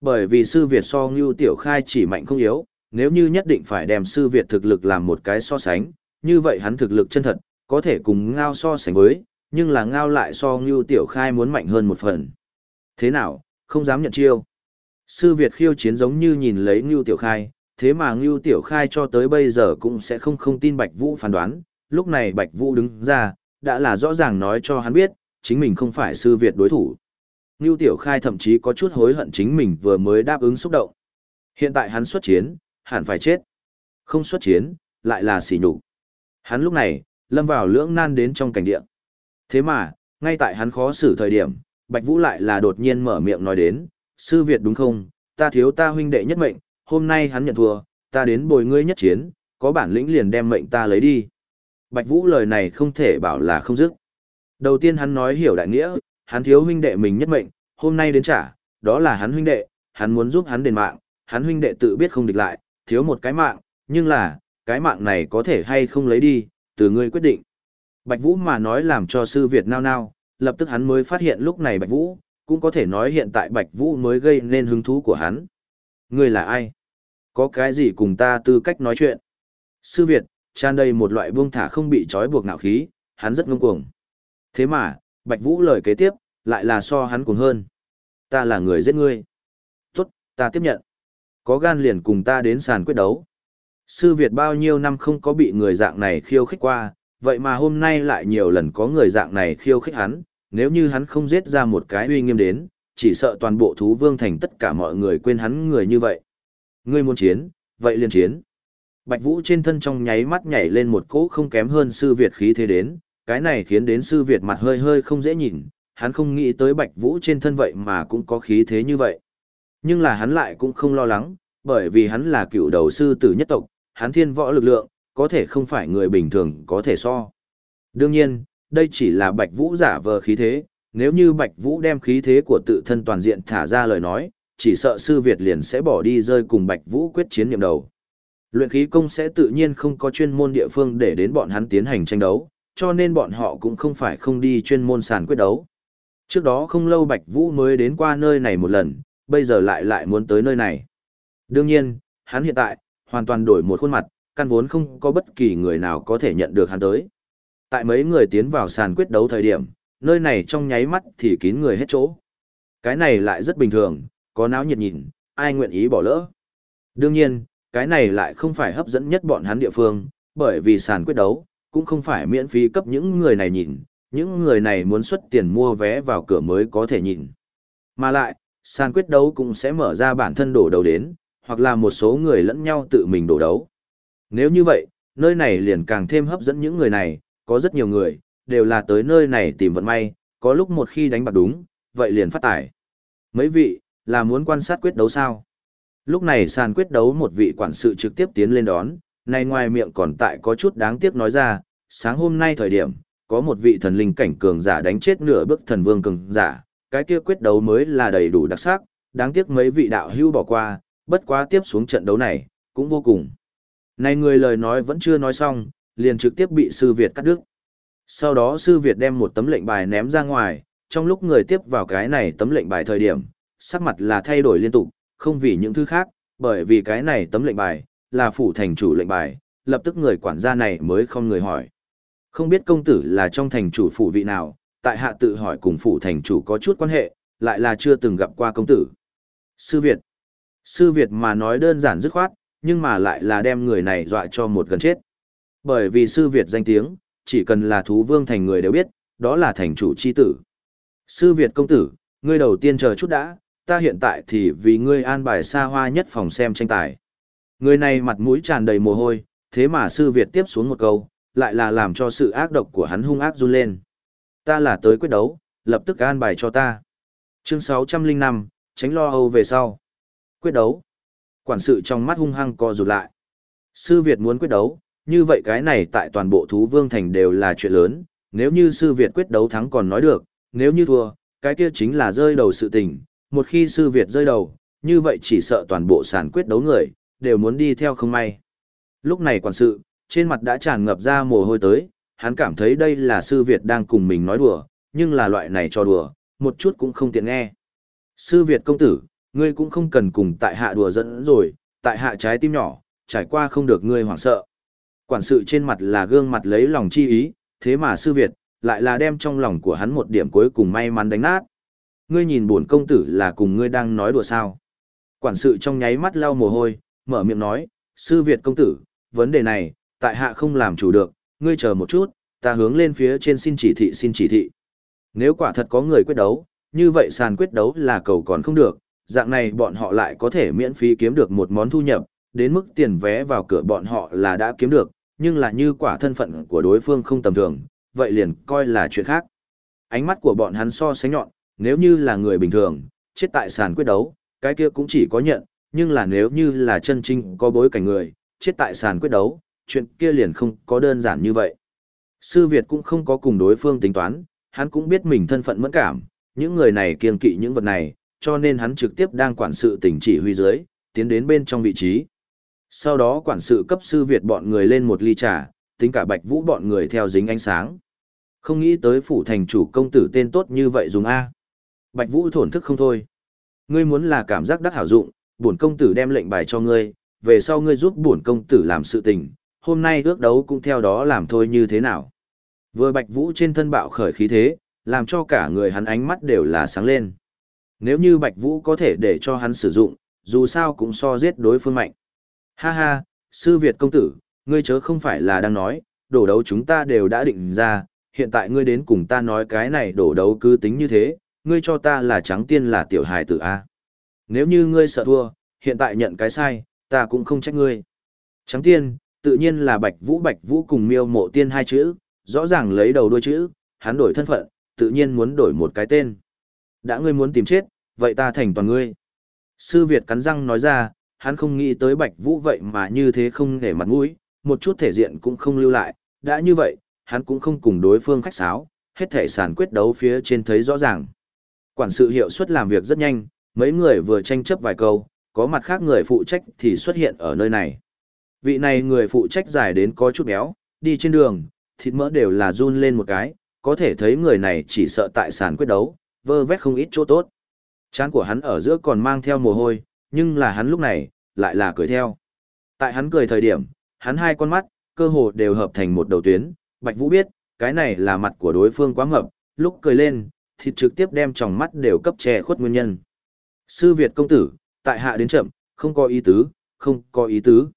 Bởi vì sư Việt so Ngưu Tiểu Khai chỉ mạnh không yếu, nếu như nhất định phải đem sư Việt thực lực làm một cái so sánh, như vậy hắn thực lực chân thật, có thể cùng Ngao so sánh với, nhưng là Ngao lại so Ngưu Tiểu Khai muốn mạnh hơn một phần. Thế nào, không dám nhận chiêu. Sư Việt khiêu chiến giống như nhìn lấy Ngưu Tiểu Khai, thế mà Ngưu Tiểu Khai cho tới bây giờ cũng sẽ không không tin Bạch Vũ phán đoán, lúc này Bạch Vũ đứng ra, đã là rõ ràng nói cho hắn biết, chính mình không phải sư Việt đối thủ. Ngưu Tiểu Khai thậm chí có chút hối hận chính mình vừa mới đáp ứng xúc động. Hiện tại hắn xuất chiến, hẳn phải chết. Không xuất chiến, lại là xỉ nhục. Hắn lúc này, lâm vào lưỡng nan đến trong cảnh địa. Thế mà, ngay tại hắn khó xử thời điểm, Bạch Vũ lại là đột nhiên mở miệng nói đến, sư Việt đúng không, ta thiếu ta huynh đệ nhất mệnh, hôm nay hắn nhận thua, ta đến bồi ngươi nhất chiến, có bản lĩnh liền đem mệnh ta lấy đi. Bạch Vũ lời này không thể bảo là không dứt. Đầu tiên hắn nói hiểu đại nghĩa, hắn thiếu huynh đệ mình nhất mệnh, hôm nay đến trả, đó là hắn huynh đệ, hắn muốn giúp hắn đền mạng, hắn huynh đệ tự biết không địch lại, thiếu một cái mạng, nhưng là, cái mạng này có thể hay không lấy đi, từ ngươi quyết định. Bạch Vũ mà nói làm cho sư Việt nao nao, lập tức hắn mới phát hiện lúc này Bạch Vũ, cũng có thể nói hiện tại Bạch Vũ mới gây nên hứng thú của hắn. Ngươi là ai? Có cái gì cùng ta tư cách nói chuyện? Sư Việt, tràn đầy một loại buông thả không bị trói buộc ngạo khí, hắn rất ngông cuồng. Thế mà, Bạch Vũ lời kế tiếp, lại là so hắn cuồng hơn. Ta là người giết ngươi. Tốt, ta tiếp nhận. Có gan liền cùng ta đến sàn quyết đấu. Sư Việt bao nhiêu năm không có bị người dạng này khiêu khích qua, vậy mà hôm nay lại nhiều lần có người dạng này khiêu khích hắn, nếu như hắn không giết ra một cái uy nghiêm đến, chỉ sợ toàn bộ thú vương thành tất cả mọi người quên hắn người như vậy. Ngươi muốn chiến, vậy liền chiến. Bạch Vũ trên thân trong nháy mắt nhảy lên một cỗ không kém hơn sư Việt khí thế đến, cái này khiến đến sư Việt mặt hơi hơi không dễ nhìn, hắn không nghĩ tới Bạch Vũ trên thân vậy mà cũng có khí thế như vậy. Nhưng là hắn lại cũng không lo lắng, bởi vì hắn là cựu đầu sư tử nhất tộc, hắn thiên võ lực lượng, có thể không phải người bình thường có thể so. Đương nhiên, đây chỉ là Bạch Vũ giả vờ khí thế, nếu như Bạch Vũ đem khí thế của tự thân toàn diện thả ra lời nói, chỉ sợ sư Việt liền sẽ bỏ đi rơi cùng Bạch Vũ quyết chiến niệm đầu. Luyện khí công sẽ tự nhiên không có chuyên môn địa phương để đến bọn hắn tiến hành tranh đấu, cho nên bọn họ cũng không phải không đi chuyên môn sàn quyết đấu. Trước đó không lâu Bạch Vũ mới đến qua nơi này một lần, bây giờ lại lại muốn tới nơi này. Đương nhiên, hắn hiện tại, hoàn toàn đổi một khuôn mặt, căn vốn không có bất kỳ người nào có thể nhận được hắn tới. Tại mấy người tiến vào sàn quyết đấu thời điểm, nơi này trong nháy mắt thì kín người hết chỗ. Cái này lại rất bình thường, có náo nhiệt nhìn, ai nguyện ý bỏ lỡ. Đương nhiên, cái này lại không phải hấp dẫn nhất bọn hắn địa phương, bởi vì sàn quyết đấu, cũng không phải miễn phí cấp những người này nhìn, những người này muốn xuất tiền mua vé vào cửa mới có thể nhìn. Mà lại, sàn quyết đấu cũng sẽ mở ra bản thân đổ đầu đến, hoặc là một số người lẫn nhau tự mình đổ đấu. Nếu như vậy, nơi này liền càng thêm hấp dẫn những người này, có rất nhiều người, đều là tới nơi này tìm vận may, có lúc một khi đánh bạc đúng, vậy liền phát tải. Mấy vị, là muốn quan sát quyết đấu sao? Lúc này sàn quyết đấu một vị quản sự trực tiếp tiến lên đón, này ngoài miệng còn tại có chút đáng tiếc nói ra, sáng hôm nay thời điểm, có một vị thần linh cảnh cường giả đánh chết nửa bước thần vương cường giả, cái kia quyết đấu mới là đầy đủ đặc sắc, đáng tiếc mấy vị đạo hưu bỏ qua, bất quá tiếp xuống trận đấu này, cũng vô cùng. Này người lời nói vẫn chưa nói xong, liền trực tiếp bị sư Việt cắt đứt. Sau đó sư Việt đem một tấm lệnh bài ném ra ngoài, trong lúc người tiếp vào cái này tấm lệnh bài thời điểm, sắc mặt là thay đổi liên tục, không vì những thứ khác, bởi vì cái này tấm lệnh bài, là phủ thành chủ lệnh bài, lập tức người quản gia này mới không người hỏi. Không biết công tử là trong thành chủ phủ vị nào, tại hạ tự hỏi cùng phủ thành chủ có chút quan hệ, lại là chưa từng gặp qua công tử. Sư Việt. Sư Việt mà nói đơn giản dứt khoát, nhưng mà lại là đem người này dọa cho một gần chết. Bởi vì sư Việt danh tiếng, chỉ cần là thú vương thành người đều biết, đó là thành chủ chi tử. Sư Việt công tử, ngươi đầu tiên chờ chút đã, ta hiện tại thì vì ngươi an bài xa hoa nhất phòng xem tranh tài, Người này mặt mũi tràn đầy mồ hôi, thế mà sư Việt tiếp xuống một câu, lại là làm cho sự ác độc của hắn hung ác run lên. Ta là tới quyết đấu, lập tức an bài cho ta. Chương 605, tránh lo âu về sau. Quyết đấu. Quản sự trong mắt hung hăng co rụt lại. Sư Việt muốn quyết đấu, như vậy cái này tại toàn bộ thú vương thành đều là chuyện lớn, nếu như sư Việt quyết đấu thắng còn nói được, nếu như thua, cái kia chính là rơi đầu sự tình, một khi sư Việt rơi đầu, như vậy chỉ sợ toàn bộ sàn quyết đấu người, đều muốn đi theo không may. Lúc này quản sự, trên mặt đã tràn ngập ra mồ hôi tới, hắn cảm thấy đây là sư Việt đang cùng mình nói đùa, nhưng là loại này cho đùa, một chút cũng không tiện nghe. Sư Việt công tử, ngươi cũng không cần cùng tại hạ đùa dẫn rồi, tại hạ trái tim nhỏ, trải qua không được ngươi hoảng sợ. Quản sự trên mặt là gương mặt lấy lòng chi ý, thế mà sư Việt, lại là đem trong lòng của hắn một điểm cuối cùng may mắn đánh nát. Ngươi nhìn buồn công tử là cùng ngươi đang nói đùa sao. Quản sự trong nháy mắt lau mồ hôi, mở miệng nói, sư Việt công tử, vấn đề này, tại hạ không làm chủ được, ngươi chờ một chút, ta hướng lên phía trên xin chỉ thị xin chỉ thị. Nếu quả thật có người quyết đấu, như vậy sàn quyết đấu là cầu còn không được, dạng này bọn họ lại có thể miễn phí kiếm được một món thu nhập, đến mức tiền vé vào cửa bọn họ là đã kiếm được, nhưng là như quả thân phận của đối phương không tầm thường, vậy liền coi là chuyện khác. Ánh mắt của bọn hắn so sánh nhọn, nếu như là người bình thường, chết tại sàn quyết đấu, cái kia cũng chỉ có nhận, nhưng là nếu như là chân trinh có bối cảnh người, chết tại sàn quyết đấu, chuyện kia liền không có đơn giản như vậy. Sư Việt cũng không có cùng đối phương tính toán, hắn cũng biết mình thân phận mẫn cảm, những người này kiêng kỵ những vật này, cho nên hắn trực tiếp đang quản sự tỉnh chỉ huy dưới, tiến đến bên trong vị trí. Sau đó quản sự cấp sư Việt bọn người lên một ly trà, tính cả Bạch Vũ bọn người theo dính ánh sáng. Không nghĩ tới phủ thành chủ công tử tên tốt như vậy dùng A. Bạch Vũ thổn thức không thôi. Ngươi muốn là cảm giác đắc hảo dụng, bổn công tử đem lệnh bài cho ngươi, về sau ngươi giúp bổn công tử làm sự tình, hôm nay ước đấu cũng theo đó làm thôi như thế nào. Vừa Bạch Vũ trên thân bạo khởi khí thế, làm cho cả người hắn ánh mắt đều là sáng lên. Nếu như Bạch Vũ có thể để cho hắn sử dụng, dù sao cũng so giết đối phương mạnh. Ha ha, sư Việt công tử, ngươi chớ không phải là đang nói, đổ đấu chúng ta đều đã định ra, hiện tại ngươi đến cùng ta nói cái này đổ đấu cứ tính như thế, ngươi cho ta là trắng tiên là tiểu hài tử A. Nếu như ngươi sợ thua, hiện tại nhận cái sai, ta cũng không trách ngươi. Trắng tiên, tự nhiên là bạch vũ bạch vũ cùng miêu mộ tiên hai chữ, rõ ràng lấy đầu đôi chữ, hắn đổi thân phận, tự nhiên muốn đổi một cái tên. Đã ngươi muốn tìm chết, vậy ta thành toàn ngươi. Sư Việt cắn răng nói ra, hắn không nghĩ tới bạch vũ vậy mà như thế không để mặt mũi, một chút thể diện cũng không lưu lại, đã như vậy, hắn cũng không cùng đối phương khách sáo, hết thể sản quyết đấu phía trên thấy rõ ràng. Quản sự hiệu suất làm việc rất nhanh, mấy người vừa tranh chấp vài câu, có mặt khác người phụ trách thì xuất hiện ở nơi này. Vị này người phụ trách dài đến có chút béo, đi trên đường, thịt mỡ đều là run lên một cái, có thể thấy người này chỉ sợ tại sàn quyết đấu, vơ vét không ít chỗ tốt. Chán của hắn ở giữa còn mang theo mồ hôi, nhưng là hắn lúc này, lại là cười theo. Tại hắn cười thời điểm, hắn hai con mắt, cơ hồ đều hợp thành một đầu tuyến, Bạch Vũ biết, cái này là mặt của đối phương quá mập, lúc cười lên, thịt trực tiếp đem tròng mắt đều cấp che khuất nguyên nhân. Sư Việt công tử, tại hạ đến chậm, không có ý tứ, không có ý tứ.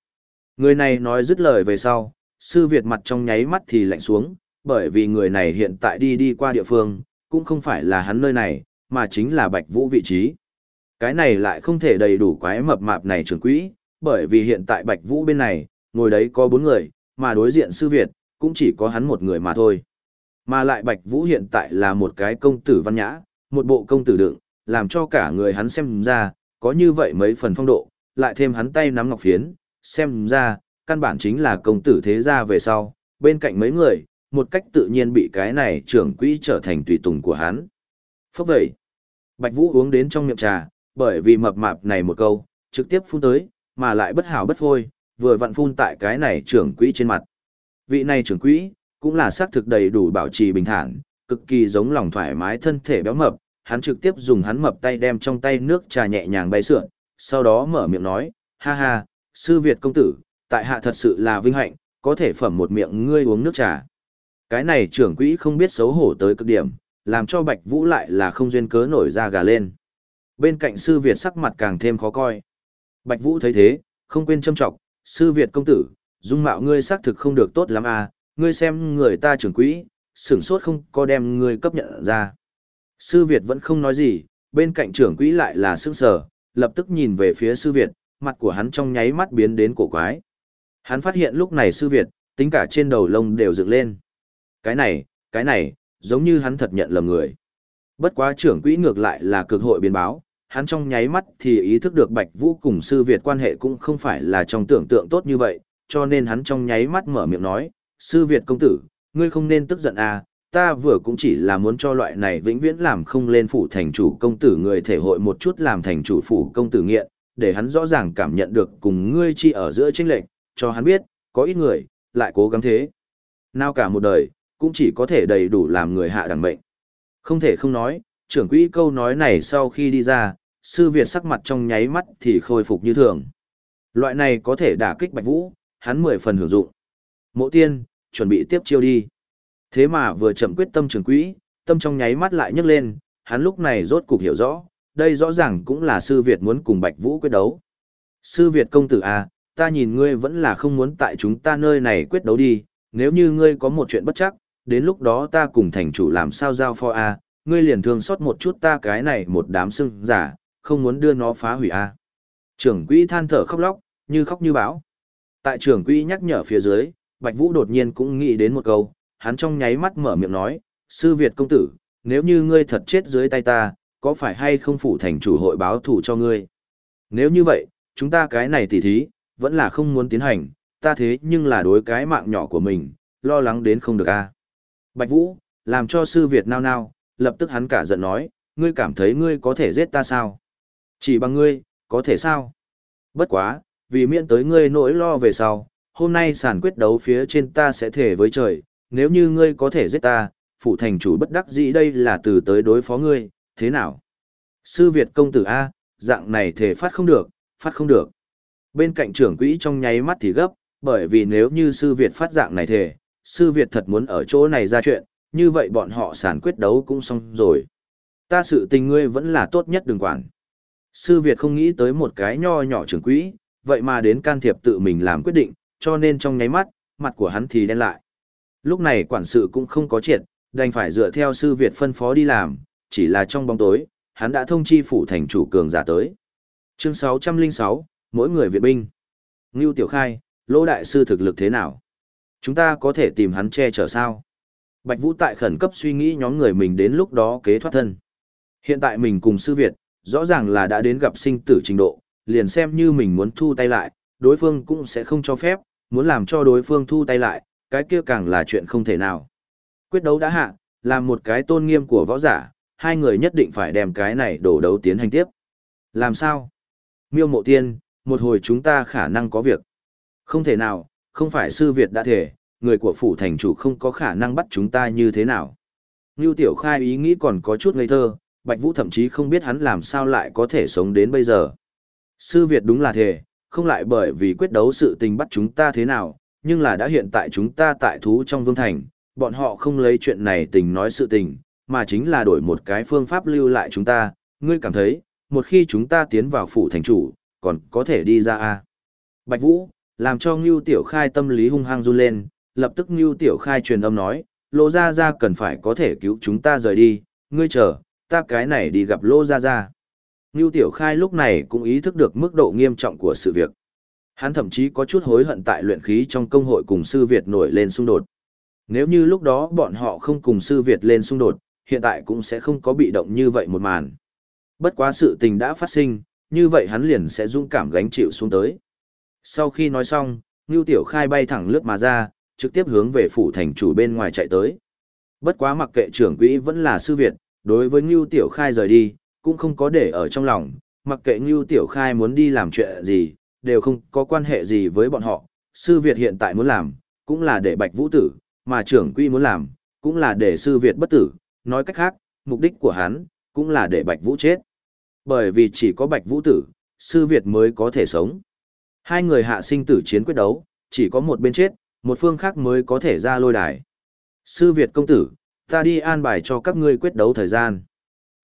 Người này nói dứt lời về sau, sư Việt mặt trong nháy mắt thì lạnh xuống, bởi vì người này hiện tại đi đi qua địa phương, cũng không phải là hắn nơi này, mà chính là Bạch Vũ vị trí. Cái này lại không thể đầy đủ quái mập mạp này trưởng quỹ, bởi vì hiện tại Bạch Vũ bên này, ngồi đấy có bốn người, mà đối diện sư Việt, cũng chỉ có hắn một người mà thôi. Mà lại Bạch Vũ hiện tại là một cái công tử văn nhã, một bộ công tử đựng, làm cho cả người hắn xem ra, có như vậy mấy phần phong độ, lại thêm hắn tay nắm ngọc phiến, xem ra, căn bản chính là công tử thế gia về sau, bên cạnh mấy người, một cách tự nhiên bị cái này trưởng quỹ trở thành tùy tùng của hắn. Phốc vậy, Bạch Vũ uống đến trong miệng trà, bởi vì mập mạp này một câu, trực tiếp phun tới, mà lại bất hảo bất phôi, vừa vặn phun tại cái này trưởng quỹ trên mặt. Vị này trưởng quỹ, cũng là xác thực đầy đủ bảo trì bình thản, cực kỳ giống lòng thoải mái thân thể béo mập, hắn trực tiếp dùng hắn mập tay đem trong tay nước trà nhẹ nhàng bay sượn, sau đó mở miệng nói, ha ha, sư Việt công tử, tại hạ thật sự là vinh hạnh, có thể phẩm một miệng ngươi uống nước trà. Cái này trưởng quỹ không biết xấu hổ tới cực điểm, làm cho Bạch Vũ lại là không duyên cớ nổi ra gà lên. Bên cạnh sư Việt sắc mặt càng thêm khó coi. Bạch Vũ thấy thế, không quên châm trọng, sư Việt công tử, dung mạo ngươi xác thực không được tốt lắm à, ngươi xem người ta trưởng quỹ, sửng sốt không có đem ngươi cấp nhận ra. Sư Việt vẫn không nói gì, bên cạnh trưởng quỹ lại là sững sờ, lập tức nhìn về phía sư Việt, mặt của hắn trong nháy mắt biến đến cổ quái. Hắn phát hiện lúc này sư Việt, tính cả trên đầu lông đều dựng lên. Cái này, cái này, giống như hắn thật nhận lầm người. Bất quá trưởng quỹ ngược lại là cực hội biến báo, hắn trong nháy mắt thì ý thức được Bạch Vũ cùng sư Việt quan hệ cũng không phải là trong tưởng tượng tốt như vậy, cho nên hắn trong nháy mắt mở miệng nói, sư Việt công tử, ngươi không nên tức giận à, ta vừa cũng chỉ là muốn cho loại này vĩnh viễn làm không lên phủ thành chủ công tử người thể hội một chút làm thành chủ phủ công tử nghiện, để hắn rõ ràng cảm nhận được cùng ngươi chi ở giữa tranh lệch, cho hắn biết, có ít người, lại cố gắng thế. Nào cả một đời, cũng chỉ có thể đầy đủ làm người hạ đẳng mệnh. Không thể không nói, trưởng quỹ câu nói này sau khi đi ra, sư Việt sắc mặt trong nháy mắt thì khôi phục như thường. Loại này có thể đả kích Bạch Vũ, hắn mười phần hưởng dụng. Mộ tiên, chuẩn bị tiếp chiêu đi. Thế mà vừa chậm quyết tâm trưởng quỹ, tâm trong nháy mắt lại nhấc lên, hắn lúc này rốt cục hiểu rõ, đây rõ ràng cũng là sư Việt muốn cùng Bạch Vũ quyết đấu. Sư Việt công tử à, ta nhìn ngươi vẫn là không muốn tại chúng ta nơi này quyết đấu đi, nếu như ngươi có một chuyện bất chắc, đến lúc đó ta cùng thành chủ làm sao giao phó a, ngươi liền thương xót một chút ta cái này một đám sưng giả, không muốn đưa nó phá hủy a. Trưởng quỹ than thở khóc lóc, như khóc như bão. Tại trưởng quỹ nhắc nhở phía dưới, Bạch Vũ đột nhiên cũng nghĩ đến một câu, hắn trong nháy mắt mở miệng nói, sư Việt công tử, nếu như ngươi thật chết dưới tay ta, có phải hay không phủ thành chủ hội báo thù cho ngươi? Nếu như vậy, chúng ta cái này tỉ thí, vẫn là không muốn tiến hành, ta thế nhưng là đối cái mạng nhỏ của mình, lo lắng đến không được a. Bạch Vũ, làm cho sư Việt nao nao, lập tức hắn cả giận nói, ngươi cảm thấy ngươi có thể giết ta sao? Chỉ bằng ngươi, có thể sao? Bất quá, vì miễn tới ngươi nỗi lo về sau, hôm nay sản quyết đấu phía trên ta sẽ thể với trời, nếu như ngươi có thể giết ta, phụ thành chủ bất đắc dĩ đây là từ tới đối phó ngươi, thế nào? Sư Việt công tử A, dạng này thể phát không được, phát không được. Bên cạnh trưởng quỹ trong nháy mắt thì gấp, bởi vì nếu như sư Việt phát dạng này thể, sư Việt thật muốn ở chỗ này ra chuyện, như vậy bọn họ sản quyết đấu cũng xong rồi. Ta sự tình ngươi vẫn là tốt nhất đừng quản. Sư Việt không nghĩ tới một cái nho nhỏ trưởng quỹ, vậy mà đến can thiệp tự mình làm quyết định, cho nên trong nháy mắt, mặt của hắn thì đen lại. Lúc này quản sự cũng không có triệt, đành phải dựa theo sư Việt phân phó đi làm, chỉ là trong bóng tối, hắn đã thông chi phủ thành chủ cường giả tới. Chương 606, mỗi người viện binh. Ngưu Tiểu Khai, Lỗ Đại Sư thực lực thế nào? Chúng ta có thể tìm hắn che chở sao? Bạch Vũ tại khẩn cấp suy nghĩ nhóm người mình đến lúc đó kế thoát thân. Hiện tại mình cùng sư Việt, rõ ràng là đã đến gặp sinh tử trình độ, liền xem như mình muốn thu tay lại, đối phương cũng sẽ không cho phép, muốn làm cho đối phương thu tay lại, cái kia càng là chuyện không thể nào. Quyết đấu đã hạ, làm một cái tôn nghiêm của võ giả, hai người nhất định phải đem cái này đổ đấu tiến hành tiếp. Làm sao? Miêu mộ tiên, một hồi chúng ta khả năng có việc. Không thể nào, không phải sư Việt đã thể, người của phủ thành chủ không có khả năng bắt chúng ta như thế nào. Ngưu Tiểu Khai ý nghĩ còn có chút ngây thơ, Bạch Vũ thậm chí không biết hắn làm sao lại có thể sống đến bây giờ. Sư Việt đúng là thề, không lại bởi vì quyết đấu sự tình bắt chúng ta thế nào, nhưng là đã hiện tại chúng ta tại thú trong vương thành, bọn họ không lấy chuyện này tình nói sự tình, mà chính là đổi một cái phương pháp lưu lại chúng ta, ngươi cảm thấy, một khi chúng ta tiến vào phủ thành chủ, còn có thể đi ra à? Bạch Vũ, làm cho Ngưu Tiểu Khai tâm lý hung hăng run lên, lập tức Ngưu Tiểu Khai truyền âm nói, Lô Gia Gia cần phải có thể cứu chúng ta rời đi, ngươi chờ, ta cái này đi gặp Lô Gia Gia. Ngưu Tiểu Khai lúc này cũng ý thức được mức độ nghiêm trọng của sự việc. Hắn thậm chí có chút hối hận tại luyện khí trong công hội cùng sư Việt nổi lên xung đột. Nếu như lúc đó bọn họ không cùng sư Việt lên xung đột, hiện tại cũng sẽ không có bị động như vậy một màn. Bất quá sự tình đã phát sinh, như vậy hắn liền sẽ dũng cảm gánh chịu xuống tới. Sau khi nói xong, Ngưu Tiểu Khai bay thẳng lướt mà ra, trực tiếp hướng về phủ thành chủ bên ngoài chạy tới. Bất quá mặc kệ trưởng quỹ vẫn là sư Việt, đối với Ngưu Tiểu Khai rời đi, cũng không có để ở trong lòng, mặc kệ Ngưu Tiểu Khai muốn đi làm chuyện gì, đều không có quan hệ gì với bọn họ. Sư Việt hiện tại muốn làm, cũng là để Bạch Vũ tử, mà trưởng quỹ muốn làm, cũng là để sư Việt bất tử, nói cách khác, mục đích của hắn, cũng là để Bạch Vũ chết. Bởi vì chỉ có Bạch Vũ tử, sư Việt mới có thể sống. Hai người hạ sinh tử chiến quyết đấu, chỉ có một bên chết, một phương khác mới có thể ra lôi đài. Sư Việt công tử, ta đi an bài cho các ngươi quyết đấu thời gian.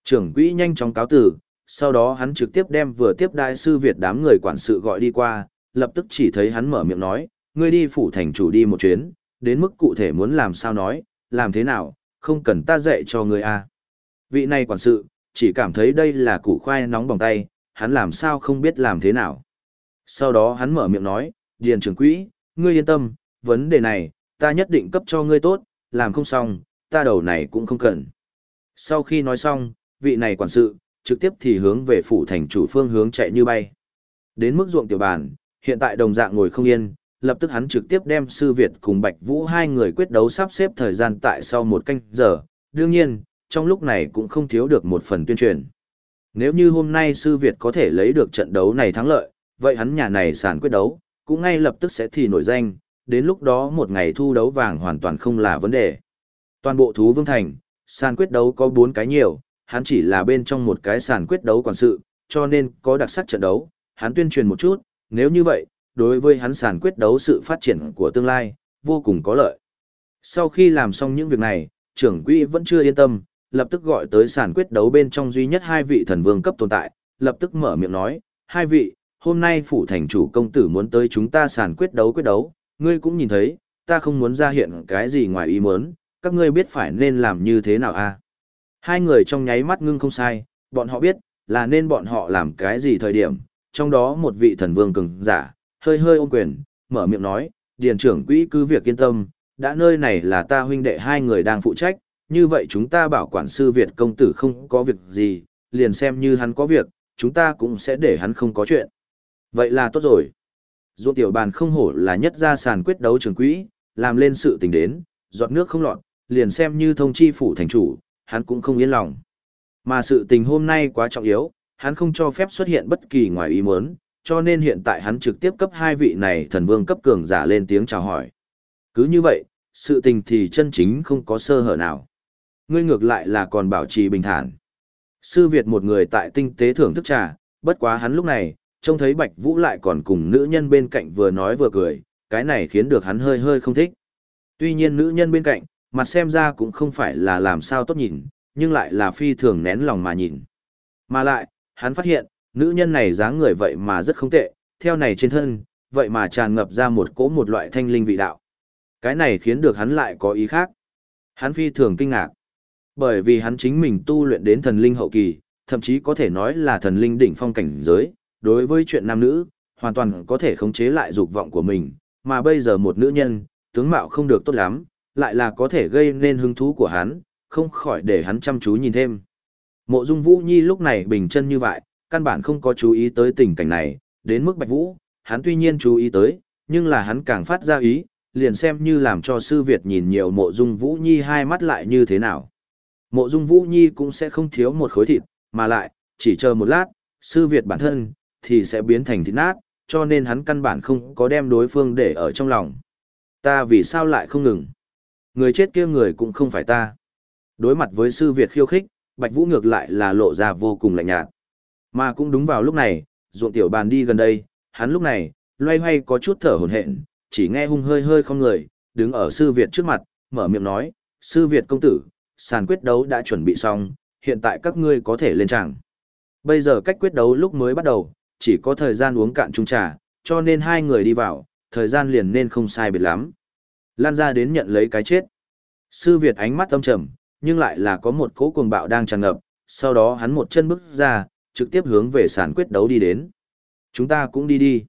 Trưởng quỹ nhanh chóng cáo tử, sau đó hắn trực tiếp đem vừa tiếp đại sư Việt đám người quản sự gọi đi qua, lập tức chỉ thấy hắn mở miệng nói, ngươi đi phủ thành chủ đi một chuyến, đến mức cụ thể muốn làm sao nói, làm thế nào, không cần ta dạy cho ngươi a. Vị này quản sự, chỉ cảm thấy đây là củ khoai nóng bỏng tay, hắn làm sao không biết làm thế nào. Sau đó hắn mở miệng nói, Điền trưởng quỹ, ngươi yên tâm, vấn đề này, ta nhất định cấp cho ngươi tốt, làm không xong, ta đầu này cũng không cần. Sau khi nói xong, vị này quản sự, trực tiếp thì hướng về phủ thành chủ phương hướng chạy như bay. Đến mức ruộng tiểu bản hiện tại đồng dạng ngồi không yên, lập tức hắn trực tiếp đem sư Việt cùng Bạch Vũ hai người quyết đấu sắp xếp thời gian tại sau một canh giờ. Đương nhiên, trong lúc này cũng không thiếu được một phần tuyên truyền. Nếu như hôm nay sư Việt có thể lấy được trận đấu này thắng lợi, vậy hắn nhà này sàn quyết đấu, cũng ngay lập tức sẽ thì nổi danh, đến lúc đó một ngày thu đấu vàng hoàn toàn không là vấn đề. Toàn bộ thú vương thành, sàn quyết đấu có 4 cái nhiều, hắn chỉ là bên trong một cái sàn quyết đấu quản sự, cho nên có đặc sắc trận đấu, hắn tuyên truyền một chút, nếu như vậy, đối với hắn sàn quyết đấu sự phát triển của tương lai, vô cùng có lợi. Sau khi làm xong những việc này, trưởng quỹ vẫn chưa yên tâm, lập tức gọi tới sàn quyết đấu bên trong duy nhất hai vị thần vương cấp tồn tại, lập tức mở miệng nói, hai vị, hôm nay phủ thành chủ công tử muốn tới chúng ta sàn quyết đấu quyết đấu, ngươi cũng nhìn thấy, ta không muốn ra hiện cái gì ngoài ý muốn, các ngươi biết phải nên làm như thế nào a à? Hai người trong nháy mắt ngưng không sai, bọn họ biết, là nên bọn họ làm cái gì thời điểm, trong đó một vị thần vương cường giả, hơi hơi ôm quyền, mở miệng nói, điền trưởng quỹ cứ việc yên tâm, đã nơi này là ta huynh đệ hai người đang phụ trách, như vậy chúng ta bảo quản sư Việt công tử không có việc gì, liền xem như hắn có việc, chúng ta cũng sẽ để hắn không có chuyện. Vậy là tốt rồi. Ruộng tiểu bàn không hổ là nhất gia sàn quyết đấu trường quỹ, làm lên sự tình đến, giọt nước không lọt, liền xem như thông chi phủ thành chủ, hắn cũng không yên lòng. Mà sự tình hôm nay quá trọng yếu, hắn không cho phép xuất hiện bất kỳ ngoài ý muốn, cho nên hiện tại hắn trực tiếp cấp hai vị này thần vương cấp cường giả lên tiếng chào hỏi. Cứ như vậy, sự tình thì chân chính không có sơ hở nào. Ngươi ngược lại là còn bảo trì bình thản. Sư Việt một người tại tinh tế thưởng thức trà, bất quá hắn lúc này, trông thấy Bạch Vũ lại còn cùng nữ nhân bên cạnh vừa nói vừa cười, cái này khiến được hắn hơi hơi không thích. Tuy nhiên nữ nhân bên cạnh, mặt xem ra cũng không phải là làm sao tốt nhìn, nhưng lại là phi thường nén lòng mà nhìn. Mà lại, hắn phát hiện, nữ nhân này dáng người vậy mà rất không tệ, theo này trên thân, vậy mà tràn ngập ra một cỗ một loại thanh linh vị đạo. Cái này khiến được hắn lại có ý khác. Hắn phi thường kinh ngạc. Bởi vì hắn chính mình tu luyện đến thần linh hậu kỳ, thậm chí có thể nói là thần linh đỉnh phong cảnh giới, đối với chuyện nam nữ, hoàn toàn có thể khống chế lại dục vọng của mình, mà bây giờ một nữ nhân, tướng mạo không được tốt lắm, lại là có thể gây nên hứng thú của hắn, không khỏi để hắn chăm chú nhìn thêm. Mộ Dung Vũ Nhi lúc này bình chân như vậy, căn bản không có chú ý tới tình cảnh này, đến mức Bạch Vũ, hắn tuy nhiên chú ý tới, nhưng là hắn càng phát ra ý, liền xem như làm cho sư Việt nhìn nhiều Mộ Dung Vũ Nhi hai mắt lại như thế nào. Mộ Dung Vũ Nhi cũng sẽ không thiếu một khối thịt, mà lại, chỉ chờ một lát, sư Việt bản thân, thì sẽ biến thành thịt nát, cho nên hắn căn bản không có đem đối phương để ở trong lòng. Ta vì sao lại không ngừng? Người chết kia người cũng không phải ta. Đối mặt với sư Việt khiêu khích, Bạch Vũ ngược lại là lộ ra vô cùng lạnh nhạt. Mà cũng đúng vào lúc này, ruộng tiểu bàn đi gần đây, hắn lúc này, loay hoay có chút thở hổn hển, chỉ nghe hung hơi hơi không người, đứng ở sư Việt trước mặt, mở miệng nói, sư Việt công tử, sàn quyết đấu đã chuẩn bị xong, hiện tại các ngươi có thể lên tràng. Bây giờ cách quyết đấu lúc mới bắt đầu, chỉ có thời gian uống cạn chung trà, cho nên hai người đi vào, thời gian liền nên không sai biệt lắm. Lan ra đến nhận lấy cái chết. Sư Việt ánh mắt âm trầm, nhưng lại là có một cỗ cuồng bạo đang tràn ngập, sau đó hắn một chân bước ra, trực tiếp hướng về sàn quyết đấu đi đến. Chúng ta cũng đi đi.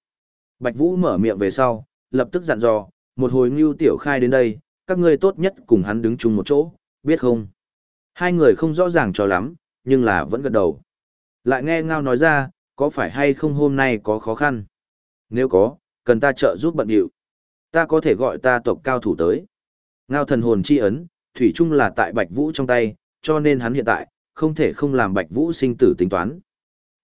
Bạch Vũ mở miệng về sau, lập tức dặn dò, một hồi ngưu tiểu khai đến đây, các ngươi tốt nhất cùng hắn đứng chung một chỗ, biết không? Hai người không rõ ràng cho lắm, nhưng là vẫn gật đầu. Lại nghe Ngao nói ra, có phải hay không hôm nay có khó khăn? Nếu có, cần ta trợ giúp bận điệu. Ta có thể gọi ta tộc cao thủ tới. Ngao thần hồn chi ấn, thủy chung là tại Bạch Vũ trong tay, cho nên hắn hiện tại, không thể không làm Bạch Vũ sinh tử tính toán.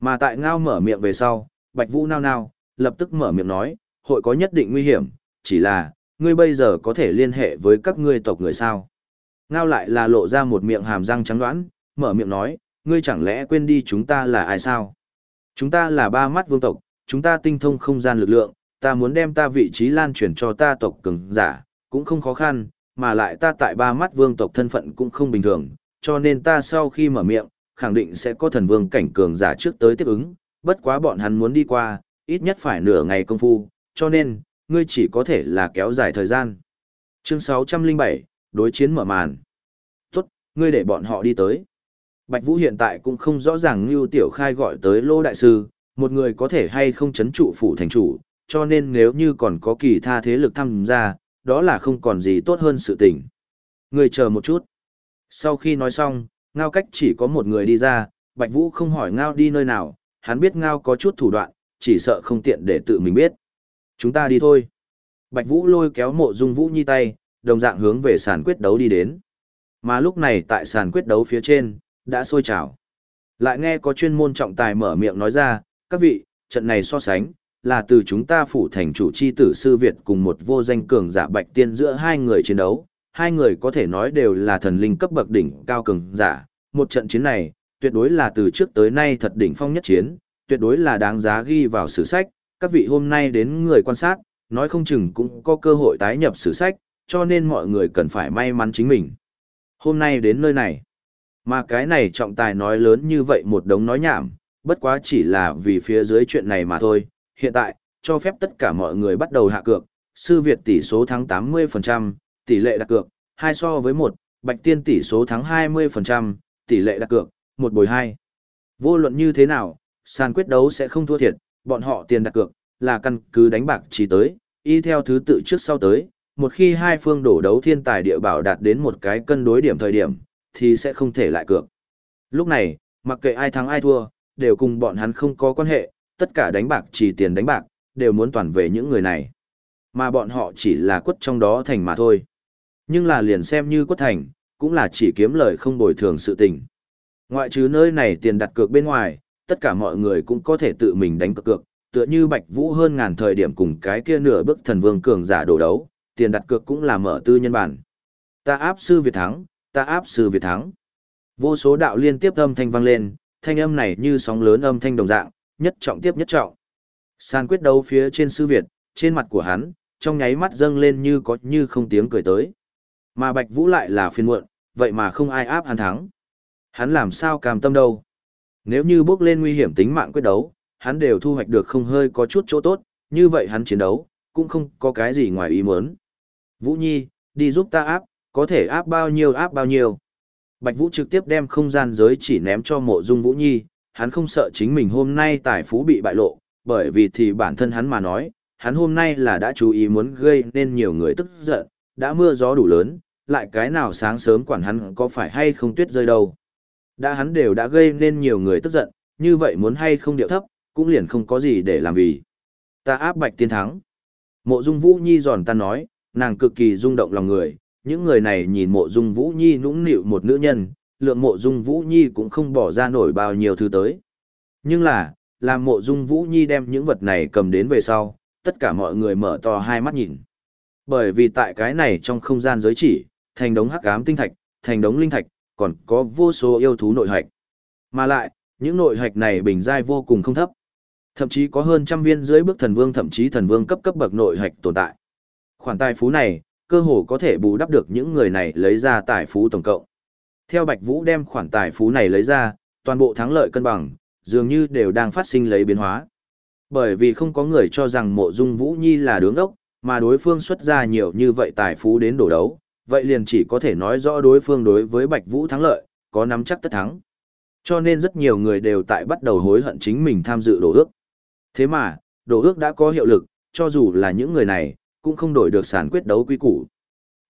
Mà tại Ngao mở miệng về sau, Bạch Vũ nao nao, lập tức mở miệng nói, hội có nhất định nguy hiểm, chỉ là, ngươi bây giờ có thể liên hệ với các ngươi tộc người sao. Ngao lại là lộ ra một miệng hàm răng trắng đoán, mở miệng nói, ngươi chẳng lẽ quên đi chúng ta là ai sao? Chúng ta là ba mắt vương tộc, chúng ta tinh thông không gian lực lượng, ta muốn đem ta vị trí lan truyền cho ta tộc cường giả, cũng không khó khăn, mà lại ta tại ba mắt vương tộc thân phận cũng không bình thường, cho nên ta sau khi mở miệng, khẳng định sẽ có thần vương cảnh cường giả trước tới tiếp ứng, bất quá bọn hắn muốn đi qua, ít nhất phải nửa ngày công phu, cho nên, ngươi chỉ có thể là kéo dài thời gian. Chương 607, đối chiến mở màn. Tốt, ngươi để bọn họ đi tới. Bạch Vũ hiện tại cũng không rõ ràng Ngưu Tiểu Khai gọi tới Lô Đại Sư, một người có thể hay không chấn trụ phủ thành chủ, cho nên nếu như còn có kỳ tha thế lực tham gia, đó là không còn gì tốt hơn sự tình. Người chờ một chút. Sau khi nói xong, ngao cách chỉ có một người đi ra, Bạch Vũ không hỏi ngao đi nơi nào, hắn biết ngao có chút thủ đoạn, chỉ sợ không tiện để tự mình biết. Chúng ta đi thôi. Bạch Vũ lôi kéo mộ dung Vũ Nhi tay, đồng dạng hướng về sàn quyết đấu đi đến. Mà lúc này tại sàn quyết đấu phía trên, đã sôi trào. Lại nghe có chuyên môn trọng tài mở miệng nói ra, các vị, trận này so sánh, là từ chúng ta phủ thành chủ chi tử sư Việt cùng một vô danh cường giả bạch tiên giữa hai người chiến đấu. Hai người có thể nói đều là thần linh cấp bậc đỉnh cao cường giả. Một trận chiến này, tuyệt đối là từ trước tới nay thật đỉnh phong nhất chiến, tuyệt đối là đáng giá ghi vào sử sách. Các vị hôm nay đến người quan sát, nói không chừng cũng có cơ hội tái nhập sử sách, cho nên mọi người cần phải may mắn chính mình. Hôm nay đến nơi này, mà cái này trọng tài nói lớn như vậy một đống nói nhảm, bất quá chỉ là vì phía dưới chuyện này mà thôi. Hiện tại, cho phép tất cả mọi người bắt đầu hạ cược, sư Việt tỷ số thắng 80%, tỷ lệ đặt cược, 2 so với 1, Bạch Tiên tỷ số thắng 20%, tỷ lệ đặt cược, 1 bồi 2. Vô luận như thế nào, sàn quyết đấu sẽ không thua thiệt, bọn họ tiền đặt cược, là căn cứ đánh bạc chỉ tới, y theo thứ tự trước sau tới, một khi hai phương đổ đấu thiên tài địa bảo đạt đến một cái cân đối điểm thời điểm, thì sẽ không thể lại cược. Lúc này, mặc kệ ai thắng ai thua, đều cùng bọn hắn không có quan hệ, tất cả đánh bạc chỉ tiền đánh bạc, đều muốn toàn về những người này. Mà bọn họ chỉ là quất trong đó thành mà thôi. Nhưng là liền xem như quất thành, cũng là chỉ kiếm lời không bồi thường sự tình. Ngoại trừ nơi này tiền đặt cược bên ngoài, tất cả mọi người cũng có thể tự mình đánh cược cược, tựa như Bạch Vũ hơn ngàn thời điểm cùng cái kia nửa bước thần vương cường giả đổ đấu, tiền đặt cược cũng là mở tư nhân bản. Ta áp sư Việt thắng, ta áp sư Việt thắng. Vô số đạo liên tiếp âm thanh vang lên, thanh âm này như sóng lớn âm thanh đồng dạng, nhất trọng tiếp nhất trọng. San quyết đấu phía trên sư Việt, trên mặt của hắn, trong nháy mắt dâng lên như có như không tiếng cười tới. Mà Bạch Vũ lại là phiền muộn, vậy mà không ai áp hắn thắng. Hắn làm sao cam tâm đâu. Nếu như bước lên nguy hiểm tính mạng quyết đấu, hắn đều thu hoạch được không hơi có chút chỗ tốt, như vậy hắn chiến đấu, cũng không có cái gì ngoài ý muốn. Vũ Nhi, đi giúp ta áp, có thể áp bao nhiêu áp bao nhiêu. Bạch Vũ trực tiếp đem không gian giới chỉ ném cho mộ dung Vũ Nhi, hắn không sợ chính mình hôm nay tài phú bị bại lộ, bởi vì thì bản thân hắn mà nói, hắn hôm nay là đã chú ý muốn gây nên nhiều người tức giận, đã mưa gió đủ lớn, lại cái nào sáng sớm quản hắn có phải hay không tuyết rơi đâu. Đã hắn đều đã gây nên nhiều người tức giận, như vậy muốn hay không điệu thấp, cũng liền không có gì để làm vì. Ta áp bạch tiên thắng. Mộ dung Vũ Nhi giòn ta nói, nàng cực kỳ rung động lòng người, những người này nhìn mộ dung Vũ Nhi nũng nịu một nữ nhân, lượng mộ dung Vũ Nhi cũng không bỏ ra nổi bao nhiêu thứ tới. Nhưng là, làm mộ dung Vũ Nhi đem những vật này cầm đến về sau, tất cả mọi người mở to hai mắt nhìn. Bởi vì tại cái này trong không gian giới chỉ, thành đống hắc ám tinh thạch, thành đống linh thạch, còn có vô số yêu thú nội hạch. Mà lại, những nội hạch này bình giai vô cùng không thấp. Thậm chí có hơn trăm viên dưới bước thần vương thậm chí thần vương cấp cấp bậc nội hạch tồn tại. Khoản tài phú này, cơ hồ có thể bù đắp được những người này lấy ra tài phú tổng cộng. Theo Bạch Vũ đem khoản tài phú này lấy ra, toàn bộ thắng lợi cân bằng, dường như đều đang phát sinh lấy biến hóa. Bởi vì không có người cho rằng mộ dung Vũ Nhi là đứng đốc, mà đối phương xuất ra nhiều như vậy tài phú đến đổ đấu, vậy liền chỉ có thể nói rõ đối phương đối với Bạch Vũ thắng lợi, có nắm chắc tất thắng. Cho nên rất nhiều người đều tại bắt đầu hối hận chính mình tham dự đổ ước. Thế mà, đổ ước đã có hiệu lực, cho dù là những người này, cũng không đổi được sản quyết đấu quy củ.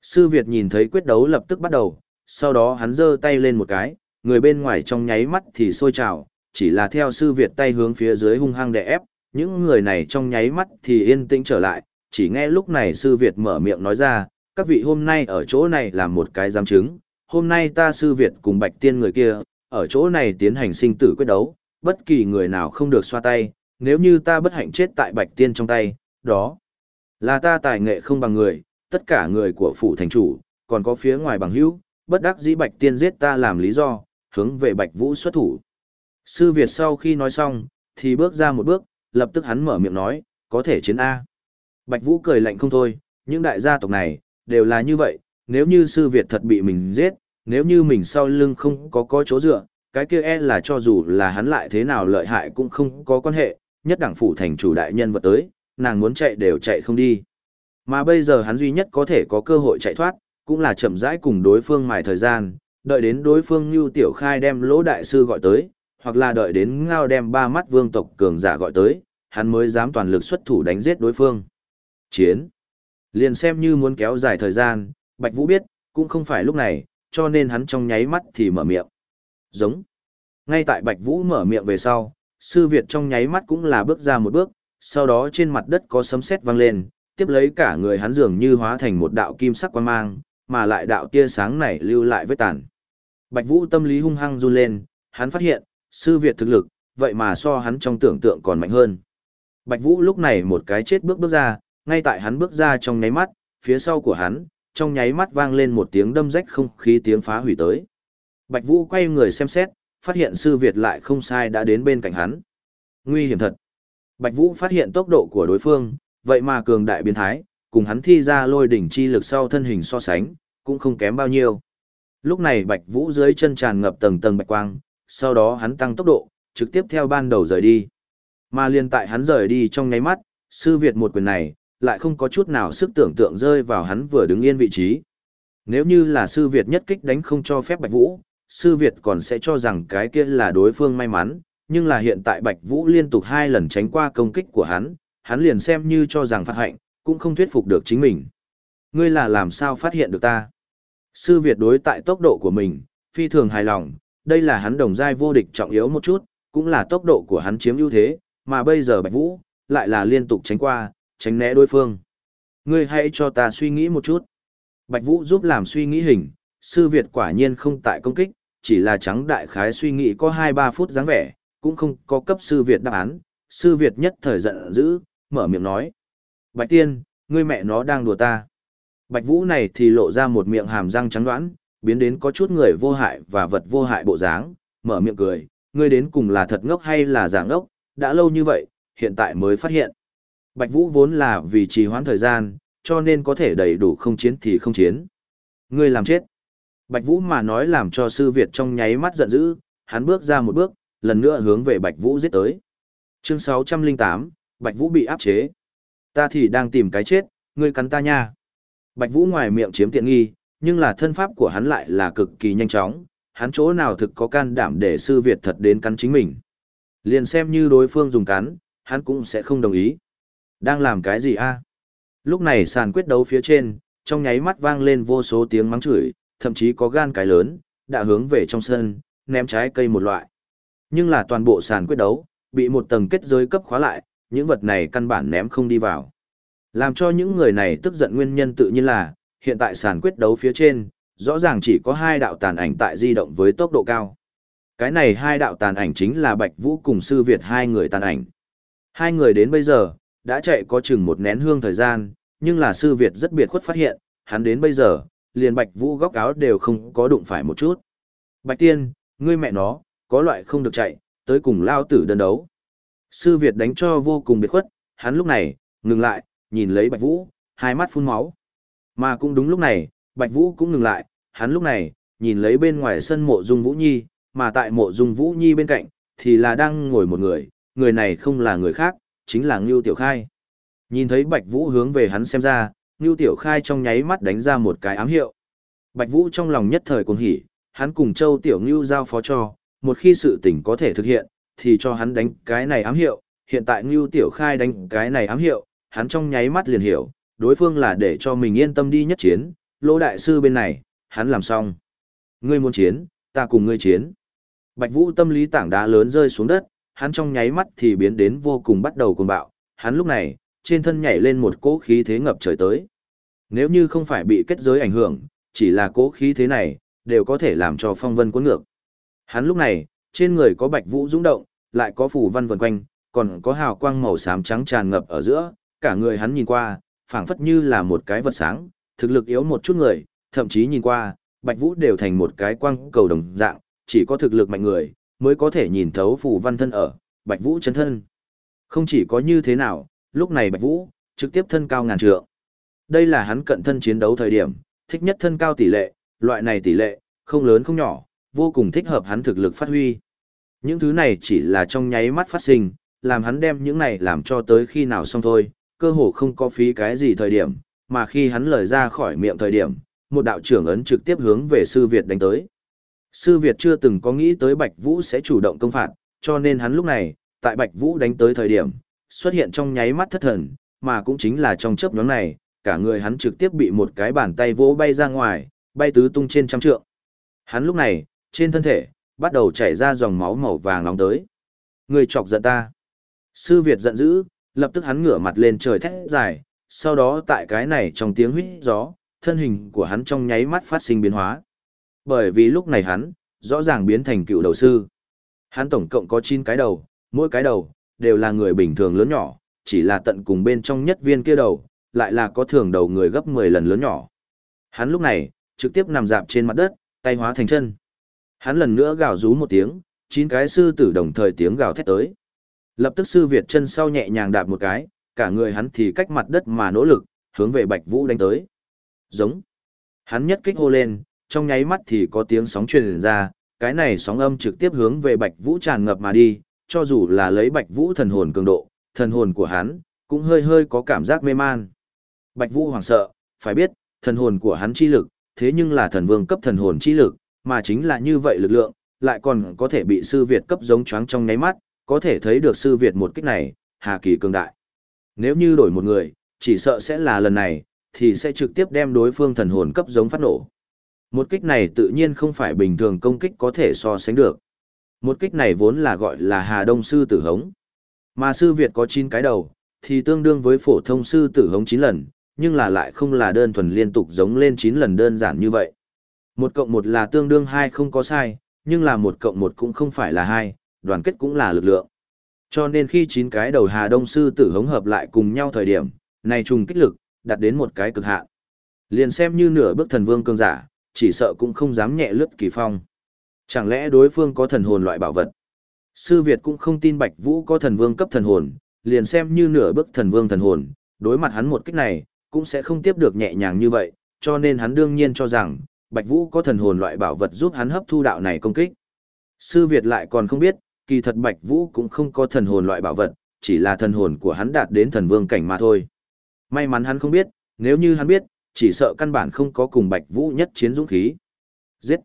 Sư Việt nhìn thấy quyết đấu lập tức bắt đầu, sau đó hắn giơ tay lên một cái, người bên ngoài trong nháy mắt thì sôi trào, chỉ là theo sư Việt tay hướng phía dưới hung hăng đè ép, những người này trong nháy mắt thì yên tĩnh trở lại, chỉ nghe lúc này sư Việt mở miệng nói ra, các vị hôm nay ở chỗ này là một cái giám chứng, hôm nay ta sư Việt cùng bạch tiên người kia, ở chỗ này tiến hành sinh tử quyết đấu, bất kỳ người nào không được xoa tay, nếu như ta bất hạnh chết tại bạch tiên trong tay, đó là ta tài nghệ không bằng người, tất cả người của phủ thành chủ, còn có phía ngoài bằng hữu, bất đắc dĩ bạch tiên giết ta làm lý do, hướng về bạch vũ xuất thủ. Sư Việt sau khi nói xong, thì bước ra một bước, lập tức hắn mở miệng nói, có thể chiến A. Bạch vũ cười lạnh không thôi, những đại gia tộc này, đều là như vậy, nếu như sư Việt thật bị mình giết, nếu như mình sau lưng không có có chỗ dựa, cái kia e là cho dù là hắn lại thế nào lợi hại cũng không có quan hệ, nhất đảng phủ thành chủ đại nhân vật tới, nàng muốn chạy đều chạy không đi. Mà bây giờ hắn duy nhất có thể có cơ hội chạy thoát, cũng là chậm rãi cùng đối phương mài thời gian, đợi đến đối phương như tiểu khai đem lỗ đại sư gọi tới, hoặc là đợi đến ngao đem ba mắt vương tộc cường giả gọi tới, hắn mới dám toàn lực xuất thủ đánh giết đối phương. Chiến. Liền xem như muốn kéo dài thời gian, Bạch Vũ biết, cũng không phải lúc này, cho nên hắn trong nháy mắt thì mở miệng. Giống. Ngay tại Bạch Vũ mở miệng về sau, sư Việt trong nháy mắt cũng là bước ra một bước, sau đó trên mặt đất có sấm sét vang lên, tiếp lấy cả người hắn dường như hóa thành một đạo kim sắc quang mang, mà lại đạo tia sáng này lưu lại vết tàn. Bạch Vũ tâm lý hung hăng run lên, hắn phát hiện, sư Việt thực lực, vậy mà so hắn trong tưởng tượng còn mạnh hơn. Bạch Vũ lúc này một cái chết bước bước ra, ngay tại hắn bước ra trong nháy mắt, phía sau của hắn, trong nháy mắt vang lên một tiếng đâm rách không khí tiếng phá hủy tới. Bạch Vũ quay người xem xét, phát hiện sư Việt lại không sai đã đến bên cạnh hắn. Nguy hiểm thật. Bạch Vũ phát hiện tốc độ của đối phương, vậy mà cường đại biến thái, cùng hắn thi ra lôi đỉnh chi lực sau thân hình so sánh, cũng không kém bao nhiêu. Lúc này Bạch Vũ dưới chân tràn ngập tầng tầng bạch quang, sau đó hắn tăng tốc độ, trực tiếp theo ban đầu rời đi. Mà liên tại hắn rời đi trong nháy mắt, sư Việt một quyền này, lại không có chút nào sức tưởng tượng rơi vào hắn vừa đứng yên vị trí. Nếu như là sư Việt nhất kích đánh không cho phép Bạch Vũ, sư Việt còn sẽ cho rằng cái kia là đối phương may mắn, nhưng là hiện tại Bạch Vũ liên tục hai lần tránh qua công kích của hắn, hắn liền xem như cho rằng phạt hạnh, cũng không thuyết phục được chính mình. Ngươi là làm sao phát hiện được ta? Sư Việt đối tại tốc độ của mình, phi thường hài lòng, đây là hắn đồng giai vô địch trọng yếu một chút, cũng là tốc độ của hắn chiếm ưu thế, mà bây giờ Bạch Vũ, lại là liên tục tránh qua, tránh né đối phương. Ngươi hãy cho ta suy nghĩ một chút. Bạch Vũ giúp làm suy nghĩ hình, sư Việt quả nhiên không tại công kích, chỉ là trắng đại khái suy nghĩ có 2-3 phút dáng vẻ, cũng không có cấp sư Việt đáp án. Sư Việt nhất thời giận dữ, mở miệng nói. Bạch Tiên, ngươi mẹ nó đang đùa ta. Bạch Vũ này thì lộ ra một miệng hàm răng trắng đoán, biến đến có chút người vô hại và vật vô hại bộ dáng, mở miệng cười, ngươi đến cùng là thật ngốc hay là giả ngốc, đã lâu như vậy, hiện tại mới phát hiện. Bạch Vũ vốn là vì trì hoãn thời gian, cho nên có thể đầy đủ không chiến thì không chiến. Ngươi làm chết. Bạch Vũ mà nói làm cho sư Việt trong nháy mắt giận dữ, hắn bước ra một bước, lần nữa hướng về Bạch Vũ giết tới. Chương 608, Bạch Vũ bị áp chế. Ta thì đang tìm cái chết, ngươi cắn ta nha. Bạch Vũ ngoài miệng chiếm tiện nghi, nhưng là thân pháp của hắn lại là cực kỳ nhanh chóng, hắn chỗ nào thực có can đảm để sư Việt thật đến cắn chính mình. Liền xem như đối phương dùng cắn, hắn cũng sẽ không đồng ý. Đang làm cái gì a? Lúc này sàn quyết đấu phía trên, trong nháy mắt vang lên vô số tiếng mắng chửi, thậm chí có gan cái lớn, đã hướng về trong sân, ném trái cây một loại. Nhưng là toàn bộ sàn quyết đấu, bị một tầng kết giới cấp khóa lại, những vật này căn bản ném không đi vào. Làm cho những người này tức giận nguyên nhân tự nhiên là, hiện tại sàn quyết đấu phía trên, rõ ràng chỉ có hai đạo tàn ảnh tại di động với tốc độ cao. Cái này hai đạo tàn ảnh chính là Bạch Vũ cùng Sư Việt hai người tàn ảnh. Hai người đến bây giờ, đã chạy có chừng một nén hương thời gian, nhưng là Sư Việt rất biệt khuất phát hiện, hắn đến bây giờ, liền Bạch Vũ góc áo đều không có đụng phải một chút. Bạch Tiên, ngươi mẹ nó, có loại không được chạy, tới cùng lao tử đơn đấu. Sư Việt đánh cho vô cùng biệt khuất, hắn lúc này, ngừng lại, nhìn lấy Bạch Vũ, hai mắt phun máu. Mà cũng đúng lúc này, Bạch Vũ cũng ngừng lại, hắn lúc này, nhìn lấy bên ngoài sân mộ dung Vũ Nhi, mà tại mộ dung Vũ Nhi bên cạnh, thì là đang ngồi một người, người này không là người khác, chính là Ngưu Tiểu Khai. Nhìn thấy Bạch Vũ hướng về hắn xem ra, Ngưu Tiểu Khai trong nháy mắt đánh ra một cái ám hiệu. Bạch Vũ trong lòng nhất thời cuồng hỉ, hắn cùng Châu Tiểu Ngưu giao phó cho, một khi sự tình có thể thực hiện, thì cho hắn đánh cái này ám hiệu, hiện tại Ngưu Tiểu Khai đánh cái này ám hiệu, hắn trong nháy mắt liền hiểu, đối phương là để cho mình yên tâm đi nhất chiến, lỗ đại sư bên này, hắn làm xong. Ngươi muốn chiến, ta cùng ngươi chiến. Bạch Vũ tâm lý tảng đá lớn rơi xuống đất, hắn trong nháy mắt thì biến đến vô cùng bắt đầu cuồng bạo, hắn lúc này, trên thân nhảy lên một cỗ khí thế ngập trời tới. Nếu như không phải bị kết giới ảnh hưởng, chỉ là cỗ khí thế này, đều có thể làm cho phong vân cuốn ngược. Hắn lúc này, trên người có bạch vũ dũng động, lại có phủ văn vần quanh, còn có hào quang màu xám trắng tràn ngập ở giữa, cả người hắn nhìn qua, phảng phất như là một cái vật sáng, thực lực yếu một chút người, thậm chí nhìn qua, Bạch Vũ đều thành một cái quang cầu đồng dạng, chỉ có thực lực mạnh người mới có thể nhìn thấu phù văn thân ở, Bạch Vũ chân thân. Không chỉ có như thế nào, lúc này Bạch Vũ trực tiếp thân cao ngàn trượng. Đây là hắn cận thân chiến đấu thời điểm, thích nhất thân cao tỷ lệ, loại này tỷ lệ, không lớn không nhỏ, vô cùng thích hợp hắn thực lực phát huy. Những thứ này chỉ là trong nháy mắt phát sinh, làm hắn đem những này làm cho tới khi nào xong thôi, cơ hồ không có phí cái gì thời điểm, mà khi hắn lời ra khỏi miệng thời điểm, một đạo trưởng ấn trực tiếp hướng về sư Việt đánh tới. Sư Việt chưa từng có nghĩ tới Bạch Vũ sẽ chủ động công phạt, cho nên hắn lúc này, tại Bạch Vũ đánh tới thời điểm, xuất hiện trong nháy mắt thất thần, mà cũng chính là trong chớp nhoáng này, cả người hắn trực tiếp bị một cái bàn tay vỗ bay ra ngoài, bay tứ tung trên trăm trượng. Hắn lúc này, trên thân thể, bắt đầu chảy ra dòng máu màu vàng nóng tới. Người chọc giận ta. Sư Việt giận dữ, lập tức hắn ngửa mặt lên trời thét dài, sau đó tại cái này trong tiếng huýt gió, thân hình của hắn trong nháy mắt phát sinh biến hóa. Bởi vì lúc này hắn, rõ ràng biến thành cựu đầu sư. Hắn tổng cộng có 9 cái đầu, mỗi cái đầu, đều là người bình thường lớn nhỏ, chỉ là tận cùng bên trong nhất viên kia đầu, lại là có thường đầu người gấp 10 lần lớn nhỏ. Hắn lúc này, trực tiếp nằm dạp trên mặt đất, tay hóa thành chân. Hắn lần nữa gào rú một tiếng, chín cái sư tử đồng thời tiếng gào thét tới. Lập tức sư Việt chân sau nhẹ nhàng đạp một cái, cả người hắn thì cách mặt đất mà nỗ lực, hướng về Bạch Vũ đánh tới. Giống. Hắn nhất kích hô lên, trong nháy mắt thì có tiếng sóng truyền ra, cái này sóng âm trực tiếp hướng về Bạch Vũ tràn ngập mà đi, cho dù là lấy Bạch Vũ thần hồn cường độ, thần hồn của hắn cũng hơi hơi có cảm giác mê man. Bạch Vũ hoảng sợ, phải biết, thần hồn của hắn chi lực, thế nhưng là thần vương cấp thần hồn chi lực, mà chính là như vậy lực lượng, lại còn có thể bị sư Việt cấp giống choáng trong nháy mắt, có thể thấy được sư Việt một kích này, hà kỳ cường đại. Nếu như đổi một người, chỉ sợ sẽ là lần này, thì sẽ trực tiếp đem đối phương thần hồn cấp giống phát nổ. Một kích này tự nhiên không phải bình thường công kích có thể so sánh được. Một kích này vốn là gọi là Hà Đông sư tử hống. Mà sư Việt có 9 cái đầu, thì tương đương với phổ thông sư tử hống 9 lần, nhưng là lại không là đơn thuần liên tục giống lên 9 lần đơn giản như vậy. Một cộng một là tương đương hai không có sai, nhưng là một cộng một cũng không phải là hai, đoàn kết cũng là lực lượng. Cho nên khi chín cái đầu Hà Đông sư tử hống hợp lại cùng nhau thời điểm, này trùng kích lực, đạt đến một cái cực hạn. Liền xem như nửa bước thần vương cường giả, chỉ sợ cũng không dám nhẹ lướt kỳ phong. Chẳng lẽ đối phương có thần hồn loại bảo vật? Sư Việt cũng không tin Bạch Vũ có thần vương cấp thần hồn, liền xem như nửa bước thần vương thần hồn, đối mặt hắn một kích này, cũng sẽ không tiếp được nhẹ nhàng như vậy, cho nên hắn đương nhiên cho rằng, Bạch Vũ có thần hồn loại bảo vật giúp hắn hấp thu đạo này công kích. Sư Việt lại còn không biết, kỳ thật Bạch Vũ cũng không có thần hồn loại bảo vật, chỉ là thần hồn của hắn đạt đến thần vương cảnh mà thôi. May mắn hắn không biết, nếu như hắn biết, chỉ sợ căn bản không có cùng Bạch Vũ nhất chiến dũng khí. Giết!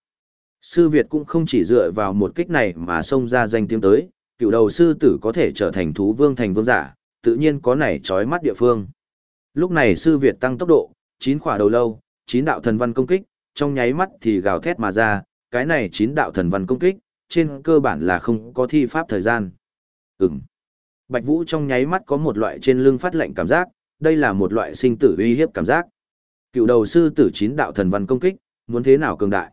Sư Việt cũng không chỉ dựa vào một kích này mà xông ra danh tiếng tới, cựu đầu sư tử có thể trở thành thú vương thành vương giả, tự nhiên có này trói mắt địa phương. Lúc này sư Việt tăng tốc độ, chín khỏa đầu lâu, chín đạo thần văn công kích, trong nháy mắt thì gào thét mà ra, cái này chín đạo thần văn công kích, trên cơ bản là không có thi pháp thời gian. Ừm. Bạch Vũ trong nháy mắt có một loại trên lưng phát lệnh cảm giác, đây là một loại sinh tử uy hiếp cảm giác. Cựu đầu sư tử chín đạo thần văn công kích, muốn thế nào cường đại.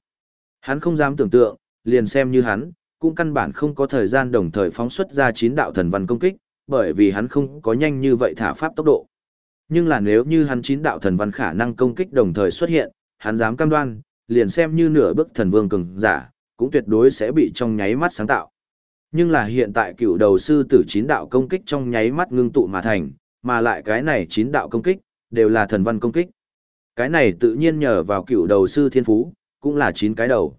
Hắn không dám tưởng tượng, liền xem như hắn, cũng căn bản không có thời gian đồng thời phóng xuất ra chín đạo thần văn công kích, bởi vì hắn không có nhanh như vậy thả pháp tốc độ. Nhưng là nếu như hắn chín đạo thần văn khả năng công kích đồng thời xuất hiện, hắn dám cam đoan, liền xem như nửa bước thần vương cường giả, cũng tuyệt đối sẽ bị trong nháy mắt sáng tạo. Nhưng là hiện tại cựu đầu sư tử chín đạo công kích trong nháy mắt ngưng tụ mà thành, mà lại cái này chín đạo công kích, đều là thần văn công kích. Cái này tự nhiên nhờ vào cựu đầu sư thiên phú, cũng là chín cái đầu.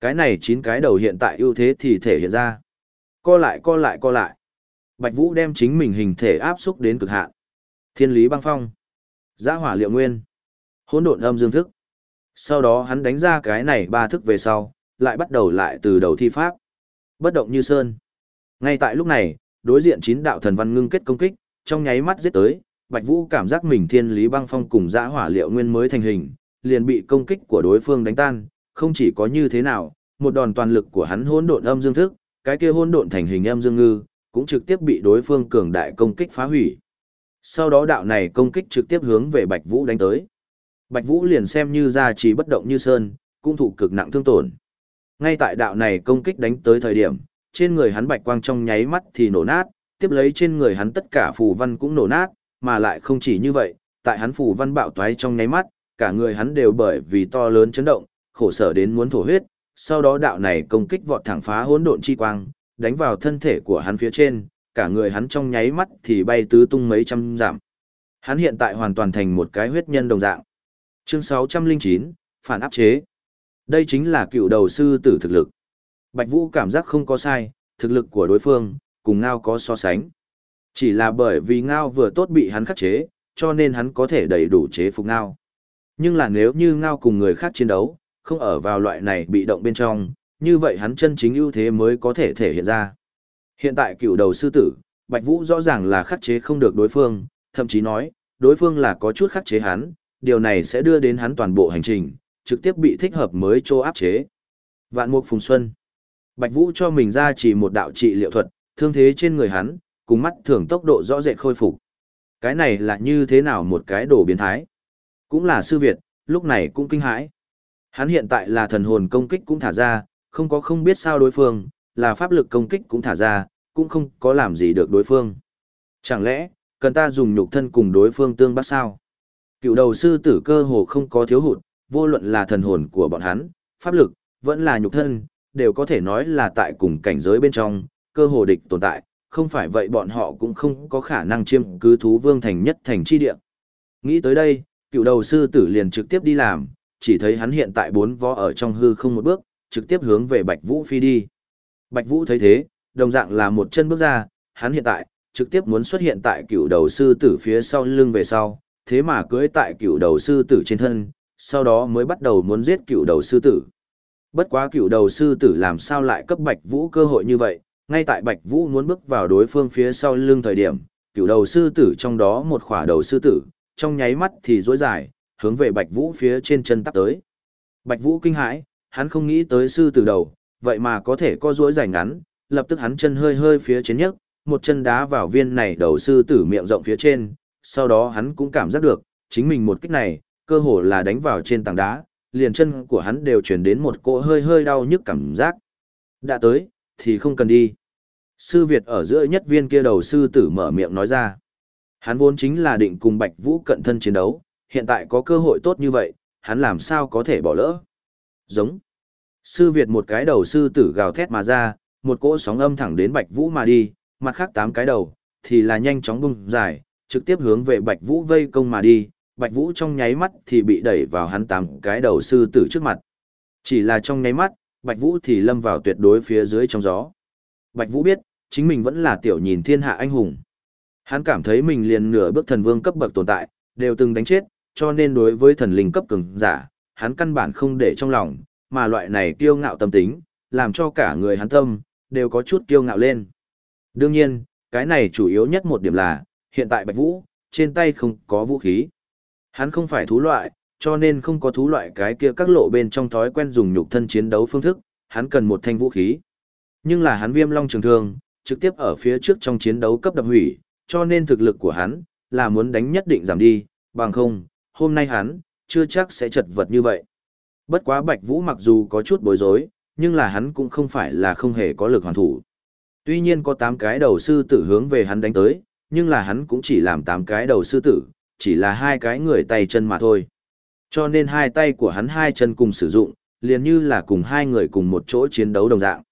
Cái này chín cái đầu hiện tại ưu thế thì thể hiện ra. Co lại co lại co lại. Bạch Vũ đem chính mình hình thể áp xúc đến cực hạn. Thiên lý băng phong. Giã hỏa liệu nguyên. Hỗn độn âm dương thức. Sau đó hắn đánh ra cái này ba thức về sau, lại bắt đầu lại từ đầu thi pháp. Bất động như sơn. Ngay tại lúc này, đối diện chín đạo thần văn ngưng kết công kích, trong nháy mắt giết tới, Bạch Vũ cảm giác mình thiên lý băng phong cùng dã hỏa liệu nguyên mới thành hình, liền bị công kích của đối phương đánh tan, không chỉ có như thế nào, một đòn toàn lực của hắn hỗn độn âm dương thức, cái kia hỗn độn thành hình âm dương ngư, cũng trực tiếp bị đối phương cường đại công kích phá hủy. Sau đó đạo này công kích trực tiếp hướng về Bạch Vũ đánh tới. Bạch Vũ liền xem như ra chỉ bất động như sơn, cũng thụ cực nặng thương tổn. Ngay tại đạo này công kích đánh tới thời điểm, trên người hắn bạch quang trong nháy mắt thì nổ nát, tiếp lấy trên người hắn tất cả phù văn cũng nổ nát, mà lại không chỉ như vậy, tại hắn phù văn bạo toái trong nháy mắt, cả người hắn đều bởi vì to lớn chấn động, khổ sở đến muốn thổ huyết, sau đó đạo này công kích vọt thẳng phá hỗn độn chi quang, đánh vào thân thể của hắn phía trên, cả người hắn trong nháy mắt thì bay tứ tung mấy trăm dặm. Hắn hiện tại hoàn toàn thành một cái huyết nhân đồng dạng. Chương 609, phản áp chế. Đây chính là cựu đầu sư tử thực lực. Bạch Vũ cảm giác không có sai, thực lực của đối phương, cùng Ngao có so sánh. Chỉ là bởi vì Ngao vừa tốt bị hắn khắc chế, cho nên hắn có thể đầy đủ chế phục Ngao. Nhưng là nếu như Ngao cùng người khác chiến đấu, không ở vào loại này bị động bên trong, như vậy hắn chân chính ưu thế mới có thể thể hiện ra. Hiện tại cựu đầu sư tử, Bạch Vũ rõ ràng là khắc chế không được đối phương, thậm chí nói, đối phương là có chút khắc chế hắn, điều này sẽ đưa đến hắn toàn bộ hành trình, trực tiếp bị thích hợp mới cho áp chế. Vạn mục phùng xuân. Bạch Vũ cho mình ra chỉ một đạo trị liệu thuật, thương thế trên người hắn, cùng mắt thường tốc độ rõ rệt khôi phục. Cái này là như thế nào một cái đồ biến thái? Cũng là sư Việt, lúc này cũng kinh hãi. Hắn hiện tại là thần hồn công kích cũng thả ra, không có không biết sao đối phương, là pháp lực công kích cũng thả ra, cũng không có làm gì được đối phương. Chẳng lẽ, cần ta dùng nhục thân cùng đối phương tương bắt sao? Cựu đầu sư tử cơ hồ không có thiếu hụt, vô luận là thần hồn của bọn hắn, pháp lực, vẫn là nhục thân, đều có thể nói là tại cùng cảnh giới bên trong, cơ hồ địch tồn tại, không phải vậy bọn họ cũng không có khả năng chiêm cứ thú vương thành nhất thành chi địa. Nghĩ tới đây, cựu đầu sư tử liền trực tiếp đi làm, chỉ thấy hắn hiện tại bốn vó ở trong hư không một bước, trực tiếp hướng về Bạch Vũ phi đi. Bạch Vũ thấy thế, đồng dạng là một chân bước ra, hắn hiện tại, trực tiếp muốn xuất hiện tại cựu đầu sư tử phía sau lưng về sau, thế mà cưỡi tại cựu đầu sư tử trên thân, sau đó mới bắt đầu muốn giết cựu đầu sư tử. Bất quá cựu đầu sư tử làm sao lại cấp Bạch Vũ cơ hội như vậy, ngay tại Bạch Vũ muốn bước vào đối phương phía sau lưng thời điểm, cựu đầu sư tử trong đó một khỏa đầu sư tử, trong nháy mắt thì dối dài, hướng về Bạch Vũ phía trên chân tắp tới. Bạch Vũ kinh hãi, hắn không nghĩ tới sư tử đầu, vậy mà có thể có dối dài ngắn, lập tức hắn chân hơi hơi phía trên nhất, một chân đá vào viên này đầu sư tử miệng rộng phía trên, sau đó hắn cũng cảm giác được, chính mình một kích này, cơ hồ là đánh vào trên tảng đá, liền chân của hắn đều chuyển đến một cỗ hơi hơi đau nhức cảm giác. Đã tới, thì không cần đi. Sư Việt ở giữa nhất viên kia đầu sư tử mở miệng nói ra. Hắn vốn chính là định cùng Bạch Vũ cận thân chiến đấu, hiện tại có cơ hội tốt như vậy, hắn làm sao có thể bỏ lỡ. Giống. Sư Việt một cái đầu sư tử gào thét mà ra, một cỗ sóng âm thẳng đến Bạch Vũ mà đi, mặt khác tám cái đầu, thì là nhanh chóng bung dài, trực tiếp hướng về Bạch Vũ vây công mà đi, Bạch Vũ trong nháy mắt thì bị đẩy vào hắn tám cái đầu sư tử trước mặt. Chỉ là trong nháy mắt, Bạch Vũ thì lâm vào tuyệt đối phía dưới trong gió. Bạch Vũ biết, chính mình vẫn là tiểu nhìn thiên hạ anh hùng. Hắn cảm thấy mình liền nửa bước thần vương cấp bậc tồn tại, đều từng đánh chết, cho nên đối với thần linh cấp cường giả, hắn căn bản không để trong lòng, mà loại này kiêu ngạo tâm tính, làm cho cả người hắn tâm, đều có chút kiêu ngạo lên. Đương nhiên, cái này chủ yếu nhất một điểm là, hiện tại Bạch Vũ, trên tay không có vũ khí. Hắn không phải thú loại, cho nên không có thú loại cái kia các lộ bên trong thói quen dùng nhục thân chiến đấu phương thức, hắn cần một thanh vũ khí. Nhưng là hắn viêm long trường thương, trực tiếp ở phía trước trong chiến đấu cấp đập hủy, cho nên thực lực của hắn, là muốn đánh nhất định giảm đi, bằng không, hôm nay hắn, chưa chắc sẽ chật vật như vậy. Bất quá Bạch Vũ mặc dù có chút bối rối, nhưng là hắn cũng không phải là không hề có lực hoàn thủ. Tuy nhiên có 8 cái đầu sư tử hướng về hắn đánh tới, nhưng là hắn cũng chỉ làm tám cái đầu sư tử, chỉ là hai cái người tay chân mà thôi. Cho nên hai tay của hắn hai chân cùng sử dụng, liền như là cùng hai người cùng một chỗ chiến đấu đồng dạng.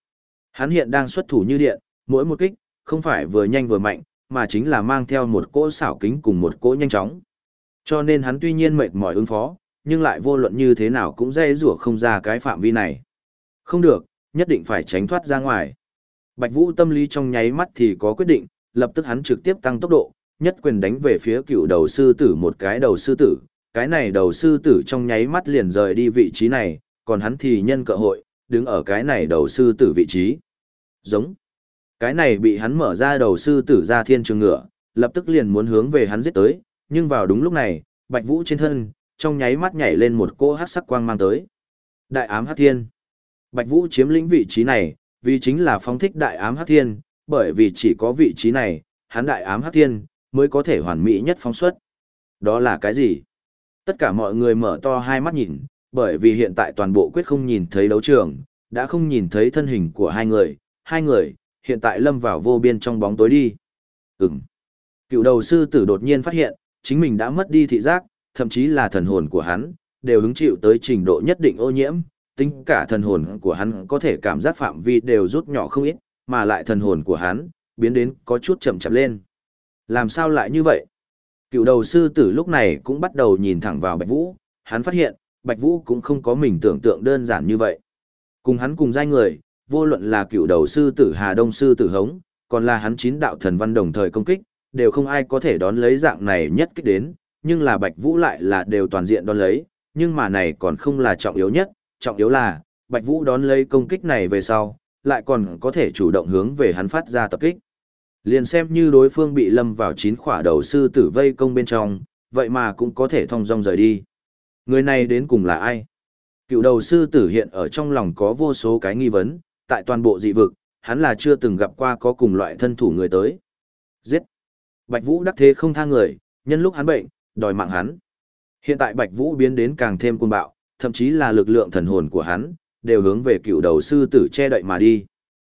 Hắn hiện đang xuất thủ như điện, mỗi một kích, không phải vừa nhanh vừa mạnh, mà chính là mang theo một cỗ xảo kính cùng một cỗ nhanh chóng. Cho nên hắn tuy nhiên mệt mỏi ứng phó, nhưng lại vô luận như thế nào cũng dây rủa không ra cái phạm vi này. Không được, nhất định phải tránh thoát ra ngoài. Bạch Vũ tâm lý trong nháy mắt thì có quyết định, lập tức hắn trực tiếp tăng tốc độ, nhất quyền đánh về phía cựu đầu sư tử một cái đầu sư tử. Cái này đầu sư tử trong nháy mắt liền rời đi vị trí này, còn hắn thì nhân cơ hội, đứng ở cái này đầu sư tử vị trí. Giống. Cái này bị hắn mở ra đầu sư tử ra thiên trường ngựa, lập tức liền muốn hướng về hắn giết tới, nhưng vào đúng lúc này, Bạch Vũ trên thân, trong nháy mắt nhảy lên một cô hắc sắc quang mang tới. Đại ám hắc thiên. Bạch Vũ chiếm lĩnh vị trí này, vì chính là phóng thích đại ám hắc thiên, bởi vì chỉ có vị trí này, hắn đại ám hắc thiên mới có thể hoàn mỹ nhất phóng xuất. Đó là cái gì? Tất cả mọi người mở to hai mắt nhìn, bởi vì hiện tại toàn bộ quyết không nhìn thấy đấu trường, đã không nhìn thấy thân hình của hai người, hai người, hiện tại lâm vào vô biên trong bóng tối đi. Ừm. Cựu đầu sư tử đột nhiên phát hiện, chính mình đã mất đi thị giác, thậm chí là thần hồn của hắn, đều hứng chịu tới trình độ nhất định ô nhiễm, tính cả thần hồn của hắn có thể cảm giác phạm vi đều rút nhỏ không ít, mà lại thần hồn của hắn, biến đến có chút chậm chậm lên. Làm sao lại như vậy? Cựu đầu sư tử lúc này cũng bắt đầu nhìn thẳng vào Bạch Vũ, hắn phát hiện, Bạch Vũ cũng không có mình tưởng tượng đơn giản như vậy. Cùng hắn cùng giai người, vô luận là cựu đầu sư tử Hà Đông sư tử Hống, còn là hắn chín đạo thần văn đồng thời công kích, đều không ai có thể đón lấy dạng này nhất kích đến, nhưng là Bạch Vũ lại là đều toàn diện đón lấy, nhưng mà này còn không là trọng yếu nhất, trọng yếu là, Bạch Vũ đón lấy công kích này về sau, lại còn có thể chủ động hướng về hắn phát ra tập kích. Liền xem như đối phương bị lâm vào chín khỏa đầu sư tử vây công bên trong, vậy mà cũng có thể thong dong rời đi. Người này đến cùng là ai? Cựu đầu sư tử hiện ở trong lòng có vô số cái nghi vấn, tại toàn bộ dị vực, hắn là chưa từng gặp qua có cùng loại thân thủ người tới. Giết! Bạch Vũ đắc thế không tha người, nhân lúc hắn bệnh, đòi mạng hắn. Hiện tại Bạch Vũ biến đến càng thêm cuồng bạo, thậm chí là lực lượng thần hồn của hắn, đều hướng về cựu đầu sư tử che đậy mà đi.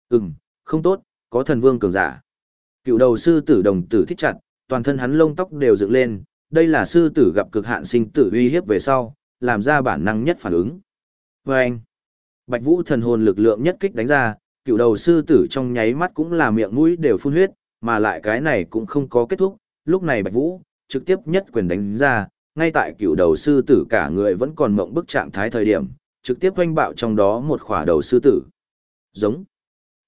Ừm, không tốt, có thần vương cường giả. Cựu đầu sư tử đồng tử thích chặt, toàn thân hắn lông tóc đều dựng lên, đây là sư tử gặp cực hạn sinh tử uy hiếp về sau, làm ra bản năng nhất phản ứng. Và anh, Bạch Vũ thần hồn lực lượng nhất kích đánh ra, cựu đầu sư tử trong nháy mắt cũng là miệng mũi đều phun huyết, mà lại cái này cũng không có kết thúc, lúc này Bạch Vũ trực tiếp nhất quyền đánh ra, ngay tại cựu đầu sư tử cả người vẫn còn mộng bức trạng thái thời điểm, trực tiếp oanh bạo trong đó một khỏa đầu sư tử. Giống.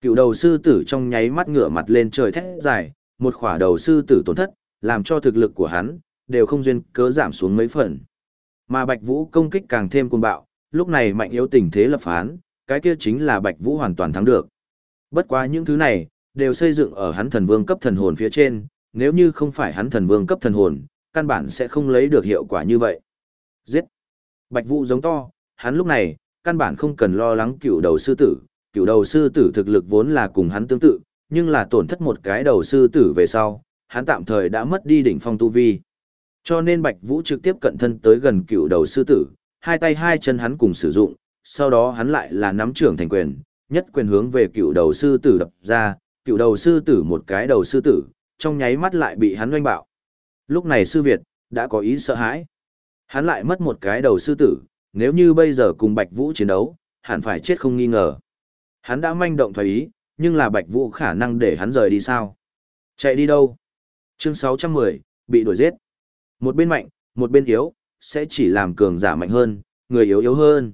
Cựu đầu sư tử trong nháy mắt ngửa mặt lên trời thét dài, một khỏa đầu sư tử tổn thất, làm cho thực lực của hắn, đều không duyên cớ giảm xuống mấy phần. Mà Bạch Vũ công kích càng thêm cuồng bạo, lúc này mạnh yếu tình thế lập phán, cái kia chính là Bạch Vũ hoàn toàn thắng được. Bất quá những thứ này, đều xây dựng ở hắn thần vương cấp thần hồn phía trên, nếu như không phải hắn thần vương cấp thần hồn, căn bản sẽ không lấy được hiệu quả như vậy. Giết! Bạch Vũ giống to, hắn lúc này, căn bản không cần lo lắng cựu đầu sư tử, cựu đầu sư tử thực lực vốn là cùng hắn tương tự, nhưng là tổn thất một cái đầu sư tử về sau, hắn tạm thời đã mất đi đỉnh phong tu vi. Cho nên Bạch Vũ trực tiếp cận thân tới gần cựu đầu sư tử, hai tay hai chân hắn cùng sử dụng, sau đó hắn lại là nắm trưởng thành quyền, nhất quyền hướng về cựu đầu sư tử đập ra, cựu đầu sư tử một cái đầu sư tử, trong nháy mắt lại bị hắn oanh bạo. Lúc này sư Việt, đã có ý sợ hãi. Hắn lại mất một cái đầu sư tử, nếu như bây giờ cùng Bạch Vũ chiến đấu, hẳn phải chết không nghi ngờ. Hắn đã manh động thoái ý, nhưng là Bạch Vũ khả năng để hắn rời đi sao? Chạy đi đâu? Chương 610, bị đuổi giết. Một bên mạnh, một bên yếu, sẽ chỉ làm cường giả mạnh hơn, người yếu yếu hơn.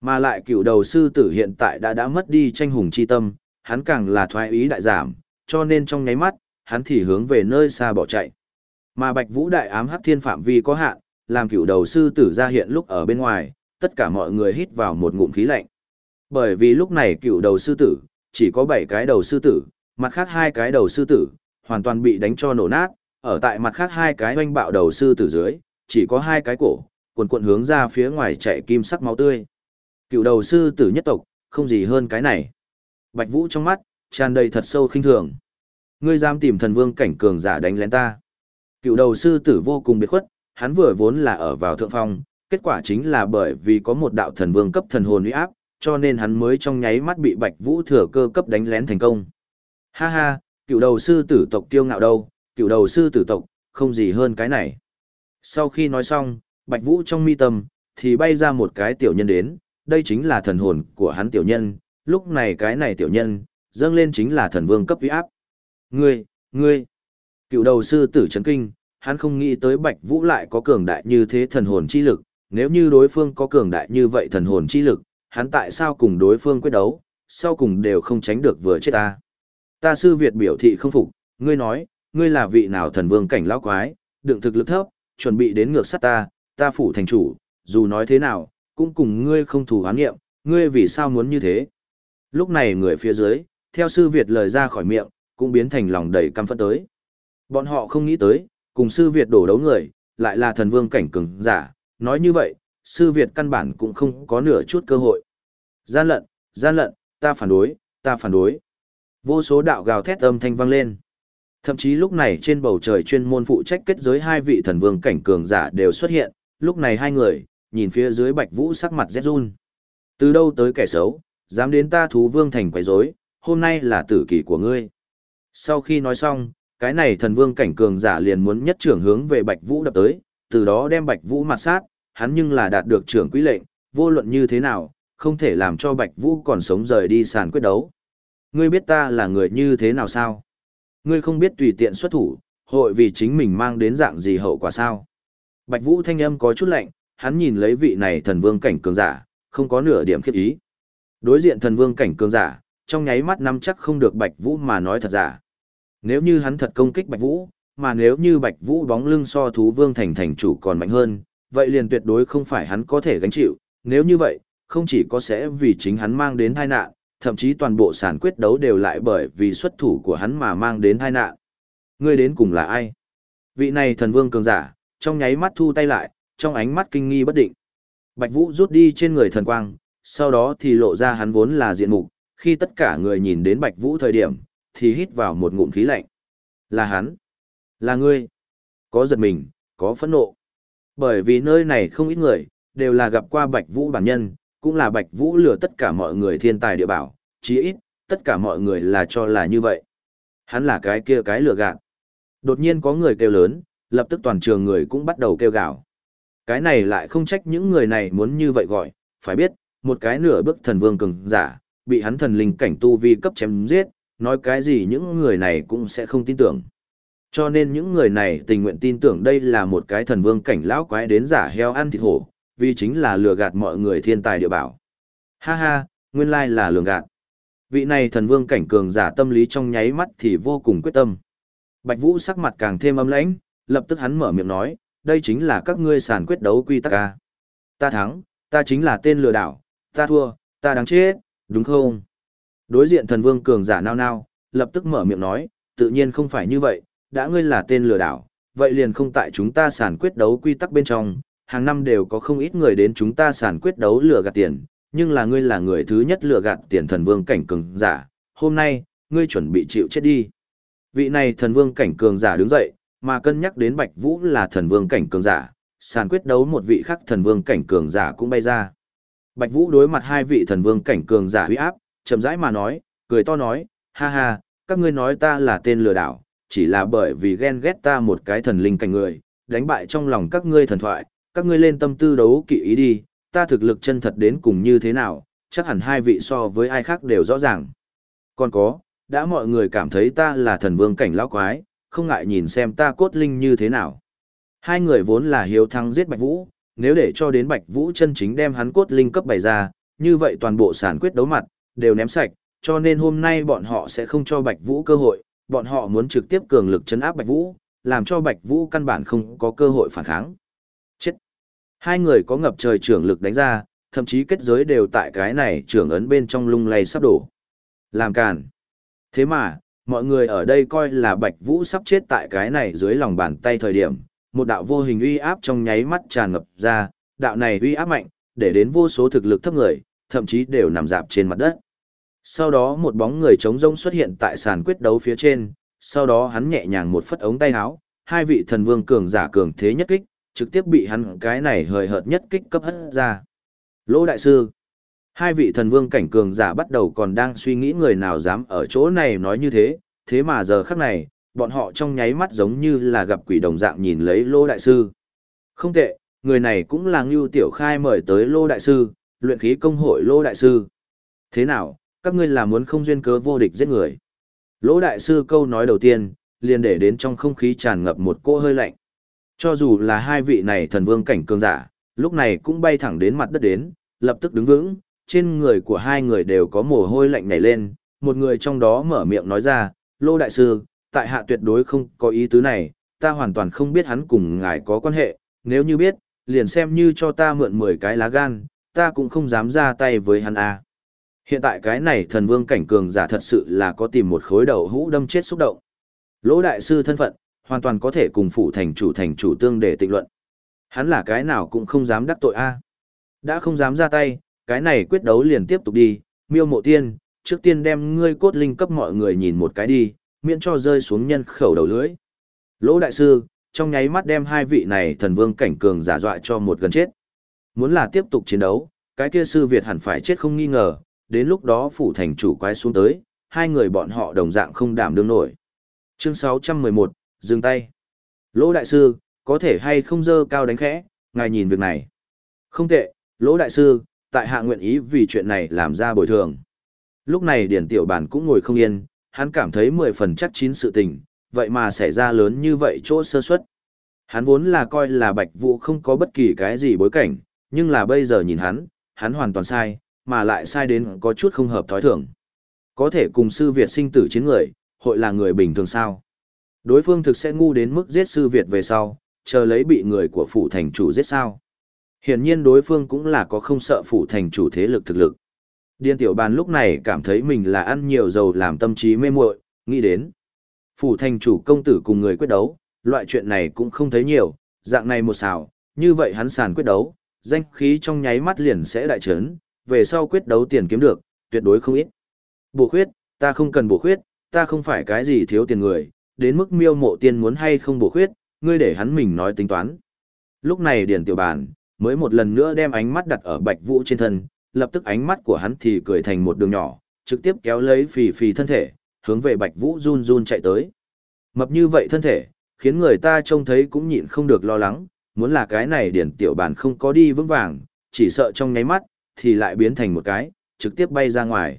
Mà lại cựu đầu sư tử hiện tại đã đã mất đi tranh hùng chi tâm, hắn càng là thoái ý đại giảm, cho nên trong nháy mắt, hắn thì hướng về nơi xa bỏ chạy. Mà Bạch Vũ đại ám hắc thiên phạm vi có hạn, làm cựu đầu sư tử ra hiện lúc ở bên ngoài, tất cả mọi người hít vào một ngụm khí lạnh. Bởi vì lúc này cựu đầu sư tử, chỉ có 7 cái đầu sư tử, mặt khác hai cái đầu sư tử, hoàn toàn bị đánh cho nổ nát, ở tại mặt khác hai cái hoanh bạo đầu sư tử dưới, chỉ có hai cái cổ, cuộn cuộn hướng ra phía ngoài chạy kim sắc máu tươi. Cựu đầu sư tử nhất tộc, không gì hơn cái này. Bạch Vũ trong mắt, tràn đầy thật sâu khinh thường. Ngươi dám tìm thần vương cảnh cường giả đánh lén ta. Cựu đầu sư tử vô cùng biệt khuất, hắn vừa vốn là ở vào thượng phong, kết quả chính là bởi vì có một đạo thần vương cấp thần hồn uy áp, cho nên hắn mới trong nháy mắt bị Bạch Vũ thừa cơ cấp đánh lén thành công. Ha ha, cựu đầu sư tử tộc kiêu ngạo đâu, cựu đầu sư tử tộc, không gì hơn cái này. Sau khi nói xong, Bạch Vũ trong mi tâm, thì bay ra một cái tiểu nhân đến, đây chính là thần hồn của hắn tiểu nhân, lúc này cái này tiểu nhân, dâng lên chính là thần vương cấp uy áp. Ngươi, ngươi, cựu đầu sư tử chấn kinh, hắn không nghĩ tới Bạch Vũ lại có cường đại như thế thần hồn chi lực, nếu như đối phương có cường đại như vậy thần hồn chi lực, hắn tại sao cùng đối phương quyết đấu, sau cùng đều không tránh được vừa chết ta. Ta sư Việt biểu thị không phục, ngươi nói, ngươi là vị nào thần vương cảnh lão quái, đựng thực lực thấp, chuẩn bị đến ngược sát ta, ta phủ thành chủ, dù nói thế nào, cũng cùng ngươi không thù hán nghiệm, ngươi vì sao muốn như thế. Lúc này người phía dưới, theo sư Việt lời ra khỏi miệng, cũng biến thành lòng đầy căm phẫn tới. Bọn họ không nghĩ tới, cùng sư Việt đổ đấu người, lại là thần vương cảnh cường giả, nói như vậy, sư Việt căn bản cũng không có nửa chút cơ hội. Gian lận, gian lận, ta phản đối, ta phản đối. Vô số đạo gào thét âm thanh vang lên. Thậm chí lúc này trên bầu trời chuyên môn phụ trách kết giới hai vị thần vương cảnh cường giả đều xuất hiện, lúc này hai người, nhìn phía dưới Bạch Vũ sắc mặt rét run. Từ đâu tới kẻ xấu, dám đến ta thú vương thành quấy rối, hôm nay là tử kỳ của ngươi. Sau khi nói xong, cái này thần vương cảnh cường giả liền muốn nhất trưởng hướng về Bạch Vũ đập tới, từ đó đem Bạch Vũ mặt sát, hắn nhưng là đạt được trưởng quý lệnh, vô luận như thế nào, không thể làm cho Bạch Vũ còn sống rời đi sàn quyết đấu. Ngươi biết ta là người như thế nào sao? Ngươi không biết tùy tiện xuất thủ, hội vì chính mình mang đến dạng gì hậu quả sao? Bạch Vũ thanh âm có chút lạnh, hắn nhìn lấy vị này thần vương cảnh cường giả, không có nửa điểm khiếp ý. Đối diện thần vương cảnh cường giả, trong nháy mắt nắm chắc không được Bạch Vũ mà nói thật giả. Nếu như hắn thật công kích Bạch Vũ, mà nếu như Bạch Vũ bóng lưng so thú vương thành thành chủ còn mạnh hơn, vậy liền tuyệt đối không phải hắn có thể gánh chịu, nếu như vậy, không chỉ có sẽ vì chính hắn mang đến tai nạn, thậm chí toàn bộ sản quyết đấu đều lại bởi vì xuất thủ của hắn mà mang đến tai nạn. Ngươi đến cùng là ai? Vị này thần vương cường giả, trong nháy mắt thu tay lại, trong ánh mắt kinh nghi bất định. Bạch Vũ rút đi trên người thần quang, sau đó thì lộ ra hắn vốn là diện mục, khi tất cả người nhìn đến Bạch Vũ thời điểm, thì hít vào một ngụm khí lạnh. Là hắn. Là ngươi. Có giật mình, có phẫn nộ. Bởi vì nơi này không ít người, đều là gặp qua Bạch Vũ bản nhân, cũng là Bạch Vũ lừa tất cả mọi người thiên tài địa bảo, chí ít, tất cả mọi người là cho là như vậy. Hắn là cái kia cái lừa gạt. Đột nhiên có người kêu lớn, lập tức toàn trường người cũng bắt đầu kêu gào. Cái này lại không trách những người này muốn như vậy gọi, phải biết, một cái nửa bước thần vương cường giả, bị hắn thần linh cảnh tu vi cấp chém giết, nói cái gì những người này cũng sẽ không tin tưởng. Cho nên những người này tình nguyện tin tưởng đây là một cái thần vương cảnh lão quái đến giả heo ăn thịt hổ, vì chính là lừa gạt mọi người thiên tài địa bảo. Ha ha, nguyên lai là lường gạt. Vị này thần vương cảnh cường giả tâm lý trong nháy mắt thì vô cùng quyết tâm. Bạch Vũ sắc mặt càng thêm âm lãnh, lập tức hắn mở miệng nói, đây chính là các ngươi sàn quyết đấu quy tắc a. Ta thắng, ta chính là tên lừa đảo, ta thua, ta đáng chết, đúng không? Đối diện thần vương cường giả nao nao, lập tức mở miệng nói, tự nhiên không phải như vậy, đã ngươi là tên lừa đảo, vậy liền không tại chúng ta sàn quyết đấu quy tắc bên trong, hàng năm đều có không ít người đến chúng ta sàn quyết đấu lừa gạt tiền, nhưng là ngươi là người thứ nhất lừa gạt tiền thần vương cảnh cường giả, hôm nay, ngươi chuẩn bị chịu chết đi. Vị này thần vương cảnh cường giả đứng dậy, mà cân nhắc đến Bạch Vũ là thần vương cảnh cường giả, sàn quyết đấu một vị khác thần vương cảnh cường giả cũng bay ra. Bạch Vũ đối mặt hai vị thần vương cảnh cường giả huy áp, chậm rãi mà nói, cười to nói, ha ha, các ngươi nói ta là tên lừa đảo, chỉ là bởi vì ghen ghét ta một cái thần linh cảnh người, đánh bại trong lòng các ngươi thần thoại, các ngươi lên tâm tư đấu kỵ ý đi, ta thực lực chân thật đến cùng như thế nào, chắc hẳn hai vị so với ai khác đều rõ ràng. Còn có, đã mọi người cảm thấy ta là thần vương cảnh lão quái, không ngại nhìn xem ta cốt linh như thế nào. Hai người vốn là hiếu thắng giết Bạch Vũ, nếu để cho đến Bạch Vũ chân chính đem hắn cốt linh cấp bày ra, như vậy toàn bộ sản quyết đấu mặt, đều ném sạch, cho nên hôm nay bọn họ sẽ không cho Bạch Vũ cơ hội, bọn họ muốn trực tiếp cường lực chấn áp Bạch Vũ, làm cho Bạch Vũ căn bản không có cơ hội phản kháng. Chết! Hai người có ngập trời trưởng lực đánh ra, thậm chí kết giới đều tại cái này trưởng ấn bên trong lung lay sắp đổ. Làm càn! Thế mà, mọi người ở đây coi là Bạch Vũ sắp chết tại cái này dưới lòng bàn tay thời điểm, một đạo vô hình uy áp trong nháy mắt tràn ngập ra, đạo này uy áp mạnh, để đến vô số thực lực thấp người, thậm chí đều nằm dạp trên mặt đất. Sau đó một bóng người trống rông xuất hiện tại sàn quyết đấu phía trên, sau đó hắn nhẹ nhàng một phất ống tay áo, hai vị thần vương cường giả cường thế nhất kích, trực tiếp bị hắn cái này hời hợt nhất kích cấp hất ra. Lỗ đại sư, hai vị thần vương cảnh cường giả bắt đầu còn đang suy nghĩ người nào dám ở chỗ này nói như thế, thế mà giờ khắc này, bọn họ trong nháy mắt giống như là gặp quỷ đồng dạng nhìn lấy Lô Đại Sư. Không tệ, người này cũng là Ngưu Tiểu Khai mời tới Lô Đại Sư, luyện khí công hội Lô Đại Sư. Thế nào, các ngươi là muốn không duyên cớ vô địch giết người? Lô Đại Sư câu nói đầu tiên, liền để đến trong không khí tràn ngập một cỗ hơi lạnh. Cho dù là hai vị này thần vương cảnh cường giả, lúc này cũng bay thẳng đến mặt đất đến, lập tức đứng vững, trên người của hai người đều có mồ hôi lạnh nhảy lên, một người trong đó mở miệng nói ra, Lô Đại Sư, tại hạ tuyệt đối không có ý tứ này, ta hoàn toàn không biết hắn cùng ngài có quan hệ, nếu như biết, liền xem như cho ta mượn 10 cái lá gan, ta cũng không dám ra tay với hắn a. Hiện tại cái này thần vương cảnh cường giả thật sự là có tìm một khối đầu hũ đâm chết xúc động. Lỗ đại sư thân phận, hoàn toàn có thể cùng phụ thành chủ thành chủ tương để tịnh luận. Hắn là cái nào cũng không dám đắc tội a. Đã không dám ra tay, cái này quyết đấu liền tiếp tục đi, miêu mộ tiên, trước tiên đem ngươi cốt linh cấp mọi người nhìn một cái đi, miễn cho rơi xuống nhân khẩu đầu lưỡi. Lỗ đại sư, trong nháy mắt đem hai vị này thần vương cảnh cường giả dọa cho một gần chết. Muốn là tiếp tục chiến đấu, cái kia sư Việt hẳn phải chết không nghi ngờ, đến lúc đó phủ thành chủ quái xuống tới, hai người bọn họ đồng dạng không đảm đương nổi. Chương 611, dừng tay. Lỗ đại sư, có thể hay không dơ cao đánh khẽ, ngài nhìn việc này. Không tệ, lỗ đại sư, tại hạ nguyện ý vì chuyện này làm ra bồi thường. Lúc này Điển Tiểu Bản cũng ngồi không yên, hắn cảm thấy mười phần chắc chín sự tình, vậy mà xảy ra lớn như vậy chỗ sơ suất. Hắn vốn là coi là Bạch Vũ không có bất kỳ cái gì bối cảnh, nhưng là bây giờ nhìn hắn, hắn hoàn toàn sai, mà lại sai đến có chút không hợp thói thường. Có thể cùng sư Việt sinh tử chiến người, hội là người bình thường sao? Đối phương thực sẽ ngu đến mức giết sư Việt về sau, chờ lấy bị người của phủ thành chủ giết sao? Hiển nhiên đối phương cũng là có không sợ phủ thành chủ thế lực thực lực. Điên tiểu bàn lúc này cảm thấy mình là ăn nhiều dầu làm tâm trí mê muội, nghĩ đến. Phủ thành chủ công tử cùng người quyết đấu, loại chuyện này cũng không thấy nhiều, dạng này một xào, như vậy hắn sàn quyết đấu, danh khí trong nháy mắt liền sẽ đại trấn, về sau quyết đấu tiền kiếm được, tuyệt đối không ít. Bổ khuyết, ta không cần bổ khuyết, ta không phải cái gì thiếu tiền người, đến mức miêu mộ tiền muốn hay không bổ khuyết, ngươi để hắn mình nói tính toán. Lúc này Điền Tiểu Bản, mới một lần nữa đem ánh mắt đặt ở Bạch Vũ trên thân, lập tức ánh mắt của hắn thì cười thành một đường nhỏ, trực tiếp kéo lấy phì phì thân thể, hướng về Bạch Vũ run run chạy tới. Mập như vậy thân thể, khiến người ta trông thấy cũng nhịn không được lo lắng, muốn là cái này Điền Tiểu Bản không có đi vững vàng, chỉ sợ trong nháy mắt, thì lại biến thành một cái, trực tiếp bay ra ngoài.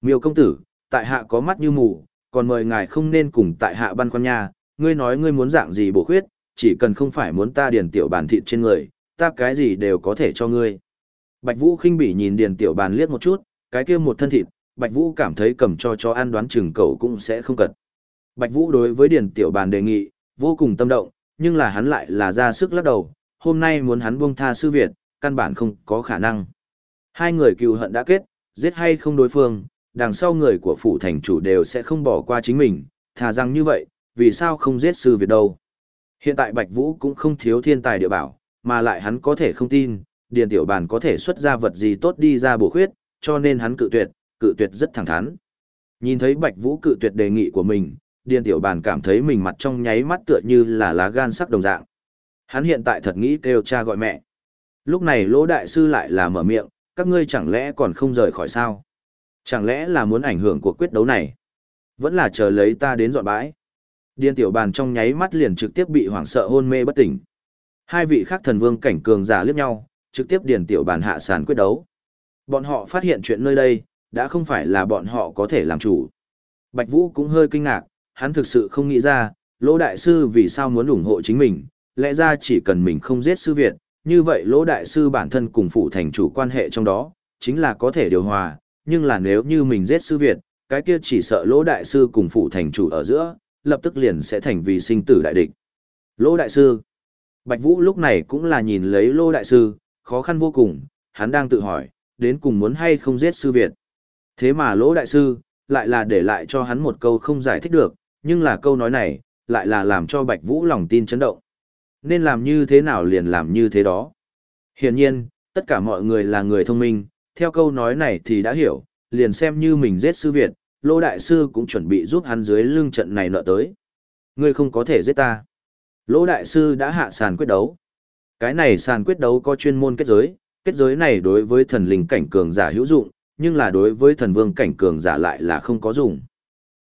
Miêu công tử, tại hạ có mắt như mù, còn mời ngài không nên cùng tại hạ băn khoăn nha, ngươi nói ngươi muốn dạng gì bổ khuyết, chỉ cần không phải muốn ta điền tiểu bàn thịt trên người, ta cái gì đều có thể cho ngươi. Bạch Vũ khinh bỉ nhìn điền tiểu bàn liếc một chút, cái kia một thân thịt, Bạch Vũ cảm thấy cầm cho cho ăn đoán chừng cậu cũng sẽ không cần. Bạch Vũ đối với điền tiểu bàn đề nghị, vô cùng tâm động, nhưng là hắn lại là ra sức lắc đầu, hôm nay muốn hắn buông tha sư Việt, căn bản không có khả năng. Hai người cừu hận đã kết, giết hay không đối phương, đằng sau người của phủ thành chủ đều sẽ không bỏ qua chính mình, thà rằng như vậy, vì sao không giết sư Việt đâu. Hiện tại Bạch Vũ cũng không thiếu thiên tài địa bảo, mà lại hắn có thể không tin, Điền Tiểu Bàn có thể xuất ra vật gì tốt đi ra bổ khuyết, cho nên hắn cự tuyệt, cự tuyệt rất thẳng thắn. Nhìn thấy Bạch Vũ cự tuyệt đề nghị của mình, Điền Tiểu Bàn cảm thấy mình mặt trong nháy mắt tựa như là lá gan sắc đồng dạng. Hắn hiện tại thật nghĩ kêu cha gọi mẹ. Lúc này Lỗ Đại Sư lại là mở miệng, các ngươi chẳng lẽ còn không rời khỏi sao? Chẳng lẽ là muốn ảnh hưởng cuộc quyết đấu này? Vẫn là chờ lấy ta đến dọn bãi. Điên tiểu bàn trong nháy mắt liền trực tiếp bị hoảng sợ hôn mê bất tỉnh. Hai vị khác thần vương cảnh cường giả liếc nhau, trực tiếp điền tiểu bàn hạ sàn quyết đấu. Bọn họ phát hiện chuyện nơi đây, đã không phải là bọn họ có thể làm chủ. Bạch Vũ cũng hơi kinh ngạc, hắn thực sự không nghĩ ra, Lỗ Đại Sư vì sao muốn ủng hộ chính mình, lẽ ra chỉ cần mình không giết sư Việt, như vậy Lỗ Đại Sư bản thân cùng phụ thành chủ quan hệ trong đó, chính là có thể điều hòa, nhưng là nếu như mình giết sư Việt, cái kia chỉ sợ Lỗ Đại Sư cùng phụ thành chủ ở giữa, lập tức liền sẽ thành vì sinh tử đại địch. Lỗ Đại Sư Bạch Vũ lúc này cũng là nhìn lấy Lỗ Đại Sư, khó khăn vô cùng, hắn đang tự hỏi, đến cùng muốn hay không giết sư Việt. Thế mà Lỗ Đại Sư, lại là để lại cho hắn một câu không giải thích được, nhưng là câu nói này, lại là làm cho Bạch Vũ lòng tin chấn động. Nên làm như thế nào liền làm như thế đó. Hiển nhiên, tất cả mọi người là người thông minh, theo câu nói này thì đã hiểu, liền xem như mình giết sư Việt, Lô Đại Sư cũng chuẩn bị giúp hắn dưới lưng trận này nợ tới. Ngươi không có thể giết ta. Lô Đại Sư đã hạ sàn quyết đấu. Cái này sàn quyết đấu có chuyên môn kết giới, kết giới này đối với thần linh cảnh cường giả hữu dụng, nhưng là đối với thần vương cảnh cường giả lại là không có dùng.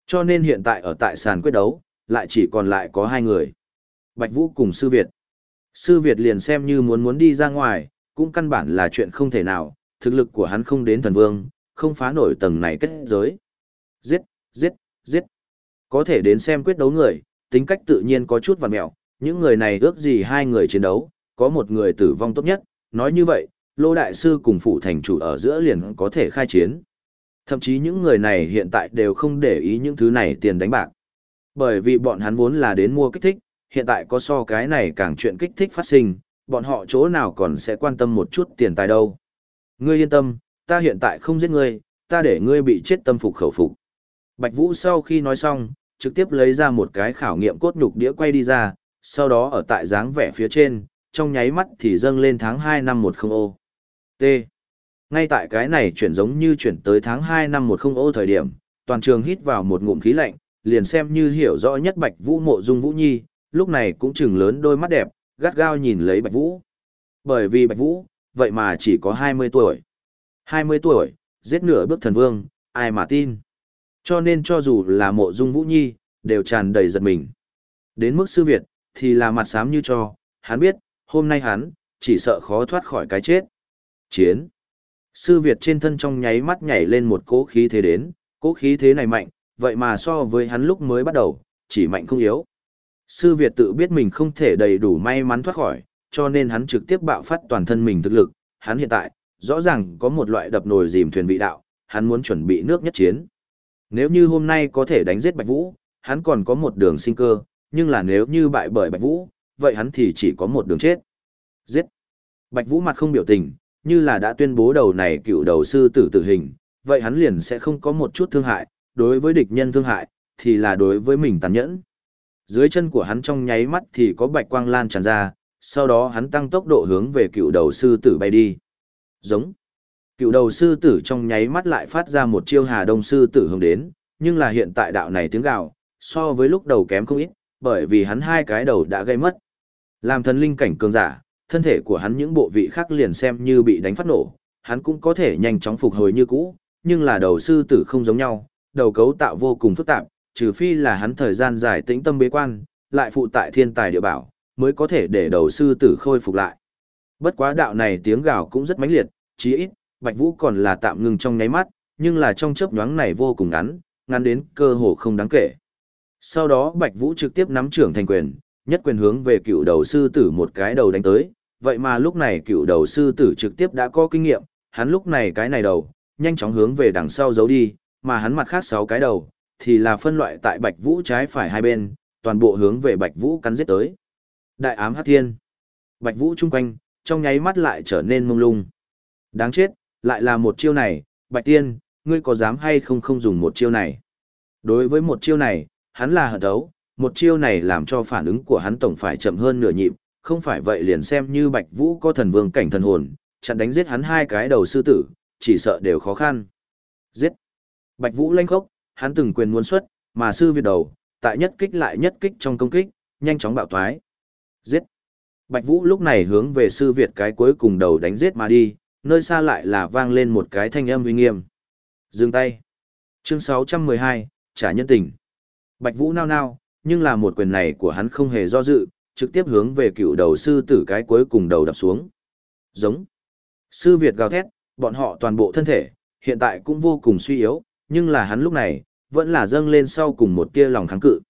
Cho nên hiện tại ở tại sàn quyết đấu, lại chỉ còn lại có hai người. Bạch Vũ cùng Sư Việt. Sư Việt liền xem như muốn muốn đi ra ngoài, cũng căn bản là chuyện không thể nào, thực lực của hắn không đến thần vương, không phá nổi tầng này kết giới. Giết, giết, giết. Có thể đến xem quyết đấu người, tính cách tự nhiên có chút vằn mẹo, những người này ước gì hai người chiến đấu, có một người tử vong tốt nhất, nói như vậy, Lô Đại Sư cùng Phủ Thành Chủ ở giữa liền có thể khai chiến. Thậm chí những người này hiện tại đều không để ý những thứ này tiền đánh bạc. Bởi vì bọn hắn vốn là đến mua kích thích, hiện tại có so cái này càng chuyện kích thích phát sinh, bọn họ chỗ nào còn sẽ quan tâm một chút tiền tài đâu. Ngươi yên tâm, ta hiện tại không giết ngươi, ta để ngươi bị chết tâm phục khẩu phục. Bạch Vũ sau khi nói xong, trực tiếp lấy ra một cái khảo nghiệm cốt nhục đĩa quay đi ra, sau đó ở tại dáng vẻ phía trên, trong nháy mắt thì dâng lên tháng 2 năm 10 ô. T. Ngay tại cái này chuyển giống như chuyển tới tháng 2 năm 10 ô thời điểm, toàn trường hít vào một ngụm khí lạnh, liền xem như hiểu rõ nhất Bạch Vũ mộ dung Vũ Nhi, lúc này cũng chừng lớn đôi mắt đẹp, gắt gao nhìn lấy Bạch Vũ. Bởi vì Bạch Vũ, vậy mà chỉ có 20 tuổi. 20 tuổi, giết nửa bước thần vương, ai mà tin. Cho nên cho dù là mộ dung Vũ Nhi, đều tràn đầy giật mình. Đến mức sư Việt, thì là mặt xám như cho, hắn biết, hôm nay hắn, chỉ sợ khó thoát khỏi cái chết. Chiến. Sư Việt trên thân trong nháy mắt nhảy lên một cỗ khí thế đến, cỗ khí thế này mạnh, vậy mà so với hắn lúc mới bắt đầu, chỉ mạnh không yếu. Sư Việt tự biết mình không thể đầy đủ may mắn thoát khỏi, cho nên hắn trực tiếp bạo phát toàn thân mình thực lực. Hắn hiện tại, rõ ràng có một loại đập nồi dìm thuyền vị đạo, hắn muốn chuẩn bị nước nhất chiến. Nếu như hôm nay có thể đánh giết Bạch Vũ, hắn còn có một đường sinh cơ, nhưng là nếu như bại bởi Bạch Vũ, vậy hắn thì chỉ có một đường chết. Giết! Bạch Vũ mặt không biểu tình, như là đã tuyên bố đầu này cựu đầu sư tử tử hình, vậy hắn liền sẽ không có một chút thương hại, đối với địch nhân thương hại, thì là đối với mình tàn nhẫn. Dưới chân của hắn trong nháy mắt thì có bạch quang lan tràn ra, sau đó hắn tăng tốc độ hướng về cựu đầu sư tử bay đi. Giống. Cựu đầu sư tử trong nháy mắt lại phát ra một chiêu hà đông sư tử hướng đến, nhưng là hiện tại đạo này tiếng gào, so với lúc đầu kém không ít, bởi vì hắn hai cái đầu đã gây mất. Làm thần linh cảnh cường giả, thân thể của hắn những bộ vị khác liền xem như bị đánh phát nổ, hắn cũng có thể nhanh chóng phục hồi như cũ, nhưng là đầu sư tử không giống nhau, đầu cấu tạo vô cùng phức tạp, trừ phi là hắn thời gian dài tĩnh tâm bế quan, lại phụ tại thiên tài địa bảo, mới có thể để đầu sư tử khôi phục lại. Bất quá đạo này tiếng gào cũng rất mãnh liệt, chí ít, Bạch Vũ còn là tạm ngừng trong nháy mắt, nhưng là trong chớp nhoáng này vô cùng ngắn, ngắn đến cơ hồ không đáng kể. Sau đó Bạch Vũ trực tiếp nắm trưởng thành quyền, nhất quyền hướng về cựu đầu sư tử một cái đầu đánh tới, vậy mà lúc này cựu đầu sư tử trực tiếp đã có kinh nghiệm, hắn lúc này cái này đầu, nhanh chóng hướng về đằng sau giấu đi, mà hắn mặt khác sáu cái đầu, thì là phân loại tại Bạch Vũ trái phải hai bên, toàn bộ hướng về Bạch Vũ cắn giết tới. Đại ám hắc thiên. Bạch Vũ trung quanh, trong nháy mắt lại trở nên mông lung. Đáng chết, lại là một chiêu này, Bạch Tiên, ngươi có dám hay không không dùng một chiêu này? Đối với một chiêu này, hắn là hận đấu, một chiêu này làm cho phản ứng của hắn tổng phải chậm hơn nửa nhịp, không phải vậy liền xem như Bạch Vũ có thần vương cảnh thần hồn, chặn đánh giết hắn hai cái đầu sư tử, chỉ sợ đều khó khăn. Giết. Bạch Vũ lanh khốc, hắn từng quyền muốn xuất, mà sư Việt đầu, tại nhất kích lại nhất kích trong công kích, nhanh chóng bạo thoái. Giết. Bạch Vũ lúc này hướng về sư Việt cái cuối cùng đầu đánh giết mà đi, nơi xa lại là vang lên một cái thanh âm uy nghiêm. Dừng tay. Chương 612, trả nhân tình. Bạch Vũ nao nao, nhưng là một quyền này của hắn không hề do dự, trực tiếp hướng về cựu đầu sư tử cái cuối cùng đầu đập xuống. Giống. Sư Việt gào thét, bọn họ toàn bộ thân thể, hiện tại cũng vô cùng suy yếu, nhưng là hắn lúc này, vẫn là dâng lên sau cùng một tia lòng kháng cự.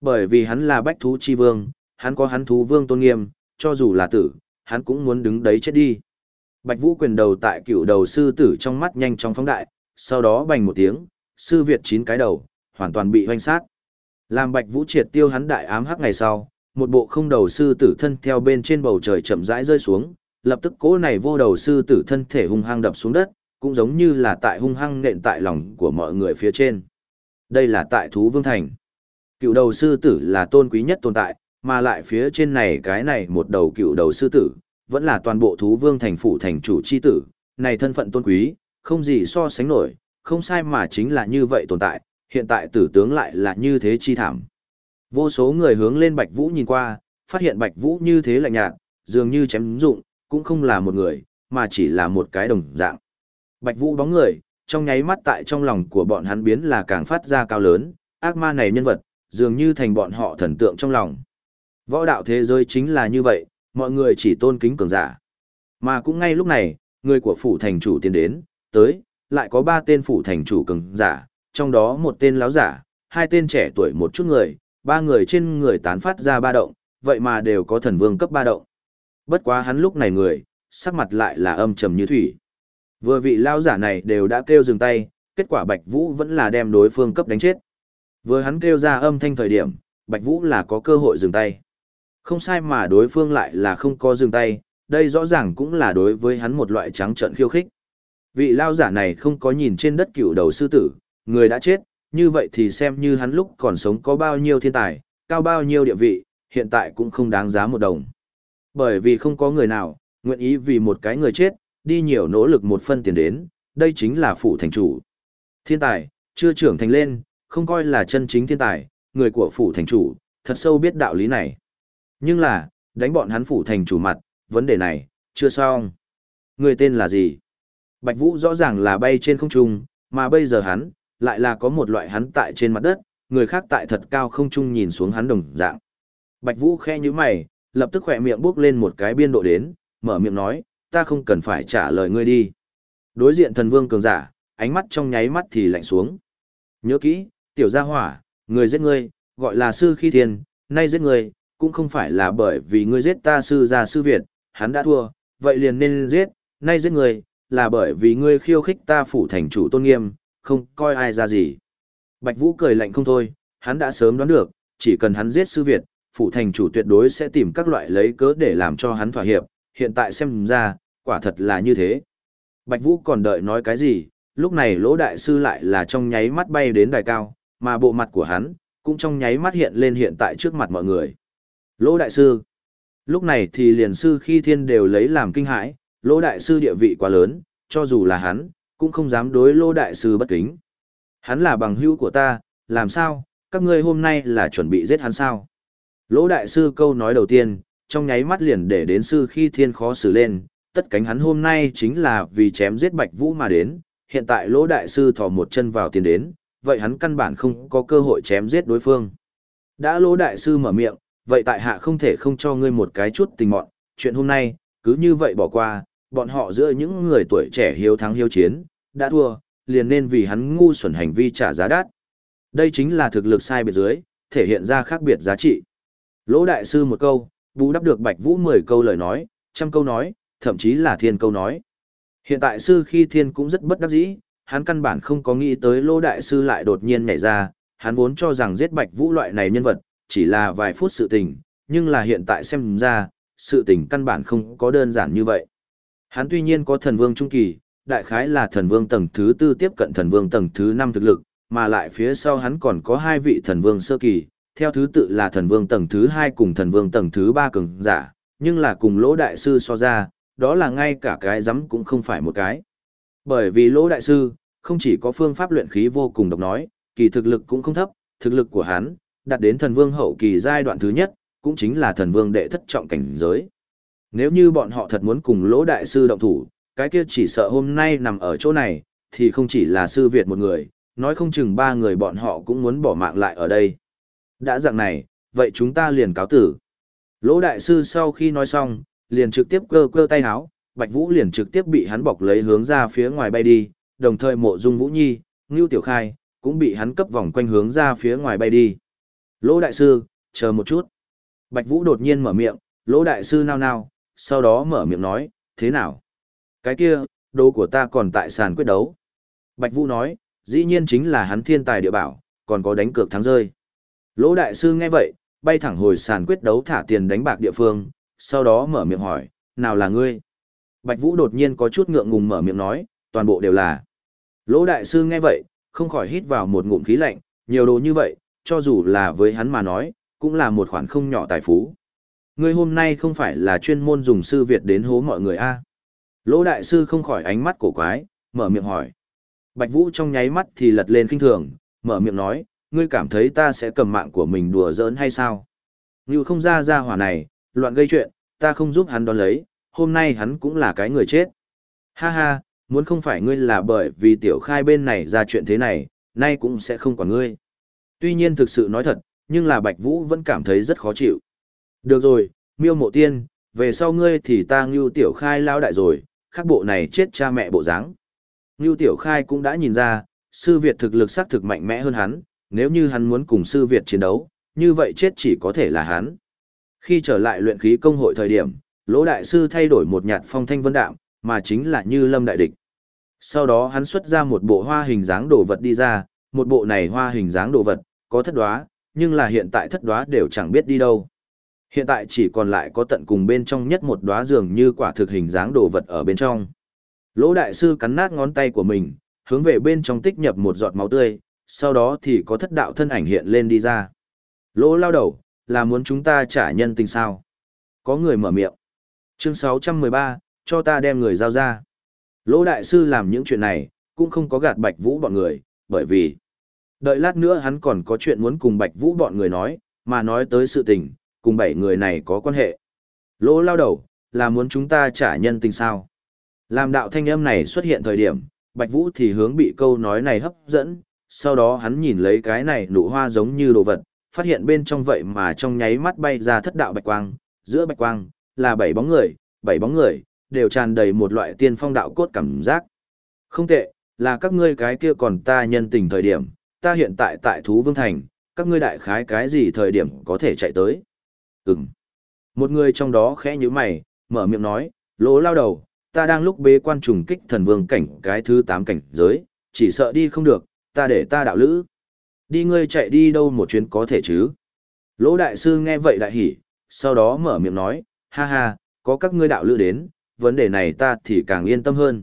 Bởi vì hắn là bách thú chi vương, hắn có hắn thú vương tôn nghiêm, cho dù là tử, hắn cũng muốn đứng đấy chết đi. Bạch Vũ quyền đầu tại cựu đầu sư tử trong mắt nhanh chóng phóng đại, sau đó bành một tiếng, sư Việt chín cái đầu, hoàn toàn bị hoanh sát. Làm Bạch Vũ triệt tiêu hắn đại ám hắc ngày sau, một bộ không đầu sư tử thân theo bên trên bầu trời chậm rãi rơi xuống, lập tức cỗ này vô đầu sư tử thân thể hung hăng đập xuống đất, cũng giống như là tại hung hăng nện tại lòng của mọi người phía trên. Đây là tại thú vương thành. Cựu đầu sư tử là tôn quý nhất tồn tại, mà lại phía trên này cái này một đầu cựu đầu sư tử, vẫn là toàn bộ thú vương thành phủ thành chủ chi tử, này thân phận tôn quý, không gì so sánh nổi, không sai mà chính là như vậy tồn tại, hiện tại tử tướng lại là như thế chi thảm. Vô số người hướng lên Bạch Vũ nhìn qua, phát hiện Bạch Vũ như thế lạnh nhạt, dường như chém dụng, cũng không là một người, mà chỉ là một cái đồng dạng. Bạch Vũ bóng người, trong nháy mắt tại trong lòng của bọn hắn biến là càng phát ra cao lớn, ác ma này nhân vật, dường như thành bọn họ thần tượng trong lòng. Võ đạo thế giới chính là như vậy, mọi người chỉ tôn kính cường giả. Mà cũng ngay lúc này, người của phủ thành chủ tiến đến, tới, lại có ba tên phủ thành chủ cường giả, trong đó một tên lão giả, hai tên trẻ tuổi một chút người, ba người trên người tán phát ra ba động, vậy mà đều có thần vương cấp ba động. Bất quá hắn lúc này người, sắc mặt lại là âm trầm như thủy. Vừa vị lao giả này đều đã kêu dừng tay, kết quả Bạch Vũ vẫn là đem đối phương cấp đánh chết. Vừa hắn kêu ra âm thanh thời điểm, Bạch Vũ là có cơ hội dừng tay. Không sai mà đối phương lại là không có dừng tay, đây rõ ràng cũng là đối với hắn một loại trắng trợn khiêu khích. Vị lao giả này không có nhìn trên đất cựu đầu sư tử, người đã chết, như vậy thì xem như hắn lúc còn sống có bao nhiêu thiên tài, cao bao nhiêu địa vị, hiện tại cũng không đáng giá một đồng. Bởi vì không có người nào, nguyện ý vì một cái người chết, đi nhiều nỗ lực một phân tiền đến, đây chính là phủ thành chủ. Thiên tài, chưa trưởng thành lên, không coi là chân chính thiên tài, người của phủ thành chủ, thật sâu biết đạo lý này. Nhưng là, đánh bọn hắn phủ thành chủ mặt, vấn đề này, chưa xong. Người tên là gì? Bạch Vũ rõ ràng là bay trên không trung, mà bây giờ hắn, lại là có một loại hắn tại trên mặt đất, người khác tại thật cao không trung nhìn xuống hắn đồng dạng. Bạch Vũ khe như mày, lập tức khỏe miệng bước lên một cái biên độ đến, mở miệng nói, ta không cần phải trả lời ngươi đi. Đối diện thần vương cường giả, ánh mắt trong nháy mắt thì lạnh xuống. Nhớ kỹ, tiểu gia hỏa, người giết ngươi, gọi là sư khi thiên, nay giết ngươi, cũng không phải là bởi vì ngươi giết ta sư gia sư Việt, hắn đã thua, vậy liền nên giết, nay giết ngươi, là bởi vì ngươi khiêu khích ta phủ thành chủ tôn nghiêm, không coi ai ra gì. Bạch Vũ cười lạnh không thôi, hắn đã sớm đoán được, chỉ cần hắn giết sư Việt, phủ thành chủ tuyệt đối sẽ tìm các loại lấy cớ để làm cho hắn thỏa hiệp, hiện tại xem ra, quả thật là như thế. Bạch Vũ còn đợi nói cái gì, lúc này lỗ đại sư lại là trong nháy mắt bay đến đài cao, mà bộ mặt của hắn, cũng trong nháy mắt hiện lên hiện tại trước mặt mọi người. Lỗ đại sư. Lúc này thì liền sư khi thiên đều lấy làm kinh hãi, lỗ đại sư địa vị quá lớn, cho dù là hắn, cũng không dám đối lô đại sư bất kính. Hắn là bằng hữu của ta, làm sao, các ngươi hôm nay là chuẩn bị giết hắn sao? Lỗ đại sư câu nói đầu tiên, trong nháy mắt liền để đến sư khi thiên khó xử lên, tất cánh hắn hôm nay chính là vì chém giết Bạch Vũ mà đến, hiện tại lỗ đại sư thò một chân vào tiền đến, vậy hắn căn bản không có cơ hội chém giết đối phương. Đã lỗ đại sư mở miệng, vậy tại hạ không thể không cho ngươi một cái chút tình mọn, chuyện hôm nay, cứ như vậy bỏ qua, bọn họ giữa những người tuổi trẻ hiếu thắng hiếu chiến, đã thua, liền nên vì hắn ngu xuẩn hành vi trả giá đắt. Đây chính là thực lực sai biệt dưới, thể hiện ra khác biệt giá trị. Lỗ đại sư một câu, bù đắp được Bạch Vũ 10 câu lời nói, trăm câu nói, thậm chí là thiên câu nói. Hiện tại sư khi thiên cũng rất bất đắc dĩ, hắn căn bản không có nghĩ tới lỗ đại sư lại đột nhiên nhảy ra, hắn vốn cho rằng giết Bạch Vũ loại này nhân vật, chỉ là vài phút sự tình, nhưng là hiện tại xem ra, sự tình căn bản không có đơn giản như vậy. Hắn tuy nhiên có thần vương trung kỳ, đại khái là thần vương tầng thứ tư tiếp cận thần vương tầng thứ năm thực lực, mà lại phía sau hắn còn có hai vị thần vương sơ kỳ, theo thứ tự là thần vương tầng thứ hai cùng thần vương tầng thứ ba cường giả, nhưng là cùng lỗ đại sư so ra, đó là ngay cả cái rắm cũng không phải một cái. Bởi vì lỗ đại sư, không chỉ có phương pháp luyện khí vô cùng độc nói, kỳ thực lực cũng không thấp, thực lực của hắn, đạt đến thần vương hậu kỳ giai đoạn thứ nhất, cũng chính là thần vương đệ thất trọng cảnh giới. Nếu như bọn họ thật muốn cùng lỗ đại sư động thủ, cái kia chỉ sợ hôm nay nằm ở chỗ này, thì không chỉ là sư Việt một người, nói không chừng ba người bọn họ cũng muốn bỏ mạng lại ở đây. Đã dạng này, vậy chúng ta liền cáo tử. Lỗ đại sư sau khi nói xong, liền trực tiếp cơ cơ tay háo, Bạch Vũ liền trực tiếp bị hắn bọc lấy hướng ra phía ngoài bay đi, đồng thời mộ dung Vũ Nhi, Ngưu Tiểu Khai, cũng bị hắn cấp vòng quanh hướng ra phía ngoài bay đi. Lỗ đại sư, chờ một chút. Bạch Vũ đột nhiên mở miệng, lỗ đại sư nao nao, sau đó mở miệng nói, thế nào? Cái kia, đồ của ta còn tại sàn quyết đấu. Bạch Vũ nói, dĩ nhiên chính là hắn thiên tài địa bảo, còn có đánh cược thắng rơi. Lỗ đại sư nghe vậy, bay thẳng hồi sàn quyết đấu thả tiền đánh bạc địa phương, sau đó mở miệng hỏi, nào là ngươi? Bạch Vũ đột nhiên có chút ngượng ngùng mở miệng nói, toàn bộ đều là. Lỗ đại sư nghe vậy, không khỏi hít vào một ngụm khí lạnh, nhiều đồ như vậy, cho dù là với hắn mà nói, cũng là một khoản không nhỏ tài phú. Ngươi hôm nay không phải là chuyên môn dùng sư Việt đến hố mọi người a? Lỗ đại sư không khỏi ánh mắt cổ quái, mở miệng hỏi. Bạch Vũ trong nháy mắt thì lật lên kinh thường, mở miệng nói, ngươi cảm thấy ta sẽ cầm mạng của mình đùa giỡn hay sao? Ngưu không ra ra hỏa này, loạn gây chuyện, ta không giúp hắn đón lấy, hôm nay hắn cũng là cái người chết. Ha ha, muốn không phải ngươi là bởi vì tiểu khai bên này ra chuyện thế này, nay cũng sẽ không còn ngươi. Tuy nhiên thực sự nói thật, nhưng là Bạch Vũ vẫn cảm thấy rất khó chịu. Được rồi, miêu mộ tiên, về sau ngươi thì ta ngưu tiểu khai lao đại rồi, khắc bộ này chết cha mẹ bộ dáng. Ngưu tiểu khai cũng đã nhìn ra, sư Việt thực lực xác thực mạnh mẽ hơn hắn, nếu như hắn muốn cùng sư Việt chiến đấu, như vậy chết chỉ có thể là hắn. Khi trở lại luyện khí công hội thời điểm, Lỗ Đại Sư thay đổi một nhạt phong thanh vân đạm, mà chính là như lâm đại địch. Sau đó hắn xuất ra một bộ hoa hình dáng đồ vật đi ra, một bộ này hoa hình dáng đồ vật, có thất đoá, nhưng là hiện tại thất đoá đều chẳng biết đi đâu. Hiện tại chỉ còn lại có tận cùng bên trong nhất một đóa giường như quả thực hình dáng đồ vật ở bên trong. Lỗ đại sư cắn nát ngón tay của mình, hướng về bên trong tích nhập một giọt máu tươi, sau đó thì có thất đạo thân ảnh hiện lên đi ra. Lỗ lao đầu, là muốn chúng ta trả nhân tình sao? Có người mở miệng. Chương 613, cho ta đem người giao ra. Lỗ đại sư làm những chuyện này, cũng không có gạt bạch vũ bọn người, bởi vì đợi lát nữa hắn còn có chuyện muốn cùng bạch vũ bọn người nói, mà nói tới sự tình, cùng bảy người này có quan hệ. Lỗ lao đầu, là muốn chúng ta trả nhân tình sao? Làm đạo thanh âm này xuất hiện thời điểm, Bạch Vũ thì hướng bị câu nói này hấp dẫn, sau đó hắn nhìn lấy cái này nụ hoa giống như đồ vật, phát hiện bên trong vậy mà trong nháy mắt bay ra thất đạo bạch quang, giữa bạch quang là bảy bóng người, bảy bóng người đều tràn đầy một loại tiên phong đạo cốt cảm giác. Không tệ, là các ngươi cái kia còn ta nhân tình thời điểm, ta hiện tại tại Thú Vương Thành, các ngươi đại khái cái gì thời điểm có thể chạy tới. Ừm. Một người trong đó khẽ như mày, mở miệng nói, lỗ lao đầu, ta đang lúc bế quan trùng kích thần vương cảnh cái thứ 8 cảnh giới, chỉ sợ đi không được, ta để ta đạo lữ. Đi ngươi chạy đi đâu một chuyến có thể chứ? Lỗ đại sư nghe vậy đại hỉ, sau đó mở miệng nói, ha ha, có các ngươi đạo lữ đến, vấn đề này ta thì càng yên tâm hơn.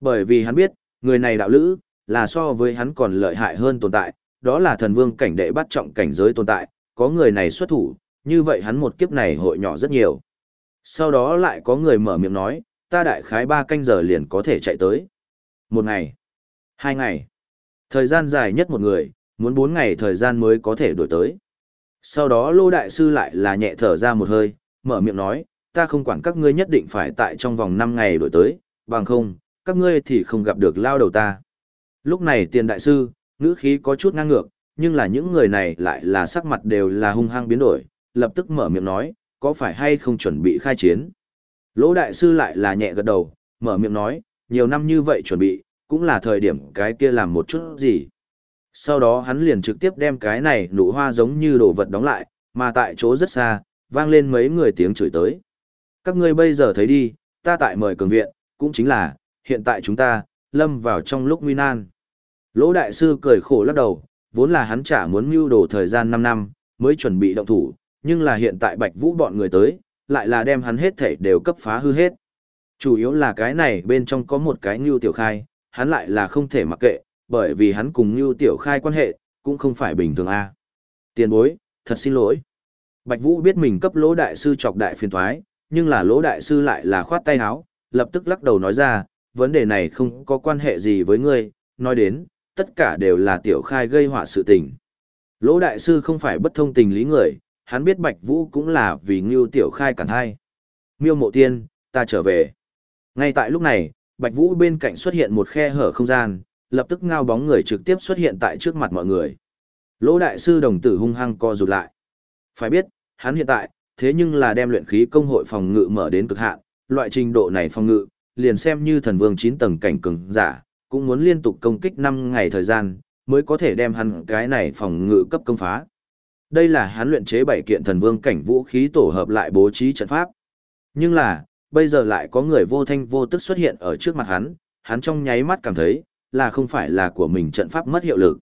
Bởi vì hắn biết, người này đạo lữ, là so với hắn còn lợi hại hơn tồn tại, đó là thần vương cảnh đệ bắt trọng cảnh giới tồn tại, có người này xuất thủ, như vậy hắn một kiếp này hội nhỏ rất nhiều. Sau đó lại có người mở miệng nói, ta đại khái ba canh giờ liền có thể chạy tới. Một ngày, hai ngày, thời gian dài nhất một người, muốn bốn ngày thời gian mới có thể đổi tới. Sau đó Lô Đại Sư lại là nhẹ thở ra một hơi, mở miệng nói, ta không quản các ngươi nhất định phải tại trong vòng 5 ngày đổi tới, bằng không, các ngươi thì không gặp được lao đầu ta. Lúc này tiền đại sư, ngữ khí có chút ngang ngược, nhưng là những người này lại là sắc mặt đều là hung hăng biến đổi, lập tức mở miệng nói, có phải hay không chuẩn bị khai chiến. Lỗ đại sư lại là nhẹ gật đầu, mở miệng nói, nhiều năm như vậy chuẩn bị, cũng là thời điểm cái kia làm một chút gì. Sau đó hắn liền trực tiếp đem cái này nụ hoa giống như đồ vật đóng lại, mà tại chỗ rất xa, vang lên mấy người tiếng chửi tới. Các ngươi bây giờ thấy đi, ta tại mời cường viện, cũng chính là, hiện tại chúng ta, lâm vào trong lúc nguy nan. Lỗ đại sư cười khổ lắc đầu, vốn là hắn chả muốn mưu đồ thời gian 5 năm, mới chuẩn bị động thủ, nhưng là hiện tại Bạch Vũ bọn người tới, lại là đem hắn hết thảy đều cấp phá hư hết. Chủ yếu là cái này bên trong có một cái Ngưu Tiểu Khai, hắn lại là không thể mặc kệ, bởi vì hắn cùng Ngưu Tiểu Khai quan hệ, cũng không phải bình thường a. Tiền bối, thật xin lỗi. Bạch Vũ biết mình cấp lỗ đại sư chọc đại phiền toái nhưng là lỗ đại sư lại là khoát tay áo, lập tức lắc đầu nói ra, vấn đề này không có quan hệ gì với ngươi, nói đến, tất cả đều là tiểu khai gây họa sự tình. Lỗ đại sư không phải bất thông tình lý người, hắn biết Bạch Vũ cũng là vì Ngưu tiểu khai cản hai. Miêu mộ tiên, ta trở về. Ngay tại lúc này, Bạch Vũ bên cạnh xuất hiện một khe hở không gian, lập tức ngao bóng người trực tiếp xuất hiện tại trước mặt mọi người. Lỗ đại sư đồng tử hung hăng co rụt lại. Phải biết, hắn hiện tại, thế nhưng là đem luyện khí công hội phòng ngự mở đến cực hạn, loại trình độ này phòng ngự, liền xem như thần vương 9 tầng cảnh cường giả, cũng muốn liên tục công kích 5 ngày thời gian, mới có thể đem hắn cái này phòng ngự cấp công phá. Đây là hắn luyện chế bảy kiện thần vương cảnh vũ khí tổ hợp lại bố trí trận pháp. Nhưng là, bây giờ lại có người vô thanh vô tức xuất hiện ở trước mặt hắn, hắn trong nháy mắt cảm thấy, là không phải là của mình trận pháp mất hiệu lực.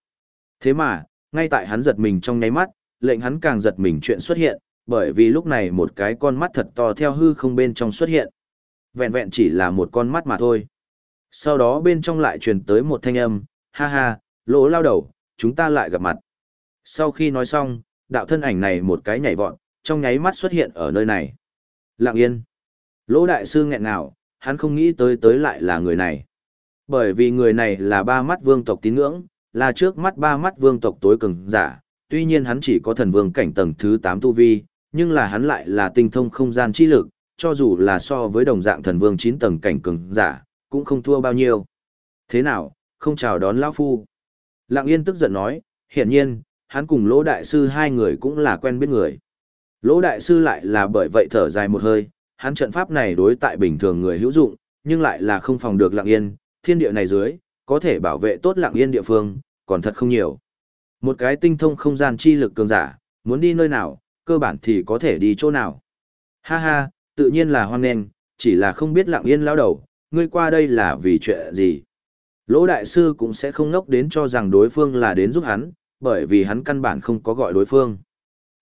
Thế mà, ngay tại hắn giật mình trong nháy mắt, lệnh hắn càng giật mình chuyện xuất hiện, bởi vì lúc này một cái con mắt thật to theo hư không bên trong xuất hiện. Vẹn vẹn chỉ là một con mắt mà thôi. Sau đó bên trong lại truyền tới một thanh âm, ha ha, lỗ lao đầu, chúng ta lại gặp mặt. Sau khi nói xong, đạo thân ảnh này một cái nhảy vọt, trong nháy mắt xuất hiện ở nơi này. Lặng yên. Lỗ đại sư nghẹn nào, hắn không nghĩ tới tới lại là người này. Bởi vì người này là ba mắt vương tộc tín ngưỡng, là trước mắt ba mắt vương tộc tối cường giả, tuy nhiên hắn chỉ có thần vương cảnh tầng thứ 8 tu vi, nhưng là hắn lại là tinh thông không gian chi lực, cho dù là so với đồng dạng thần vương 9 tầng cảnh cường giả, cũng không thua bao nhiêu. Thế nào, không chào đón lão phu. Lặng yên tức giận nói, hiển nhiên, hắn cùng lỗ đại sư hai người cũng là quen biết người. Lỗ đại sư lại là bởi vậy thở dài một hơi, hắn trận pháp này đối tại bình thường người hữu dụng, nhưng lại là không phòng được lặng yên, thiên địa này dưới, có thể bảo vệ tốt lặng yên địa phương, còn thật không nhiều. Một cái tinh thông không gian chi lực cường giả, muốn đi nơi nào, cơ bản thì có thể đi chỗ nào. Ha ha, tự nhiên là hoan nghênh, chỉ là không biết lặng yên lao đầu, ngươi qua đây là vì chuyện gì. Lỗ đại sư cũng sẽ không ngốc đến cho rằng đối phương là đến giúp hắn, bởi vì hắn căn bản không có gọi đối phương.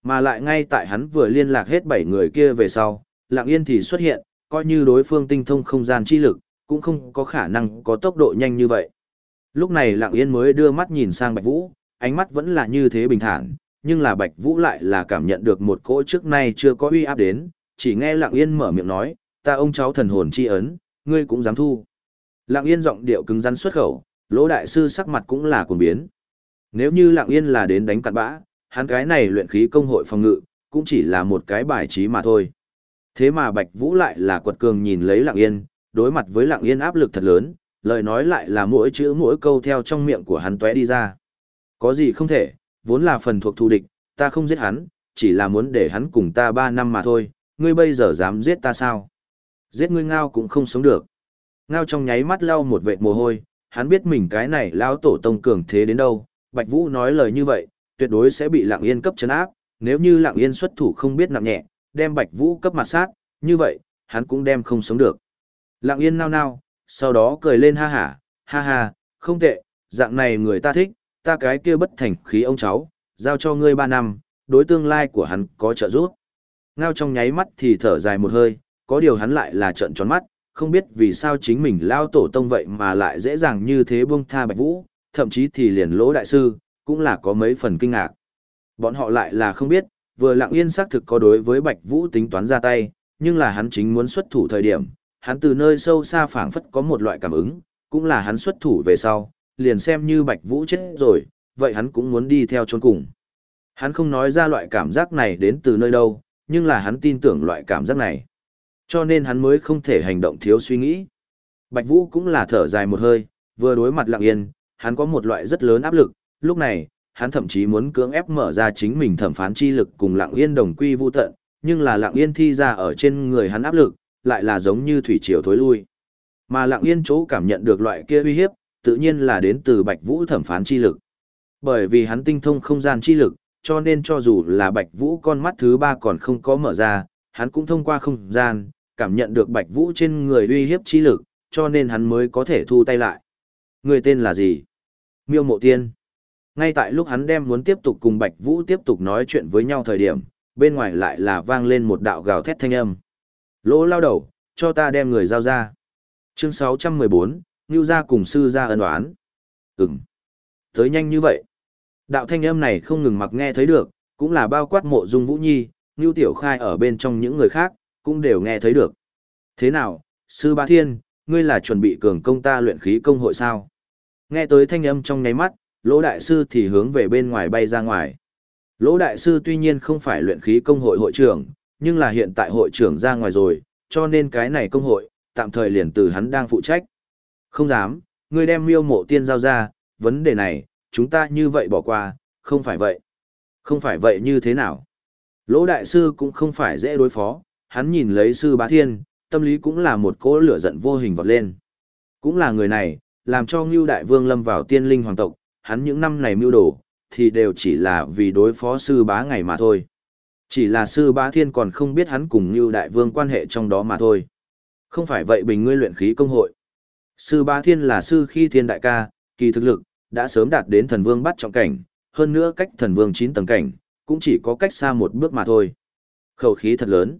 Mà lại ngay tại hắn vừa liên lạc hết bảy người kia về sau, lặng yên thì xuất hiện, coi như đối phương tinh thông không gian chi lực, cũng không có khả năng có tốc độ nhanh như vậy. Lúc này lặng yên mới đưa mắt nhìn sang Bạch Vũ, ánh mắt vẫn là như thế bình thản, nhưng là Bạch Vũ lại là cảm nhận được một cỗ trước nay chưa có uy áp đến, chỉ nghe lặng yên mở miệng nói, ta ông cháu thần hồn chi ấn, ngươi cũng dám thu. Lặng yên giọng điệu cứng rắn xuất khẩu, lỗ đại sư sắc mặt cũng là cuồng biến. Nếu như lặng yên là đến đánh cặn bã, hắn cái này luyện khí công hội phòng ngự, cũng chỉ là một cái bài trí mà thôi. Thế mà Bạch Vũ lại là quật cường nhìn lấy lặng yên, đối mặt với lặng yên áp lực thật lớn, lời nói lại là mỗi chữ mỗi câu theo trong miệng của hắn tóe đi ra. Có gì không thể, vốn là phần thuộc thù địch, ta không giết hắn, chỉ là muốn để hắn cùng ta ba năm mà thôi, ngươi bây giờ dám giết ta sao? Giết ngươi ngao cũng không sống được. Ngao trong nháy mắt lau một vệt mồ hôi, hắn biết mình cái này lão tổ tông cường thế đến đâu, Bạch Vũ nói lời như vậy, tuyệt đối sẽ bị Lặng Yên cấp chấn áp, nếu như Lặng Yên xuất thủ không biết nặng nhẹ, đem Bạch Vũ cấp mặt sát, như vậy, hắn cũng đem không sống được. Lặng Yên nao nao, sau đó cười lên ha hả, ha ha, không tệ, dạng này người ta thích, ta cái kia bất thành khí ông cháu, giao cho ngươi ba năm, đối tương lai của hắn có trợ giúp. Ngao trong nháy mắt thì thở dài một hơi, có điều hắn lại là trợn tròn mắt, không biết vì sao chính mình lao tổ tông vậy mà lại dễ dàng như thế buông tha Bạch Vũ, thậm chí thì liền lỗ đại sư, cũng là có mấy phần kinh ngạc. Bọn họ lại là không biết, vừa lặng yên xác thực có đối với Bạch Vũ tính toán ra tay, nhưng là hắn chính muốn xuất thủ thời điểm, hắn từ nơi sâu xa phảng phất có một loại cảm ứng, cũng là hắn xuất thủ về sau, liền xem như Bạch Vũ chết rồi, vậy hắn cũng muốn đi theo chôn cùng. Hắn không nói ra loại cảm giác này đến từ nơi đâu, nhưng là hắn tin tưởng loại cảm giác này. Cho nên hắn mới không thể hành động thiếu suy nghĩ. Bạch Vũ cũng là thở dài một hơi, vừa đối mặt lặng yên, hắn có một loại rất lớn áp lực, lúc này, hắn thậm chí muốn cưỡng ép mở ra chính mình thẩm phán chi lực cùng lặng yên đồng quy vu tận, nhưng là lặng yên thi ra ở trên người hắn áp lực, lại là giống như thủy triều thối lui. Mà lặng yên chỗ cảm nhận được loại kia uy hiếp, tự nhiên là đến từ Bạch Vũ thẩm phán chi lực. Bởi vì hắn tinh thông không gian chi lực, cho nên cho dù là Bạch Vũ con mắt thứ ba còn không có mở ra, hắn cũng thông qua không gian, cảm nhận được Bạch Vũ trên người uy hiếp chi lực, cho nên hắn mới có thể thu tay lại. Người tên là gì? Miêu Mộ Tiên. Ngay tại lúc hắn đem muốn tiếp tục cùng Bạch Vũ tiếp tục nói chuyện với nhau thời điểm, bên ngoài lại là vang lên một đạo gào thét thanh âm. Lỗ lao đầu, cho ta đem người giao ra. Chương 614, Ngưu gia cùng sư gia ân oán. Ừm. Tới nhanh như vậy. Đạo thanh âm này không ngừng mặc nghe thấy được, cũng là bao quát mộ dung vũ nhi, Ngưu tiểu khai ở bên trong những người khác, cũng đều nghe thấy được. Thế nào, sư ba thiên, ngươi là chuẩn bị cường công ta luyện khí công hội sao? Nghe tới thanh âm trong nháy mắt, lỗ đại sư thì hướng về bên ngoài bay ra ngoài. Lỗ đại sư tuy nhiên không phải luyện khí công hội hội trưởng, nhưng là hiện tại hội trưởng ra ngoài rồi, cho nên cái này công hội, tạm thời liền từ hắn đang phụ trách. Không dám, ngươi đem miêu mộ tiên giao ra, vấn đề này, chúng ta như vậy bỏ qua, không phải vậy. Không phải vậy như thế nào? Lỗ đại sư cũng không phải dễ đối phó, hắn nhìn lấy sư bá thiên, tâm lý cũng là một cỗ lửa giận vô hình vọt lên. Cũng là người này, làm cho Ngưu Đại Vương lâm vào tiên linh hoàng tộc, hắn những năm này mưu đồ, thì đều chỉ là vì đối phó sư bá ngày mà thôi. Chỉ là sư bá thiên còn không biết hắn cùng Ngưu Đại Vương quan hệ trong đó mà thôi. Không phải vậy bình ngươi luyện khí công hội. Sư bá thiên là sư khi thiên đại ca, kỳ thực lực, đã sớm đạt đến thần vương bắt trọng cảnh, hơn nữa cách thần vương 9 tầng cảnh, cũng chỉ có cách xa một bước mà thôi. Khẩu khí thật lớn.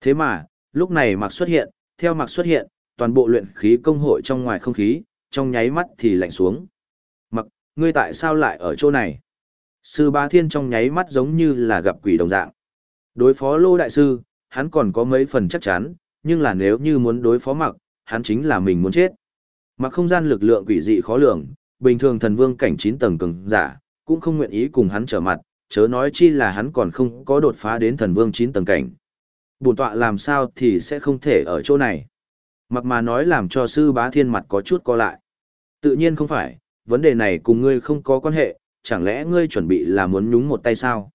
Thế mà, lúc này mặc xuất hiện, theo mặc xuất hiện, toàn bộ luyện khí công hội trong ngoài không khí, trong nháy mắt thì lạnh xuống. Mặc, ngươi tại sao lại ở chỗ này? Sư bá thiên trong nháy mắt giống như là gặp quỷ đồng dạng. Đối phó lô đại sư, hắn còn có mấy phần chắc chắn, nhưng là nếu như muốn đối phó mặc, hắn chính là mình muốn chết. Mặc không gian lực lượng quỷ dị khó lường, bình thường thần vương cảnh 9 tầng cường giả, cũng không nguyện ý cùng hắn trở mặt, chớ nói chi là hắn còn không có đột phá đến thần vương 9 tầng cảnh. Bùn tọa làm sao thì sẽ không thể ở chỗ này. Mặc mà nói làm cho sư bá thiên mặt có chút co lại. Tự nhiên không phải, vấn đề này cùng ngươi không có quan hệ, chẳng lẽ ngươi chuẩn bị là muốn nhúng một tay sao?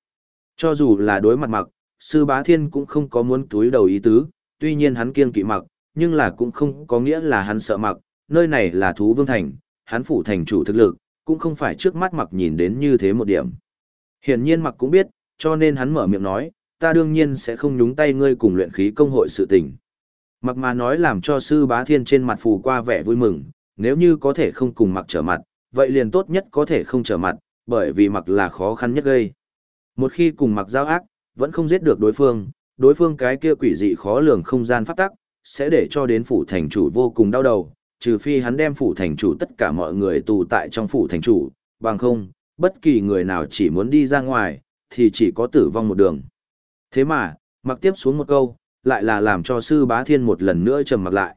Cho dù là đối mặt mặc, sư bá thiên cũng không có muốn túi đầu ý tứ, tuy nhiên hắn kiêng kỵ mặc, nhưng là cũng không có nghĩa là hắn sợ mặc, nơi này là thú vương thành, hắn phủ thành chủ thực lực, cũng không phải trước mắt mặc nhìn đến như thế một điểm. Hiển nhiên mặc cũng biết, cho nên hắn mở miệng nói, ta đương nhiên sẽ không nhúng tay ngươi cùng luyện khí công hội sự tình. Mặc mà nói làm cho sư bá thiên trên mặt phù qua vẻ vui mừng, nếu như có thể không cùng mặc trở mặt, vậy liền tốt nhất có thể không trở mặt, bởi vì mặc là khó khăn nhất gây. Một khi cùng mặc giao ác, vẫn không giết được đối phương, đối phương cái kia quỷ dị khó lường không gian pháp tắc, sẽ để cho đến phủ thành chủ vô cùng đau đầu, trừ phi hắn đem phủ thành chủ tất cả mọi người tù tại trong phủ thành chủ, bằng không, bất kỳ người nào chỉ muốn đi ra ngoài, thì chỉ có tử vong một đường. Thế mà, mặc tiếp xuống một câu, lại là làm cho sư bá thiên một lần nữa trầm mặc lại.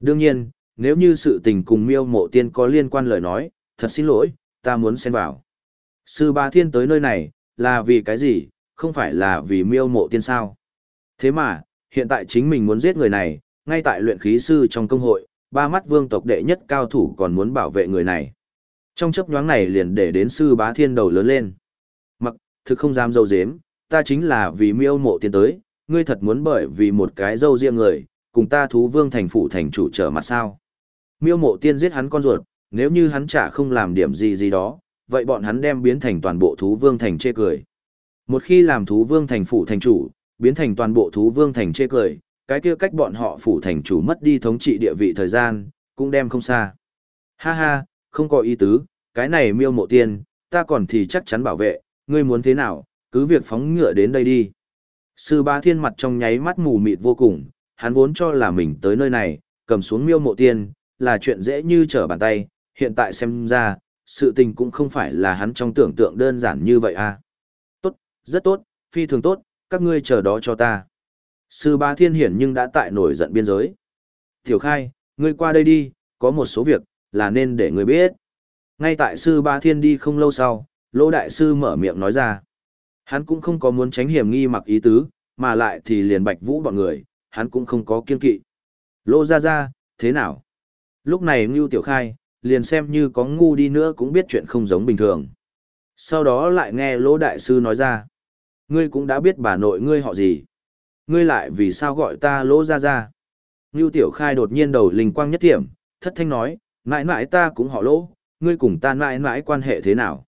Đương nhiên, nếu như sự tình cùng miêu mộ tiên có liên quan lời nói, thật xin lỗi, ta muốn xen vào. Sư bá thiên tới nơi này, là vì cái gì, không phải là vì miêu mộ tiên sao. Thế mà, hiện tại chính mình muốn giết người này, ngay tại luyện khí sư trong công hội, ba mắt vương tộc đệ nhất cao thủ còn muốn bảo vệ người này. Trong chấp nhoáng này liền để đến sư bá thiên đầu lớn lên. Mặc, thực không dám dâu dếm, ta chính là vì miêu mộ tiên tới, ngươi thật muốn bởi vì một cái dâu riêng người, cùng ta thú vương thành phủ thành chủ trở mặt sao. Miêu mộ tiên giết hắn con ruột, nếu như hắn chả không làm điểm gì gì đó, vậy bọn hắn đem biến thành toàn bộ thú vương thành chê cười. Một khi làm thú vương thành phủ thành chủ, biến thành toàn bộ thú vương thành chê cười, cái kia cách bọn họ phủ thành chủ mất đi thống trị địa vị thời gian, cũng đem không xa. Ha ha, không có ý tứ, cái này miêu mộ tiên, ta còn thì chắc chắn bảo vệ, ngươi muốn thế nào, cứ việc phóng ngựa đến đây đi. Sư ba thiên mặt trong nháy mắt mù mịt vô cùng, hắn vốn cho là mình tới nơi này, cầm xuống miêu mộ tiên, là chuyện dễ như trở bàn tay, hiện tại xem ra, sự tình cũng không phải là hắn trong tưởng tượng đơn giản như vậy à. Tốt, rất tốt, phi thường tốt, các ngươi chờ đó cho ta. Sư ba thiên hiển nhưng đã tại nổi giận biên giới. Tiểu khai, ngươi qua đây đi, có một số việc, là nên để ngươi biết. Ngay tại sư ba thiên đi không lâu sau, lỗ đại sư mở miệng nói ra. Hắn cũng không có muốn tránh hiểm nghi mặc ý tứ, mà lại thì liền bạch vũ bọn người, hắn cũng không có kiên kỵ. lô ra ra, thế nào? Lúc này Ngưu Tiểu Khai, liền xem như có ngu đi nữa cũng biết chuyện không giống bình thường. Sau đó lại nghe Lỗ Đại Sư nói ra. Ngươi cũng đã biết bà nội ngươi họ gì. Ngươi lại vì sao gọi ta Lỗ Ra Ra. Ngưu Tiểu Khai đột nhiên đầu linh quang nhất thiểm, thất thanh nói, mãi mãi ta cũng họ Lỗ, ngươi cùng ta mãi mãi quan hệ thế nào?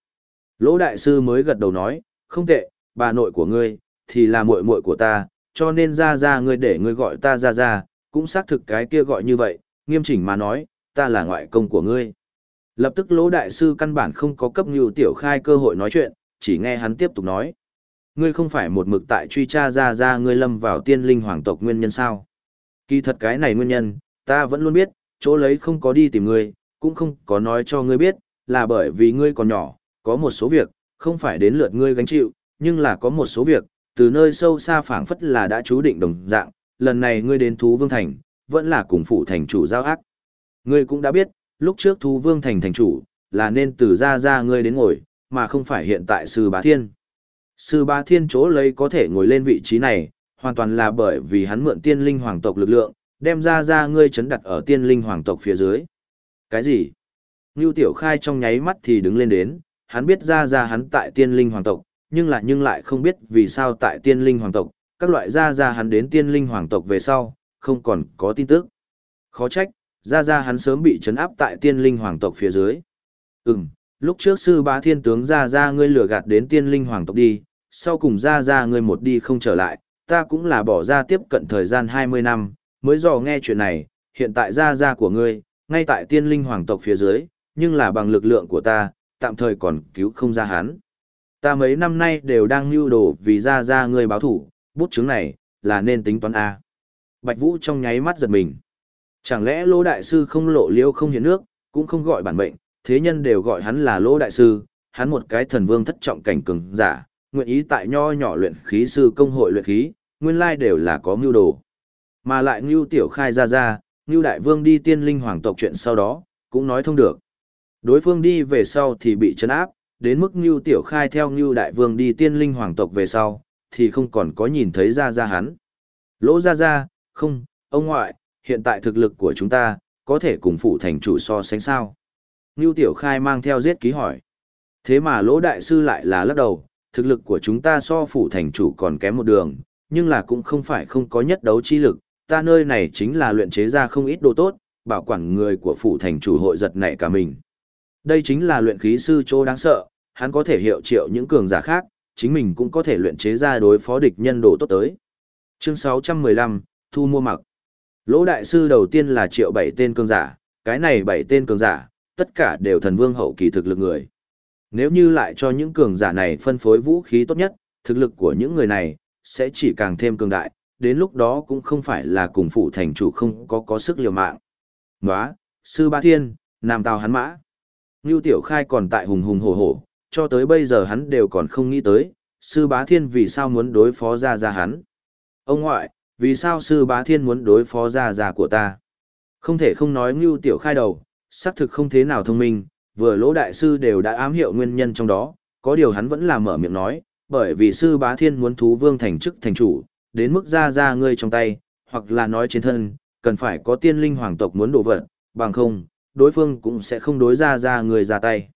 Lỗ Đại Sư mới gật đầu nói, không tệ, bà nội của ngươi, thì là muội muội của ta, cho nên ra ra ngươi để ngươi gọi ta ra ra, cũng xác thực cái kia gọi như vậy, nghiêm chỉnh mà nói, ta là ngoại công của ngươi. Lập tức lỗ đại sư căn bản không có cấp như tiểu khai cơ hội nói chuyện, chỉ nghe hắn tiếp tục nói. Ngươi không phải một mực tại truy tra ra ra ngươi lâm vào tiên linh hoàng tộc nguyên nhân sao? Kỳ thật cái này nguyên nhân, ta vẫn luôn biết, chỗ lấy không có đi tìm ngươi, cũng không có nói cho ngươi biết, là bởi vì ngươi còn nhỏ, có một số việc, không phải đến lượt ngươi gánh chịu, nhưng là có một số việc, từ nơi sâu xa phảng phất là đã chú định đồng dạng, lần này ngươi đến Thú Vương Thành, vẫn là cùng phụ thành chủ giao ác. Ngươi cũng đã biết, lúc trước Thú Vương Thành thành chủ, là nên từ ra ra ngươi đến ngồi, mà không phải hiện tại Sư Bá Thiên. Sư Bá Thiên chỗ lấy có thể ngồi lên vị trí này, hoàn toàn là bởi vì hắn mượn tiên linh hoàng tộc lực lượng, đem ra ra ngươi chấn đặt ở tiên linh hoàng tộc phía dưới. Cái gì? Ngưu Tiểu Khai trong nháy mắt thì đứng lên đến, hắn biết ra ra hắn tại tiên linh hoàng tộc, nhưng lại nhưng lại không biết vì sao tại tiên linh hoàng tộc, các loại ra ra hắn đến tiên linh hoàng tộc về sau, không còn có tin tức. Khó trách, ra ra hắn sớm bị chấn áp tại tiên linh hoàng tộc phía dưới. Ừm, lúc trước sư bá thiên tướng ra ra ngươi lừa gạt đến tiên linh hoàng tộc đi, sau cùng ra ra ngươi một đi không trở lại, ta cũng là bỏ ra tiếp cận thời gian 20 năm, mới dò nghe chuyện này, hiện tại ra ra của ngươi, ngay tại tiên linh hoàng tộc phía dưới, nhưng là bằng lực lượng của ta, tạm thời còn cứu không ra hắn. Ta mấy năm nay đều đang lưu đồ vì ra ra ngươi báo thủ, bút chứng này, là nên tính toán A. Bạch Vũ trong nháy mắt giật mình. Chẳng lẽ Lô Đại Sư không lộ liêu không hiện nước, cũng không gọi bản mệnh, thế nhân đều gọi hắn là Lô Đại Sư, hắn một cái thần vương thất trọng cảnh cường giả, nguyện ý tại nho nhỏ luyện khí sư công hội luyện khí, nguyên lai đều là có mưu đồ. Mà lại Ngưu Tiểu Khai ra ra, Ngưu Đại Vương đi tiên linh hoàng tộc chuyện sau đó, cũng nói thông được. Đối phương đi về sau thì bị chấn áp, đến mức Ngưu Tiểu Khai theo Ngưu Đại Vương đi tiên linh hoàng tộc về sau, thì không còn có nhìn thấy ra ra hắn. Lỗ ra ra, không, ông ngoại, hiện tại thực lực của chúng ta, có thể cùng phụ thành chủ so sánh sao. Ngưu Tiểu Khai mang theo giết ký hỏi. Thế mà lỗ đại sư lại là lắc đầu, thực lực của chúng ta so phụ thành chủ còn kém một đường, nhưng là cũng không phải không có nhất đấu chi lực, ta nơi này chính là luyện chế ra không ít đồ tốt, bảo quản người của phụ thành chủ hội giật nảy cả mình. Đây chính là luyện khí sư chỗ đáng sợ, hắn có thể hiệu triệu những cường giả khác, chính mình cũng có thể luyện chế ra đối phó địch nhân đồ tốt tới. Chương 615, Thu mua mặc. Lỗ đại sư đầu tiên là triệu bảy tên cường giả, cái này bảy tên cường giả, tất cả đều thần vương hậu kỳ thực lực người. Nếu như lại cho những cường giả này phân phối vũ khí tốt nhất, thực lực của những người này, sẽ chỉ càng thêm cường đại, đến lúc đó cũng không phải là cùng phụ thành chủ không có có sức liều mạng. Nóa, sư ba thiên, nam tào hắn mã. Ngưu Tiểu Khai còn tại hùng hùng hổ hổ, cho tới bây giờ hắn đều còn không nghĩ tới, sư bá thiên vì sao muốn đối phó ra ra hắn. Ông ngoại, vì sao sư bá thiên muốn đối phó ra ra của ta? Không thể không nói ngưu tiểu khai đầu, xác thực không thế nào thông minh, vừa lỗ đại sư đều đã ám hiệu nguyên nhân trong đó, có điều hắn vẫn là mở miệng nói, bởi vì sư bá thiên muốn thú vương thành chức thành chủ, đến mức ra ra ngươi trong tay, hoặc là nói trên thân, cần phải có tiên linh hoàng tộc muốn đổ vật, bằng không, đối phương cũng sẽ không đối ra ra người ra tay.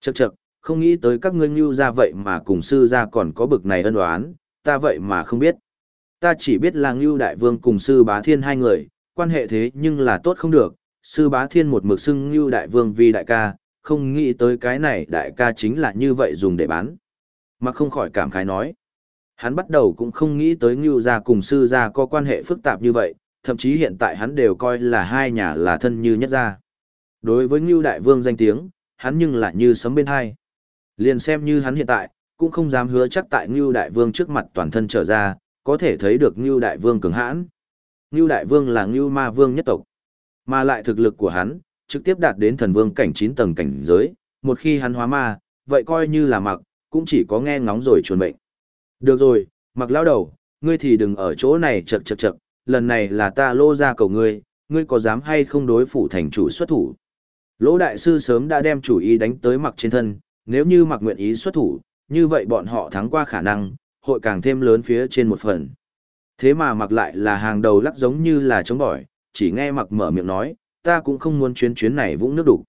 Chậc chậc, không nghĩ tới các ngươi như ra vậy mà cùng sư ra còn có bực này ân oán, ta vậy mà không biết. Ta chỉ biết là ngưu đại vương cùng sư bá thiên hai người, quan hệ thế nhưng là tốt không được, sư bá thiên một mực xưng ngưu đại vương vì đại ca, không nghĩ tới cái này đại ca chính là như vậy dùng để bán. Mà không khỏi cảm khái nói. Hắn bắt đầu cũng không nghĩ tới ngưu gia cùng sư gia có quan hệ phức tạp như vậy, thậm chí hiện tại hắn đều coi là hai nhà là thân như nhất gia. Đối với ngưu đại vương danh tiếng, hắn nhưng lại như sấm bên hai. Liền xem như hắn hiện tại, cũng không dám hứa chắc tại Ngưu Đại Vương trước mặt toàn thân trở ra, có thể thấy được Ngưu Đại Vương cường hãn. Ngưu Đại Vương là Ngưu Ma Vương nhất tộc. Mà lại thực lực của hắn, trực tiếp đạt đến thần vương cảnh 9 tầng cảnh giới, một khi hắn hóa ma, vậy coi như là mặc, cũng chỉ có nghe ngóng rồi chuẩn mệnh. Được rồi, mặc lao đầu, ngươi thì đừng ở chỗ này chật chật chật, lần này là ta lô ra cầu ngươi, ngươi có dám hay không đối phủ thành chủ xuất thủ. Lỗ đại sư sớm đã đem chủ ý đánh tới mặc trên thân, nếu như mặc nguyện ý xuất thủ, như vậy bọn họ thắng qua khả năng, hội càng thêm lớn phía trên một phần. Thế mà mặc lại là hàng đầu lắc giống như là chống bỏi, chỉ nghe mặc mở miệng nói, ta cũng không muốn chuyến chuyến này vũng nước đủ.